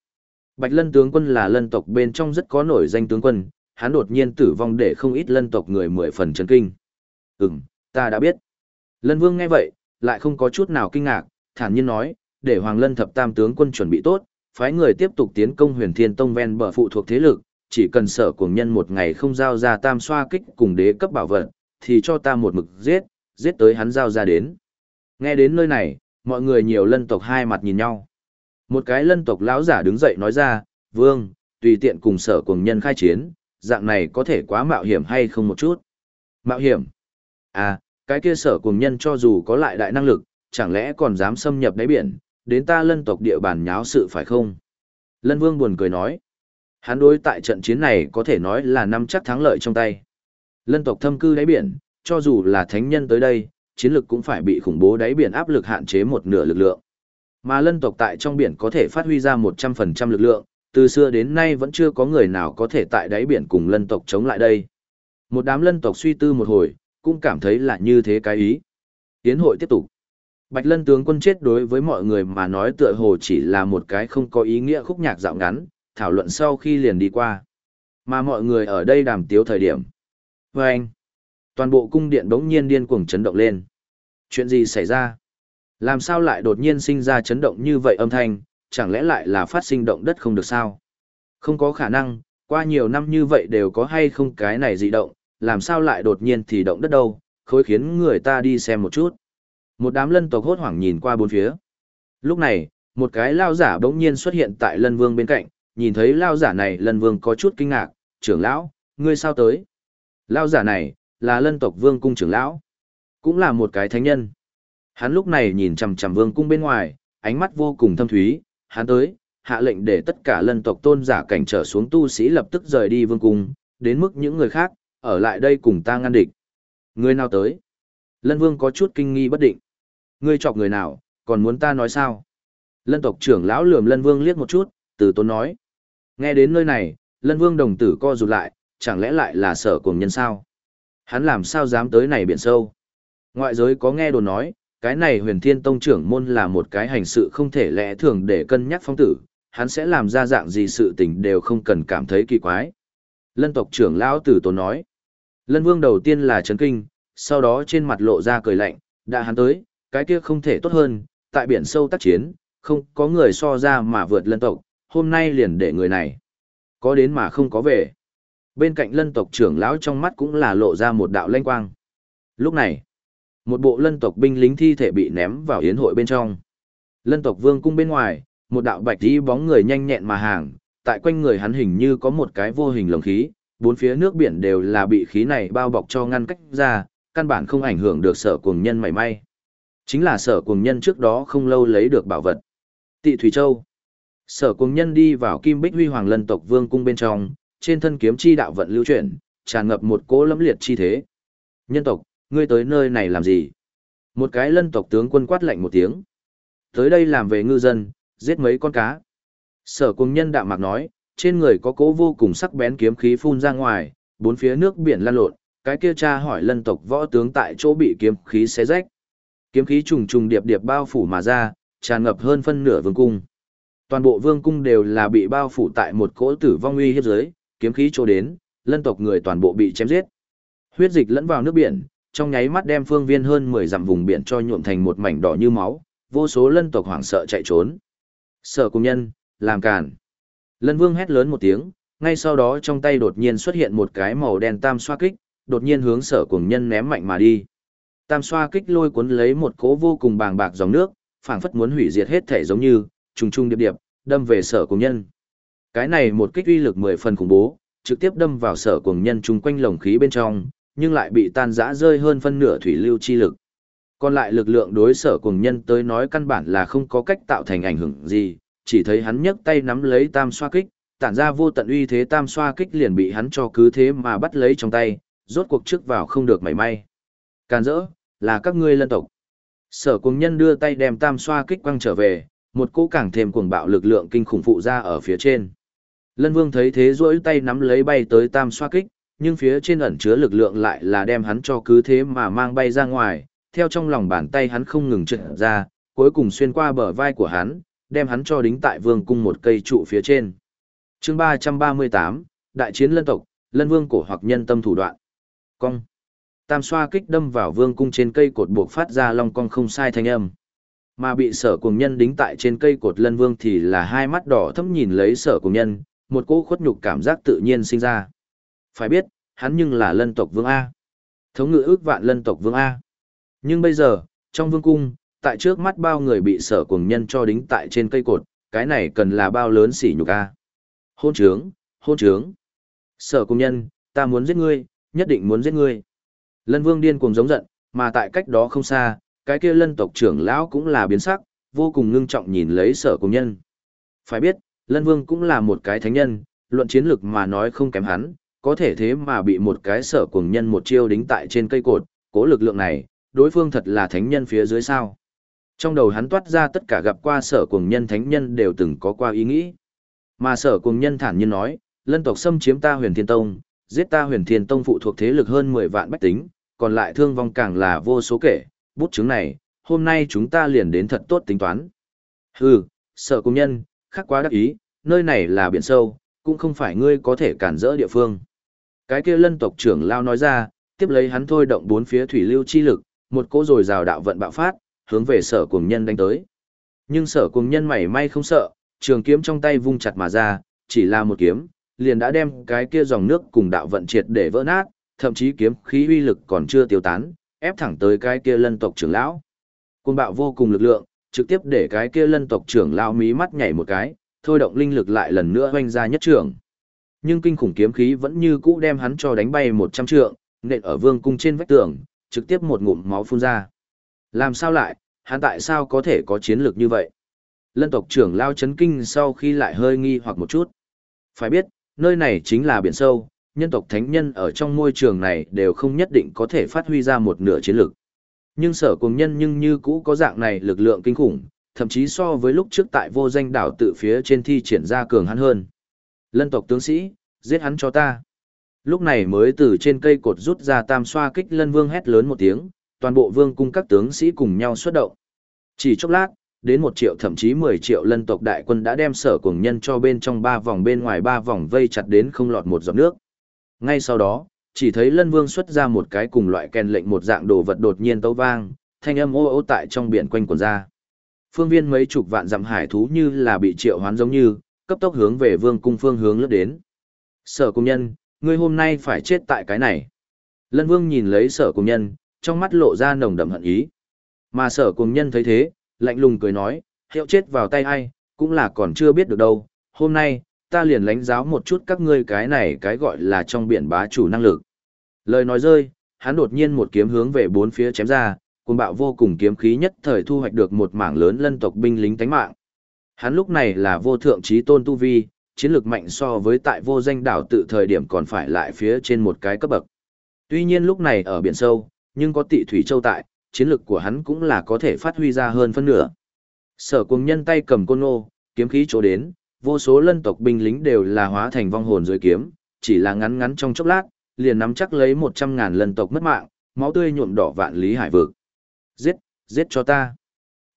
A: Bạch Lân tướng quân là lân tộc bên trong rất có nổi danh tướng quân, hắn đột nhiên tử vong để không ít lân tộc người mười phần chấn kinh. Ừm, ta đã biết. Lân vương nghe vậy, lại không có chút nào kinh ngạc, thản nhiên nói, để Hoàng Lân thập tam tướng quân chuẩn bị tốt, phái người tiếp tục tiến công huyền thiên tông ven bờ phụ thuộc thế lực, chỉ cần sở cuồng nhân một ngày không giao ra tam xoa kích cùng đế cấp bảo vật, thì cho ta một mực giết, giết tới hắn giao ra đến. Nghe đến nơi này, mọi người nhiều lân tộc hai mặt nhìn nhau. Một cái lân tộc lão giả đứng dậy nói ra, vương, tùy tiện cùng sở cuồng nhân khai chiến, dạng này có thể quá mạo hiểm hay không một chút. Mạo hiểm? À, cái kia sở cùng nhân cho dù có lại đại năng lực, chẳng lẽ còn dám xâm nhập đáy biển, đến ta lân tộc địa bàn nháo sự phải không? Lân vương buồn cười nói. Hắn đối tại trận chiến này có thể nói là năm chắc thắng lợi trong tay. Lân tộc thâm cư đáy biển, cho dù là thánh nhân tới đây, chiến lực cũng phải bị khủng bố đáy biển áp lực hạn chế một nửa lực lượng. Mà lân tộc tại trong biển có thể phát huy ra 100% lực lượng, từ xưa đến nay vẫn chưa có người nào có thể tại đáy biển cùng lân tộc chống lại đây. Một đám lân tộc suy tư một hồi, cũng cảm thấy là như thế cái ý. Tiến hội tiếp tục. Bạch lân tướng quân chết đối với mọi người mà nói tựa hồ chỉ là một cái không có ý nghĩa khúc nhạc dạo ngắn, thảo luận sau khi liền đi qua. Mà mọi người ở đây đàm tiếu thời điểm. Và anh, toàn bộ cung điện đống nhiên điên cuồng chấn động lên. Chuyện gì xảy ra? Làm sao lại đột nhiên sinh ra chấn động như vậy âm thanh, chẳng lẽ lại là phát sinh động đất không được sao? Không có khả năng, qua nhiều năm như vậy đều có hay không cái này dị động, làm sao lại đột nhiên thì động đất đâu, khối khiến người ta đi xem một chút. Một đám lân tộc hốt hoảng nhìn qua bốn phía. Lúc này, một cái lao giả bỗng nhiên xuất hiện tại lân vương bên cạnh, nhìn thấy lao giả này lân vương có chút kinh ngạc, trưởng lão, ngươi sao tới? Lao giả này, là lân tộc vương cung trưởng lão, cũng là một cái thánh nhân. Hắn lúc này nhìn chằm chằm vương cung bên ngoài, ánh mắt vô cùng thâm thúy, hắn tới, hạ lệnh để tất cả lân tộc tôn giả cảnh trở xuống tu sĩ lập tức rời đi vương cung, đến mức những người khác, ở lại đây cùng ta ngăn địch. Người nào tới? Lân vương có chút kinh nghi bất định. Ngươi chọc người nào, còn muốn ta nói sao? Lân tộc trưởng lão lườm lân vương liếc một chút, từ tốn nói. Nghe đến nơi này, lân vương đồng tử co rụt lại, chẳng lẽ lại là sở cùng nhân sao? Hắn làm sao dám tới này biển sâu? Ngoại giới có nghe đồn nói, cái này huyền thiên tông trưởng môn là một cái hành sự không thể lẽ thường để cân nhắc phong tử, hắn sẽ làm ra dạng gì sự tình đều không cần cảm thấy kỳ quái. Lân tộc trưởng lão tử tốn nói. Lân vương đầu tiên là chấn kinh, sau đó trên mặt lộ ra cười lạnh, đã hắn tới, cái kia không thể tốt hơn, tại biển sâu tác chiến, không có người so ra mà vượt lân tộc, hôm nay liền để người này. Có đến mà không có về. Bên cạnh lân tộc trưởng lão trong mắt cũng là lộ ra một đạo lanh quang. Lúc này, một bộ lân tộc binh lính thi thể bị ném vào yến hội bên trong. Lân tộc vương cung bên ngoài, một đạo bạch tí bóng người nhanh nhẹn mà hàng, tại quanh người hắn hình như có một cái vô hình lồng khí, bốn phía nước biển đều là bị khí này bao bọc cho ngăn cách ra, căn bản không ảnh hưởng được sở cuồng nhân mảy may. Chính là sở cuồng nhân trước đó không lâu lấy được bảo vật. Tị Thủy Châu. Sở cuồng nhân đi vào Kim Bích Huy Hoàng Lân tộc vương cung bên trong, trên thân kiếm chi đạo vận lưu chuyển, tràn ngập một cỗ lẫm liệt chi thế. Nhân tộc, ngươi tới nơi này làm gì? Một cái lân tộc tướng quân quát lạnh một tiếng. Tới đây làm về ngư dân, giết mấy con cá. Sở cùng nhân đạm mạc nói, trên người có cố vô cùng sắc bén kiếm khí phun ra ngoài, bốn phía nước biển lan lộn, cái kia cha hỏi lân tộc võ tướng tại chỗ bị kiếm khí xé rách. Kiếm khí trùng trùng điệp điệp bao phủ mà ra, tràn ngập hơn phân nửa vương cung. Toàn bộ vương cung đều là bị bao phủ tại một cỗ tử vong uy hiếp dưới, kiếm khí trô đến, lân tộc người toàn bộ bị chém giết. Huyết dịch lẫn vào nước biển, trong nháy mắt đem phương viên hơn 10 dặm vùng biển cho nhuộm thành một mảnh đỏ như máu, vô số lân tộc hoảng sợ chạy trốn. Sở cùng nhân, làm cản. Lân vương hét lớn một tiếng, ngay sau đó trong tay đột nhiên xuất hiện một cái màu đen tam xoa kích, đột nhiên hướng sở cùng nhân ném mạnh mà đi. Tam xoa kích lôi cuốn lấy một cỗ vô cùng bàng bạc dòng nước, phảng phất muốn hủy diệt hết thể giống như, trùng trùng điệp điệp, đâm về sở cùng nhân. Cái này một kích uy lực 10 phần khủng bố, trực tiếp đâm vào sở cùng nhân chung quanh lồng khí bên trong, nhưng lại bị tan rã rơi hơn phân nửa thủy lưu chi lực. Còn lại lực lượng đối sở cùng nhân tới nói căn bản là không có cách tạo thành ảnh hưởng gì, chỉ thấy hắn nhấc tay nắm lấy tam xoa kích, tản ra vô tận uy thế tam xoa kích liền bị hắn cho cứ thế mà bắt lấy trong tay, rốt cuộc trước vào không được mảy may. Càn rỡ, là các ngươi lân tộc. Sở cùng nhân đưa tay đem tam xoa kích quăng trở về, một cỗ càng thêm cuồng bạo lực lượng kinh khủng phụ ra ở phía trên. Lân vương thấy thế rỗi tay nắm lấy bay tới tam xoa kích, nhưng phía trên ẩn chứa lực lượng lại là đem hắn cho cứ thế mà mang bay ra ngoài, theo trong lòng bàn tay hắn không ngừng trượt ra, cuối cùng xuyên qua bờ vai của hắn, đem hắn cho đính tại vương cung một cây trụ phía trên. chương 338, Đại chiến lân tộc, lân vương cổ hoặc nhân tâm thủ đoạn. Cong. Tam xoa kích đâm vào vương cung trên cây cột buộc phát ra long cong không sai thanh âm. Mà bị sở cùng nhân đính tại trên cây cột lân vương thì là hai mắt đỏ thâm nhìn lấy sở cùng nhân, một cỗ khuất nhục cảm giác tự nhiên sinh ra. Phải biết, hắn nhưng là lân tộc vương A. Thống ngự ước vạn lân tộc vương A. Nhưng bây giờ, trong vương cung, tại trước mắt bao người bị sở cuồng nhân cho đính tại trên cây cột, cái này cần là bao lớn sỉ nhục A. Hôn trướng, hôn trướng. Sở cuồng nhân, ta muốn giết ngươi, nhất định muốn giết ngươi. Lân vương điên cuồng giống giận, mà tại cách đó không xa, cái kia lân tộc trưởng lão cũng là biến sắc, vô cùng ngưng trọng nhìn lấy sở cùng nhân. Phải biết, lân vương cũng là một cái thánh nhân, luận chiến lực mà nói không kém hắn, có thể thế mà bị một cái sở cuồng nhân một chiêu đính tại trên cây cột, cố lực lượng này, đối phương thật là thánh nhân phía dưới sao. Trong đầu hắn toát ra tất cả gặp qua sở cuồng nhân thánh nhân đều từng có qua ý nghĩ. Mà sở cuồng nhân thản nhiên nói, lân tộc xâm chiếm ta huyền thiên tông, giết ta huyền thiên tông phụ thuộc thế lực hơn 10 vạn bách tính, còn lại thương vong càng là vô số kể, bút chứng này, hôm nay chúng ta liền đến thật tốt tính toán. Hừ, sở cuồng nhân, khác quá đắc ý, nơi này là biển sâu, cũng không phải ngươi có thể cản rỡ địa phương. Cái kia lân tộc trưởng lao nói ra, tiếp lấy hắn thôi động bốn phía thủy lưu chi lực, một cỗ rồi rào đạo vận bạo phát, hướng về sở cuồng nhân đánh tới. Nhưng sở cuồng nhân mảy may không sợ, trường kiếm trong tay vung chặt mà ra, chỉ là một kiếm, liền đã đem cái kia dòng nước cùng đạo vận triệt để vỡ nát, thậm chí kiếm khí uy lực còn chưa tiêu tán, ép thẳng tới cái kia lân tộc trưởng lão. Côn bạo vô cùng lực lượng, trực tiếp để cái kia lân tộc trưởng lão mí mắt nhảy một cái, thôi động linh lực lại lần nữa hoanh ra nhất trưởng nhưng kinh khủng kiếm khí vẫn như cũ đem hắn cho đánh bay một trăm trượng, nện ở vương cung trên vách tường, trực tiếp một ngụm máu phun ra. Làm sao lại, hắn tại sao có thể có chiến lược như vậy? Lân tộc trưởng lao chấn kinh sau khi lại hơi nghi hoặc một chút. Phải biết, nơi này chính là biển sâu, nhân tộc thánh nhân ở trong môi trường này đều không nhất định có thể phát huy ra một nửa chiến lược. Nhưng sở cùng nhân nhưng như cũ có dạng này lực lượng kinh khủng, thậm chí so với lúc trước tại vô danh đảo tự phía trên thi triển ra cường hắn hơn. Lân tộc tướng sĩ, giết hắn cho ta. Lúc này mới từ trên cây cột rút ra tam xoa kích lân vương hét lớn một tiếng, toàn bộ vương cung các tướng sĩ cùng nhau xuất động. Chỉ chốc lát, đến một triệu thậm chí mười triệu lân tộc đại quân đã đem sở cùng nhân cho bên trong ba vòng bên ngoài ba vòng vây chặt đến không lọt một giọt nước. Ngay sau đó, chỉ thấy lân vương xuất ra một cái cùng loại kèn lệnh một dạng đồ vật đột nhiên tấu vang, thanh âm ô ô tại trong biển quanh quần ra. Phương viên mấy chục vạn dặm hải thú như là bị triệu hoán giống như, cấp tốc hướng về vương cung phương hướng lướt đến. Sở cung nhân, ngươi hôm nay phải chết tại cái này. Lân vương nhìn lấy sở cung nhân, trong mắt lộ ra nồng đậm hận ý. Mà sở cung nhân thấy thế, lạnh lùng cười nói, hiệu chết vào tay ai, cũng là còn chưa biết được đâu. Hôm nay, ta liền lãnh giáo một chút các ngươi cái này cái gọi là trong biển bá chủ năng lực. Lời nói rơi, hắn đột nhiên một kiếm hướng về bốn phía chém ra, cuồng bạo vô cùng kiếm khí nhất thời thu hoạch được một mảng lớn lân tộc binh lính tánh mạng. Hắn lúc này là vô thượng trí tôn tu vi, chiến lược mạnh so với tại vô danh đảo tự thời điểm còn phải lại phía trên một cái cấp bậc. Tuy nhiên lúc này ở biển sâu, nhưng có tị thủy châu tại, chiến lược của hắn cũng là có thể phát huy ra hơn phân nửa. Sở cùng nhân tay cầm côn nô, kiếm khí chỗ đến, vô số lân tộc binh lính đều là hóa thành vong hồn dưới kiếm, chỉ là ngắn ngắn trong chốc lát, liền nắm chắc lấy một trăm ngàn lân tộc mất mạng, máu tươi nhuộm đỏ vạn lý hải vực. Giết, giết cho ta.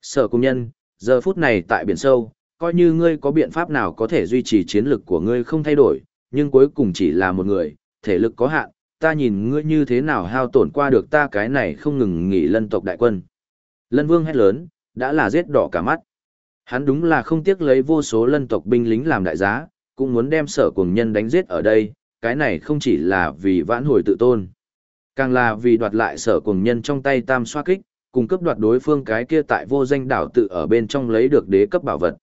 A: Sở cùng nhân, giờ phút này tại biển sâu, coi như ngươi có biện pháp nào có thể duy trì chiến lực của ngươi không thay đổi, nhưng cuối cùng chỉ là một người, thể lực có hạn, ta nhìn ngươi như thế nào hao tổn qua được ta cái này không ngừng nghỉ lân tộc đại quân. Lân vương hét lớn, đã là giết đỏ cả mắt. Hắn đúng là không tiếc lấy vô số lân tộc binh lính làm đại giá, cũng muốn đem sở cùng nhân đánh giết ở đây, cái này không chỉ là vì vãn hồi tự tôn. Càng là vì đoạt lại sở cùng nhân trong tay tam xoa kích, cùng cấp đoạt đối phương cái kia tại vô danh đảo tự ở bên trong lấy được đế cấp bảo vật.